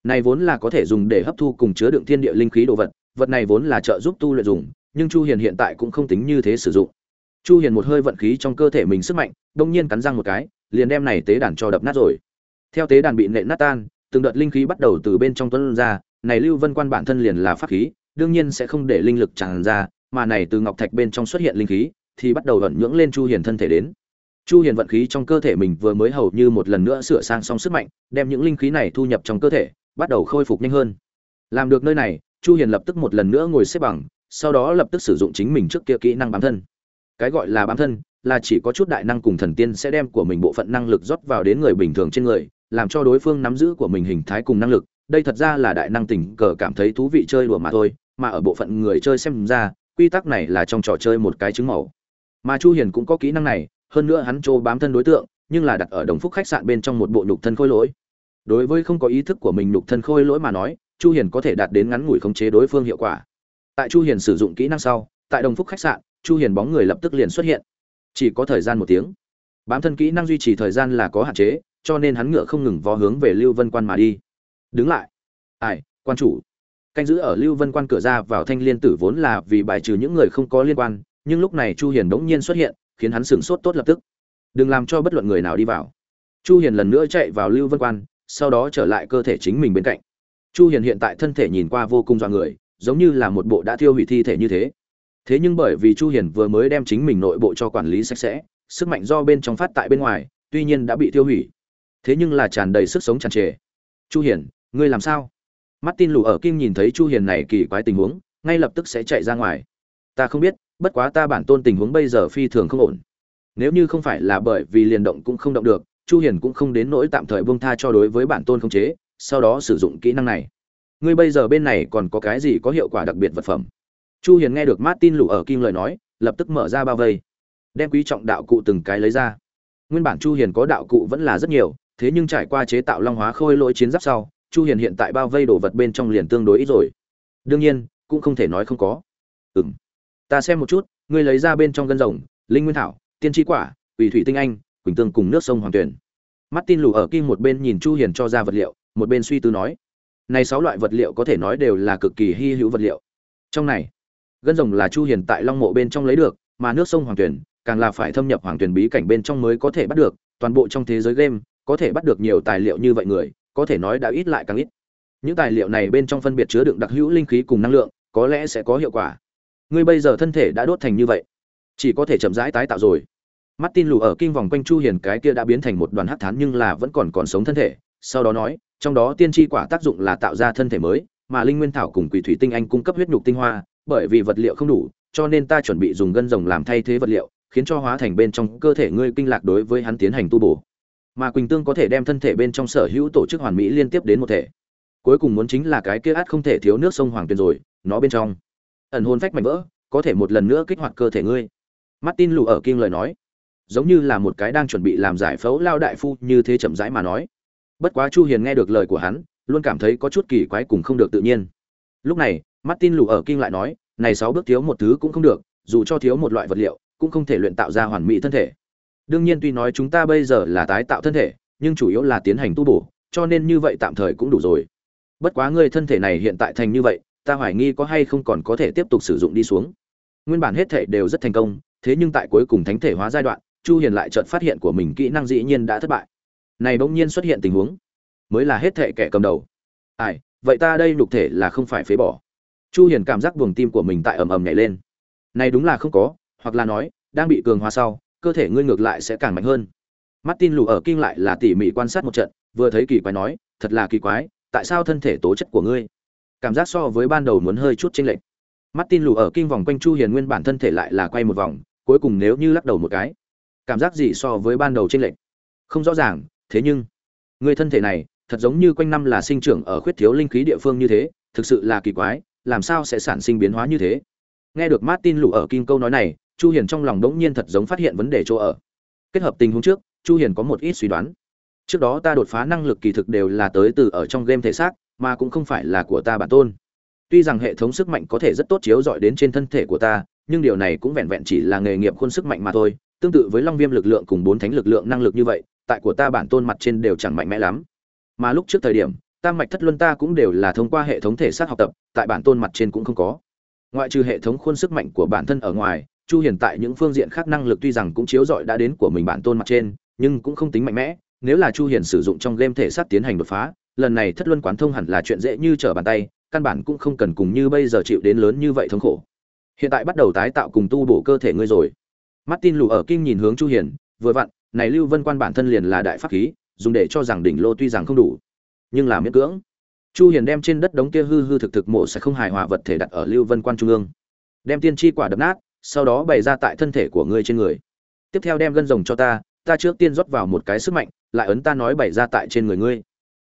[SPEAKER 1] Này vốn là có thể dùng để hấp thu cùng chứa đựng thiên địa linh khí đồ vật vật này vốn là trợ giúp tu luyện dùng, nhưng chu hiền hiện tại cũng không tính như thế sử dụng. Chu hiền một hơi vận khí trong cơ thể mình sức mạnh đông nhiên cắn răng một cái, liền đem này tế đàn cho đập nát rồi. Theo tế đàn bị nện nát tan, từng đợt linh khí bắt đầu từ bên trong tuôn ra, này lưu vân quan bản thân liền là pháp khí, đương nhiên sẽ không để linh lực tràn ra, mà này từ ngọc thạch bên trong xuất hiện linh khí, thì bắt đầu ẩn nhưỡng lên chu hiền thân thể đến chu hiền vận khí trong cơ thể mình vừa mới hầu như một lần nữa sửa sang xong sức mạnh, đem những linh khí này thu nhập trong cơ thể, bắt đầu khôi phục nhanh hơn. Làm được nơi này, chu hiền lập tức một lần nữa ngồi xếp bằng, sau đó lập tức sử dụng chính mình trước kia kỹ năng bám thân. Cái gọi là bám thân, là chỉ có chút đại năng cùng thần tiên sẽ đem của mình bộ phận năng lực rót vào đến người bình thường trên người, làm cho đối phương nắm giữ của mình hình thái cùng năng lực. Đây thật ra là đại năng tình cờ cảm thấy thú vị chơi đùa mà thôi, mà ở bộ phận người chơi xem ra, quy tắc này là trong trò chơi một cái chứng mẫu mà chu hiền cũng có kỹ năng này hơn nữa hắn trô bám thân đối tượng, nhưng là đặt ở đồng phúc khách sạn bên trong một bộ nhục thân khôi lỗi. Đối với không có ý thức của mình nhục thân khôi lỗi mà nói, chu hiền có thể đạt đến ngắn ngủi khống chế đối phương hiệu quả. Tại chu hiền sử dụng kỹ năng sau, tại đồng phúc khách sạn, chu hiền bóng người lập tức liền xuất hiện. Chỉ có thời gian một tiếng. Bám thân kỹ năng duy trì thời gian là có hạn chế, cho nên hắn ngựa không ngừng vó hướng về lưu vân quan mà đi. Đứng lại. Ai, quan chủ. Canh giữ ở lưu vân quan cửa ra vào thanh liên tử vốn là vì bài trừ những người không có liên quan, nhưng lúc này chu hiền đống nhiên xuất hiện khiến hắn sửng sốt tốt lập tức. Đừng làm cho bất luận người nào đi vào. Chu hiền lần nữa chạy vào lưu vân quan, sau đó trở lại cơ thể chính mình bên cạnh. Chu hiền hiện tại thân thể nhìn qua vô cùng dọa người, giống như là một bộ đã thiêu hủy thi thể như thế. Thế nhưng bởi vì chu hiền vừa mới đem chính mình nội bộ cho quản lý sạch sẽ, sức mạnh do bên trong phát tại bên ngoài, tuy nhiên đã bị tiêu hủy. Thế nhưng là tràn đầy sức sống tràn trề. Chu hiền, ngươi làm sao? Martin lù ở kim nhìn thấy chu hiền này kỳ quái tình huống, ngay lập tức sẽ chạy ra ngoài. Ta không biết bất quá ta bản tôn tình huống bây giờ phi thường không ổn. Nếu như không phải là bởi vì liền động cũng không động được, chu hiền cũng không đến nỗi tạm thời buông tha cho đối với bản tôn không chế, sau đó sử dụng kỹ năng này. Ngươi bây giờ bên này còn có cái gì có hiệu quả đặc biệt vật phẩm? Chu hiền nghe được martin lù ở kim lời nói, lập tức mở ra bao vây. Đem quý trọng đạo cụ từng cái lấy ra. Nguyên bản chu hiền có đạo cụ vẫn là rất nhiều, thế nhưng trải qua chế tạo long hóa khôi lỗi chiến giáp sau, chu hiền hiện tại bao vây đồ vật bên trong liền tương đối ít rồi. Đương nhiên, cũng không thể nói không có. Ừm ta xem một chút, ngươi lấy ra bên trong gân rồng, linh nguyên thảo, tiên tri quả ủy thủy tinh anh, quỳnh tương cùng nước sông hoàng tuyển. Martin lù ở kim một bên nhìn chu hiền cho ra vật liệu, một bên suy tư nói, này sáu loại vật liệu có thể nói đều là cực kỳ hy hữu vật liệu. Trong này, gân rồng là chu hiền tại long mộ bên trong lấy được, mà nước sông hoàng tuyển, càng là phải thâm nhập hoàng tuyển bí cảnh bên trong mới có thể bắt được, toàn bộ trong thế giới game, có thể bắt được nhiều tài liệu như vậy người, có thể nói đã ít lại càng ít. Những tài liệu này bên trong phân biệt chứa đựng đặc hữu linh khí cùng năng lượng, có lẽ sẽ có hiệu quả ngươi bây giờ thân thể đã đốt thành như vậy, chỉ có thể chậm rãi tái tạo rồi. Mắt tin lù ở kinh vòng quanh chu hiền cái kia đã biến thành một đoàn hắc thán nhưng là vẫn còn còn sống thân thể, sau đó nói, trong đó tiên tri quả tác dụng là tạo ra thân thể mới, mà linh nguyên thảo cùng quỷ thủy tinh anh cung cấp huyết nhục tinh hoa, bởi vì vật liệu không đủ, cho nên ta chuẩn bị dùng gân rồng làm thay thế vật liệu, khiến cho hóa thành bên trong cơ thể ngươi kinh lạc đối với hắn tiến hành tu bổ. Mà quỳnh tương có thể đem thân thể bên trong sở hữu tổ chức hoàn mỹ liên tiếp đến một thể. Cuối cùng muốn chính là cái kia át không thể thiếu nước sông hoàng tuyền rồi, nó bên trong ẩn hồn phách mạnh vỡ, có thể một lần nữa kích hoạt cơ thể ngươi. Martin lù ở kim lời nói, giống như là một cái đang chuẩn bị làm giải phẫu lao đại phu như thế chậm rãi mà nói. Bất quá chu hiền nghe được lời của hắn, luôn cảm thấy có chút kỳ quái cùng không được tự nhiên. Lúc này, martin lù ở kim lại nói, này sáu bước thiếu một thứ cũng không được, dù cho thiếu một loại vật liệu, cũng không thể luyện tạo ra hoàn mỹ thân thể. Đương nhiên tuy nói chúng ta bây giờ là tái tạo thân thể, nhưng chủ yếu là tiến hành tu bổ, cho nên như vậy tạm thời cũng đủ rồi. Bất quá ngươi thân thể này hiện tại thành như vậy ta hoài nghi có hay không còn có thể tiếp tục sử dụng đi xuống. Nguyên bản hết thể đều rất thành công, thế nhưng tại cuối cùng thánh thể hóa giai đoạn, chu hiền lại chợt phát hiện của mình kỹ năng dĩ nhiên đã thất bại. Này bỗng nhiên xuất hiện tình huống. Mới là hết thể kẻ cầm đầu. Ai, vậy ta đây lục thể là không phải phế bỏ. Chu hiền cảm giác buồng tim của mình tại ầm ầm nhảy lên. Này đúng là không có, hoặc là nói, đang bị cường hóa sau, cơ thể ngươi ngược lại sẽ càng mạnh hơn. Martin lù ở kinh lại là tỉ mỉ quan sát một trận, vừa thấy kỳ quái nói, thật là kỳ quái, tại sao thân thể tố chất của ngươi cảm giác so với ban đầu muốn hơi chút chênh lệch. Martin lù ở kinh vòng quanh chu hiền nguyên bản thân thể lại là quay một vòng, cuối cùng nếu như lắc đầu một cái, cảm giác gì so với ban đầu chênh lệch? Không rõ ràng, thế nhưng, người thân thể này thật giống như quanh năm là sinh trưởng ở khuyết thiếu linh khí địa phương như thế, thực sự là kỳ quái, làm sao sẽ sản sinh biến hóa như thế? Nghe được martin lù ở kim câu nói này, chu hiền trong lòng đống nhiên thật giống phát hiện vấn đề chỗ ở. Kết hợp tình huống trước, chu hiền có một ít suy đoán. Trước đó ta đột phá năng lực kỳ thực đều là tới từ ở trong game thể xác mà cũng không phải là của ta bản tôn. Tuy rằng hệ thống sức mạnh có thể rất tốt chiếu dọi đến trên thân thể của ta, nhưng điều này cũng vẹn vẹn chỉ là nghề nghiệp khuôn sức mạnh mà thôi. Tương tự với long viêm lực lượng cùng bốn thánh lực lượng năng lực như vậy, tại của ta bản tôn mặt trên đều chẳng mạnh mẽ lắm. Mà lúc trước thời điểm, tam mạch thất luân ta cũng đều là thông qua hệ thống thể xác học tập, tại bản tôn mặt trên cũng không có. Ngoại trừ hệ thống khuôn sức mạnh của bản thân ở ngoài, chu hiền tại những phương diện khác năng lực tuy rằng cũng chiếu rọi đã đến của mình bản tôn mặt trên, nhưng cũng không tính mạnh mẽ. Nếu là chu hiền sử dụng trong game thể sát tiến hành đột phá lần này thất luân quán thông hẳn là chuyện dễ như trở bàn tay, căn bản cũng không cần cùng như bây giờ chịu đến lớn như vậy thống khổ. Hiện tại bắt đầu tái tạo cùng tu bổ cơ thể ngươi rồi. Martin lù ở kinh nhìn hướng chu hiền, vừa vặn, này lưu vân quan bản thân liền là đại pháp khí, dùng để cho rằng đỉnh lô tuy rằng không đủ, nhưng là miễn cưỡng. Chu hiền đem trên đất đống kia hư hư thực thực mộ sẽ không hài hòa vật thể đặt ở lưu vân quan trung ương. Đem tiên chi quả đập nát, sau đó bày ra tại thân thể của ngươi trên người. Tiếp theo đem gân rồng cho ta ta trước tiên rót vào một cái sức mạnh, lại ấn ta nói bày ra tại trên người ngươi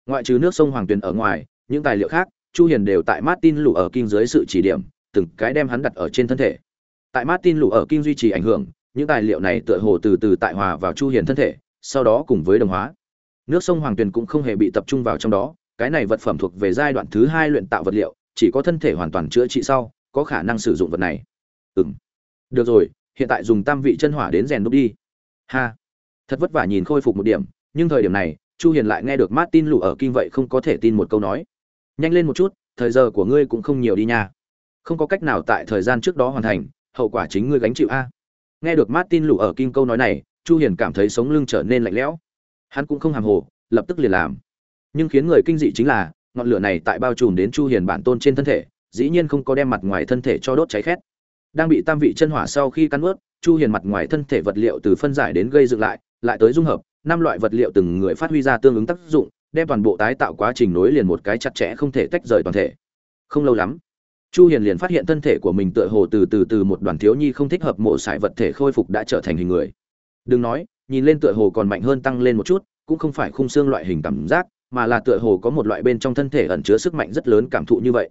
[SPEAKER 1] ngoại trừ nước sông hoàng tuyền ở ngoài, những tài liệu khác, chu hiền đều tại martin lũ ở kinh dưới sự chỉ điểm, từng cái đem hắn đặt ở trên thân thể. Tại martin lũ ở kinh duy trì ảnh hưởng, những tài liệu này tựa hồ từ từ tại hòa vào chu hiền thân thể, sau đó cùng với đồng hóa. Nước sông hoàng tuyền cũng không hề bị tập trung vào trong đó, cái này vật phẩm thuộc về giai đoạn thứ hai luyện tạo vật liệu, chỉ có thân thể hoàn toàn chữa trị sau, có khả năng sử dụng vật này. Ừm. Được rồi, hiện tại dùng tam vị chân hỏa đến rèn đúc đi. Ha. Thật vất vả nhìn khôi phục một điểm, nhưng thời điểm này chu hiền lại nghe được martin lù ở Kim vậy không có thể tin một câu nói. Nhanh lên một chút, thời giờ của ngươi cũng không nhiều đi nha. Không có cách nào tại thời gian trước đó hoàn thành, hậu quả chính ngươi gánh chịu a. Nghe được martin lù ở Kim câu nói này, chu hiền cảm thấy sống lưng trở nên lạnh lẽo. Hắn cũng không hàm hồ, lập tức liền làm. Nhưng khiến người kinh dị chính là, ngọn lửa này tại bao trùm đến chu hiền bản tôn trên thân thể, dĩ nhiên không có đem mặt ngoài thân thể cho đốt cháy khét. Đang bị tam vị chân hỏa sau khi cắn ướt, chu hiền mặt ngoài thân thể vật liệu từ phân giải đến gây dựng lại lại tới dung hợp năm loại vật liệu từng người phát huy ra tương ứng tác dụng, đem toàn bộ tái tạo quá trình nối liền một cái chặt chẽ không thể tách rời toàn thể. Không lâu lắm, chu hiền liền phát hiện thân thể của mình tựa hồ từ từ từ một đoàn thiếu nhi không thích hợp mộ sải vật thể khôi phục đã trở thành hình người. Đừng nói, nhìn lên tựa hồ còn mạnh hơn tăng lên một chút, cũng không phải khung xương loại hình cảm giác, mà là tựa hồ có một loại bên trong thân thể ẩn chứa sức mạnh rất lớn cảm thụ như vậy.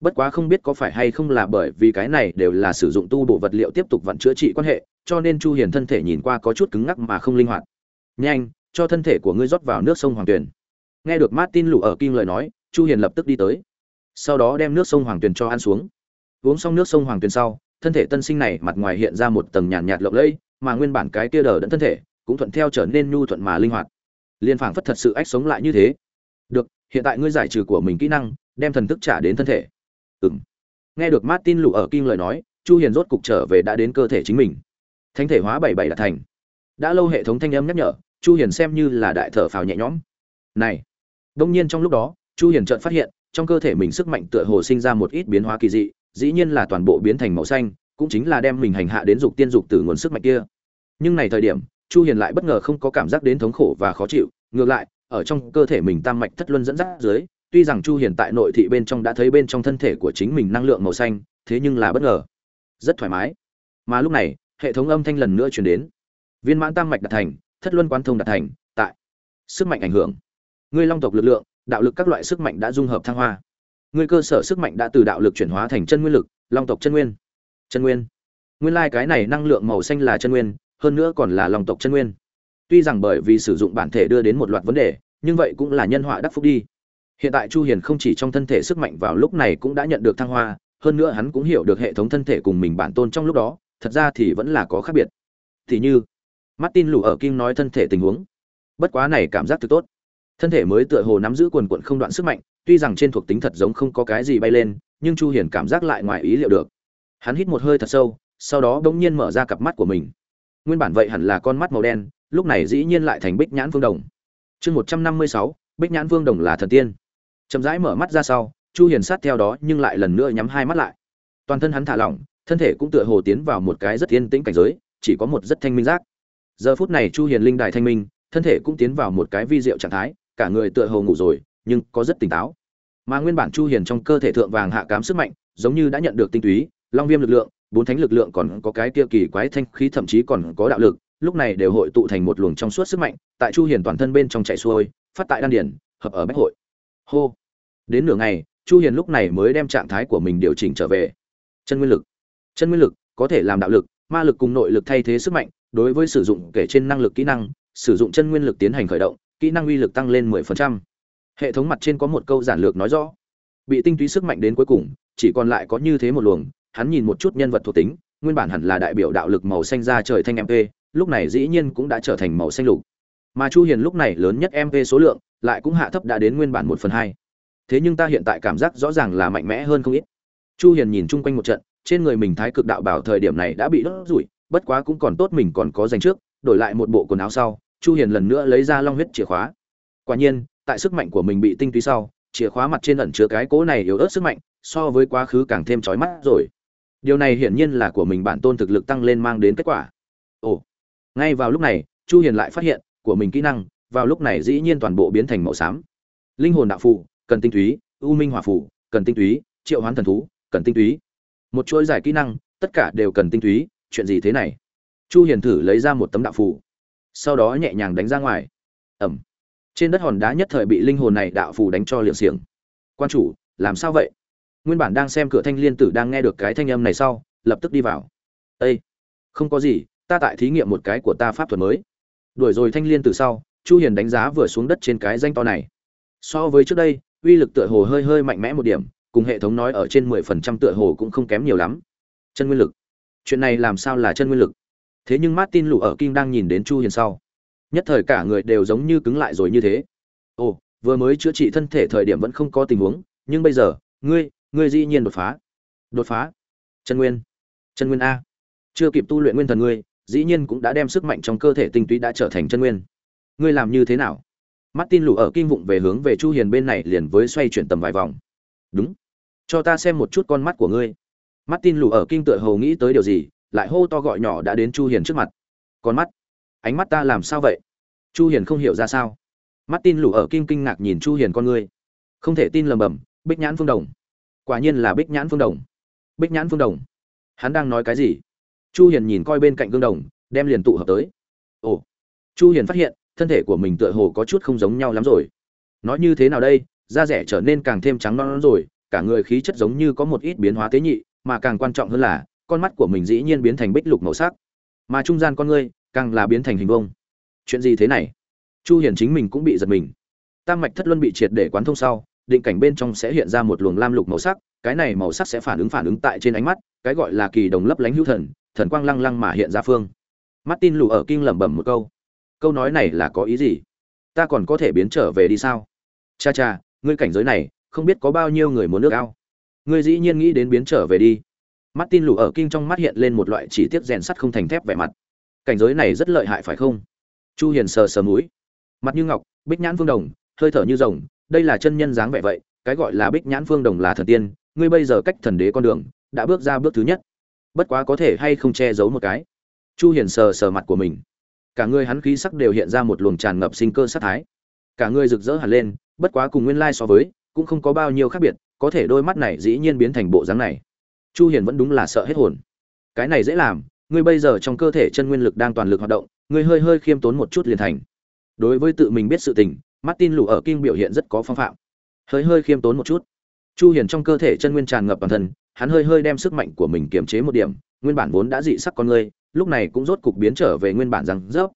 [SPEAKER 1] Bất quá không biết có phải hay không là bởi vì cái này đều là sử dụng tu bổ vật liệu tiếp tục vận chữa trị quan hệ, cho nên chu hiền thân thể nhìn qua có chút cứng ngắc mà không linh hoạt nhanh cho thân thể của ngươi rót vào nước sông hoàng tuyền. Nghe được martin lù ở kim lời nói chu hiền lập tức đi tới. Sau đó đem nước sông hoàng tuyền cho ăn xuống. Uống xong nước sông hoàng tuyền sau thân thể tân sinh này mặt ngoài hiện ra một tầng nhàn nhạt, nhạt lộng lẫy mà nguyên bản cái kia đờ đẫn thân thể cũng thuận theo trở nên nhu thuận mà linh hoạt. Liên phảng phất thật sự ách sống lại như thế. Được hiện tại ngươi giải trừ của mình kỹ năng đem thần thức trả đến thân thể. Ừm. Nghe được martin lù ở kim lời nói chu hiền rốt cục trở về đã đến cơ thể chính mình. Thánh thể hóa bảy bảy đã thành đã lâu hệ thống thanh âm nhắc nhở, chu hiền xem như là đại thở phào nhẹ nhõm. Này! Đông nhiên trong lúc đó, chu hiền chợt phát hiện, trong cơ thể mình sức mạnh tựa hồ sinh ra một ít biến hóa kỳ dị, dĩ nhiên là toàn bộ biến thành màu xanh, cũng chính là đem mình hành hạ đến dục tiên dục từ nguồn sức mạnh kia. Nhưng này thời điểm, chu hiền lại bất ngờ không có cảm giác đến thống khổ và khó chịu, ngược lại, ở trong cơ thể mình tam mạch thất luân dẫn dắt dưới, tuy rằng chu hiền tại nội thị bên trong đã thấy bên trong thân thể của chính mình năng lượng màu xanh, thế nhưng là bất ngờ. Rất thoải mái. Mà lúc này, hệ thống âm thanh lần nữa truyền đến viên mãn tam mạch đạt thành, thất luân quan thông đạt thành, tại. Sức mạnh ảnh hưởng. Ngươi long tộc lực lượng, đạo lực các loại sức mạnh đã dung hợp thăng hoa. Ngươi cơ sở sức mạnh đã từ đạo lực chuyển hóa thành chân nguyên lực, long tộc chân nguyên. Chân nguyên. Nguyên lai like cái này năng lượng màu xanh là chân nguyên, hơn nữa còn là long tộc chân nguyên. Tuy rằng bởi vì sử dụng bản thể đưa đến một loạt vấn đề, nhưng vậy cũng là nhân họa đắc phúc đi. Hiện tại chu hiền không chỉ trong thân thể sức mạnh vào lúc này cũng đã nhận được thăng hoa, hơn nữa hắn cũng hiểu được hệ thống thân thể cùng mình bản tôn trong lúc đó, thật ra thì vẫn là có khác biệt. Thì như martin lù ở kinh nói thân thể tình huống. Bất quá này cảm giác thực tốt. Thân thể mới tựa hồ nắm giữ quần quần không đoạn sức mạnh tuy rằng trên thuộc tính thật giống không có cái gì bay lên nhưng chu hiền cảm giác lại ngoài ý liệu được. Hắn hít một hơi thật sâu sau đó đống nhiên mở ra cặp mắt của mình. Nguyên bản vậy hẳn là con mắt màu đen lúc này dĩ nhiên lại thành bích nhãn vương đồng. Chương 156, bích nhãn vương đồng là thần tiên. Chậm rãi mở mắt ra sau chu hiền sát theo đó nhưng lại lần nữa nhắm hai mắt lại. Toàn thân hắn thả lỏng thân thể cũng tựa hồ tiến vào một cái rất yên tĩnh cảnh giới chỉ có một rất thanh minh giác giờ phút này chu hiền linh đài thanh minh, thân thể cũng tiến vào một cái vi diệu trạng thái, cả người tựa hồ ngủ rồi, nhưng có rất tỉnh táo. Mà nguyên bản chu hiền trong cơ thể thượng vàng hạ cám sức mạnh, giống như đã nhận được tinh túy, long viêm lực lượng, bốn thánh lực lượng còn có cái kia kỳ quái thanh khí thậm chí còn có đạo lực, lúc này đều hội tụ thành một luồng trong suốt sức mạnh, tại chu hiền toàn thân bên trong chạy xuôi, phát tại đan điển hợp ở bách hội. Hô! Đến nửa ngày, chu hiền lúc này mới đem trạng thái của mình điều chỉnh trở về. Chân nguyên lực. Chân nguyên lực có thể làm đạo lực, ma lực cùng nội lực thay thế sức mạnh đối với sử dụng kể trên năng lực kỹ năng, sử dụng chân nguyên lực tiến hành khởi động, kỹ năng uy lực tăng lên 10%. hệ thống mặt trên có một câu giản lược nói rõ. Bị tinh túy sức mạnh đến cuối cùng, chỉ còn lại có như thế một luồng, hắn nhìn một chút nhân vật thuộc tính, nguyên bản hẳn là đại biểu đạo lực màu xanh ra trời thanh mp lúc này dĩ nhiên cũng đã trở thành màu xanh lục. Mà chu hiền lúc này lớn nhất mp số lượng, lại cũng hạ thấp đã đến nguyên bản một phần hai. Thế nhưng ta hiện tại cảm giác rõ ràng là mạnh mẽ hơn không ít. Chu hiền nhìn chung quanh một trận, trên người mình thái cực đạo bảo thời điểm này đã bị đốt rủi bất quá cũng còn tốt mình còn có dành trước, đổi lại một bộ quần áo sau, chu hiền lần nữa lấy ra long huyết chìa khóa. Quả nhiên, tại sức mạnh của mình bị tinh túy sau, chìa khóa mặt trên ẩn chứa cái cố này yếu ớt sức mạnh, so với quá khứ càng thêm chói mắt rồi. Điều này hiển nhiên là của mình bản tôn thực lực tăng lên mang đến kết quả. Ồ, ngay vào lúc này, chu hiền lại phát hiện, của mình kỹ năng, vào lúc này dĩ nhiên toàn bộ biến thành màu xám. Linh hồn đạo phù, cần tinh túy, u minh hỏa phù, cần tinh túy, triệu hoán thần thú, cần tinh túy. Một chuỗi giải kỹ năng, tất cả đều cần tinh túy chuyện gì thế này? Chu hiền thử lấy ra một tấm đạo phù, sau đó nhẹ nhàng đánh ra ngoài. Ẩm. Trên đất hòn đá nhất thời bị linh hồn này đạo phù đánh cho liệng xiềng. Quan chủ, làm sao vậy? Nguyên bản đang xem cửa thanh liên tử đang nghe được cái thanh âm này sau, lập tức đi vào. Ê! không có gì, ta tại thí nghiệm một cái của ta pháp thuật mới. Đuổi rồi thanh liên tử sau, chu hiền đánh giá vừa xuống đất trên cái danh to này. So với trước đây, uy lực tựa hồ hơi hơi mạnh mẽ một điểm, cùng hệ thống nói ở trên 10% tựa hồ cũng không kém nhiều lắm. Chân nguyên lực chuyện này làm sao là chân nguyên lực? Thế nhưng martin lụ ở Kim đang nhìn đến chu hiền sau. Nhất thời cả người đều giống như cứng lại rồi như thế. Ồ, vừa mới chữa trị thân thể thời điểm vẫn không có tình huống, nhưng bây giờ, ngươi ngươi dĩ nhiên đột phá. Đột phá? Chân nguyên. Chân nguyên a. Chưa kịp tu luyện nguyên thần ngươi, dĩ nhiên cũng đã đem sức mạnh trong cơ thể tinh túy đã trở thành chân nguyên. Ngươi làm như thế nào? Martin lụ ở Kim vụng về hướng về chu hiền bên này liền với xoay chuyển tầm vài vòng. Đúng. Cho ta xem một chút con mắt của ngươi martin lù ở kinh tựa hồ nghĩ tới điều gì, lại hô to gọi nhỏ đã đến chu hiền trước mặt. Con mắt, ánh mắt ta làm sao vậy? Chu hiền không hiểu ra sao. Martin lù ở kinh kinh ngạc nhìn chu hiền con ngươi. Không thể tin lầm bầm, bích nhãn phương đồng. Quả nhiên là bích nhãn phương đồng. Bích nhãn phương đồng. Hắn đang nói cái gì? Chu hiền nhìn coi bên cạnh gương đồng, đem liền tụ hợp tới. Ồ, chu hiền phát hiện, thân thể của mình tựa hồ có chút không giống nhau lắm rồi. Nói như thế nào đây? Da rẻ trở nên càng thêm trắng non rồi, cả người khí chất giống như có một ít biến hóa tế nhị mà càng quan trọng hơn là, con mắt của mình dĩ nhiên biến thành bích lục màu sắc. Mà trung gian con ngươi càng là biến thành hình vông chuyện gì thế này? Chu Hiển chính mình cũng bị giật mình. Tam mạch thất luân bị triệt để quán thông sau, định cảnh bên trong sẽ hiện ra một luồng lam lục màu sắc, cái này màu sắc sẽ phản ứng phản ứng tại trên ánh mắt, cái gọi là kỳ đồng lấp lánh hữu thần thần quang lăng lăng mà hiện ra phương. Martin lù ở kinh lẩm bẩm một câu. Câu nói này là có ý gì? Ta còn có thể biến trở về đi sao? Cha cha, ngươi cảnh giới này, không biết có bao nhiêu người muốn nước ao ngươi dĩ nhiên nghĩ đến biến trở về đi. Martin lù ở kinh trong mắt hiện lên một loại chỉ tiết rèn sắt không thành thép vẻ mặt. Cảnh giới này rất lợi hại phải không? Chu hiền sờ sờ mũi. Mặt như ngọc, bích nhãn vương đồng, hơi thở như rồng, đây là chân nhân dáng vẻ vậy, cái gọi là bích nhãn vương đồng là thần tiên, ngươi bây giờ cách thần đế con đường, đã bước ra bước thứ nhất. Bất quá có thể hay không che giấu một cái. Chu hiền sờ sờ mặt của mình. Cả người hắn khí sắc đều hiện ra một luồng tràn ngập sinh cơ sát thái. Cả người rực rỡ hẳn lên, bất quá cùng nguyên lai so với, cũng không có bao nhiêu khác biệt có thể đôi mắt này dĩ nhiên biến thành bộ dáng này. Chu hiền vẫn đúng là sợ hết hồn. Cái này dễ làm, ngươi bây giờ trong cơ thể chân nguyên lực đang toàn lực hoạt động, ngươi hơi hơi khiêm tốn một chút liền thành. Đối với tự mình biết sự tình, martin lù ở kinh biểu hiện rất có phong phạm. Hơi hơi khiêm tốn một chút. Chu hiền trong cơ thể chân nguyên tràn ngập toàn thân, hắn hơi hơi đem sức mạnh của mình kiềm chế một điểm, nguyên bản vốn đã dị sắc con ngươi, lúc này cũng rốt cục biến trở về nguyên bản rằng rớp.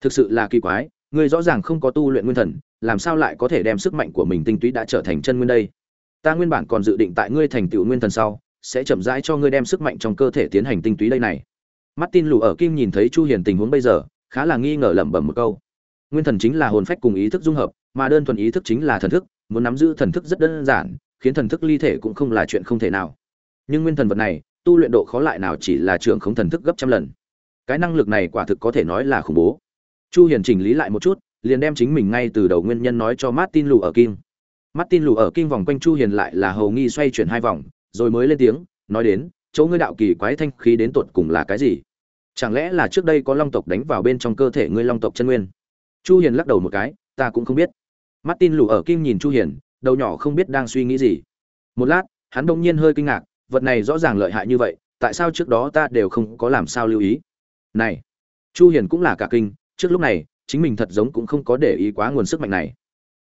[SPEAKER 1] Thực sự là kỳ quái, ngươi rõ ràng không có tu luyện nguyên thần, làm sao lại có thể đem sức mạnh của mình tinh túy đã trở thành chân nguyên đây? Ta nguyên bản còn dự định tại ngươi thành tựu nguyên thần sau, sẽ chậm rãi cho ngươi đem sức mạnh trong cơ thể tiến hành tinh túy đây này. Martin lù ở kim nhìn thấy chu hiền tình huống bây giờ, khá là nghi ngờ lẩm bẩm một câu. Nguyên thần chính là hồn phách cùng ý thức dung hợp, mà đơn thuần ý thức chính là thần thức, muốn nắm giữ thần thức rất đơn giản, khiến thần thức ly thể cũng không là chuyện không thể nào. Nhưng nguyên thần vật này, tu luyện độ khó lại nào chỉ là trưởng không thần thức gấp trăm lần. Cái năng lực này quả thực có thể nói là khủng bố. Chu hiền chỉnh lý lại một chút, liền đem chính mình ngay từ đầu nguyên nhân nói cho martin lù ở kim martin lù ở kinh vòng quanh chu hiền lại là hầu nghi xoay chuyển hai vòng, rồi mới lên tiếng, nói đến, chỗ ngươi đạo kỳ quái thanh khí đến tột cùng là cái gì? Chẳng lẽ là trước đây có long tộc đánh vào bên trong cơ thể ngươi long tộc chân nguyên? Chu hiền lắc đầu một cái, ta cũng không biết. Martin lù ở kinh nhìn chu hiền, đầu nhỏ không biết đang suy nghĩ gì. Một lát, hắn đung nhiên hơi kinh ngạc, vật này rõ ràng lợi hại như vậy, tại sao trước đó ta đều không có làm sao lưu ý? Này, chu hiền cũng là cả kinh, trước lúc này, chính mình thật giống cũng không có để ý quá nguồn sức mạnh này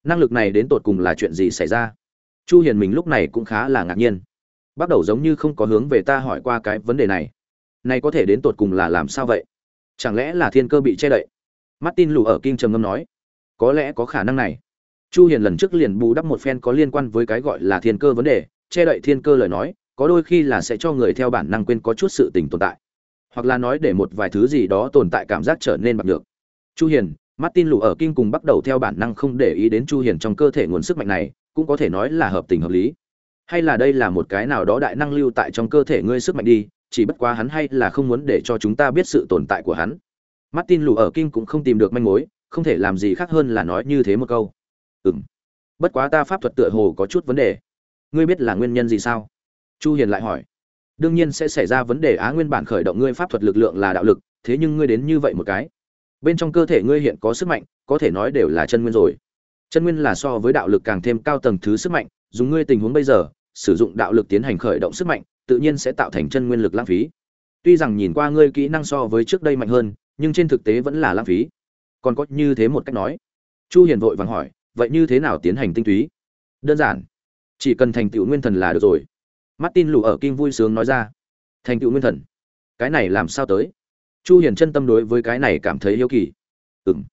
[SPEAKER 1] năng lực này đến tột cùng là chuyện gì xảy ra? Chu hiền mình lúc này cũng khá là ngạc nhiên. Bắt đầu giống như không có hướng về ta hỏi qua cái vấn đề này. Này có thể đến tột cùng là làm sao vậy? Chẳng lẽ là thiên cơ bị che đậy? Martin lù ở kinh trầm ngâm nói, có lẽ có khả năng này. Chu hiền lần trước liền bù đắp một phen có liên quan với cái gọi là thiên cơ vấn đề, che đậy thiên cơ lời nói, có đôi khi là sẽ cho người theo bản năng quên có chút sự tình tồn tại, hoặc là nói để một vài thứ gì đó tồn tại cảm giác trở nên bạc được chu hiền martin lù ở kinh cùng bắt đầu theo bản năng không để ý đến chu hiền trong cơ thể nguồn sức mạnh này, cũng có thể nói là hợp tình hợp lý. Hay là đây là một cái nào đó đại năng lưu tại trong cơ thể ngươi sức mạnh đi, chỉ bất quá hắn hay là không muốn để cho chúng ta biết sự tồn tại của hắn. Martin lù ở kinh cũng không tìm được manh mối, không thể làm gì khác hơn là nói như thế một câu. Ừm. Bất quá ta pháp thuật tựa hồ có chút vấn đề. Ngươi biết là nguyên nhân gì sao? Chu hiền lại hỏi. Đương nhiên sẽ xảy ra vấn đề á, nguyên bản khởi động ngươi pháp thuật lực lượng là đạo lực, thế nhưng ngươi đến như vậy một cái bên trong cơ thể ngươi hiện có sức mạnh, có thể nói đều là chân nguyên rồi. Chân nguyên là so với đạo lực càng thêm cao tầng thứ sức mạnh, dùng ngươi tình huống bây giờ, sử dụng đạo lực tiến hành khởi động sức mạnh, tự nhiên sẽ tạo thành chân nguyên lực lãng phí. Tuy rằng nhìn qua ngươi kỹ năng so với trước đây mạnh hơn, nhưng trên thực tế vẫn là lãng phí. Còn có như thế một cách nói. Chu hiền vội vàng hỏi, vậy như thế nào tiến hành tinh túy? Đơn giản. Chỉ cần thành tựu nguyên thần là được rồi. Martin lù ở kinh vui sướng nói ra. Thành tựu nguyên thần. Cái này làm sao tới? Chu hiền chân tâm đối với cái này cảm thấy yêu kỳ. Ừm.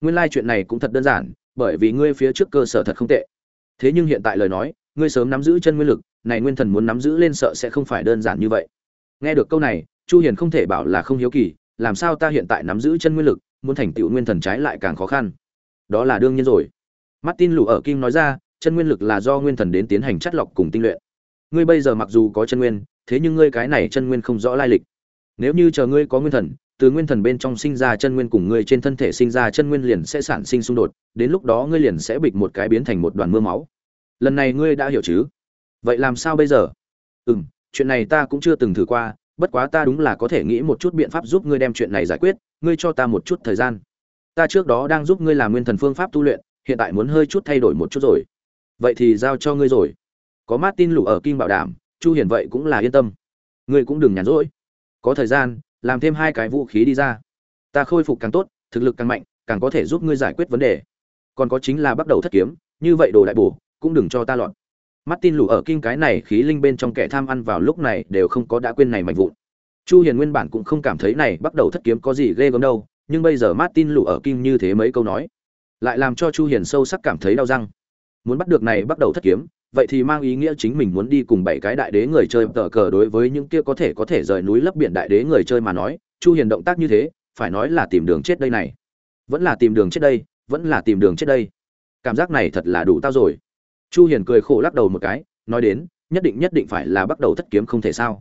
[SPEAKER 1] Nguyên lai like chuyện này cũng thật đơn giản, bởi vì ngươi phía trước cơ sở thật không tệ. Thế nhưng hiện tại lời nói, ngươi sớm nắm giữ chân nguyên lực, này nguyên thần muốn nắm giữ lên sợ sẽ không phải đơn giản như vậy. Nghe được câu này, chu hiền không thể bảo là không hiếu kỳ, làm sao ta hiện tại nắm giữ chân nguyên lực, muốn thành tựu nguyên thần trái lại càng khó khăn. Đó là đương nhiên rồi. Martin lù ở kim nói ra, chân nguyên lực là do nguyên thần đến tiến hành chất lọc cùng tinh luyện. Ngươi bây giờ mặc dù có chân nguyên, thế nhưng ngươi cái này chân nguyên không rõ lai lịch nếu như chờ ngươi có nguyên thần, từ nguyên thần bên trong sinh ra chân nguyên cùng ngươi trên thân thể sinh ra chân nguyên liền sẽ sản sinh xung đột, đến lúc đó ngươi liền sẽ bịch một cái biến thành một đoàn mưa máu. Lần này ngươi đã hiểu chứ? Vậy làm sao bây giờ? Ừ m chuyện này ta cũng chưa từng thử qua, bất quá ta đúng là có thể nghĩ một chút biện pháp giúp ngươi đem chuyện này giải quyết, ngươi cho ta một chút thời gian. Ta trước đó đang giúp ngươi làm nguyên thần phương pháp tu luyện, hiện tại muốn hơi chút thay đổi một chút rồi. Vậy thì giao cho ngươi rồi. Có martin lụ ở kim bảo đảm, chu hiền vậy cũng là yên tâm. Ngươi cũng đừng nhàn rỗi có thời gian làm thêm hai cái vũ khí đi ra ta khôi phục càng tốt thực lực càng mạnh càng có thể giúp ngươi giải quyết vấn đề còn có chính là bắt đầu thất kiếm như vậy đồ đại bổ cũng đừng cho ta loạn Martin lù ở kinh cái này khí linh bên trong kẻ tham ăn vào lúc này đều không có đã quên này mạnh vụn. Chu Hiền nguyên bản cũng không cảm thấy này bắt đầu thất kiếm có gì ghê gớm đâu, nhưng bây giờ Martin lù ở kinh như thế mấy câu nói, lại làm cho Chu Hiền sâu sắc cảm thấy đau răng. Muốn bắt được này bắt đầu thất kiếm, vậy thì mang ý nghĩa chính mình muốn đi cùng bảy cái đại đế người chơi tờ cờ đối với những kia có thể có thể rời núi lấp biển đại đế người chơi mà nói, Chu Hiền động tác như thế, phải nói là tìm đường chết đây này. Vẫn là tìm đường chết đây, vẫn là tìm đường chết đây. Cảm giác này thật là đủ tao rồi chu hiền cười khổ lắc đầu một cái nói đến nhất định nhất định phải là bắt đầu thất kiếm không thể sao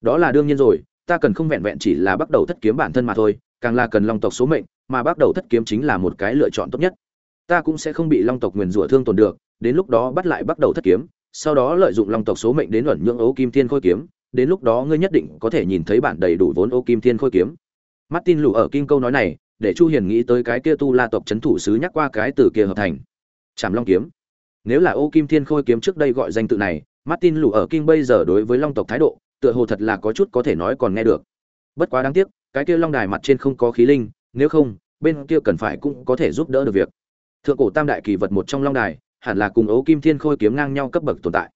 [SPEAKER 1] đó là đương nhiên rồi ta cần không vẹn vẹn chỉ là bắt đầu thất kiếm bản thân mà thôi càng là cần long tộc số mệnh mà bắt đầu thất kiếm chính là một cái lựa chọn tốt nhất ta cũng sẽ không bị long tộc nguyền rủa thương tổn được đến lúc đó bắt lại bắt đầu thất kiếm, sau đó lợi dụng long tộc số mệnh đến luận nhượng ấu kim thiên khôi kiếm, đến lúc đó ngươi nhất định có thể nhìn thấy bản đầy đủ vốn ô kim thiên khôi kiếm. Martin lù ở Kim câu nói này, để chu hiền nghĩ tới cái kia tu la tộc chấn thủ sứ nhắc qua cái từ kia hợp thành. Chạm long kiếm. Nếu là ô kim thiên khôi kiếm trước đây gọi danh tự này, martin lù ở Kim bây giờ đối với long tộc thái độ, tựa hồ thật là có chút có thể nói còn nghe được. Bất quá đáng tiếc, cái kia long đài mặt trên không có khí linh, nếu không, bên kia cần phải cũng có thể giúp đỡ được việc. Thượng cổ tam đại kỳ vật một trong long đài hẳn là cùng ấu kim thiên khôi kiếm ngang nhau cấp bậc tồn tại.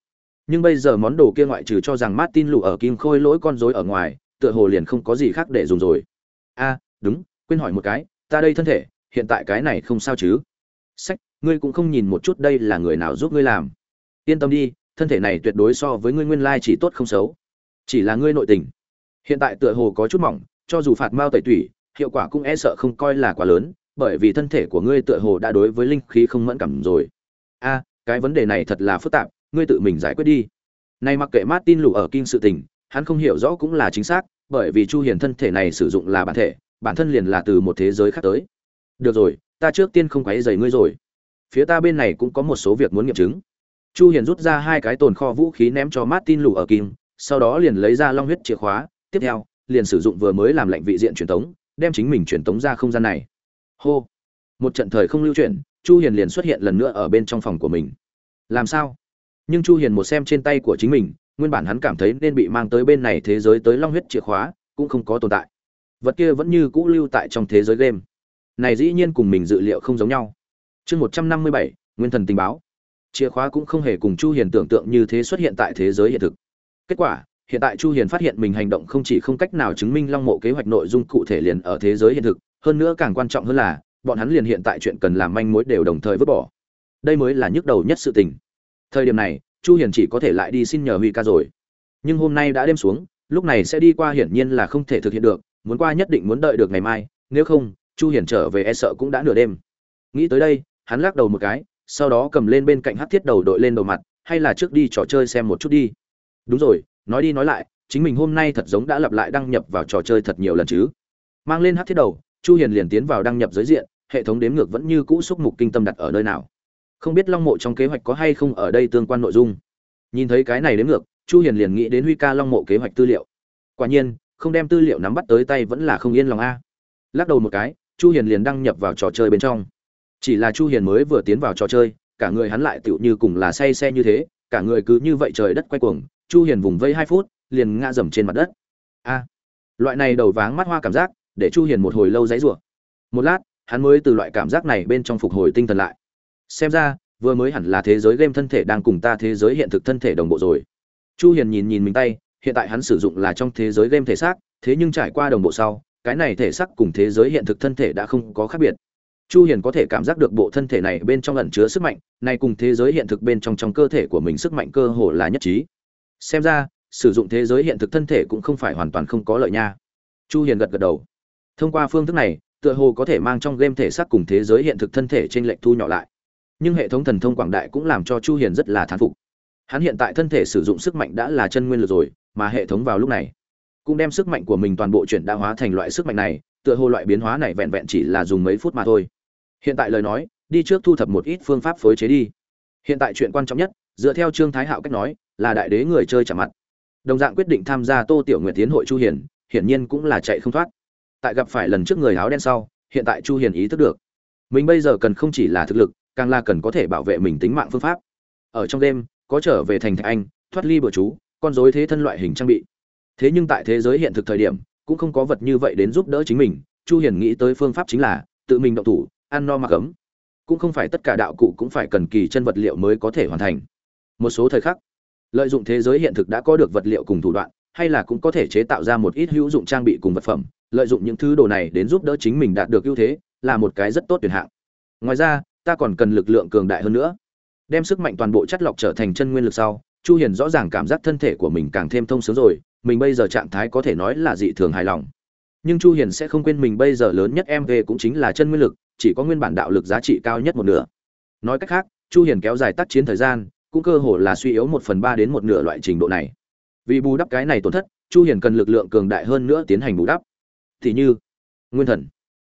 [SPEAKER 1] Nhưng bây giờ món đồ kia ngoại trừ cho rằng martin lù ở kim khôi lỗi con rối ở ngoài, tựa hồ liền không có gì khác để dùng rồi. A, đúng, quên hỏi một cái, ta đây thân thể, hiện tại cái này không sao chứ? Sách, ngươi cũng không nhìn một chút đây là người nào giúp ngươi làm. Yên tâm đi, thân thể này tuyệt đối so với ngươi nguyên lai chỉ tốt không xấu. Chỉ là ngươi nội tình. Hiện tại tựa hồ có chút mỏng, cho dù phạt mao tẩy tủy, hiệu quả cũng e sợ không coi là quá lớn, bởi vì thân thể của ngươi tựa hồ đã đối với linh khí không mẫn cảm rồi a, cái vấn đề này thật là phức tạp, ngươi tự mình giải quyết đi. Nay mặc kệ martin lù ở kinh sự tình, hắn không hiểu rõ cũng là chính xác, bởi vì chu hiền thân thể này sử dụng là bản thể, bản thân liền là từ một thế giới khác tới. Được rồi, ta trước tiên không quấy rầy ngươi rồi. Phía ta bên này cũng có một số việc muốn nghiệm chứng. Chu hiền rút ra hai cái tồn kho vũ khí ném cho martin lù ở kim sau đó liền lấy ra long huyết chìa khóa, tiếp theo, liền sử dụng vừa mới làm lệnh vị diện truyền tống, đem chính mình truyền tống ra không gian này. Hô. Một trận thời không lưu chuyển chu hiền liền xuất hiện lần nữa ở bên trong phòng của mình. Làm sao? Nhưng chu hiền một xem trên tay của chính mình, nguyên bản hắn cảm thấy nên bị mang tới bên này thế giới tới long huyết chìa khóa, cũng không có tồn tại. Vật kia vẫn như cũ lưu tại trong thế giới game. Này dĩ nhiên cùng mình dự liệu không giống nhau. Chương một trăm năm mươi bảy, nguyên thần tình báo. Chìa khóa cũng không hề cùng chu hiền tưởng tượng như thế xuất hiện tại thế giới hiện thực. Kết quả, hiện tại chu hiền phát hiện mình hành động không chỉ không cách nào chứng minh long mộ kế hoạch nội dung cụ thể liền ở thế giới hiện thực, hơn nữa càng quan trọng hơn là bọn hắn liền hiện tại chuyện cần làm manh mối đều đồng thời vứt bỏ. Đây mới là nhức đầu nhất sự tình. Thời điểm này, chu hiền chỉ có thể lại đi xin nhờ huy ca rồi. Nhưng hôm nay đã đêm xuống, lúc này sẽ đi qua hiển nhiên là không thể thực hiện được, muốn qua nhất định muốn đợi được ngày mai, nếu không, chu hiền trở về e sợ cũng đã nửa đêm. Nghĩ tới đây, hắn lắc đầu một cái, sau đó cầm lên bên cạnh hắc thiết đầu đội lên đầu mặt, hay là trước đi trò chơi xem một chút đi. Đúng rồi, nói đi nói lại, chính mình hôm nay thật giống đã lặp lại đăng nhập vào trò chơi thật nhiều lần chứ. Mang lên hắc thiết đầu chu hiền liền tiến vào đăng nhập giới diện, hệ thống đếm ngược vẫn như cũ xúc mục kinh tâm đặt ở nơi nào. Không biết long mộ trong kế hoạch có hay không ở đây tương quan nội dung. Nhìn thấy cái này đếm ngược, chu hiền liền nghĩ đến huy ca long mộ kế hoạch tư liệu. Quả nhiên, không đem tư liệu nắm bắt tới tay vẫn là không yên lòng a. Lắc đầu một cái, chu hiền liền đăng nhập vào trò chơi bên trong. Chỉ là chu hiền mới vừa tiến vào trò chơi, cả người hắn lại tựu như cùng là say xe như thế, cả người cứ như vậy trời đất quay cuồng, chu hiền vùng vây hai phút, liền ngã dầm trên mặt đất. A. Loại này đầu váng mắt hoa cảm giác để chu hiền một hồi lâu dãy rủa. Một lát, hắn mới từ loại cảm giác này bên trong phục hồi tinh thần lại. Xem ra, vừa mới hẳn là thế giới game thân thể đang cùng ta thế giới hiện thực thân thể đồng bộ rồi. Chu hiền nhìn nhìn mình tay, hiện tại hắn sử dụng là trong thế giới game thể xác, thế nhưng trải qua đồng bộ sau, cái này thể xác cùng thế giới hiện thực thân thể đã không có khác biệt. Chu hiền có thể cảm giác được bộ thân thể này bên trong ẩn chứa sức mạnh, này cùng thế giới hiện thực bên trong trong cơ thể của mình sức mạnh cơ hồ là nhất trí. Xem ra, sử dụng thế giới hiện thực thân thể cũng không phải hoàn toàn không có lợi nha. Chu hiền gật gật đầu thông qua phương thức này, tựa hồ có thể mang trong game thể xác cùng thế giới hiện thực thân thể trên lệnh thu nhỏ lại. Nhưng hệ thống thần thông quảng đại cũng làm cho chu hiền rất là thán phục. Hắn hiện tại thân thể sử dụng sức mạnh đã là chân nguyên lực rồi, mà hệ thống vào lúc này cũng đem sức mạnh của mình toàn bộ chuyển đa hóa thành loại sức mạnh này, tựa hồ loại biến hóa này vẹn vẹn chỉ là dùng mấy phút mà thôi. Hiện tại lời nói, đi trước thu thập một ít phương pháp phối chế đi. Hiện tại chuyện quan trọng nhất, dựa theo trương thái hạo cách nói, là đại đế người chơi trả mặt. Đồng dạng quyết định tham gia tô tiểu nguyệt tiến hội chu hiền, hiển nhiên cũng là chạy không thoát tại gặp phải lần trước người áo đen sau, hiện tại chu hiền ý thức được. Mình bây giờ cần không chỉ là thực lực, càng là cần có thể bảo vệ mình tính mạng phương pháp. Ở trong đêm, có trở về thành thạch anh, thoát ly bừa chú, con rối thế thân loại hình trang bị. Thế nhưng tại thế giới hiện thực thời điểm, cũng không có vật như vậy đến giúp đỡ chính mình, chu hiền nghĩ tới phương pháp chính là tự mình động thủ, ăn no mặc ấm. Cũng không phải tất cả đạo cụ cũng phải cần kỳ chân vật liệu mới có thể hoàn thành. Một số thời khắc, lợi dụng thế giới hiện thực đã có được vật liệu cùng thủ đoạn, hay là cũng có thể chế tạo ra một ít hữu dụng trang bị cùng vật phẩm lợi dụng những thứ đồ này đến giúp đỡ chính mình đạt được ưu thế, là một cái rất tốt tuyệt hạng. Ngoài ra, ta còn cần lực lượng cường đại hơn nữa. Đem sức mạnh toàn bộ chất lọc trở thành chân nguyên lực sau, chu hiền rõ ràng cảm giác thân thể của mình càng thêm thông sướng rồi, mình bây giờ trạng thái có thể nói là dị thường hài lòng. Nhưng chu hiền sẽ không quên mình bây giờ lớn nhất em về cũng chính là chân nguyên lực, chỉ có nguyên bản đạo lực giá trị cao nhất một nửa. Nói cách khác, chu hiền kéo dài tác chiến thời gian, cũng cơ hồ là suy yếu một phần ba đến một nửa loại trình độ này. Vì bù đắp cái này tổn thất, chu hiền cần lực lượng cường đại hơn nữa tiến hành bù đắp thì như nguyên thần.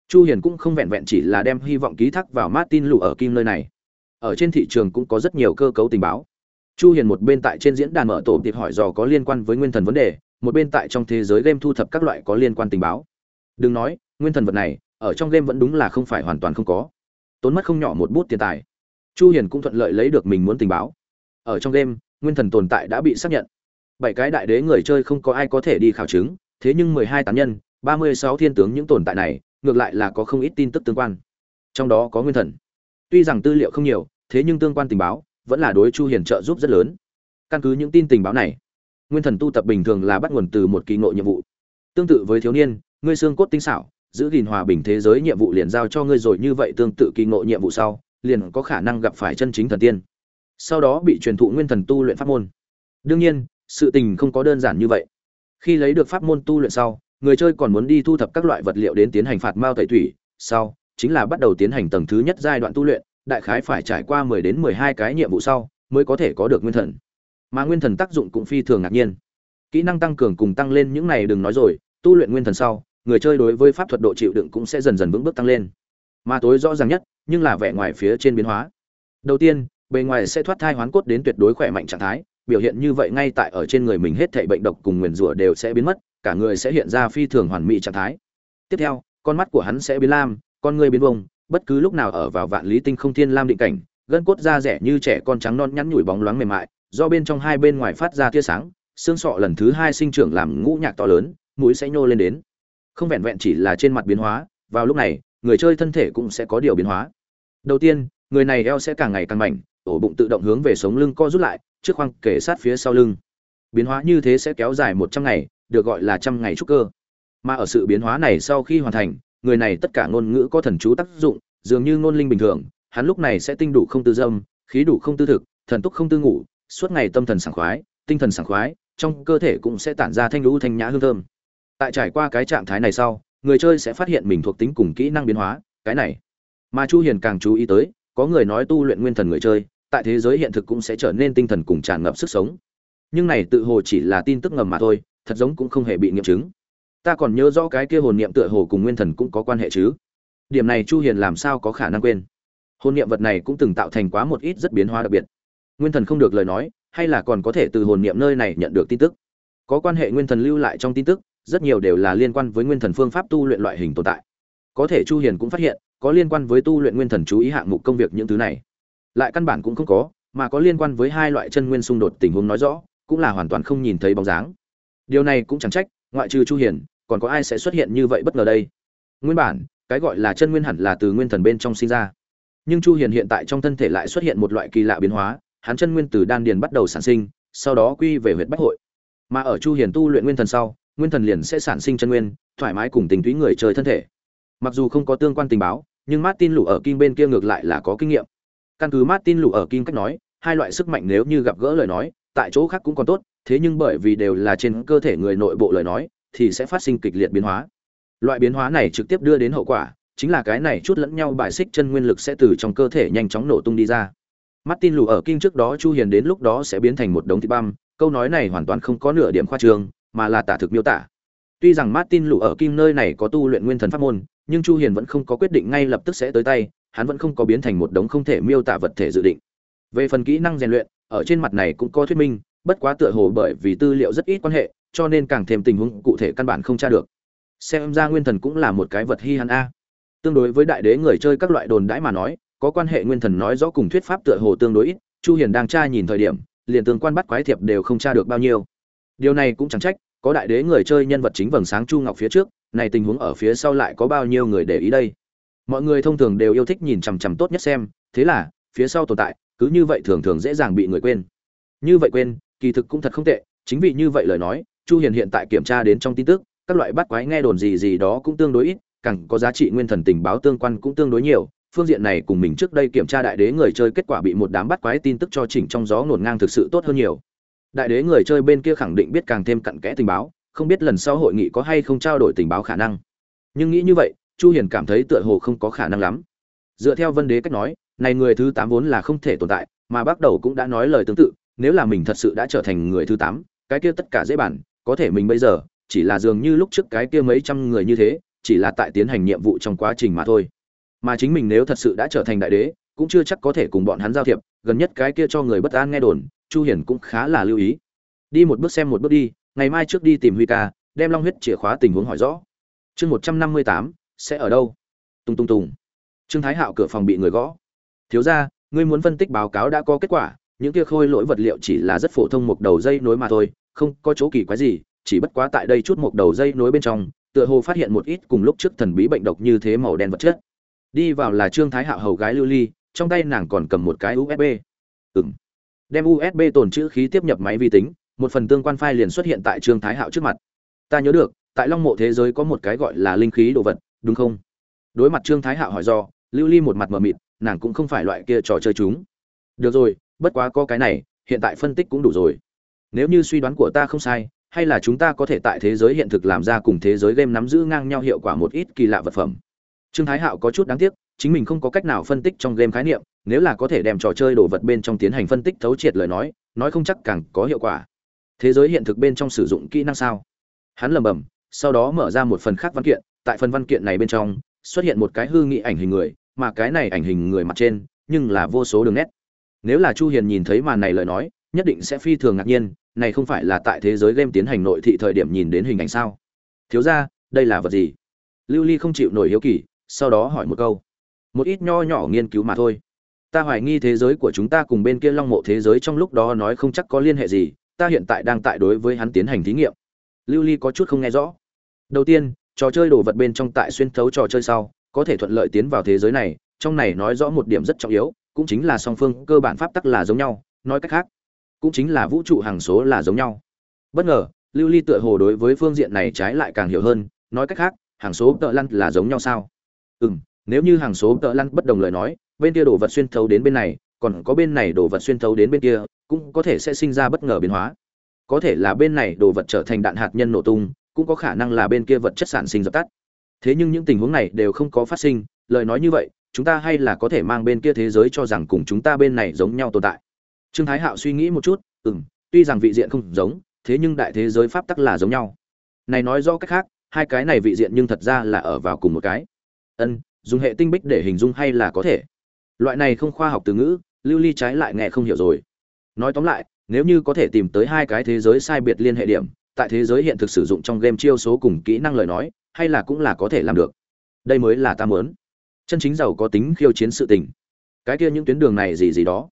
[SPEAKER 1] Chu hiền cũng không vẹn vẹn chỉ là đem hy vọng ký thác vào martin lụ ở kim nơi này. Ở trên thị trường cũng có rất nhiều cơ cấu tình báo. Chu hiền một bên tại trên diễn đàn mở tổ tiệp hỏi dò có liên quan với nguyên thần vấn đề, một bên tại trong thế giới game thu thập các loại có liên quan tình báo. Đừng nói, nguyên thần vật này, ở trong game vẫn đúng là không phải hoàn toàn không có. Tốn mất không nhỏ một bút tiền tài. Chu hiền cũng thuận lợi lấy được mình muốn tình báo. Ở trong game, nguyên thần tồn tại đã bị xác nhận. Bảy cái đại đế người chơi không có ai có thể đi khảo chứng, thế nhưng 12 tán nhân 36 thiên tướng những tồn tại này, ngược lại là có không ít tin tức tương quan. Trong đó có nguyên thần. Tuy rằng tư liệu không nhiều, thế nhưng tương quan tình báo vẫn là đối chu hiền trợ giúp rất lớn. Căn cứ những tin tình báo này, nguyên thần tu tập bình thường là bắt nguồn từ một kỳ ngộ nhiệm vụ. Tương tự với thiếu niên, ngươi xương cốt tinh xảo, giữ gìn hòa bình thế giới nhiệm vụ liền giao cho ngươi rồi như vậy tương tự kỳ ngộ nhiệm vụ sau, liền có khả năng gặp phải chân chính thần tiên. Sau đó bị truyền thụ nguyên thần tu luyện pháp môn. Đương nhiên, sự tình không có đơn giản như vậy. Khi lấy được pháp môn tu luyện sau người chơi còn muốn đi thu thập các loại vật liệu đến tiến hành phạt mao tẩy thủy sau, chính là bắt đầu tiến hành tầng thứ nhất giai đoạn tu luyện, đại khái phải trải qua 10 đến 12 cái nhiệm vụ sau, mới có thể có được nguyên thần. Mà nguyên thần tác dụng cũng phi thường ngạc nhiên. Kỹ năng tăng cường cùng tăng lên những này đừng nói rồi, tu luyện nguyên thần sau, người chơi đối với pháp thuật độ chịu đựng cũng sẽ dần dần vững bước tăng lên. Mà tối rõ ràng nhất, nhưng là vẻ ngoài phía trên biến hóa. Đầu tiên, bề ngoài sẽ thoát thai hoán cốt đến tuyệt đối khỏe mạnh trạng thái, biểu hiện như vậy ngay tại ở trên người mình hết thảy bệnh độc cùng nguyền rủa đều sẽ biến mất cả người sẽ hiện ra phi thường hoàn mỹ trạng thái. Tiếp theo, con mắt của hắn sẽ biến lam, con người biến vông bất cứ lúc nào ở vào vạn lý tinh không thiên lam định cảnh, gân cốt da rẻ như trẻ con trắng non nhắn nhủi bóng loáng mềm mại, do bên trong hai bên ngoài phát ra tia sáng, xương sọ lần thứ hai sinh trưởng làm ngũ nhạc to lớn, mũi sẽ nhô lên đến. Không vẹn vẹn chỉ là trên mặt biến hóa, vào lúc này, người chơi thân thể cũng sẽ có điều biến hóa. Đầu tiên, người này eo sẽ càng ngày càng mảnh, ổ bụng tự động hướng về sống lưng co rút lại, trước khoang kể sát phía sau lưng. Biến hóa như thế sẽ kéo dài một trăm ngày được gọi là trăm ngày trúc cơ. Mà ở sự biến hóa này sau khi hoàn thành, người này tất cả ngôn ngữ có thần chú tác dụng, dường như ngôn linh bình thường, hắn lúc này sẽ tinh đủ không tư dâm, khí đủ không tư thực, thần túc không tư ngủ, suốt ngày tâm thần sảng khoái, tinh thần sảng khoái, trong cơ thể cũng sẽ tản ra thanh lũ thanh nhã hương thơm. Tại trải qua cái trạng thái này sau, người chơi sẽ phát hiện mình thuộc tính cùng kỹ năng biến hóa, cái này. Mà chu hiền càng chú ý tới, có người nói tu luyện nguyên thần người chơi, tại thế giới hiện thực cũng sẽ trở nên tinh thần cùng tràn ngập sức sống. Nhưng này tự hồ chỉ là tin tức ngầm mà thôi thật giống cũng không hề bị nghiệm chứng. Ta còn nhớ rõ cái kia hồn niệm tựa hồ cùng nguyên thần cũng có quan hệ chứ. Điểm này chu hiền làm sao có khả năng quên? Hồn niệm vật này cũng từng tạo thành quá một ít rất biến hóa đặc biệt. Nguyên thần không được lời nói, hay là còn có thể từ hồn niệm nơi này nhận được tin tức? Có quan hệ nguyên thần lưu lại trong tin tức, rất nhiều đều là liên quan với nguyên thần phương pháp tu luyện loại hình tồn tại. Có thể chu hiền cũng phát hiện, có liên quan với tu luyện nguyên thần chú ý hạng mục công việc những thứ này. Lại căn bản cũng không có, mà có liên quan với hai loại chân nguyên xung đột tình huống nói rõ, cũng là hoàn toàn không nhìn thấy bóng dáng điều này cũng chẳng trách, ngoại trừ chu hiền, còn có ai sẽ xuất hiện như vậy bất ngờ đây? Nguyên bản, cái gọi là chân nguyên hẳn là từ nguyên thần bên trong sinh ra. Nhưng chu hiền hiện tại trong thân thể lại xuất hiện một loại kỳ lạ biến hóa, hắn chân nguyên từ đan điền bắt đầu sản sinh, sau đó quy về huyệt bách hội. Mà ở chu hiền tu luyện nguyên thần sau, nguyên thần liền sẽ sản sinh chân nguyên, thoải mái cùng tình túy người trời thân thể. Mặc dù không có tương quan tình báo, nhưng martin lũ ở kim bên kia ngược lại là có kinh nghiệm. Căn cứ martin lũ ở kim cách nói, hai loại sức mạnh nếu như gặp gỡ lời nói, tại chỗ khác cũng còn tốt thế nhưng bởi vì đều là trên cơ thể người nội bộ lời nói, thì sẽ phát sinh kịch liệt biến hóa. Loại biến hóa này trực tiếp đưa đến hậu quả, chính là cái này chút lẫn nhau bài xích chân nguyên lực sẽ từ trong cơ thể nhanh chóng nổ tung đi ra. Martin lù ở kinh trước đó chu hiền đến lúc đó sẽ biến thành một đống thịt băm, câu nói này hoàn toàn không có nửa điểm khoa trương, mà là tả thực miêu tả. Tuy rằng martin lù ở kim nơi này có tu luyện nguyên thần pháp môn, nhưng chu hiền vẫn không có quyết định ngay lập tức sẽ tới tay, hắn vẫn không có biến thành một đống không thể miêu tả vật thể dự định. Về phần kỹ năng rèn luyện, ở trên mặt này cũng có thuyết minh bất quá tựa hồ bởi vì tư liệu rất ít quan hệ, cho nên càng thêm tình huống cụ thể căn bản không tra được. Xem ra nguyên thần cũng là một cái vật hi hắn a. Tương đối với đại đế người chơi các loại đồn đãi mà nói, có quan hệ nguyên thần nói rõ cùng thuyết pháp tựa hồ tương đối ít, chu hiền đang tra nhìn thời điểm, liền tương quan bắt quái thiệp đều không tra được bao nhiêu. Điều này cũng chẳng trách, có đại đế người chơi nhân vật chính vầng sáng chu ngọc phía trước, này tình huống ở phía sau lại có bao nhiêu người để ý đây? Mọi người thông thường đều yêu thích nhìn chằm chằm tốt nhất xem, thế là, phía sau tồn tại, cứ như vậy thường thường dễ dàng bị người quên. Như vậy quên kỳ thực cũng thật không tệ, chính vì như vậy lời nói, chu hiền hiện tại kiểm tra đến trong tin tức, các loại bắt quái nghe đồn gì gì đó cũng tương đối ít, càng có giá trị nguyên thần tình báo tương quan cũng tương đối nhiều. Phương diện này cùng mình trước đây kiểm tra đại đế người chơi kết quả bị một đám bắt quái tin tức cho chỉnh trong gió ngổn ngang thực sự tốt hơn nhiều. Đại đế người chơi bên kia khẳng định biết càng thêm cặn kẽ tình báo, không biết lần sau hội nghị có hay không trao đổi tình báo khả năng. Nhưng nghĩ như vậy, chu hiền cảm thấy tựa hồ không có khả năng lắm. Dựa theo vân đế cách nói, này người thứ 8 vốn là không thể tồn tại, mà bắt đầu cũng đã nói lời tương tự nếu là mình thật sự đã trở thành người thứ 8, cái kia tất cả dễ bản có thể mình bây giờ chỉ là dường như lúc trước cái kia mấy trăm người như thế chỉ là tại tiến hành nhiệm vụ trong quá trình mà thôi. Mà chính mình nếu thật sự đã trở thành đại đế cũng chưa chắc có thể cùng bọn hắn giao thiệp gần nhất cái kia cho người bất an nghe đồn chu hiển cũng khá là lưu ý. Đi một bước xem một bước đi ngày mai trước đi tìm huy ca đem long huyết chìa khóa tình huống hỏi rõ. Chương một trăm năm mươi tám sẽ ở đâu? Tung tung tùng. Trương thái hạo cửa phòng bị người gõ. Thiếu ra ngươi muốn phân tích báo cáo đã có kết quả những kia khôi lỗi vật liệu chỉ là rất phổ thông một đầu dây nối mà thôi không có chỗ kỳ quái gì chỉ bất quá tại đây chút một đầu dây nối bên trong tựa hồ phát hiện một ít cùng lúc trước thần bí bệnh độc như thế màu đen vật chất. Đi vào là trương thái hạo hầu gái lưu ly trong tay nàng còn cầm một cái usb Ừm, đem usb tồn trữ khí tiếp nhập máy vi tính một phần tương quan file liền xuất hiện tại trương thái hạo trước mặt. Ta nhớ được tại long mộ thế giới có một cái gọi là linh khí đồ vật đúng không? Đối mặt trương thái hạo hỏi do lưu ly một mặt mờ mịt nàng cũng không phải loại kia trò chơi chúng. Được rồi bất quá có cái này, hiện tại phân tích cũng đủ rồi. Nếu như suy đoán của ta không sai, hay là chúng ta có thể tại thế giới hiện thực làm ra cùng thế giới game nắm giữ ngang nhau hiệu quả một ít kỳ lạ vật phẩm. Trương thái hạo có chút đáng tiếc, chính mình không có cách nào phân tích trong game khái niệm, nếu là có thể đem trò chơi đồ vật bên trong tiến hành phân tích thấu triệt lời nói nói không chắc càng có hiệu quả. Thế giới hiện thực bên trong sử dụng kỹ năng sao? Hắn lầm bầm sau đó mở ra một phần khác văn kiện, tại phần văn kiện này bên trong, xuất hiện một cái hư nghị ảnh hình người, mà cái này ảnh hình người mặt trên, nhưng là vô số đường nét nếu là chu hiền nhìn thấy màn này lời nói, nhất định sẽ phi thường ngạc nhiên, này không phải là tại thế giới game tiến hành nội thị thời điểm nhìn đến hình ảnh sao? Thiếu ra đây là vật gì? Lưu ly không chịu nổi hiếu kỳ, sau đó hỏi một câu. Một ít nho nhỏ nghiên cứu mà thôi. Ta hoài nghi thế giới của chúng ta cùng bên kia long mộ thế giới trong lúc đó nói không chắc có liên hệ gì, ta hiện tại đang tại đối với hắn tiến hành thí nghiệm. Lưu ly có chút không nghe rõ. Đầu tiên, trò chơi đồ vật bên trong tại xuyên thấu trò chơi sau, có thể thuận lợi tiến vào thế giới này, trong này nói rõ một điểm rất trọng yếu cũng chính là song phương cơ bản pháp tắc là giống nhau, nói cách khác, cũng chính là vũ trụ hàng số là giống nhau. Bất ngờ, lưu ly tựa hồ đối với phương diện này trái lại càng hiểu hơn, nói cách khác, hàng số tợ lăn là giống nhau sao? Ừ m nếu như hàng số tợ lăn bất đồng lời nói, bên kia đồ vật xuyên thấu đến bên này, còn có bên này đồ vật xuyên thấu đến bên kia, cũng có thể sẽ sinh ra bất ngờ biến hóa. Có thể là bên này đồ vật trở thành đạn hạt nhân nổ tung, cũng có khả năng là bên kia vật chất sản sinh dập tắt. Thế nhưng những tình huống này đều không có phát sinh, lời nói như vậy chúng ta hay là có thể mang bên kia thế giới cho rằng cùng chúng ta bên này giống nhau tồn tại. Trương thái hạo suy nghĩ một chút ừ m tuy rằng vị diện không giống, thế nhưng đại thế giới pháp tắc là giống nhau. Này nói rõ cách khác, hai cái này vị diện nhưng thật ra là ở vào cùng một cái. Ân, dùng hệ tinh bích để hình dung hay là có thể? Loại này không khoa học từ ngữ, lưu ly trái lại nghe không hiểu rồi. Nói tóm lại, nếu như có thể tìm tới hai cái thế giới sai biệt liên hệ điểm, tại thế giới hiện thực sử dụng trong game chiêu số cùng kỹ năng lời nói, hay là cũng là có thể làm được. Đây mới là ta muốn chân chính giàu có tính khiêu chiến sự tình. Cái kia những tuyến đường này gì gì đó,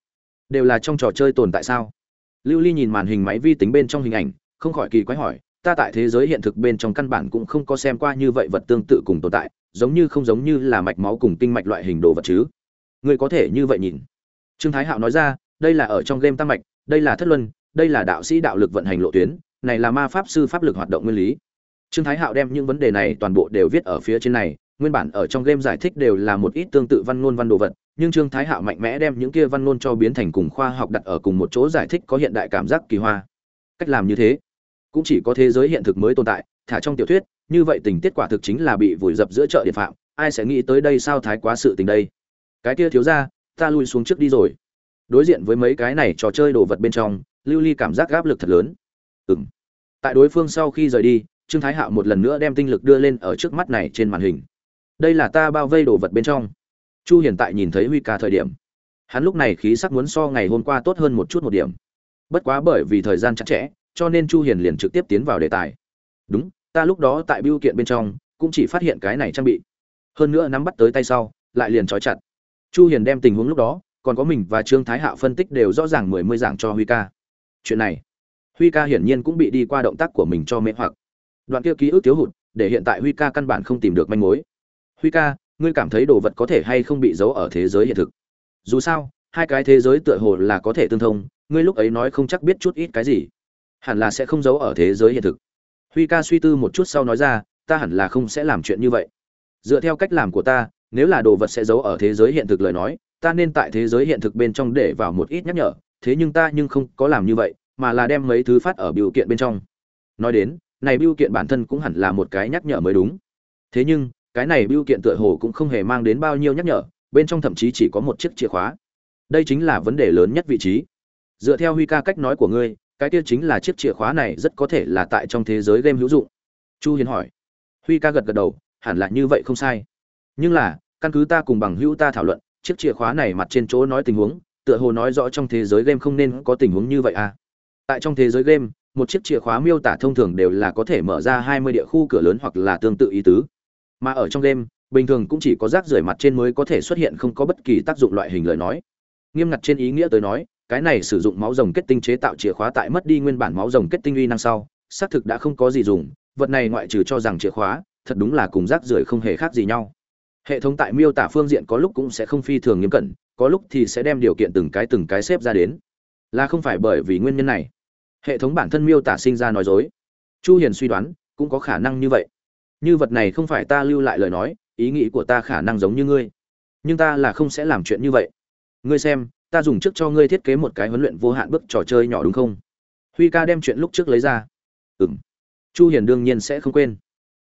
[SPEAKER 1] đều là trong trò chơi tồn tại sao? Lưu ly nhìn màn hình máy vi tính bên trong hình ảnh, không khỏi kỳ quái hỏi, ta tại thế giới hiện thực bên trong căn bản cũng không có xem qua như vậy vật tương tự cùng tồn tại, giống như không giống như là mạch máu cùng kinh mạch loại hình đồ vật chứ? Ngươi có thể như vậy nhìn. Trương thái hạo nói ra, đây là ở trong game tăng mạch, đây là thất luân, đây là đạo sĩ đạo lực vận hành lộ tuyến, này là ma pháp sư pháp lực hoạt động nguyên lý. Trương thái hạo đem những vấn đề này toàn bộ đều viết ở phía trên này nguyên bản ở trong game giải thích đều là một ít tương tự văn ngôn văn đồ vật, nhưng trương thái hạo mạnh mẽ đem những kia văn ngôn cho biến thành cùng khoa học đặt ở cùng một chỗ giải thích có hiện đại cảm giác kỳ hoa. Cách làm như thế, cũng chỉ có thế giới hiện thực mới tồn tại, thả trong tiểu thuyết, như vậy tình tiết quả thực chính là bị vùi dập giữa chợ điện phạm, ai sẽ nghĩ tới đây sao thái quá sự tình đây? Cái kia thiếu ra ta lui xuống trước đi rồi. Đối diện với mấy cái này trò chơi đồ vật bên trong, lưu ly cảm giác áp lực thật lớn. Ừ m tại đối phương sau khi rời đi, trương thái hạo một lần nữa đem tinh lực đưa lên ở trước mắt này trên màn hình đây là ta bao vây đồ vật bên trong. Chu hiện tại nhìn thấy huy ca thời điểm, hắn lúc này khí sắc muốn so ngày hôm qua tốt hơn một chút một điểm. Bất quá bởi vì thời gian chặt chẽ, cho nên chu hiền liền trực tiếp tiến vào đề tài. Đúng, ta lúc đó tại biêu kiện bên trong, cũng chỉ phát hiện cái này trang bị. Hơn nữa nắm bắt tới tay sau, lại liền trói chặt. Chu hiền đem tình huống lúc đó, còn có mình và trương thái hạo phân tích đều rõ ràng mười mươi giảng cho huy ca. Chuyện này, huy ca hiển nhiên cũng bị đi qua động tác của mình cho mê hoặc. Đoạn kia ký ức thiếu hụt, để hiện tại huy ca căn bản không tìm được manh mối huy ca, ngươi cảm thấy đồ vật có thể hay không bị giấu ở thế giới hiện thực? Dù sao, hai cái thế giới tựa hồ là có thể tương thông, ngươi lúc ấy nói không chắc biết chút ít cái gì. Hẳn là sẽ không giấu ở thế giới hiện thực. Huy ca suy tư một chút sau nói ra, ta hẳn là không sẽ làm chuyện như vậy. Dựa theo cách làm của ta, nếu là đồ vật sẽ giấu ở thế giới hiện thực lời nói, ta nên tại thế giới hiện thực bên trong để vào một ít nhắc nhở, thế nhưng ta nhưng không có làm như vậy, mà là đem mấy thứ phát ở biểu kiện bên trong. Nói đến, này biểu kiện bản thân cũng hẳn là một cái nhắc nhở mới đúng. Thế nhưng cái này bưu kiện tựa hồ cũng không hề mang đến bao nhiêu nhắc nhở, bên trong thậm chí chỉ có một chiếc chìa khóa. Đây chính là vấn đề lớn nhất vị trí. Dựa theo huy ca cách nói của ngươi, cái kia chính là chiếc chìa khóa này rất có thể là tại trong thế giới game hữu dụng. Chu hiền hỏi. Huy ca gật gật đầu, hẳn là như vậy không sai. Nhưng là, căn cứ ta cùng bằng hữu ta thảo luận, chiếc chìa khóa này mặt trên chỗ nói tình huống, tựa hồ nói rõ trong thế giới game không nên có tình huống như vậy à. Tại trong thế giới game, một chiếc chìa khóa miêu tả thông thường đều là có thể mở ra 20 địa khu cửa lớn hoặc là tương tự ý tứ mà ở trong game bình thường cũng chỉ có rác rưởi mặt trên mới có thể xuất hiện không có bất kỳ tác dụng loại hình lời nói. Nghiêm ngặt trên ý nghĩa tới nói, cái này sử dụng máu rồng kết tinh chế tạo chìa khóa tại mất đi nguyên bản máu rồng kết tinh uy năng sau, xác thực đã không có gì dùng, vật này ngoại trừ cho rằng chìa khóa, thật đúng là cùng rác rưởi không hề khác gì nhau. Hệ thống tại miêu tả phương diện có lúc cũng sẽ không phi thường nghiêm cẩn, có lúc thì sẽ đem điều kiện từng cái từng cái xếp ra đến. Là không phải bởi vì nguyên nhân này. Hệ thống bản thân miêu tả sinh ra nói dối. Chu hiền suy đoán, cũng có khả năng như vậy như vật này không phải ta lưu lại lời nói, ý nghĩ của ta khả năng giống như ngươi. Nhưng ta là không sẽ làm chuyện như vậy. Ngươi xem, ta dùng trước cho ngươi thiết kế một cái huấn luyện vô hạn bước trò chơi nhỏ đúng không? Huy ca đem chuyện lúc trước lấy ra. Ừ m chu hiền đương nhiên sẽ không quên.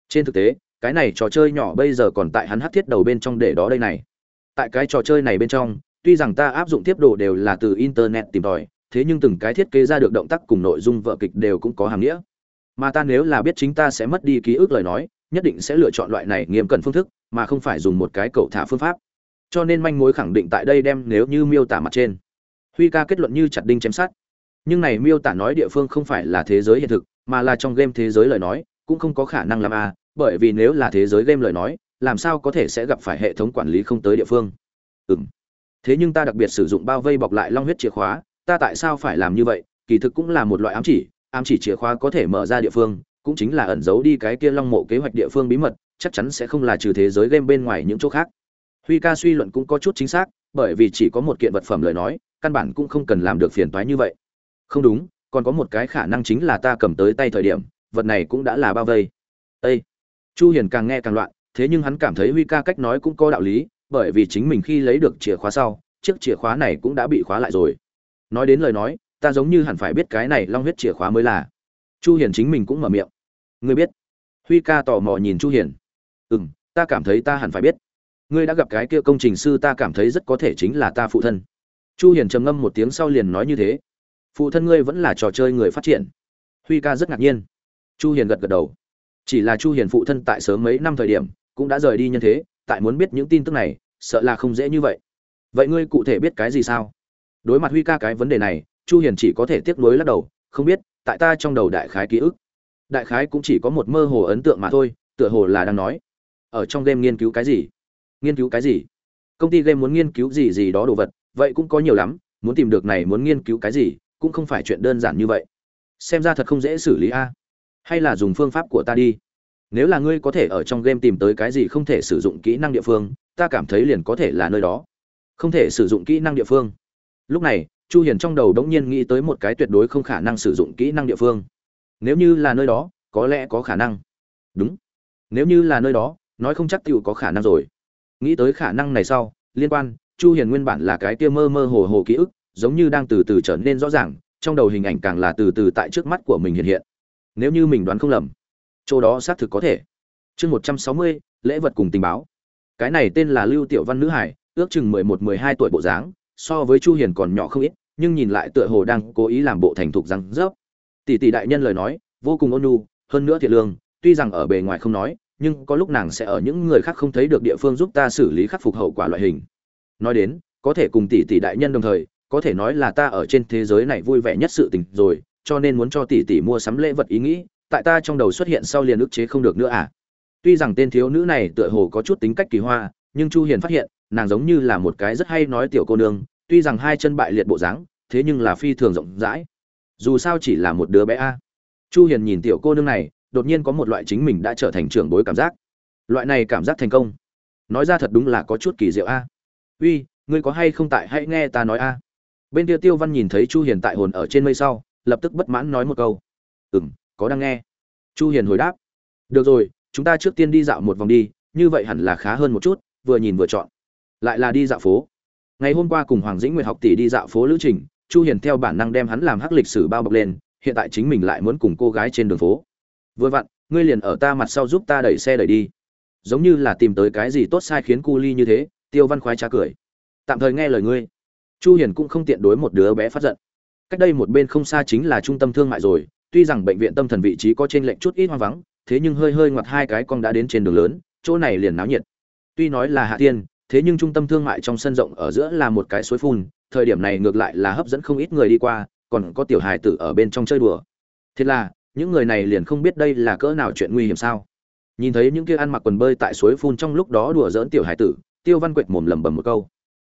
[SPEAKER 1] Trên thực tế, cái này trò chơi nhỏ bây giờ còn tại hắn hát thiết đầu bên trong để đó đây này. Tại cái trò chơi này bên trong, tuy rằng ta áp dụng tiếp đồ đều là từ internet tìm tòi, thế nhưng từng cái thiết kế ra được động tác cùng nội dung vợ kịch đều cũng có hàm nghĩa. Mà ta nếu là biết chính ta sẽ mất đi ký ức lời nói nhất định sẽ lựa chọn loại này nghiêm cẩn phương thức, mà không phải dùng một cái cậu thả phương pháp. Cho nên manh mối khẳng định tại đây đem nếu như miêu tả mặt trên. Huy ca kết luận như chặt đinh chém sát nhưng này miêu tả nói địa phương không phải là thế giới hiện thực, mà là trong game thế giới lời nói, cũng không có khả năng làm a bởi vì nếu là thế giới game lời nói, làm sao có thể sẽ gặp phải hệ thống quản lý không tới địa phương? Ừm. Thế nhưng ta đặc biệt sử dụng bao vây bọc lại long huyết chìa khóa, ta tại sao phải làm như vậy? Kỳ thực cũng là một loại ám chỉ ám chỉ chìa khóa có thể mở ra địa phương cũng chính là ẩn giấu đi cái kia long mộ kế hoạch địa phương bí mật, chắc chắn sẽ không là trừ thế giới game bên ngoài những chỗ khác. Huy ca suy luận cũng có chút chính xác, bởi vì chỉ có một kiện vật phẩm lời nói, căn bản cũng không cần làm được phiền toái như vậy. Không đúng, còn có một cái khả năng chính là ta cầm tới tay thời điểm, vật này cũng đã là bao vây. Ê! chu hiền càng nghe càng loạn, thế nhưng hắn cảm thấy huy ca cách nói cũng có đạo lý, bởi vì chính mình khi lấy được chìa khóa sau, chiếc chìa khóa này cũng đã bị khóa lại rồi. Nói đến lời nói, ta giống như hẳn phải biết cái này long huyết chìa khóa mới là. Chu hiền chính mình cũng mở miệng ngươi biết. Huy ca tò mò nhìn chu hiền. Ừ, ta cảm thấy ta hẳn phải biết. Ngươi đã gặp cái kia công trình sư ta cảm thấy rất có thể chính là ta phụ thân. Chu hiền trầm ngâm một tiếng sau liền nói như thế. Phụ thân ngươi vẫn là trò chơi người phát triển. Huy ca rất ngạc nhiên. Chu hiền gật gật đầu. Chỉ là chu hiền phụ thân tại sớm mấy năm thời điểm cũng đã rời đi nhân thế tại muốn biết những tin tức này sợ là không dễ như vậy. Vậy ngươi cụ thể biết cái gì sao? Đối mặt huy ca cái vấn đề này chu hiền chỉ có thể tiếc nuối lắc đầu không biết tại ta trong đầu đại khái ký ức đại khái cũng chỉ có một mơ hồ ấn tượng mà thôi, tựa hồ là đang nói. Ở trong game nghiên cứu cái gì? Nghiên cứu cái gì? Công ty game muốn nghiên cứu gì gì đó đồ vật, vậy cũng có nhiều lắm, muốn tìm được này muốn nghiên cứu cái gì, cũng không phải chuyện đơn giản như vậy. Xem ra thật không dễ xử lý a. Hay là dùng phương pháp của ta đi. Nếu là ngươi có thể ở trong game tìm tới cái gì không thể sử dụng kỹ năng địa phương, ta cảm thấy liền có thể là nơi đó. Không thể sử dụng kỹ năng địa phương. Lúc này, chu hiền trong đầu đống nhiên nghĩ tới một cái tuyệt đối không khả năng sử dụng kỹ năng địa phương nếu như là nơi đó có lẽ có khả năng. Đúng. Nếu như là nơi đó nói không chắc tiểu có khả năng rồi. Nghĩ tới khả năng này sau liên quan chu hiền nguyên bản là cái tia mơ mơ hồ hồ ký ức giống như đang từ từ trở nên rõ ràng trong đầu hình ảnh càng là từ từ tại trước mắt của mình hiện hiện. Nếu như mình đoán không lầm chỗ đó xác thực có thể. Chương 160, lễ vật cùng tình báo. Cái này tên là lưu tiểu văn nữ hải ước chừng 11-12 tuổi bộ dáng so với chu hiền còn nhỏ không ít nhưng nhìn lại tựa hồ đang cố ý làm bộ thành thục răng rớp tỷ tỷ đại nhân lời nói, vô cùng ôn nhu, hơn nữa thiệt lương, tuy rằng ở bề ngoài không nói, nhưng có lúc nàng sẽ ở những người khác không thấy được địa phương giúp ta xử lý khắc phục hậu quả loại hình. Nói đến, có thể cùng tỷ tỷ đại nhân đồng thời, có thể nói là ta ở trên thế giới này vui vẻ nhất sự tình rồi, cho nên muốn cho tỷ tỷ mua sắm lễ vật ý nghĩ, tại ta trong đầu xuất hiện sau liền ức chế không được nữa à? Tuy rằng tên thiếu nữ này tựa hồ có chút tính cách kỳ hoa, nhưng chu hiền phát hiện, nàng giống như là một cái rất hay nói tiểu cô nương, tuy rằng hai chân bại liệt bộ dáng, thế nhưng là phi thường rộng rãi dù sao chỉ là một đứa bé a. Chu hiền nhìn tiểu cô nương này, đột nhiên có một loại chính mình đã trở thành trưởng bối cảm giác. Loại này cảm giác thành công. Nói ra thật đúng là có chút kỳ diệu a. Uy, ngươi có hay không tại hãy nghe ta nói a. Bên kia tiêu văn nhìn thấy chu hiền tại hồn ở trên mây sau, lập tức bất mãn nói một câu. Ừm, có đang nghe. Chu hiền hồi đáp. Được rồi, chúng ta trước tiên đi dạo một vòng đi, như vậy hẳn là khá hơn một chút, vừa nhìn vừa chọn. Lại là đi dạo phố. Ngày hôm qua cùng hoàng dĩnh nguyệt học tỷ đi dạo phố lữ trình chu hiền theo bản năng đem hắn làm hắc lịch sử bao bọc lên, hiện tại chính mình lại muốn cùng cô gái trên đường phố. Vừa vặn, ngươi liền ở ta mặt sau giúp ta đẩy xe đẩy đi. Giống như là tìm tới cái gì tốt sai khiến cu ly như thế, tiêu văn khoái trá cười. Tạm thời nghe lời ngươi. Chu hiền cũng không tiện đối một đứa bé phát giận. Cách đây một bên không xa chính là trung tâm thương mại rồi, tuy rằng bệnh viện tâm thần vị trí có trên lệnh chút ít hoang vắng, thế nhưng hơi hơi ngoặt hai cái con đã đến trên đường lớn, chỗ này liền náo nhiệt. Tuy nói là hạ tiên thế nhưng trung tâm thương mại trong sân rộng ở giữa là một cái suối phun thời điểm này ngược lại là hấp dẫn không ít người đi qua, còn có tiểu hài tử ở bên trong chơi đùa. Thế là, những người này liền không biết đây là cỡ nào chuyện nguy hiểm sao. Nhìn thấy những kia ăn mặc quần bơi tại suối phun trong lúc đó đùa dỡn tiểu hài tử, tiêu văn quệt mồm lẩm bẩm một câu.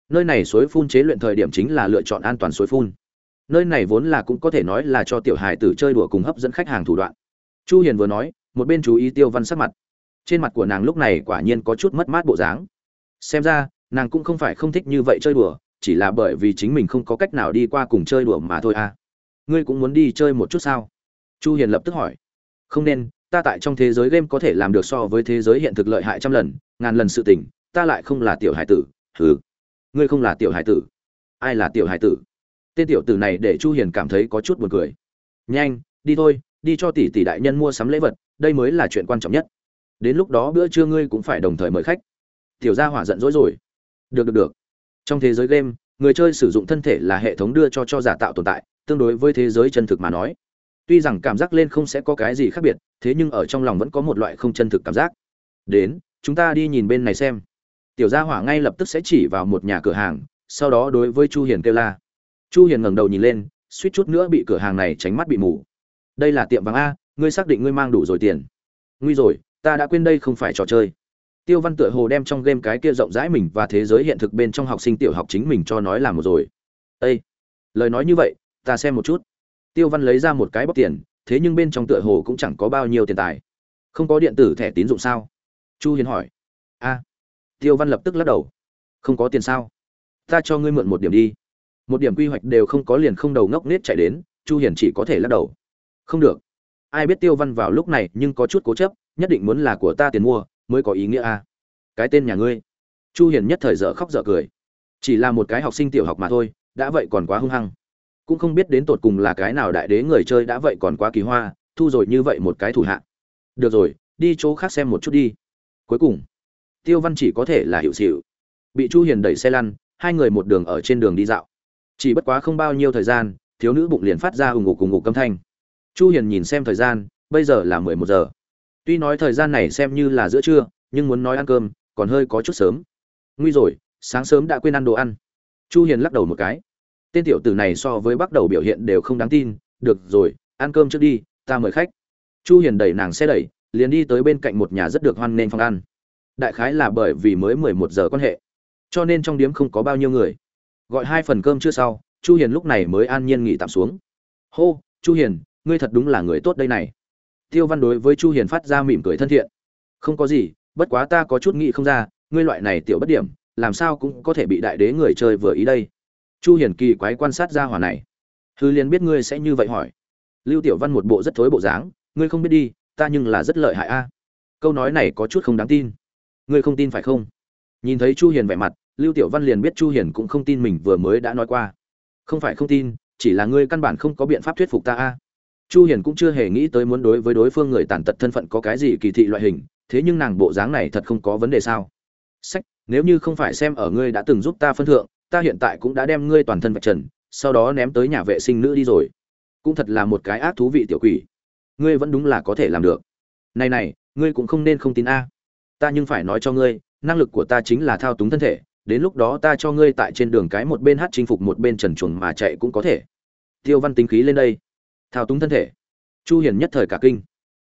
[SPEAKER 1] Nơi này suối phun chế luyện thời điểm chính là lựa chọn an toàn suối phun. Nơi này vốn là cũng có thể nói là cho tiểu hài tử chơi đùa cùng hấp dẫn khách hàng thủ đoạn. Chu hiền vừa nói, một bên chú ý tiêu văn sắc mặt. Trên mặt của nàng lúc này quả nhiên có chút mất mát bộ dáng. Xem ra, nàng cũng không phải không thích như vậy chơi đùa chỉ là bởi vì chính mình không có cách nào đi qua cùng chơi đùa mà thôi à. Ngươi cũng muốn đi chơi một chút sao? Chu hiền lập tức hỏi. Không nên, ta tại trong thế giới game có thể làm được so với thế giới hiện thực lợi hại trăm lần, ngàn lần sự tình, ta lại không là tiểu hải tử. Hừ. Ngươi không là tiểu hải tử. Ai là tiểu hải tử? Tên tiểu tử này để chu hiền cảm thấy có chút buồn cười. Nhanh, đi thôi, đi cho tỷ tỷ đại nhân mua sắm lễ vật, đây mới là chuyện quan trọng nhất. Đến lúc đó bữa trưa ngươi cũng phải đồng thời mời khách. Tiểu gia hỏa giận dỗi rồi. Được được được trong thế giới game, người chơi sử dụng thân thể là hệ thống đưa cho cho giả tạo tồn tại, tương đối với thế giới chân thực mà nói. Tuy rằng cảm giác lên không sẽ có cái gì khác biệt, thế nhưng ở trong lòng vẫn có một loại không chân thực cảm giác. Đến, chúng ta đi nhìn bên này xem. Tiểu gia hỏa ngay lập tức sẽ chỉ vào một nhà cửa hàng, sau đó đối với chu hiền kêu la. Chu hiền ngẩng đầu nhìn lên, suýt chút nữa bị cửa hàng này tránh mắt bị mù. Đây là tiệm vàng a, ngươi xác định ngươi mang đủ rồi tiền. Nguy rồi, ta đã quên đây không phải trò chơi tiêu văn tựa hồ đem trong game cái kia rộng rãi mình và thế giới hiện thực bên trong học sinh tiểu học chính mình cho nói là một rồi. Ây lời nói như vậy, ta xem một chút. Tiêu văn lấy ra một cái bóc tiền, thế nhưng bên trong tựa hồ cũng chẳng có bao nhiêu tiền tài. Không có điện tử thẻ tín dụng sao? Chu hiền hỏi. A. Tiêu văn lập tức lắc đầu. Không có tiền sao? Ta cho ngươi mượn một điểm đi. Một điểm quy hoạch đều không có liền không đầu ngốc nết chạy đến, chu hiền chỉ có thể lắc đầu. Không được. Ai biết tiêu văn vào lúc này nhưng có chút cố chấp, nhất định muốn là của ta tiền mua mới có ý nghĩa a. À? cái tên nhà ngươi. Chu hiền nhất thời dở khóc dở cười. Chỉ là một cái học sinh tiểu học mà thôi, đã vậy còn quá hung hăng. Cũng không biết đến tột cùng là cái nào đại đế người chơi đã vậy còn quá kỳ hoa, thu rồi như vậy một cái thủ hạ. Được rồi, đi chỗ khác xem một chút đi. Cuối cùng, tiêu văn chỉ có thể là hiệu xịu. Bị chu hiền đẩy xe lăn, hai người một đường ở trên đường đi dạo. Chỉ bất quá không bao nhiêu thời gian, thiếu nữ bụng liền phát ra ủng ngục cùng ngục âm thanh. Chu hiền nhìn xem thời gian, bây giờ là 11 giờ tuy nói thời gian này xem như là giữa trưa, nhưng muốn nói ăn cơm, còn hơi có chút sớm. Nguy rồi, sáng sớm đã quên ăn đồ ăn. Chu hiền lắc đầu một cái. Tên tiểu tử này so với bắt đầu biểu hiện đều không đáng tin. Được rồi, ăn cơm trước đi, ta mời khách. Chu hiền đẩy nàng xe đẩy, liền đi tới bên cạnh một nhà rất được hoan nên phòng ăn. Đại khái là bởi vì mới 11 giờ quan hệ. Cho nên trong điếm không có bao nhiêu người. Gọi hai phần cơm chưa sau, chu hiền lúc này mới an nhiên nghỉ tạm xuống. Hô, chu hiền, ngươi thật đúng là người tốt đây này tiêu văn đối với chu hiền phát ra mỉm cười thân thiện. Không có gì, bất quá ta có chút nghĩ không ra, ngươi loại này tiểu bất điểm, làm sao cũng có thể bị đại đế người chơi vừa ý đây. Chu hiền kỳ quái quan sát ra hỏa này. Hư liền biết ngươi sẽ như vậy hỏi. Lưu tiểu văn một bộ rất thối bộ dáng, ngươi không biết đi, ta nhưng là rất lợi hại a. Câu nói này có chút không đáng tin. Ngươi không tin phải không? Nhìn thấy chu hiền vẻ mặt, lưu tiểu văn liền biết chu hiền cũng không tin mình vừa mới đã nói qua. Không phải không tin, chỉ là ngươi căn bản không có biện pháp thuyết phục ta a chu hiền cũng chưa hề nghĩ tới muốn đối với đối phương người tàn tật thân phận có cái gì kỳ thị loại hình, thế nhưng nàng bộ dáng này thật không có vấn đề sao? Sách, nếu như không phải xem ở ngươi đã từng giúp ta phân thượng, ta hiện tại cũng đã đem ngươi toàn thân vạch trần, sau đó ném tới nhà vệ sinh nữ đi rồi. Cũng thật là một cái ác thú vị tiểu quỷ. Ngươi vẫn đúng là có thể làm được. Này này, ngươi cũng không nên không tin a. Ta nhưng phải nói cho ngươi, năng lực của ta chính là thao túng thân thể, đến lúc đó ta cho ngươi tại trên đường cái một bên hát chinh phục một bên trần chuồng mà chạy cũng có thể. Tiêu văn tính khí lên đây thao túng thân thể. Chu hiền nhất thời cả kinh.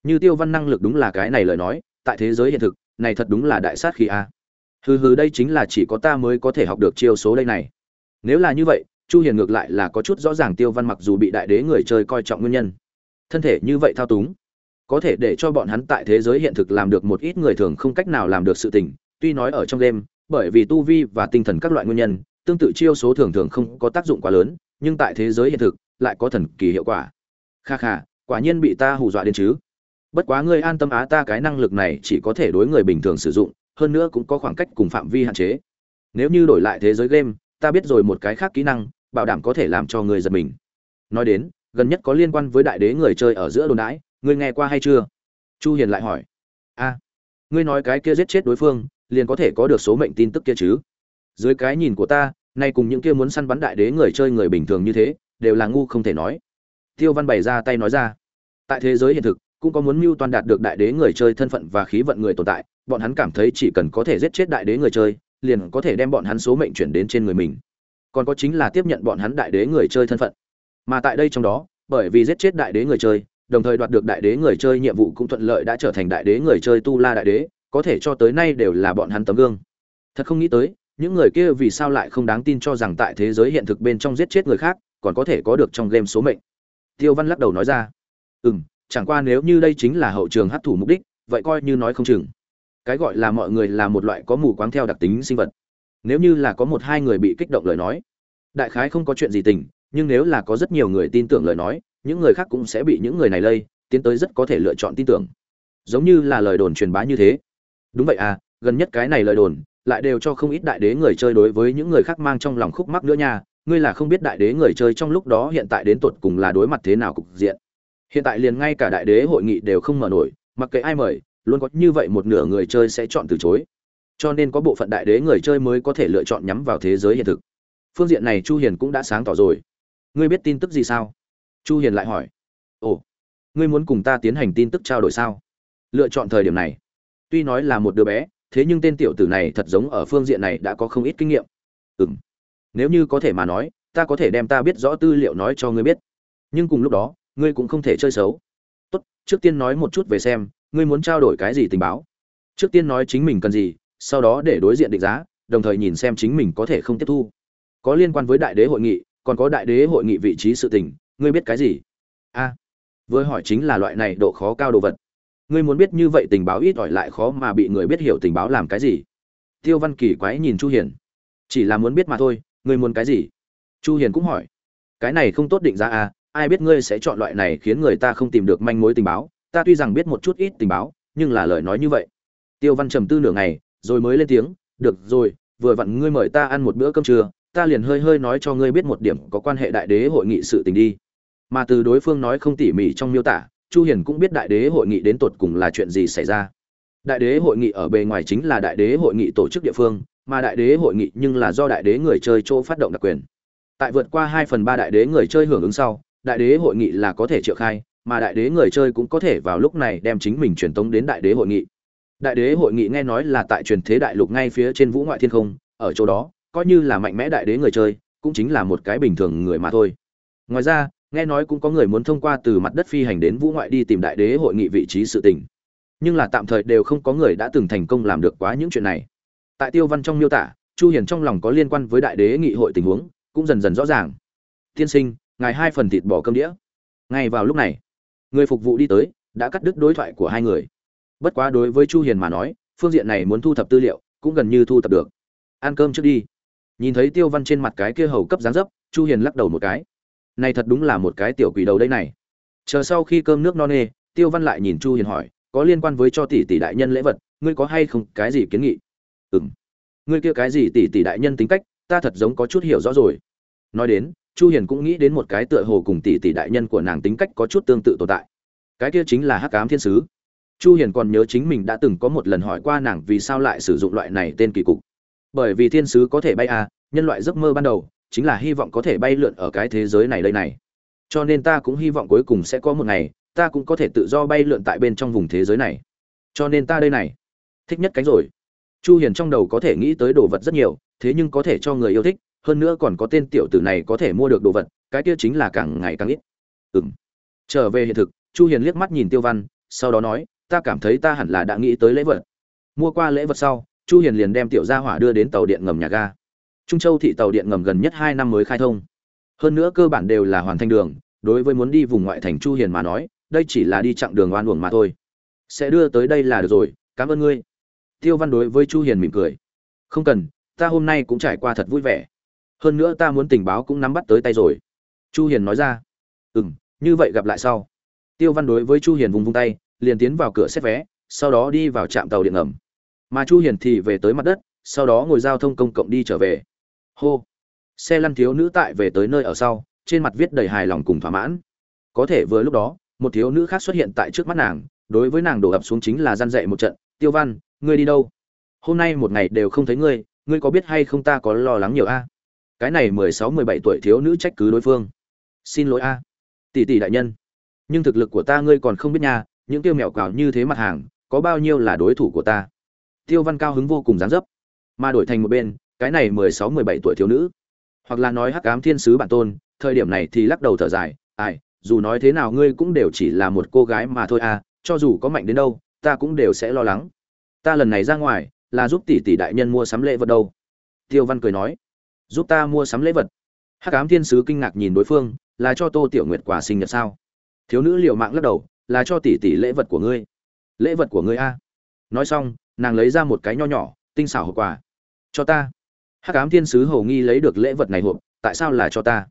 [SPEAKER 1] Như tiêu văn năng lực đúng là cái này lời nói, tại thế giới hiện thực, này thật đúng là đại sát khí a. Hừ hừ, đây chính là chỉ có ta mới có thể học được chiêu số đây này. Nếu là như vậy, chu hiền ngược lại là có chút rõ ràng tiêu văn mặc dù bị đại đế người chơi coi trọng nguyên nhân. Thân thể như vậy thao túng, có thể để cho bọn hắn tại thế giới hiện thực làm được một ít người thường không cách nào làm được sự tình, tuy nói ở trong game, bởi vì tu vi và tinh thần các loại nguyên nhân, tương tự chiêu số thường thường không có tác dụng quá lớn, nhưng tại thế giới hiện thực, lại có thần kỳ hiệu quả kha kha, quả nhiên bị ta hù dọa đến chứ. Bất quá ngươi an tâm á, ta cái năng lực này chỉ có thể đối người bình thường sử dụng, hơn nữa cũng có khoảng cách cùng phạm vi hạn chế. Nếu như đổi lại thế giới game, ta biết rồi một cái khác kỹ năng, bảo đảm có thể làm cho người giật mình. Nói đến, gần nhất có liên quan với đại đế người chơi ở giữa đồn đãi, ngươi nghe qua hay chưa? Chu hiền lại hỏi. A, ngươi nói cái kia giết chết đối phương, liền có thể có được số mệnh tin tức kia chứ? Dưới cái nhìn của ta, nay cùng những kia muốn săn bắn đại đế người chơi người bình thường như thế, đều là ngu không thể nói tiêu văn bày ra tay nói ra. Tại thế giới hiện thực, cũng có muốn mưu toàn đạt được đại đế người chơi thân phận và khí vận người tồn tại, bọn hắn cảm thấy chỉ cần có thể giết chết đại đế người chơi, liền có thể đem bọn hắn số mệnh chuyển đến trên người mình. Còn có chính là tiếp nhận bọn hắn đại đế người chơi thân phận. Mà tại đây trong đó, bởi vì giết chết đại đế người chơi, đồng thời đoạt được đại đế người chơi nhiệm vụ cũng thuận lợi đã trở thành đại đế người chơi tu la đại đế, có thể cho tới nay đều là bọn hắn tấm gương. Thật không nghĩ tới, những người kia vì sao lại không đáng tin cho rằng tại thế giới hiện thực bên trong giết chết người khác, còn có thể có được trong game số mệnh tiêu văn lắc đầu nói ra. Ừ m chẳng qua nếu như đây chính là hậu trường hấp thụ mục đích, vậy coi như nói không chừng. Cái gọi là mọi người là một loại có mù quáng theo đặc tính sinh vật. Nếu như là có một hai người bị kích động lời nói, đại khái không có chuyện gì tình, nhưng nếu là có rất nhiều người tin tưởng lời nói, những người khác cũng sẽ bị những người này lây, tiến tới rất có thể lựa chọn tin tưởng. Giống như là lời đồn truyền bá như thế. Đúng vậy à gần nhất cái này lời đồn lại đều cho không ít đại đế người chơi đối với những người khác mang trong lòng khúc mắc nữa nha ngươi là không biết đại đế người chơi trong lúc đó hiện tại đến tột cùng là đối mặt thế nào cục diện. Hiện tại liền ngay cả đại đế hội nghị đều không mở nổi, mặc kệ ai mời, luôn có như vậy một nửa người chơi sẽ chọn từ chối. Cho nên có bộ phận đại đế người chơi mới có thể lựa chọn nhắm vào thế giới hiện thực. Phương diện này chu hiền cũng đã sáng tỏ rồi. Ngươi biết tin tức gì sao? Chu hiền lại hỏi. Ồ, ngươi muốn cùng ta tiến hành tin tức trao đổi sao? Lựa chọn thời điểm này. Tuy nói là một đứa bé, thế nhưng tên tiểu tử này thật giống ở phương diện này đã có không ít kinh nghiệm. Ừm nếu như có thể mà nói ta có thể đem ta biết rõ tư liệu nói cho ngươi biết. Nhưng cùng lúc đó ngươi cũng không thể chơi xấu. Tốt trước tiên nói một chút về xem ngươi muốn trao đổi cái gì tình báo? Trước tiên nói chính mình cần gì sau đó để đối diện định giá đồng thời nhìn xem chính mình có thể không tiếp thu. Có liên quan với đại đế hội nghị còn có đại đế hội nghị vị trí sự tình ngươi biết cái gì? A. À, với hỏi chính là loại này độ khó cao đồ vật. Ngươi muốn biết như vậy tình báo ít ỏi lại khó mà bị người biết hiểu tình báo làm cái gì? Tiêu văn kỳ quái nhìn chu hiền. Chỉ là muốn biết mà thôi ngươi muốn cái gì? Chu hiền cũng hỏi. Cái này không tốt định giá à ai biết ngươi sẽ chọn loại này khiến người ta không tìm được manh mối tình báo, ta tuy rằng biết một chút ít tình báo, nhưng là lời nói như vậy. Tiêu văn trầm tư nửa ngày, rồi mới lên tiếng, được rồi, vừa vặn ngươi mời ta ăn một bữa cơm trưa, ta liền hơi hơi nói cho ngươi biết một điểm có quan hệ đại đế hội nghị sự tình đi. Mà từ đối phương nói không tỉ mỉ trong miêu tả, chu hiền cũng biết đại đế hội nghị đến tột cùng là chuyện gì xảy ra. Đại đế hội nghị ở bề ngoài chính là đại đế hội nghị tổ chức địa phương mà đại đế hội nghị nhưng là do đại đế người chơi chỗ phát động đặc quyền. Tại vượt qua 2 phần 3 đại đế người chơi hưởng ứng sau, đại đế hội nghị là có thể triệu khai, mà đại đế người chơi cũng có thể vào lúc này đem chính mình truyền tống đến đại đế hội nghị. Đại đế hội nghị nghe nói là tại truyền thế đại lục ngay phía trên vũ ngoại thiên không, ở chỗ đó, coi như là mạnh mẽ đại đế người chơi, cũng chính là một cái bình thường người mà thôi. Ngoài ra, nghe nói cũng có người muốn thông qua từ mặt đất phi hành đến vũ ngoại đi tìm đại đế hội nghị vị trí sự tình. Nhưng là tạm thời đều không có người đã từng thành công làm được quá những chuyện này tại tiêu văn trong miêu tả, chu hiền trong lòng có liên quan với đại đế nghị hội tình huống, cũng dần dần rõ ràng. Tiên sinh, ngài hai phần thịt bỏ cơm đĩa. Ngay vào lúc này, người phục vụ đi tới, đã cắt đứt đối thoại của hai người. Bất quá đối với chu hiền mà nói, phương diện này muốn thu thập tư liệu, cũng gần như thu thập được. Ăn cơm trước đi. Nhìn thấy tiêu văn trên mặt cái kia hầu cấp dáng dấp, chu hiền lắc đầu một cái. Này thật đúng là một cái tiểu quỷ đầu đây này. Chờ sau khi cơm nước no nê, tiêu văn lại nhìn chu hiền hỏi, có liên quan với cho tỷ tỷ đại nhân lễ vật, ngươi có hay không cái gì kiến nghị? Ừm. Ngươi kia cái gì tỷ tỷ đại nhân tính cách, ta thật giống có chút hiểu rõ rồi. Nói đến, chu hiền cũng nghĩ đến một cái tựa hồ cùng tỷ tỷ đại nhân của nàng tính cách có chút tương tự tồn tại. Cái kia chính là hắc ám thiên sứ. Chu hiền còn nhớ chính mình đã từng có một lần hỏi qua nàng vì sao lại sử dụng loại này tên kỳ cục. Bởi vì thiên sứ có thể bay à nhân loại giấc mơ ban đầu, chính là hy vọng có thể bay lượn ở cái thế giới này đây này. Cho nên ta cũng hy vọng cuối cùng sẽ có một ngày, ta cũng có thể tự do bay lượn tại bên trong vùng thế giới này. Cho nên ta đây này. Thích nhất cánh rồi chu hiền trong đầu có thể nghĩ tới đồ vật rất nhiều, thế nhưng có thể cho người yêu thích, hơn nữa còn có tên tiểu tử này có thể mua được đồ vật, cái kia chính là càng ngày càng ít. Ừm. Trở về hiện thực, chu hiền liếc mắt nhìn tiêu văn, sau đó nói, ta cảm thấy ta hẳn là đã nghĩ tới lễ vật. Mua qua lễ vật sau, chu hiền liền đem tiểu gia hỏa đưa đến tàu điện ngầm nhà ga. Trung châu thị tàu điện ngầm gần nhất 2 năm mới khai thông. Hơn nữa cơ bản đều là hoàn thành đường, đối với muốn đi vùng ngoại thành chu hiền mà nói, đây chỉ là đi chặng đường oan uổng mà thôi. Sẽ đưa tới đây là được rồi, cảm ơn ngươi tiêu văn đối với chu hiền mỉm cười. Không cần, ta hôm nay cũng trải qua thật vui vẻ. Hơn nữa ta muốn tình báo cũng nắm bắt tới tay rồi. Chu hiền nói ra. Ừm, như vậy gặp lại sau. Tiêu văn đối với chu hiền vùng vung tay, liền tiến vào cửa xét vé, sau đó đi vào trạm tàu điện ngầm. Mà chu hiền thì về tới mặt đất, sau đó ngồi giao thông công cộng đi trở về. Hô! Xe lăn thiếu nữ tại về tới nơi ở sau, trên mặt viết đầy hài lòng cùng thỏa mãn. Có thể vừa lúc đó, một thiếu nữ khác xuất hiện tại trước mắt nàng, đối với nàng đổ ập xuống chính là gian dạy một trận. Tiêu văn ngươi đi đâu? Hôm nay một ngày đều không thấy ngươi ngươi có biết hay không ta có lo lắng nhiều a? Cái này mười sáu, mười bảy tuổi thiếu nữ trách cứ đối phương. Xin lỗi a. Tỷ tỷ đại nhân. Nhưng thực lực của ta ngươi còn không biết nha, những tiêu mèo cào như thế mặt hàng, có bao nhiêu là đối thủ của ta? Tiêu văn cao hứng vô cùng dán dấp. Mà đổi thành một bên, cái này mười sáu, mười bảy tuổi thiếu nữ. Hoặc là nói hắc ám thiên sứ bản tôn, thời điểm này thì lắc đầu thở dài, ai, dù nói thế nào ngươi cũng đều chỉ là một cô gái mà thôi à cho dù có mạnh đến đâu, ta cũng đều sẽ lo lắng ta lần này ra ngoài, là giúp tỷ tỷ đại nhân mua sắm lễ vật đâu. Tiêu văn cười nói, giúp ta mua sắm lễ vật. Hắc ám thiên sứ kinh ngạc nhìn đối phương, là cho tô tiểu nguyệt quà sinh nhật sao? Thiếu nữ liệu mạng lắc đầu, là cho tỷ tỷ lễ vật của ngươi. Lễ vật của ngươi a. Nói xong, nàng lấy ra một cái nho nhỏ, tinh xảo hộp quà. Cho ta. Hắc ám thiên sứ hầu nghi lấy được lễ vật này hộp, tại sao là cho ta?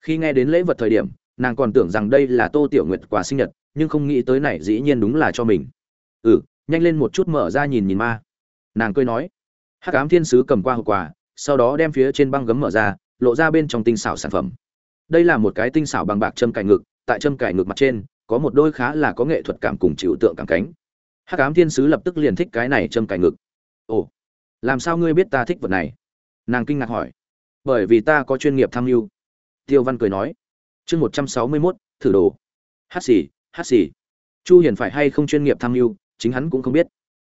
[SPEAKER 1] Khi nghe đến lễ vật thời điểm, nàng còn tưởng rằng đây là tô tiểu nguyệt quà sinh nhật, nhưng không nghĩ tới này dĩ nhiên đúng là cho mình. Ừ nhanh lên một chút mở ra nhìn nhìn ma. Nàng cười nói, hắc ám thiên sứ cầm qua hộp quà, sau đó đem phía trên băng gấm mở ra, lộ ra bên trong tinh xảo sản phẩm. Đây là một cái tinh xảo bằng bạc châm cài ngực, tại châm cài ngực mặt trên, có một đôi khá là có nghệ thuật cảm cùng chịu tượng cảm cánh. Hắc ám thiên sứ lập tức liền thích cái này châm cài ngực. Ồ, làm sao ngươi biết ta thích vật này? Nàng kinh ngạc hỏi. Bởi vì ta có chuyên nghiệp tham mưu. Tiêu văn cười nói. Chương một trăm sáu mươi mốt, thử đồ. Hát xì hát xì. Chu hiền phải hay không chuyên nghiệp tham mưu? Chính hắn cũng không biết.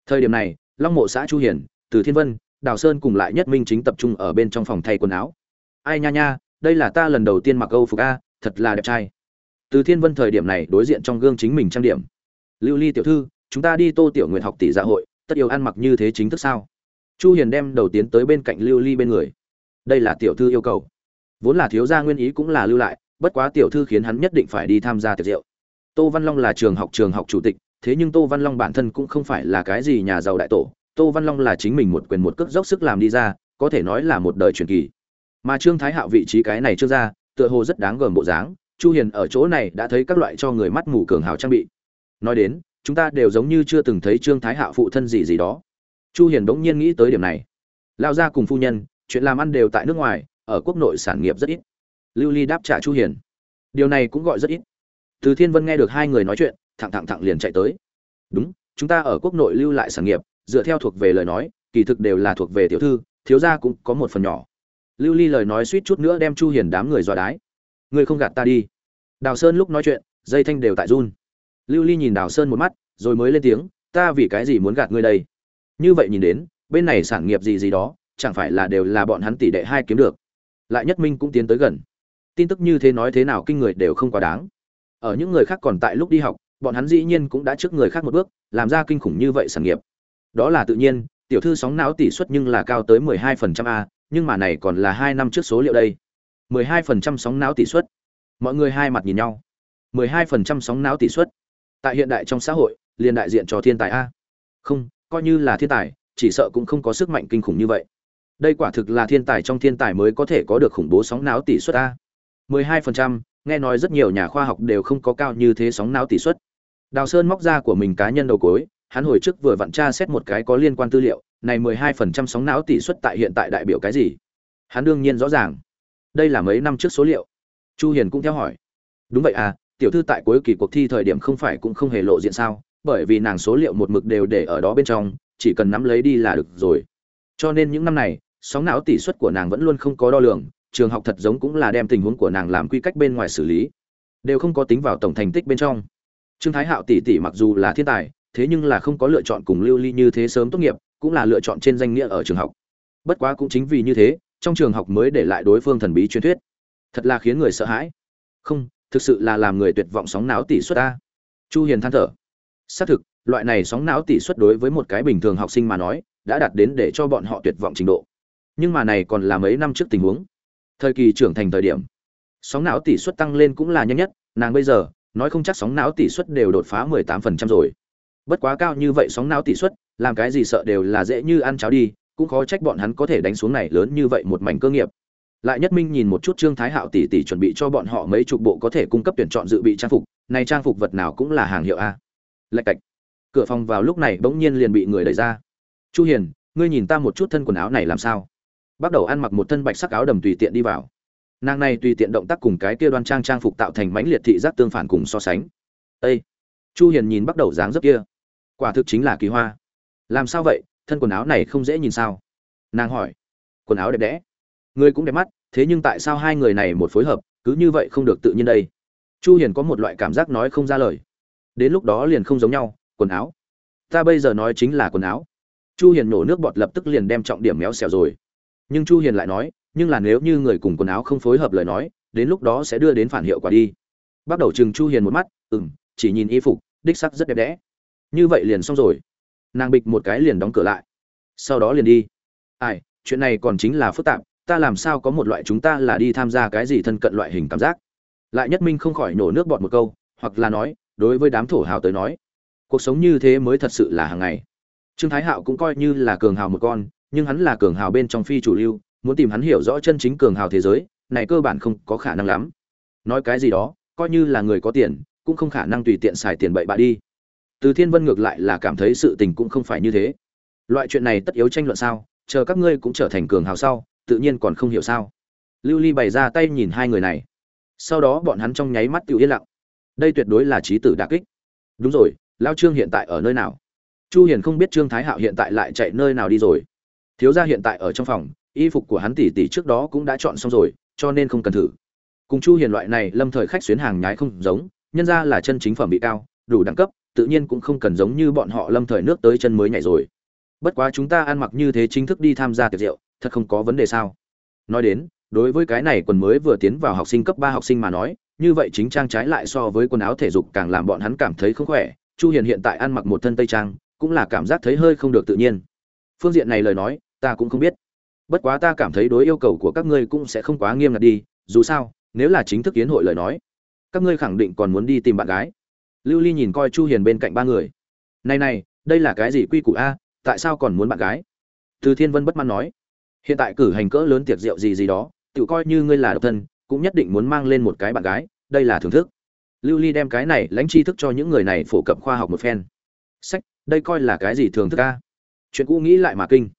[SPEAKER 1] Thời điểm này, long mộ xã chu hiền, từ thiên vân, đào sơn cùng lại nhất minh chính tập trung ở bên trong phòng thay quần áo. Ai nha nha, đây là ta lần đầu tiên mặc âu phục a, thật là đẹp trai. Từ thiên vân thời điểm này đối diện trong gương chính mình trang điểm. Lưu ly tiểu thư, chúng ta đi tô tiểu nguyện học tỷ dạ hội, tất yêu ăn mặc như thế chính thức sao? Chu hiền đem đầu tiến tới bên cạnh lưu ly bên người. Đây là tiểu thư yêu cầu. Vốn là thiếu gia nguyên ý cũng là lưu lại, bất quá tiểu thư khiến hắn nhất định phải đi tham gia tiệc rượu. Tô văn long là trường học trường học chủ tịch thế nhưng tô văn long bản thân cũng không phải là cái gì nhà giàu đại tổ. Tô văn long là chính mình một quyền một cước dốc sức làm đi ra, có thể nói là một đời truyền kỳ. Mà trương thái hạo vị trí cái này chưa ra, tựa hồ rất đáng gờm bộ dáng. Chu hiền ở chỗ này đã thấy các loại cho người mắt mù cường hào trang bị. Nói đến, chúng ta đều giống như chưa từng thấy trương thái hạo phụ thân gì gì đó. Chu hiền đống nhiên nghĩ tới điểm này. Lao ra cùng phu nhân, chuyện làm ăn đều tại nước ngoài, ở quốc nội sản nghiệp rất ít. Lưu ly đáp trả chu hiền. Điều này cũng gọi rất ít. Từ thiên vân nghe được hai người nói chuyện thẳng thẳng thẳng liền chạy tới. Đúng, chúng ta ở quốc nội lưu lại sản nghiệp, dựa theo thuộc về lời nói, kỳ thực đều là thuộc về tiểu thư, thiếu gia cũng có một phần nhỏ. Lưu ly lời nói suýt chút nữa đem chu hiền đám người dọa đái. Ngươi không gạt ta đi. Đào sơn lúc nói chuyện, dây thanh đều tại run. Lưu ly nhìn đào sơn một mắt, rồi mới lên tiếng, ta vì cái gì muốn gạt ngươi đây? Như vậy nhìn đến, bên này sản nghiệp gì gì đó, chẳng phải là đều là bọn hắn tỷ đệ hai kiếm được. Lại nhất minh cũng tiến tới gần. Tin tức như thế nói thế nào kinh người đều không quá đáng. Ở những người khác còn tại lúc đi học bọn hắn dĩ nhiên cũng đã trước người khác một bước làm ra kinh khủng như vậy sản nghiệp. Đó là tự nhiên tiểu thư sóng não tỷ suất nhưng là cao tới 12% a nhưng mà này còn là hai năm trước số liệu đây. 12% sóng não tỷ suất. Mọi người hai mặt nhìn nhau. 12% sóng não tỷ suất. Tại hiện đại trong xã hội liền đại diện cho thiên tài a. Không coi như là thiên tài chỉ sợ cũng không có sức mạnh kinh khủng như vậy. Đây quả thực là thiên tài trong thiên tài mới có thể có được khủng bố sóng não tỷ suất a. 12%, nghe nói rất nhiều nhà khoa học đều không có cao như thế sóng não tỷ suất đào sơn móc ra của mình cá nhân đầu cối, hắn hồi trước vừa vặn tra xét một cái có liên quan tư liệu, này 12% sóng não tỷ suất tại hiện tại đại biểu cái gì? Hắn đương nhiên rõ ràng. Đây là mấy năm trước số liệu. Chu hiền cũng theo hỏi. Đúng vậy à tiểu thư tại cuối kỳ cuộc thi thời điểm không phải cũng không hề lộ diện sao? Bởi vì nàng số liệu một mực đều để ở đó bên trong, chỉ cần nắm lấy đi là được rồi. Cho nên những năm này, sóng não tỷ suất của nàng vẫn luôn không có đo lường, trường học thật giống cũng là đem tình huống của nàng làm quy cách bên ngoài xử lý. Đều không có tính vào tổng thành tích bên trong trương thái hạo tỷ tỷ mặc dù là thiên tài, thế nhưng là không có lựa chọn cùng lưu ly như thế sớm tốt nghiệp, cũng là lựa chọn trên danh nghĩa ở trường học. Bất quá cũng chính vì như thế, trong trường học mới để lại đối phương thần bí truyền thuyết. Thật là khiến người sợ hãi. Không, thực sự là làm người tuyệt vọng sóng não tỷ suất ta. Chu hiền than thở. Xác thực, loại này sóng não tỷ suất đối với một cái bình thường học sinh mà nói, đã đạt đến để cho bọn họ tuyệt vọng trình độ. Nhưng mà này còn là mấy năm trước tình huống. Thời kỳ trưởng thành thời điểm, sóng não tỷ suất tăng lên cũng là nhanh nhất, nàng bây giờ nói không chắc sóng não tỷ suất đều đột phá 18% rồi. Bất quá cao như vậy sóng não tỷ suất, làm cái gì sợ đều là dễ như ăn cháo đi, cũng khó trách bọn hắn có thể đánh xuống này lớn như vậy một mảnh cơ nghiệp. Lại nhất minh nhìn một chút trương thái hạo tỷ tỷ chuẩn bị cho bọn họ mấy chục bộ có thể cung cấp tuyển chọn dự bị trang phục, này trang phục vật nào cũng là hàng hiệu a. Lại cạnh. cửa phòng vào lúc này bỗng nhiên liền bị người đẩy ra. Chu hiền, ngươi nhìn ta một chút thân quần áo này làm sao? Bắt đầu ăn mặc một thân bạch sắc áo đầm tùy tiện đi vào nàng này tùy tiện động tác cùng cái kia đoan trang trang phục tạo thành mãnh liệt thị giác tương phản cùng so sánh. Ê! chu hiền nhìn bắt đầu dáng dấp kia. Quả thực chính là kỳ hoa. Làm sao vậy? Thân quần áo này không dễ nhìn sao? Nàng hỏi. Quần áo đẹp đẽ. Người cũng đẹp mắt, thế nhưng tại sao hai người này một phối hợp, cứ như vậy không được tự nhiên đây? Chu hiền có một loại cảm giác nói không ra lời. Đến lúc đó liền không giống nhau, quần áo. Ta bây giờ nói chính là quần áo. Chu hiền nổ nước bọt lập tức liền đem trọng điểm méo xẻo rồi. Nhưng chu hiền lại nói nhưng là nếu như người cùng quần áo không phối hợp lời nói, đến lúc đó sẽ đưa đến phản hiệu quả đi. Bắt đầu chừng chu hiền một mắt, ừm, chỉ nhìn y phục, đích sắc rất đẹp đẽ. Như vậy liền xong rồi. Nàng bịch một cái liền đóng cửa lại. Sau đó liền đi. Ai, chuyện này còn chính là phức tạp, ta làm sao có một loại chúng ta là đi tham gia cái gì thân cận loại hình cảm giác. Lại nhất minh không khỏi nổ nước bọt một câu, hoặc là nói, đối với đám thổ hào tới nói, cuộc sống như thế mới thật sự là hàng ngày. Trương thái hạo cũng coi như là cường hào một con, nhưng hắn là cường hào bên trong phi chủ lưu muốn tìm hắn hiểu rõ chân chính cường hào thế giới, này cơ bản không có khả năng lắm. Nói cái gì đó, coi như là người có tiền, cũng không khả năng tùy tiện xài tiền bậy bạ đi. Từ thiên vân ngược lại là cảm thấy sự tình cũng không phải như thế. Loại chuyện này tất yếu tranh luận sao, chờ các ngươi cũng trở thành cường hào sau, tự nhiên còn không hiểu sao. Lưu ly bày ra tay nhìn hai người này. Sau đó bọn hắn trong nháy mắt tự yên lặng. Đây tuyệt đối là trí tử đà kích. Đúng rồi, lao trương hiện tại ở nơi nào? Chu hiền không biết trương thái hạo hiện tại lại chạy nơi nào đi rồi. Thiếu gia hiện tại ở trong phòng y phục của hắn tỷ tỷ trước đó cũng đã chọn xong rồi, cho nên không cần thử. Cùng chu hiền loại này lâm thời khách xuyến hàng nhái không giống, nhân ra là chân chính phẩm bị cao, đủ đẳng cấp, tự nhiên cũng không cần giống như bọn họ lâm thời nước tới chân mới nhảy rồi. Bất quá chúng ta ăn mặc như thế chính thức đi tham gia tiệc rượu, thật không có vấn đề sao? Nói đến, đối với cái này quần mới vừa tiến vào học sinh cấp ba học sinh mà nói, như vậy chính trang trái lại so với quần áo thể dục càng làm bọn hắn cảm thấy không khỏe. Chu hiền hiện tại ăn mặc một thân tây trang, cũng là cảm giác thấy hơi không được tự nhiên. Phương diện này lời nói, ta cũng không biết bất quá ta cảm thấy đối yêu cầu của các ngươi cũng sẽ không quá nghiêm ngặt đi, dù sao, nếu là chính thức kiến hội lời nói, các ngươi khẳng định còn muốn đi tìm bạn gái. Lưu ly nhìn coi chu hiền bên cạnh ba người. Này này, đây là cái gì quy củ a? Tại sao còn muốn bạn gái? Từ thiên vân bất mãn nói. Hiện tại cử hành cỡ lớn tiệc rượu gì gì đó, tự coi như ngươi là độc thân, cũng nhất định muốn mang lên một cái bạn gái, đây là thưởng thức. Lưu ly đem cái này lãnh tri thức cho những người này phổ cập khoa học một phen. Sách, đây coi là cái gì thường thức a? Chuyện cũ nghĩ lại mà kinh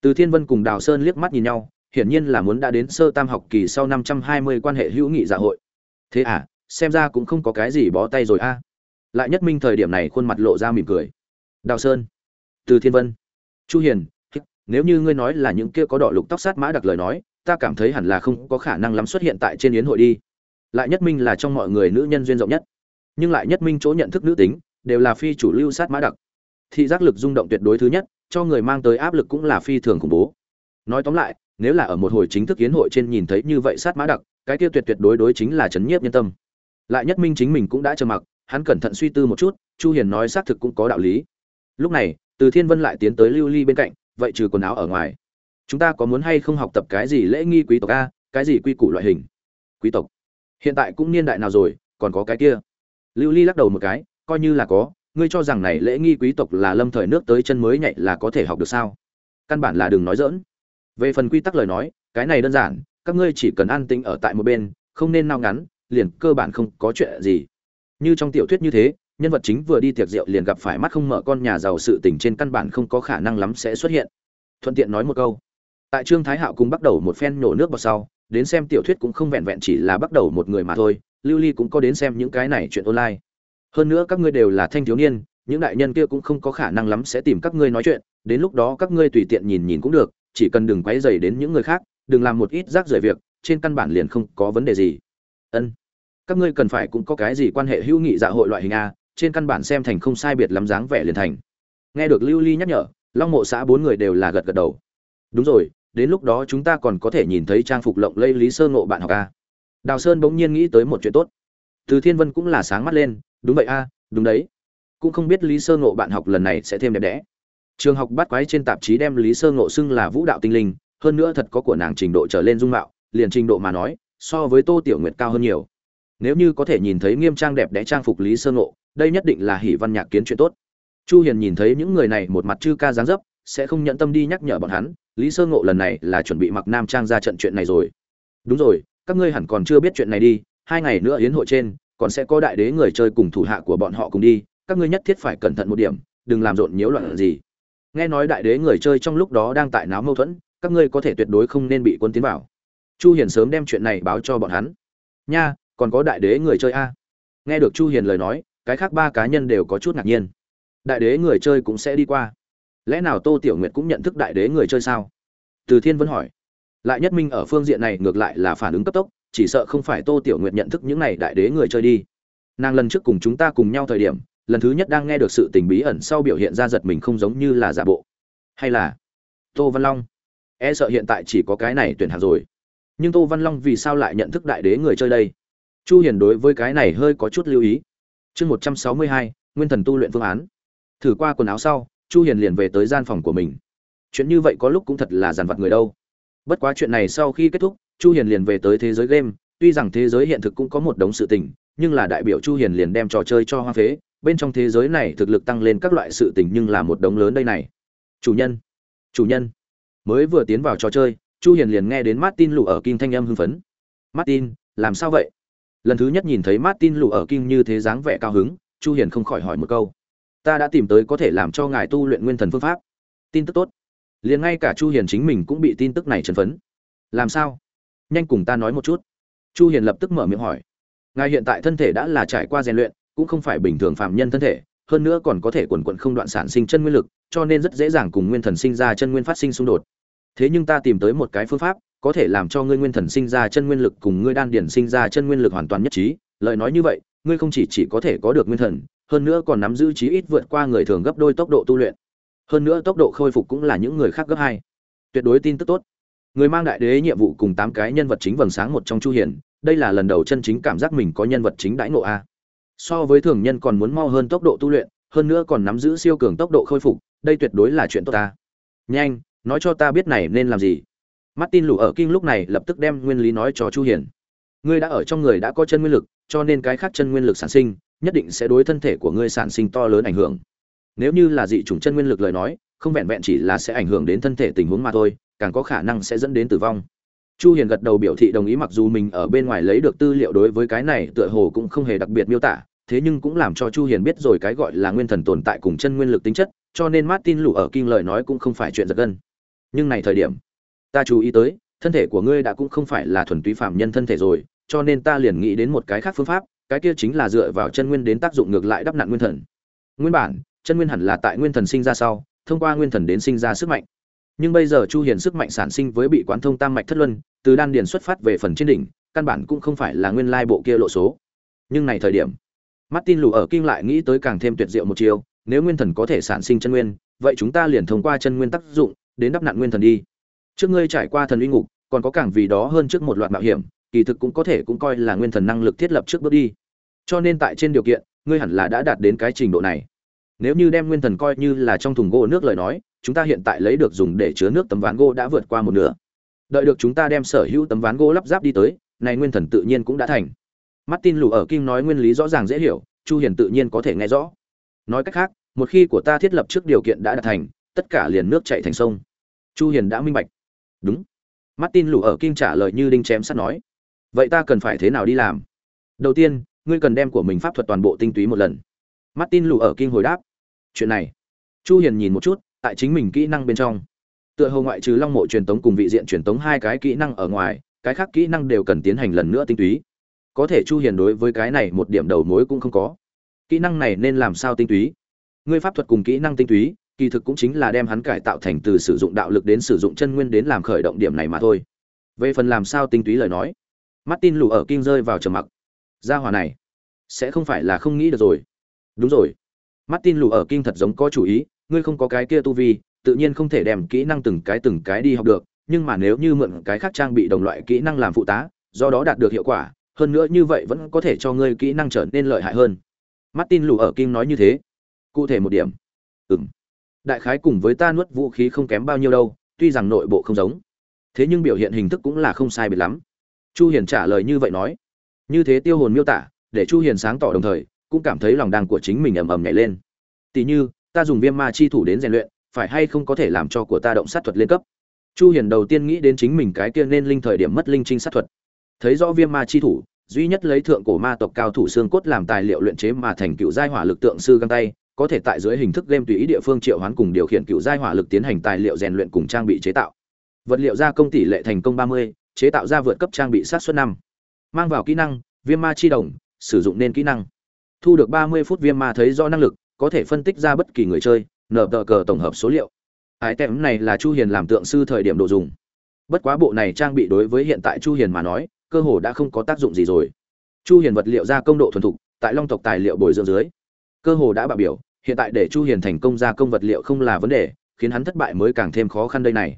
[SPEAKER 1] từ thiên vân cùng đào sơn liếc mắt nhìn nhau, hiển nhiên là muốn đã đến sơ tam học kỳ sau năm trăm hai mươi quan hệ hữu nghị dạ hội. Thế à xem ra cũng không có cái gì bó tay rồi a. Lại nhất minh thời điểm này khuôn mặt lộ ra mỉm cười. Đào sơn, từ thiên vân, chu hiền nếu như ngươi nói là những kia có đỏ lục tóc sát mã đặc lời nói, ta cảm thấy hẳn là không có khả năng lắm xuất hiện tại trên yến hội đi. Lại nhất minh là trong mọi người nữ nhân duyên rộng nhất. Nhưng lại nhất minh chỗ nhận thức nữ tính, đều là phi chủ lưu sát mã đặc. Thị giác lực rung động tuyệt đối thứ nhất cho người mang tới áp lực cũng là phi thường khủng bố. Nói tóm lại, nếu là ở một hồi chính thức yến hội trên nhìn thấy như vậy sát mã đặc, cái kia tuyệt tuyệt đối đối chính là chấn nhiếp nhân tâm. Lại nhất minh chính mình cũng đã trầm mặc, hắn cẩn thận suy tư một chút, chu hiền nói xác thực cũng có đạo lý. Lúc này, từ thiên vân lại tiến tới lưu ly bên cạnh, vậy trừ quần áo ở ngoài, chúng ta có muốn hay không học tập cái gì lễ nghi quý tộc a, cái gì quy củ loại hình? Quý tộc. Hiện tại cũng niên đại nào rồi, còn có cái kia. Lưu ly lắc đầu một cái, coi như là có ngươi cho rằng này lễ nghi quý tộc là lâm thời nước tới chân mới nhảy là có thể học được sao? Căn bản là đừng nói dỡn về phần quy tắc lời nói, cái này đơn giản, các ngươi chỉ cần an tĩnh ở tại một bên, không nên nao ngắn liền cơ bản không có chuyện gì. Như trong tiểu thuyết như thế, nhân vật chính vừa đi tiệc rượu liền gặp phải mắt không mở con nhà giàu sự tình trên căn bản không có khả năng lắm sẽ xuất hiện. Thuận tiện nói một câu. Tại trương thái hạo cùng bắt đầu một phen nhổ nước vào sau, đến xem tiểu thuyết cũng không vẹn vẹn chỉ là bắt đầu một người mà thôi, lưu ly cũng có đến xem những cái này chuyện online hơn nữa các ngươi đều là thanh thiếu niên, những đại nhân kia cũng không có khả năng lắm sẽ tìm các ngươi nói chuyện, đến lúc đó các ngươi tùy tiện nhìn nhìn cũng được, chỉ cần đừng quấy dày đến những người khác, đừng làm một ít rác rưởi việc, trên căn bản liền không có vấn đề gì. Ân. Các ngươi cần phải cũng có cái gì quan hệ hữu nghị dạ hội loại hình a, trên căn bản xem thành không sai biệt lắm dáng vẻ liền thành. Nghe được lưu ly nhắc nhở, long mộ xã bốn người đều là gật gật đầu. Đúng rồi, đến lúc đó chúng ta còn có thể nhìn thấy trang phục lộng lây lý sơ ngộ bạn học a. Đào sơn bỗng nhiên nghĩ tới một chuyện tốt. Từ thiên vân cũng là sáng mắt lên đúng vậy a, đúng đấy. Cũng không biết lý sơ ngộ bạn học lần này sẽ thêm đẹp đẽ. Trường học bắt quái trên tạp chí đem lý sơ ngộ xưng là vũ đạo tinh linh, hơn nữa thật có của nàng trình độ trở lên dung mạo, liền trình độ mà nói, so với tô tiểu nguyệt cao hơn nhiều. Nếu như có thể nhìn thấy nghiêm trang đẹp đẽ trang phục lý sơ ngộ, đây nhất định là hỷ văn nhạc kiến chuyện tốt. Chu hiền nhìn thấy những người này một mặt chư ca dáng dấp, sẽ không nhận tâm đi nhắc nhở bọn hắn, lý sơ ngộ lần này là chuẩn bị mặc nam trang ra trận chuyện này rồi. Đúng rồi, các ngươi hẳn còn chưa biết chuyện này đi, hai ngày nữa hiến hội trên còn sẽ có đại đế người chơi cùng thủ hạ của bọn họ cùng đi, các ngươi nhất thiết phải cẩn thận một điểm, đừng làm rộn nhiễu loạn gì. Nghe nói đại đế người chơi trong lúc đó đang tại náo mâu thuẫn, các ngươi có thể tuyệt đối không nên bị quân tiến vào. Chu hiền sớm đem chuyện này báo cho bọn hắn. Nha, còn có đại đế người chơi a? Nghe được chu hiền lời nói, cái khác ba cá nhân đều có chút ngạc nhiên. Đại đế người chơi cũng sẽ đi qua. Lẽ nào tô tiểu nguyệt cũng nhận thức đại đế người chơi sao? Từ thiên vân hỏi. Lại nhất minh ở phương diện này ngược lại là phản ứng cấp tốc chỉ sợ không phải tô tiểu nguyệt nhận thức những này đại đế người chơi đi. Nàng lần trước cùng chúng ta cùng nhau thời điểm lần thứ nhất đang nghe được sự tình bí ẩn sau biểu hiện ra giật mình không giống như là giả bộ. Hay là tô văn long? E sợ hiện tại chỉ có cái này tuyển hạng rồi. Nhưng tô văn long vì sao lại nhận thức đại đế người chơi đây? Chu hiền đối với cái này hơi có chút lưu ý. Chương 162, nguyên thần tu luyện phương án. Thử qua quần áo sau chu hiền liền về tới gian phòng của mình. Chuyện như vậy có lúc cũng thật là dàn vặt người đâu. Bất quá chuyện này sau khi kết thúc chu hiền liền về tới thế giới game, tuy rằng thế giới hiện thực cũng có một đống sự tình, nhưng là đại biểu chu hiền liền đem trò chơi cho hoa phế, bên trong thế giới này thực lực tăng lên các loại sự tình nhưng là một đống lớn đây này. Chủ nhân chủ nhân. Mới vừa tiến vào trò chơi, chu hiền liền nghe đến martin lù ở kinh thanh âm hưng phấn. Martin, làm sao vậy? Lần thứ nhất nhìn thấy martin lù ở kinh như thế dáng vẻ cao hứng, chu hiền không khỏi hỏi một câu. Ta đã tìm tới có thể làm cho ngài tu luyện nguyên thần phương pháp. Tin tức tốt. Liền ngay cả chu hiền chính mình cũng bị tin tức này chấn phấn. Làm sao? Nhanh cùng ta nói một chút. Chu hiền lập tức mở miệng hỏi. Ngài hiện tại thân thể đã là trải qua rèn luyện, cũng không phải bình thường phạm nhân thân thể, hơn nữa còn có thể quần quận không đoạn sản sinh chân nguyên lực, cho nên rất dễ dàng cùng nguyên thần sinh ra chân nguyên phát sinh xung đột. Thế nhưng ta tìm tới một cái phương pháp, có thể làm cho ngươi nguyên thần sinh ra chân nguyên lực cùng ngươi đan điển sinh ra chân nguyên lực hoàn toàn nhất trí. Lời nói như vậy, ngươi không chỉ chỉ có thể có được nguyên thần, hơn nữa còn nắm giữ trí ít vượt qua người thường gấp đôi tốc độ tu luyện. Hơn nữa tốc độ khôi phục cũng là những người khác gấp hai. Tuyệt đối tin tức tốt người mang đại đế nhiệm vụ cùng tám cái nhân vật chính vầng sáng một trong chu hiền, đây là lần đầu chân chính cảm giác mình có nhân vật chính đãi ngộ a. So với thường nhân còn muốn mau hơn tốc độ tu luyện, hơn nữa còn nắm giữ siêu cường tốc độ khôi phục, đây tuyệt đối là chuyện tốt ta. Nhanh, nói cho ta biết này nên làm gì. Martin lù ở kinh lúc này lập tức đem nguyên lý nói cho chu hiền. Ngươi đã ở trong người đã có chân nguyên lực, cho nên cái khác chân nguyên lực sản sinh, nhất định sẽ đối thân thể của ngươi sản sinh to lớn ảnh hưởng. Nếu như là dị chủng chân nguyên lực lời nói, không vẹn vẹn chỉ là sẽ ảnh hưởng đến thân thể tình huống mà thôi càng có khả năng sẽ dẫn đến tử vong. Chu hiền gật đầu biểu thị đồng ý mặc dù mình ở bên ngoài lấy được tư liệu đối với cái này tựa hồ cũng không hề đặc biệt miêu tả, thế nhưng cũng làm cho chu hiền biết rồi cái gọi là nguyên thần tồn tại cùng chân nguyên lực tính chất, cho nên martin lù ở kinh lời nói cũng không phải chuyện giật gân. Nhưng này thời điểm, ta chú ý tới, thân thể của ngươi đã cũng không phải là thuần túy phạm nhân thân thể rồi, cho nên ta liền nghĩ đến một cái khác phương pháp, cái kia chính là dựa vào chân nguyên đến tác dụng ngược lại đắp nặn nguyên thần. Nguyên bản, chân nguyên hẳn là tại nguyên thần sinh ra sau, thông qua nguyên thần đến sinh ra sức mạnh nhưng bây giờ chu hiền sức mạnh sản sinh với bị quán thông tam mạch thất luân, từ đan điền xuất phát về phần trên đỉnh, căn bản cũng không phải là nguyên lai bộ kia lộ số. Nhưng này thời điểm, martin lù ở kinh lại nghĩ tới càng thêm tuyệt diệu một chiều nếu nguyên thần có thể sản sinh chân nguyên, vậy chúng ta liền thông qua chân nguyên tác dụng, đến đắp nạn nguyên thần đi. Trước ngươi trải qua thần uy ngục, còn có càng vì đó hơn trước một loạt mạo hiểm, kỳ thực cũng có thể cũng coi là nguyên thần năng lực thiết lập trước bước đi. Cho nên tại trên điều kiện, ngươi hẳn là đã đạt đến cái trình độ này. Nếu như đem nguyên thần coi như là trong thùng gỗ nước lời nói chúng ta hiện tại lấy được dùng để chứa nước tấm ván gỗ đã vượt qua một nửa. Đợi được chúng ta đem sở hữu tấm ván gỗ lắp ráp đi tới, này nguyên thần tự nhiên cũng đã thành. Martin lù ở kim nói nguyên lý rõ ràng dễ hiểu, chu hiền tự nhiên có thể nghe rõ. Nói cách khác, một khi của ta thiết lập trước điều kiện đã đạt thành, tất cả liền nước chảy thành sông. Chu hiền đã minh bạch. Đúng. Martin lù ở kim trả lời như đinh chém sắt nói. Vậy ta cần phải thế nào đi làm? Đầu tiên, ngươi cần đem của mình pháp thuật toàn bộ tinh túy một lần. Martin lù ở kim hồi đáp. Chuyện này. Chu hiền nhìn một chút tại chính mình kỹ năng bên trong. Tựa hồ ngoại trừ long mộ truyền tống cùng vị diện truyền tống hai cái kỹ năng ở ngoài, cái khác kỹ năng đều cần tiến hành lần nữa tinh túy. Có thể chu hiền đối với cái này một điểm đầu mối cũng không có. Kỹ năng này nên làm sao tinh túy? Ngươi pháp thuật cùng kỹ năng tinh túy, kỳ thực cũng chính là đem hắn cải tạo thành từ sử dụng đạo lực đến sử dụng chân nguyên đến làm khởi động điểm này mà thôi. Về phần làm sao tinh túy lời nói, martin lù ở kinh rơi vào trầm mặc. Gia hỏa này, sẽ không phải là không nghĩ được rồi. Đúng rồi. Martin lù ở kinh thật giống có chủ ý ngươi không có cái kia tu vi, tự nhiên không thể đem kỹ năng từng cái từng cái đi học được, nhưng mà nếu như mượn cái khác trang bị đồng loại kỹ năng làm phụ tá, do đó đạt được hiệu quả, hơn nữa như vậy vẫn có thể cho ngươi kỹ năng trở nên lợi hại hơn. Martin lù ở kim nói như thế. Cụ thể một điểm. Ừm. Đại khái cùng với ta nuốt vũ khí không kém bao nhiêu đâu, tuy rằng nội bộ không giống. Thế nhưng biểu hiện hình thức cũng là không sai biệt lắm. Chu hiền trả lời như vậy nói. Như thế tiêu hồn miêu tả, để chu hiền sáng tỏ đồng thời, cũng cảm thấy lòng đang của chính mình ầm ầm nhảy lên. Tỷ như ta dùng viêm ma chi thủ đến rèn luyện phải hay không có thể làm cho của ta động sát thuật lên cấp? Chu hiền đầu tiên nghĩ đến chính mình cái kia nên linh thời điểm mất linh trinh sát thuật. Thấy rõ viêm ma chi thủ duy nhất lấy thượng cổ ma tộc cao thủ xương cốt làm tài liệu luyện chế mà thành cựu giai hỏa lực tượng sư găng tay có thể tại dưới hình thức game tùy ý địa phương triệu hoán cùng điều khiển cựu giai hỏa lực tiến hành tài liệu rèn luyện cùng trang bị chế tạo. Vật liệu gia công tỷ lệ thành công 30, chế tạo ra vượt cấp trang bị sát suất năm. Mang vào kỹ năng viêm ma chi đồng sử dụng nên kỹ năng. Thu được 30 phút viêm ma thấy rõ năng lực có thể phân tích ra bất kỳ người chơi nở tờ cờ tổng hợp số liệu. Ái tem này là chu hiền làm tượng sư thời điểm đồ dùng. Bất quá bộ này trang bị đối với hiện tại chu hiền mà nói, cơ hồ đã không có tác dụng gì rồi. Chu hiền vật liệu ra công độ thuần thục, tại long tộc tài liệu bồi dưỡng dưới, cơ hồ đã bạo biểu. Hiện tại để chu hiền thành công ra công vật liệu không là vấn đề, khiến hắn thất bại mới càng thêm khó khăn đây này.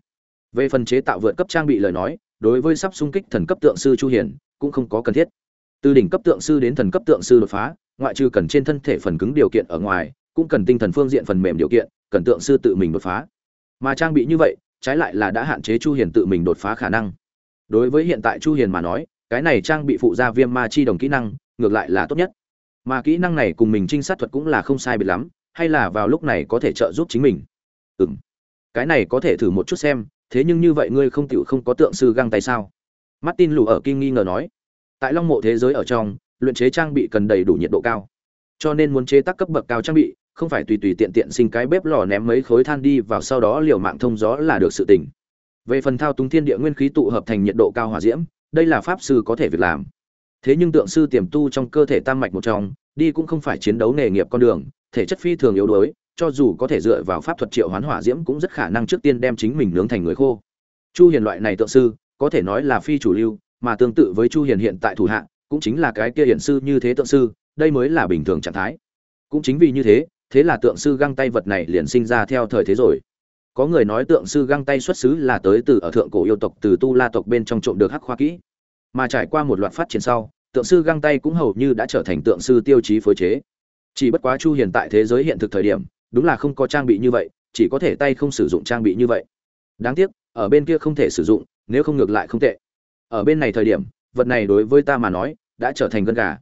[SPEAKER 1] Về phần chế tạo vượt cấp trang bị lời nói, đối với sắp xung kích thần cấp tượng sư chu hiền, cũng không có cần thiết. Từ đỉnh cấp tượng sư đến thần cấp tượng sư đột phá ngoại trừ cần trên thân thể phần cứng điều kiện ở ngoài, cũng cần tinh thần phương diện phần mềm điều kiện, cần tượng sư tự mình đột phá. Mà trang bị như vậy, trái lại là đã hạn chế chu hiền tự mình đột phá khả năng. Đối với hiện tại chu hiền mà nói, cái này trang bị phụ gia viêm ma chi đồng kỹ năng, ngược lại là tốt nhất. Mà kỹ năng này cùng mình trinh sát thuật cũng là không sai biệt lắm, hay là vào lúc này có thể trợ giúp chính mình. Ừm. Cái này có thể thử một chút xem, thế nhưng như vậy ngươi không tiểu không có tượng sư găng tay sao? Martin lù ở kim nghi ngờ nói. Tại long mộ thế giới ở trong luyện chế trang bị cần đầy đủ nhiệt độ cao. Cho nên muốn chế tác cấp bậc cao trang bị, không phải tùy tùy tiện tiện sinh cái bếp lò ném mấy khối than đi vào sau đó liều mạng thông gió là được sự tình. về phần thao túng thiên địa nguyên khí tụ hợp thành nhiệt độ cao hỏa diễm, đây là pháp sư có thể việc làm. Thế nhưng tượng sư tiềm tu trong cơ thể tam mạch một trong, đi cũng không phải chiến đấu nghề nghiệp con đường, thể chất phi thường yếu đuối, cho dù có thể dựa vào pháp thuật triệu hoán hỏa diễm cũng rất khả năng trước tiên đem chính mình nướng thành người khô. Chu hiền loại này tượng sư, có thể nói là phi chủ lưu, mà tương tự với chu hiền hiện tại thủ hạ cũng chính là cái kia hiển sư như thế tượng sư, đây mới là bình thường trạng thái. Cũng chính vì như thế thế là tượng sư găng tay vật này liền sinh ra theo thời thế rồi. Có người nói tượng sư găng tay xuất xứ là tới từ ở thượng cổ yêu tộc từ tu la tộc bên trong trộm được hắc khoa kỹ. Mà trải qua một loạt phát triển sau, tượng sư găng tay cũng hầu như đã trở thành tượng sư tiêu chí phối chế. Chỉ bất quá chu hiền tại thế giới hiện thực thời điểm, đúng là không có trang bị như vậy, chỉ có thể tay không sử dụng trang bị như vậy. Đáng tiếc, ở bên kia không thể sử dụng, nếu không ngược lại không tệ. Ở bên này thời điểm vật này đối với ta mà nói, đã trở thành gân gà.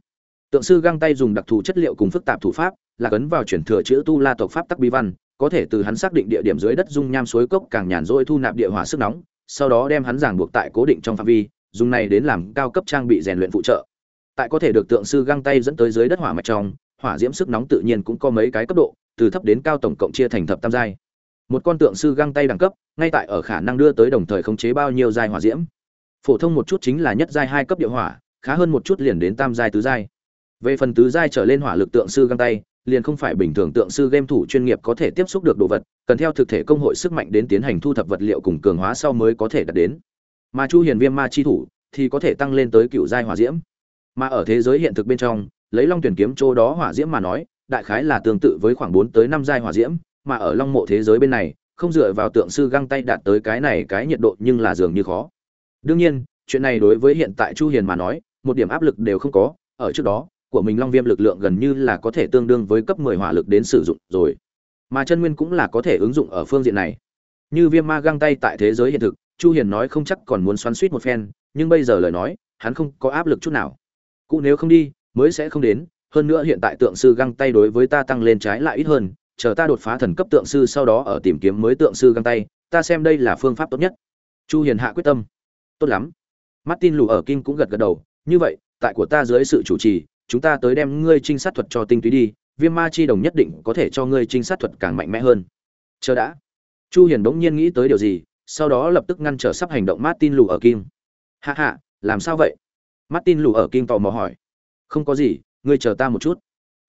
[SPEAKER 1] Tượng sư găng tay dùng đặc thù chất liệu cùng phức tạp thủ pháp, là cấn vào chuyển thừa chữ tu la tộc pháp tắc bí văn, có thể từ hắn xác định địa điểm dưới đất dung nham suối cốc càng nhàn rỗi thu nạp địa hỏa sức nóng, sau đó đem hắn giảng buộc tại cố định trong phạm vi, dùng này đến làm cao cấp trang bị rèn luyện phụ trợ. Tại có thể được tượng sư găng tay dẫn tới dưới đất hỏa mạch trong, hỏa diễm sức nóng tự nhiên cũng có mấy cái cấp độ, từ thấp đến cao tổng cộng chia thành thập tam giai. Một con tượng sư găng tay đẳng cấp, ngay tại ở khả năng đưa tới đồng thời khống chế bao nhiêu giai hỏa diễm phổ thông một chút chính là nhất giai hai cấp địa hỏa, khá hơn một chút liền đến tam giai tứ giai. Về phần tứ giai trở lên hỏa lực tượng sư găng tay, liền không phải bình thường tượng sư game thủ chuyên nghiệp có thể tiếp xúc được đồ vật, cần theo thực thể công hội sức mạnh đến tiến hành thu thập vật liệu cùng cường hóa sau mới có thể đạt đến. Mà chu hiền viêm ma chi thủ thì có thể tăng lên tới cựu giai hỏa diễm. Mà ở thế giới hiện thực bên trong, lấy long tuyển kiếm chỗ đó hỏa diễm mà nói, đại khái là tương tự với khoảng 4 tới 5 giai hỏa diễm, mà ở long mộ thế giới bên này, không dựa vào tượng sư găng tay đạt tới cái này cái nhiệt độ nhưng là dường như khó đương nhiên, chuyện này đối với hiện tại chu hiền mà nói, một điểm áp lực đều không có. Ở trước đó, của mình long viêm lực lượng gần như là có thể tương đương với cấp 10 hỏa lực đến sử dụng rồi. Mà chân nguyên cũng là có thể ứng dụng ở phương diện này. Như viêm ma găng tay tại thế giới hiện thực, chu hiền nói không chắc còn muốn xoắn suýt một phen, nhưng bây giờ lời nói, hắn không có áp lực chút nào. Cụ nếu không đi, mới sẽ không đến. Hơn nữa hiện tại tượng sư găng tay đối với ta tăng lên trái lại ít hơn, chờ ta đột phá thần cấp tượng sư sau đó ở tìm kiếm mới tượng sư găng tay, ta xem đây là phương pháp tốt nhất. Chu hiền hạ quyết tâm tốt lắm. Martin lù ở Kim cũng gật gật đầu, như vậy, tại của ta dưới sự chủ trì, chúng ta tới đem ngươi trinh sát thuật cho tinh túy đi, viêm ma chi đồng nhất định có thể cho ngươi trinh sát thuật càng mạnh mẽ hơn. Chờ đã. Chu hiền đống nhiên nghĩ tới điều gì, sau đó lập tức ngăn trở sắp hành động martin lù ở kim hạ hạ làm sao vậy? Martin lù ở kim tò mò hỏi. Không có gì, ngươi chờ ta một chút.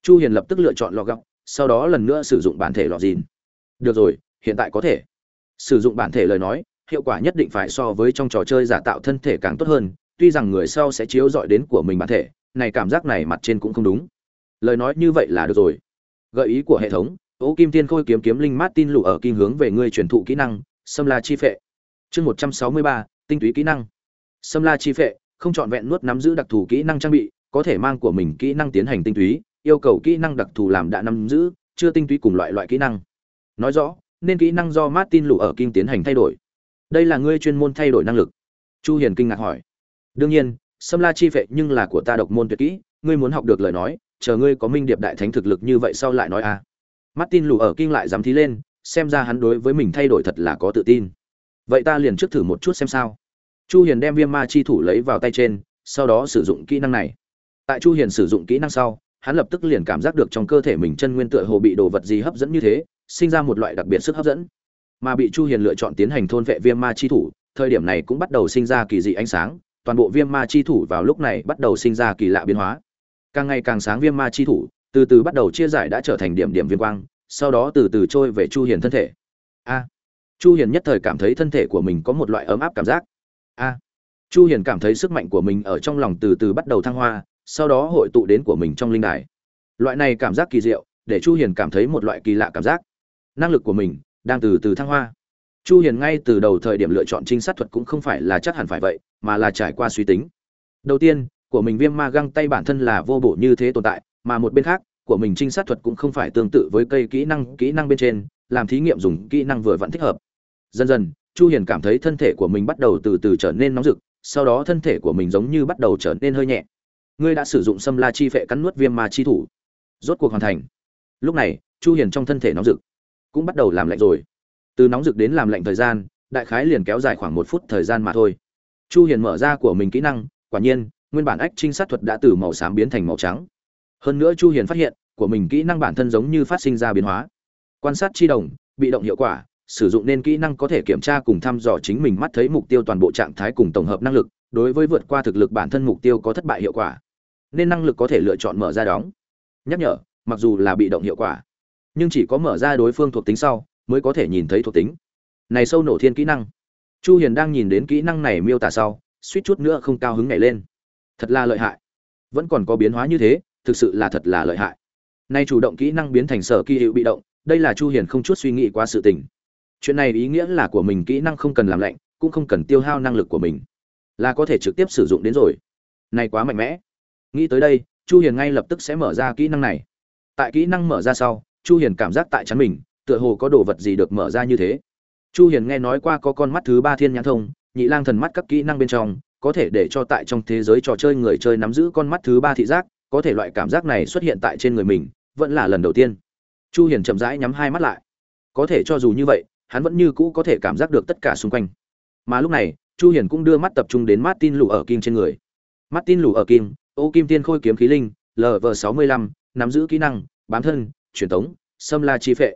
[SPEAKER 1] Chu hiền lập tức lựa chọn lọ gọng, sau đó lần nữa sử dụng bản thể lọ dìn. Được rồi, hiện tại có thể. Sử dụng bản thể lời nói hiệu quả nhất định phải so với trong trò chơi giả tạo thân thể càng tốt hơn, tuy rằng người sau sẽ chiếu dọi đến của mình bản thể, này cảm giác này mặt trên cũng không đúng. Lời nói như vậy là được rồi. Gợi ý của hệ thống ố kim tiên khôi kiếm kiếm linh mát tin lụ ở kim hướng về ngươi truyền thụ kỹ năng xâm la chi phệ. Chương một trăm sáu mươi ba, tinh túy kỹ năng. Xâm la chi phệ, không chọn vẹn nuốt nắm giữ đặc thù kỹ năng trang bị, có thể mang của mình kỹ năng tiến hành tinh túy, yêu cầu kỹ năng đặc thù làm đã nắm giữ, chưa tinh túy cùng loại loại kỹ năng. Nói rõ, nên kỹ năng do martin lụ ở kim tiến hành thay đổi đây là ngươi chuyên môn thay đổi năng lực? Chu hiền kinh ngạc hỏi. Đương nhiên xâm la chi vệ nhưng là của ta độc môn tuyệt kỹ, ngươi muốn học được lời nói, chờ ngươi có minh điệp đại thánh thực lực như vậy sau lại nói a à. martin lù ở kinh lại dám thí lên, xem ra hắn đối với mình thay đổi thật là có tự tin. Vậy ta liền trước thử một chút xem sao. Chu hiền đem viêm ma chi thủ lấy vào tay trên, sau đó sử dụng kỹ năng này. Tại chu hiền sử dụng kỹ năng sau, hắn lập tức liền cảm giác được trong cơ thể mình chân nguyên tựa hồ bị đồ vật gì hấp dẫn như thế, sinh ra một loại đặc biệt sức hấp dẫn mà bị chu hiền lựa chọn tiến hành thôn vệ viêm ma chi thủ, thời điểm này cũng bắt đầu sinh ra kỳ dị ánh sáng, toàn bộ viêm ma chi thủ vào lúc này bắt đầu sinh ra kỳ lạ biến hóa. Càng ngày càng sáng viêm ma chi thủ từ từ bắt đầu chia giải đã trở thành điểm điểm viêm quang, sau đó từ từ trôi về chu hiền thân thể. A! Chu hiền nhất thời cảm thấy thân thể của mình có một loại ấm áp cảm giác. A! Chu hiền cảm thấy sức mạnh của mình ở trong lòng từ từ bắt đầu thăng hoa, sau đó hội tụ đến của mình trong linh đài. Loại này cảm giác kỳ diệu, để chu hiền cảm thấy một loại kỳ lạ cảm giác. Năng lực của mình đang từ từ thăng hoa. Chu hiền ngay từ đầu thời điểm lựa chọn trinh sát thuật cũng không phải là chắc hẳn phải vậy, mà là trải qua suy tính. Đầu tiên, của mình viêm ma găng tay bản thân là vô bổ như thế tồn tại, mà một bên khác, của mình trinh sát thuật cũng không phải tương tự với cây kỹ năng kỹ năng bên trên, làm thí nghiệm dùng kỹ năng vừa vẫn thích hợp. Dần dần, chu hiền cảm thấy thân thể của mình bắt đầu từ từ trở nên nóng rực, sau đó thân thể của mình giống như bắt đầu trở nên hơi nhẹ. Ngươi đã sử dụng xâm la chi phệ cắn nuốt viêm ma chi thủ. Rốt cuộc hoàn thành. Lúc này, chu hiền trong thân thể nóng rực cũng bắt đầu làm lạnh rồi. Từ nóng rực đến làm lạnh thời gian, đại khái liền kéo dài khoảng một phút thời gian mà thôi. Chu hiền mở ra của mình kỹ năng, quả nhiên, nguyên bản ách trinh sát thuật đã từ màu xám biến thành màu trắng. Hơn nữa chu hiền phát hiện, của mình kỹ năng bản thân giống như phát sinh ra biến hóa. Quan sát chi đồng, bị động hiệu quả, sử dụng nên kỹ năng có thể kiểm tra cùng thăm dò chính mình mắt thấy mục tiêu toàn bộ trạng thái cùng tổng hợp năng lực, đối với vượt qua thực lực bản thân mục tiêu có thất bại hiệu quả. Nên năng lực có thể lựa chọn mở ra đóng. Nhắc nhở, mặc dù là bị động hiệu quả nhưng chỉ có mở ra đối phương thuộc tính sau, mới có thể nhìn thấy thuộc tính. Này sâu nổ thiên kỹ năng. Chu hiền đang nhìn đến kỹ năng này miêu tả sau, suýt chút nữa không cao hứng nhảy lên. Thật là lợi hại. Vẫn còn có biến hóa như thế, thực sự là thật là lợi hại. Nay chủ động kỹ năng biến thành sở kỳ hiệu bị động, đây là chu hiền không chút suy nghĩ qua sự tình. Chuyện này ý nghĩa là của mình kỹ năng không cần làm lạnh, cũng không cần tiêu hao năng lực của mình. Là có thể trực tiếp sử dụng đến rồi. Này quá mạnh mẽ. Nghĩ tới đây, chu hiền ngay lập tức sẽ mở ra kỹ năng này. Tại kỹ năng mở ra sau chu hiền cảm giác tại chắn mình, tựa hồ có đồ vật gì được mở ra như thế. Chu hiền nghe nói qua có con mắt thứ ba thiên nhãn thông, nhị lang thần mắt các kỹ năng bên trong, có thể để cho tại trong thế giới trò chơi người chơi nắm giữ con mắt thứ ba thị giác, có thể loại cảm giác này xuất hiện tại trên người mình, vẫn là lần đầu tiên. Chu hiền chậm rãi nhắm hai mắt lại. Có thể cho dù như vậy, hắn vẫn như cũ có thể cảm giác được tất cả xung quanh. Mà lúc này, chu hiền cũng đưa mắt tập trung đến martin lù ở kim trên người. Martin lù ở kim ô kim tiên khôi kiếm khí linh lv 65 nắm giữ kỹ năng, bám thân truyền tống xâm la chi phệ.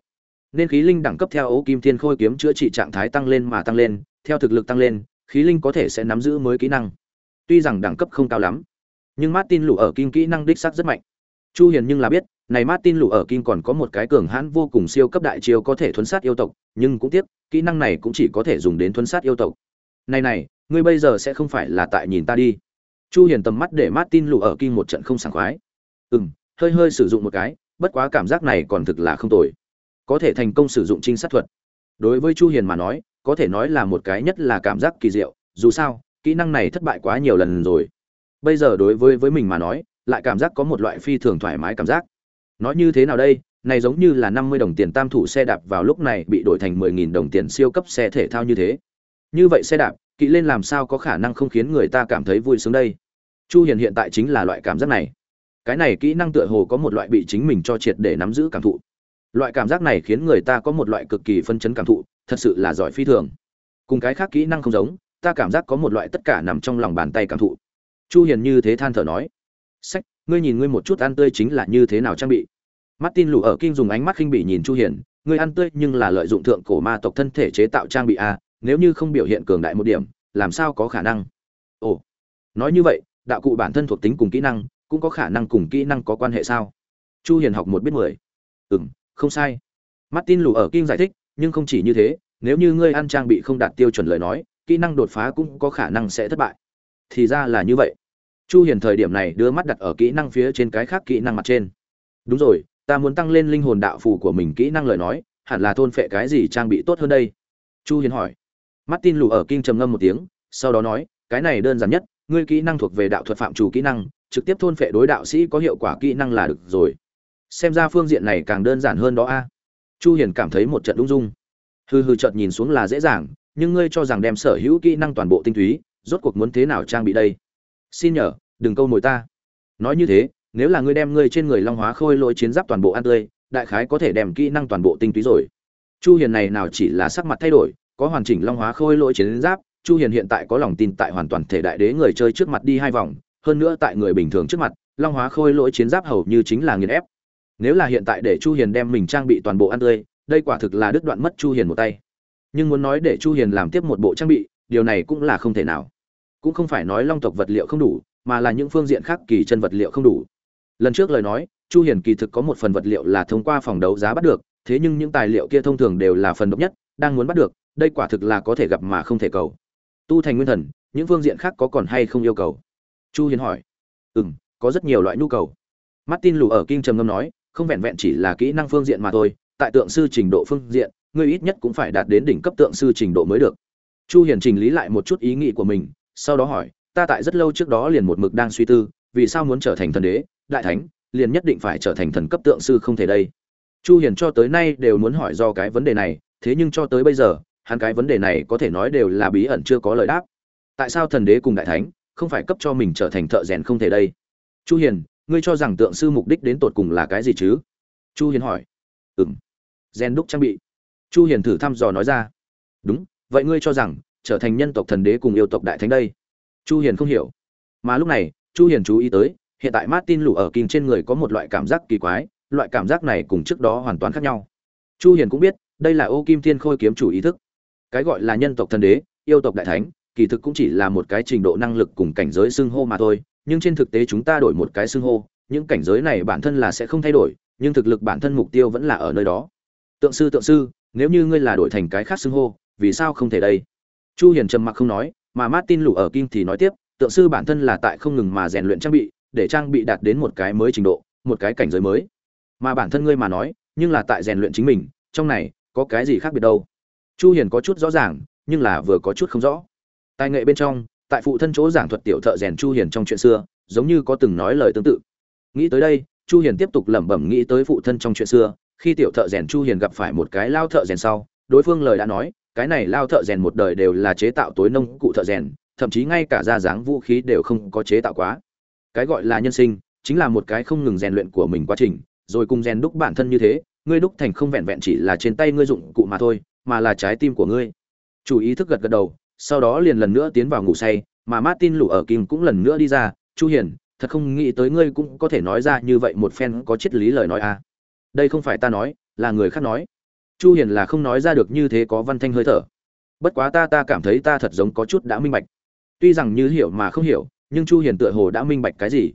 [SPEAKER 1] Nên khí linh đẳng cấp theo ố kim thiên khôi kiếm chữa trị trạng thái tăng lên mà tăng lên, theo thực lực tăng lên, khí linh có thể sẽ nắm giữ mới kỹ năng. Tuy rằng đẳng cấp không cao lắm, nhưng martin lù ở kim kỹ năng đích xác rất mạnh. Chu hiền nhưng là biết, này martin lù ở kim còn có một cái cường hãn vô cùng siêu cấp đại chiêu có thể thuấn sát yêu tộc, nhưng cũng tiếc, kỹ năng này cũng chỉ có thể dùng đến thuấn sát yêu tộc. Này này, ngươi bây giờ sẽ không phải là tại nhìn ta đi. Chu hiền tầm mắt để martin lù ở kim một trận không sảng khoái. Ừm, hơi hơi sử dụng một cái bất quá cảm giác này còn thực là không tồi. Có thể thành công sử dụng trinh sát thuật. Đối với chu hiền mà nói, có thể nói là một cái nhất là cảm giác kỳ diệu, dù sao, kỹ năng này thất bại quá nhiều lần rồi. Bây giờ đối với với mình mà nói, lại cảm giác có một loại phi thường thoải mái cảm giác. Nói như thế nào đây? Này giống như là 50 đồng tiền tam thủ xe đạp vào lúc này bị đổi thành 10.000 đồng tiền siêu cấp xe thể thao như thế. Như vậy xe đạp, kỹ lên làm sao có khả năng không khiến người ta cảm thấy vui sướng đây? Chu hiền hiện tại chính là loại cảm giác này cái này kỹ năng tựa hồ có một loại bị chính mình cho triệt để nắm giữ cảm thụ. Loại cảm giác này khiến người ta có một loại cực kỳ phân chấn cảm thụ, thật sự là giỏi phi thường. Cùng cái khác kỹ năng không giống, ta cảm giác có một loại tất cả nằm trong lòng bàn tay cảm thụ. Chu hiền như thế than thở nói, sách, ngươi nhìn ngươi một chút ăn tươi chính là như thế nào trang bị? Martin lù ở kinh dùng ánh mắt khinh bỉ nhìn chu hiền, ngươi ăn tươi nhưng là lợi dụng thượng cổ ma tộc thân thể chế tạo trang bị a nếu như không biểu hiện cường đại một điểm, làm sao có khả năng? Ồ, nói như vậy, đạo cụ bản thân thuộc tính cùng kỹ năng cũng có khả năng cùng kỹ năng có quan hệ sao? Chu hiền học một biết mười. Ừm, không sai. Martin lù ở kinh giải thích, nhưng không chỉ như thế, nếu như ngươi ăn trang bị không đạt tiêu chuẩn lời nói, kỹ năng đột phá cũng có khả năng sẽ thất bại. Thì ra là như vậy. Chu hiền thời điểm này đưa mắt đặt ở kỹ năng phía trên cái khác kỹ năng mặt trên. Đúng rồi, ta muốn tăng lên linh hồn đạo phù của mình kỹ năng lời nói, hẳn là thôn phệ cái gì trang bị tốt hơn đây? Chu hiền hỏi. Martin lù ở kinh trầm ngâm một tiếng, sau đó nói, cái này đơn giản nhất, ngươi kỹ năng thuộc về đạo thuật phạm chủ kỹ năng trực tiếp thôn phệ đối đạo sĩ có hiệu quả kỹ năng là được rồi. Xem ra phương diện này càng đơn giản hơn đó a. Chu hiền cảm thấy một trận lung dung. Hư hư chợt nhìn xuống là dễ dàng, nhưng ngươi cho rằng đem sở hữu kỹ năng toàn bộ tinh túy, rốt cuộc muốn thế nào trang bị đây? Xin nhờ, đừng câu mồi ta. Nói như thế, nếu là ngươi đem ngươi trên người long hóa khôi lỗi chiến giáp toàn bộ ăn tươi, đại khái có thể đem kỹ năng toàn bộ tinh túy rồi. Chu hiền này nào chỉ là sắc mặt thay đổi, có hoàn chỉnh long hóa khôi lỗi chiến giáp, chu hiền hiện tại có lòng tin tại hoàn toàn thể đại đế người chơi trước mặt đi hai vòng hơn nữa tại người bình thường trước mặt, long hóa khôi lỗi chiến giáp hầu như chính là nghiền ép. Nếu là hiện tại để chu hiền đem mình trang bị toàn bộ ăn tươi, đây quả thực là đứt đoạn mất chu hiền một tay. Nhưng muốn nói để chu hiền làm tiếp một bộ trang bị, điều này cũng là không thể nào. Cũng không phải nói long tộc vật liệu không đủ, mà là những phương diện khác kỳ chân vật liệu không đủ. Lần trước lời nói, chu hiền kỳ thực có một phần vật liệu là thông qua phòng đấu giá bắt được, thế nhưng những tài liệu kia thông thường đều là phần độc nhất, đang muốn bắt được, đây quả thực là có thể gặp mà không thể cầu. Tu thành nguyên thần, những phương diện khác có còn hay không yêu cầu? Chu hiền hỏi. Ừ, có rất nhiều loại nhu cầu. Martin lù ở kinh trầm ngâm nói không vẹn vẹn chỉ là kỹ năng phương diện mà thôi tại tượng sư trình độ phương diện ngươi ít nhất cũng phải đạt đến đỉnh cấp tượng sư trình độ mới được. Chu hiền trình lý lại một chút ý nghĩ của mình sau đó hỏi ta tại rất lâu trước đó liền một mực đang suy tư vì sao muốn trở thành thần đế đại thánh liền nhất định phải trở thành thần cấp tượng sư không thể đây? Chu hiền cho tới nay đều muốn hỏi do cái vấn đề này thế nhưng cho tới bây giờ hắn cái vấn đề này có thể nói đều là bí ẩn chưa có lời đáp. Tại sao thần đế cùng đại thánh không phải cấp cho mình trở thành thợ rèn không thể đây. Chu hiền, ngươi cho rằng tượng sư mục đích đến tột cùng là cái gì chứ? Chu hiền hỏi. Ừm. Rèn đúc trang bị. Chu hiền thử thăm dò nói ra. Đúng, vậy ngươi cho rằng trở thành nhân tộc thần đế cùng yêu tộc đại thánh đây? Chu hiền không hiểu. Mà lúc này, chu hiền chú ý tới, hiện tại martin lù ở kinh trên người có một loại cảm giác kỳ quái, loại cảm giác này cùng trước đó hoàn toàn khác nhau. Chu hiền cũng biết, đây là ô kim thiên khôi kiếm chủ ý thức. Cái gọi là nhân tộc thần đế, yêu tộc đại thánh kỳ thực cũng chỉ là một cái trình độ năng lực cùng cảnh giới xưng hô mà thôi, nhưng trên thực tế chúng ta đổi một cái xưng hô, những cảnh giới này bản thân là sẽ không thay đổi, nhưng thực lực bản thân mục tiêu vẫn là ở nơi đó. Tượng sư tượng sư, nếu như ngươi là đổi thành cái khác xưng hô, vì sao không thể đây? Chu hiền trầm mặc không nói, mà martin lủ ở kim thì nói tiếp, tượng sư bản thân là tại không ngừng mà rèn luyện trang bị, để trang bị đạt đến một cái mới trình độ, một cái cảnh giới mới. Mà bản thân ngươi mà nói, nhưng là tại rèn luyện chính mình, trong này có cái gì khác biệt đâu? Chu hiền có chút rõ ràng, nhưng là vừa có chút không rõ tài nghệ bên trong, tại phụ thân chỗ giảng thuật tiểu thợ rèn chu hiền trong chuyện xưa, giống như có từng nói lời tương tự. Nghĩ tới đây, chu hiền tiếp tục lẩm bẩm nghĩ tới phụ thân trong chuyện xưa, khi tiểu thợ rèn chu hiền gặp phải một cái lao thợ rèn sau, đối phương lời đã nói, cái này lao thợ rèn một đời đều là chế tạo tối nông cụ thợ rèn, thậm chí ngay cả ra dáng vũ khí đều không có chế tạo quá. Cái gọi là nhân sinh, chính là một cái không ngừng rèn luyện của mình quá trình, rồi cùng rèn đúc bản thân như thế, ngươi đúc thành không vẹn vẹn chỉ là trên tay ngươi dụng cụ mà thôi, mà là trái tim của ngươi. Chủ ý thức gật gật đầu sau đó liền lần nữa tiến vào ngủ say, mà martin lù ở kim cũng lần nữa đi ra. Chu hiền, thật không nghĩ tới ngươi cũng có thể nói ra như vậy một phen có triết lý lời nói à. Đây không phải ta nói, là người khác nói. Chu hiền là không nói ra được như thế có văn thanh hơi thở. Bất quá ta ta cảm thấy ta thật giống có chút đã minh bạch. Tuy rằng như hiểu mà không hiểu, nhưng chu hiền tựa hồ đã minh bạch cái gì.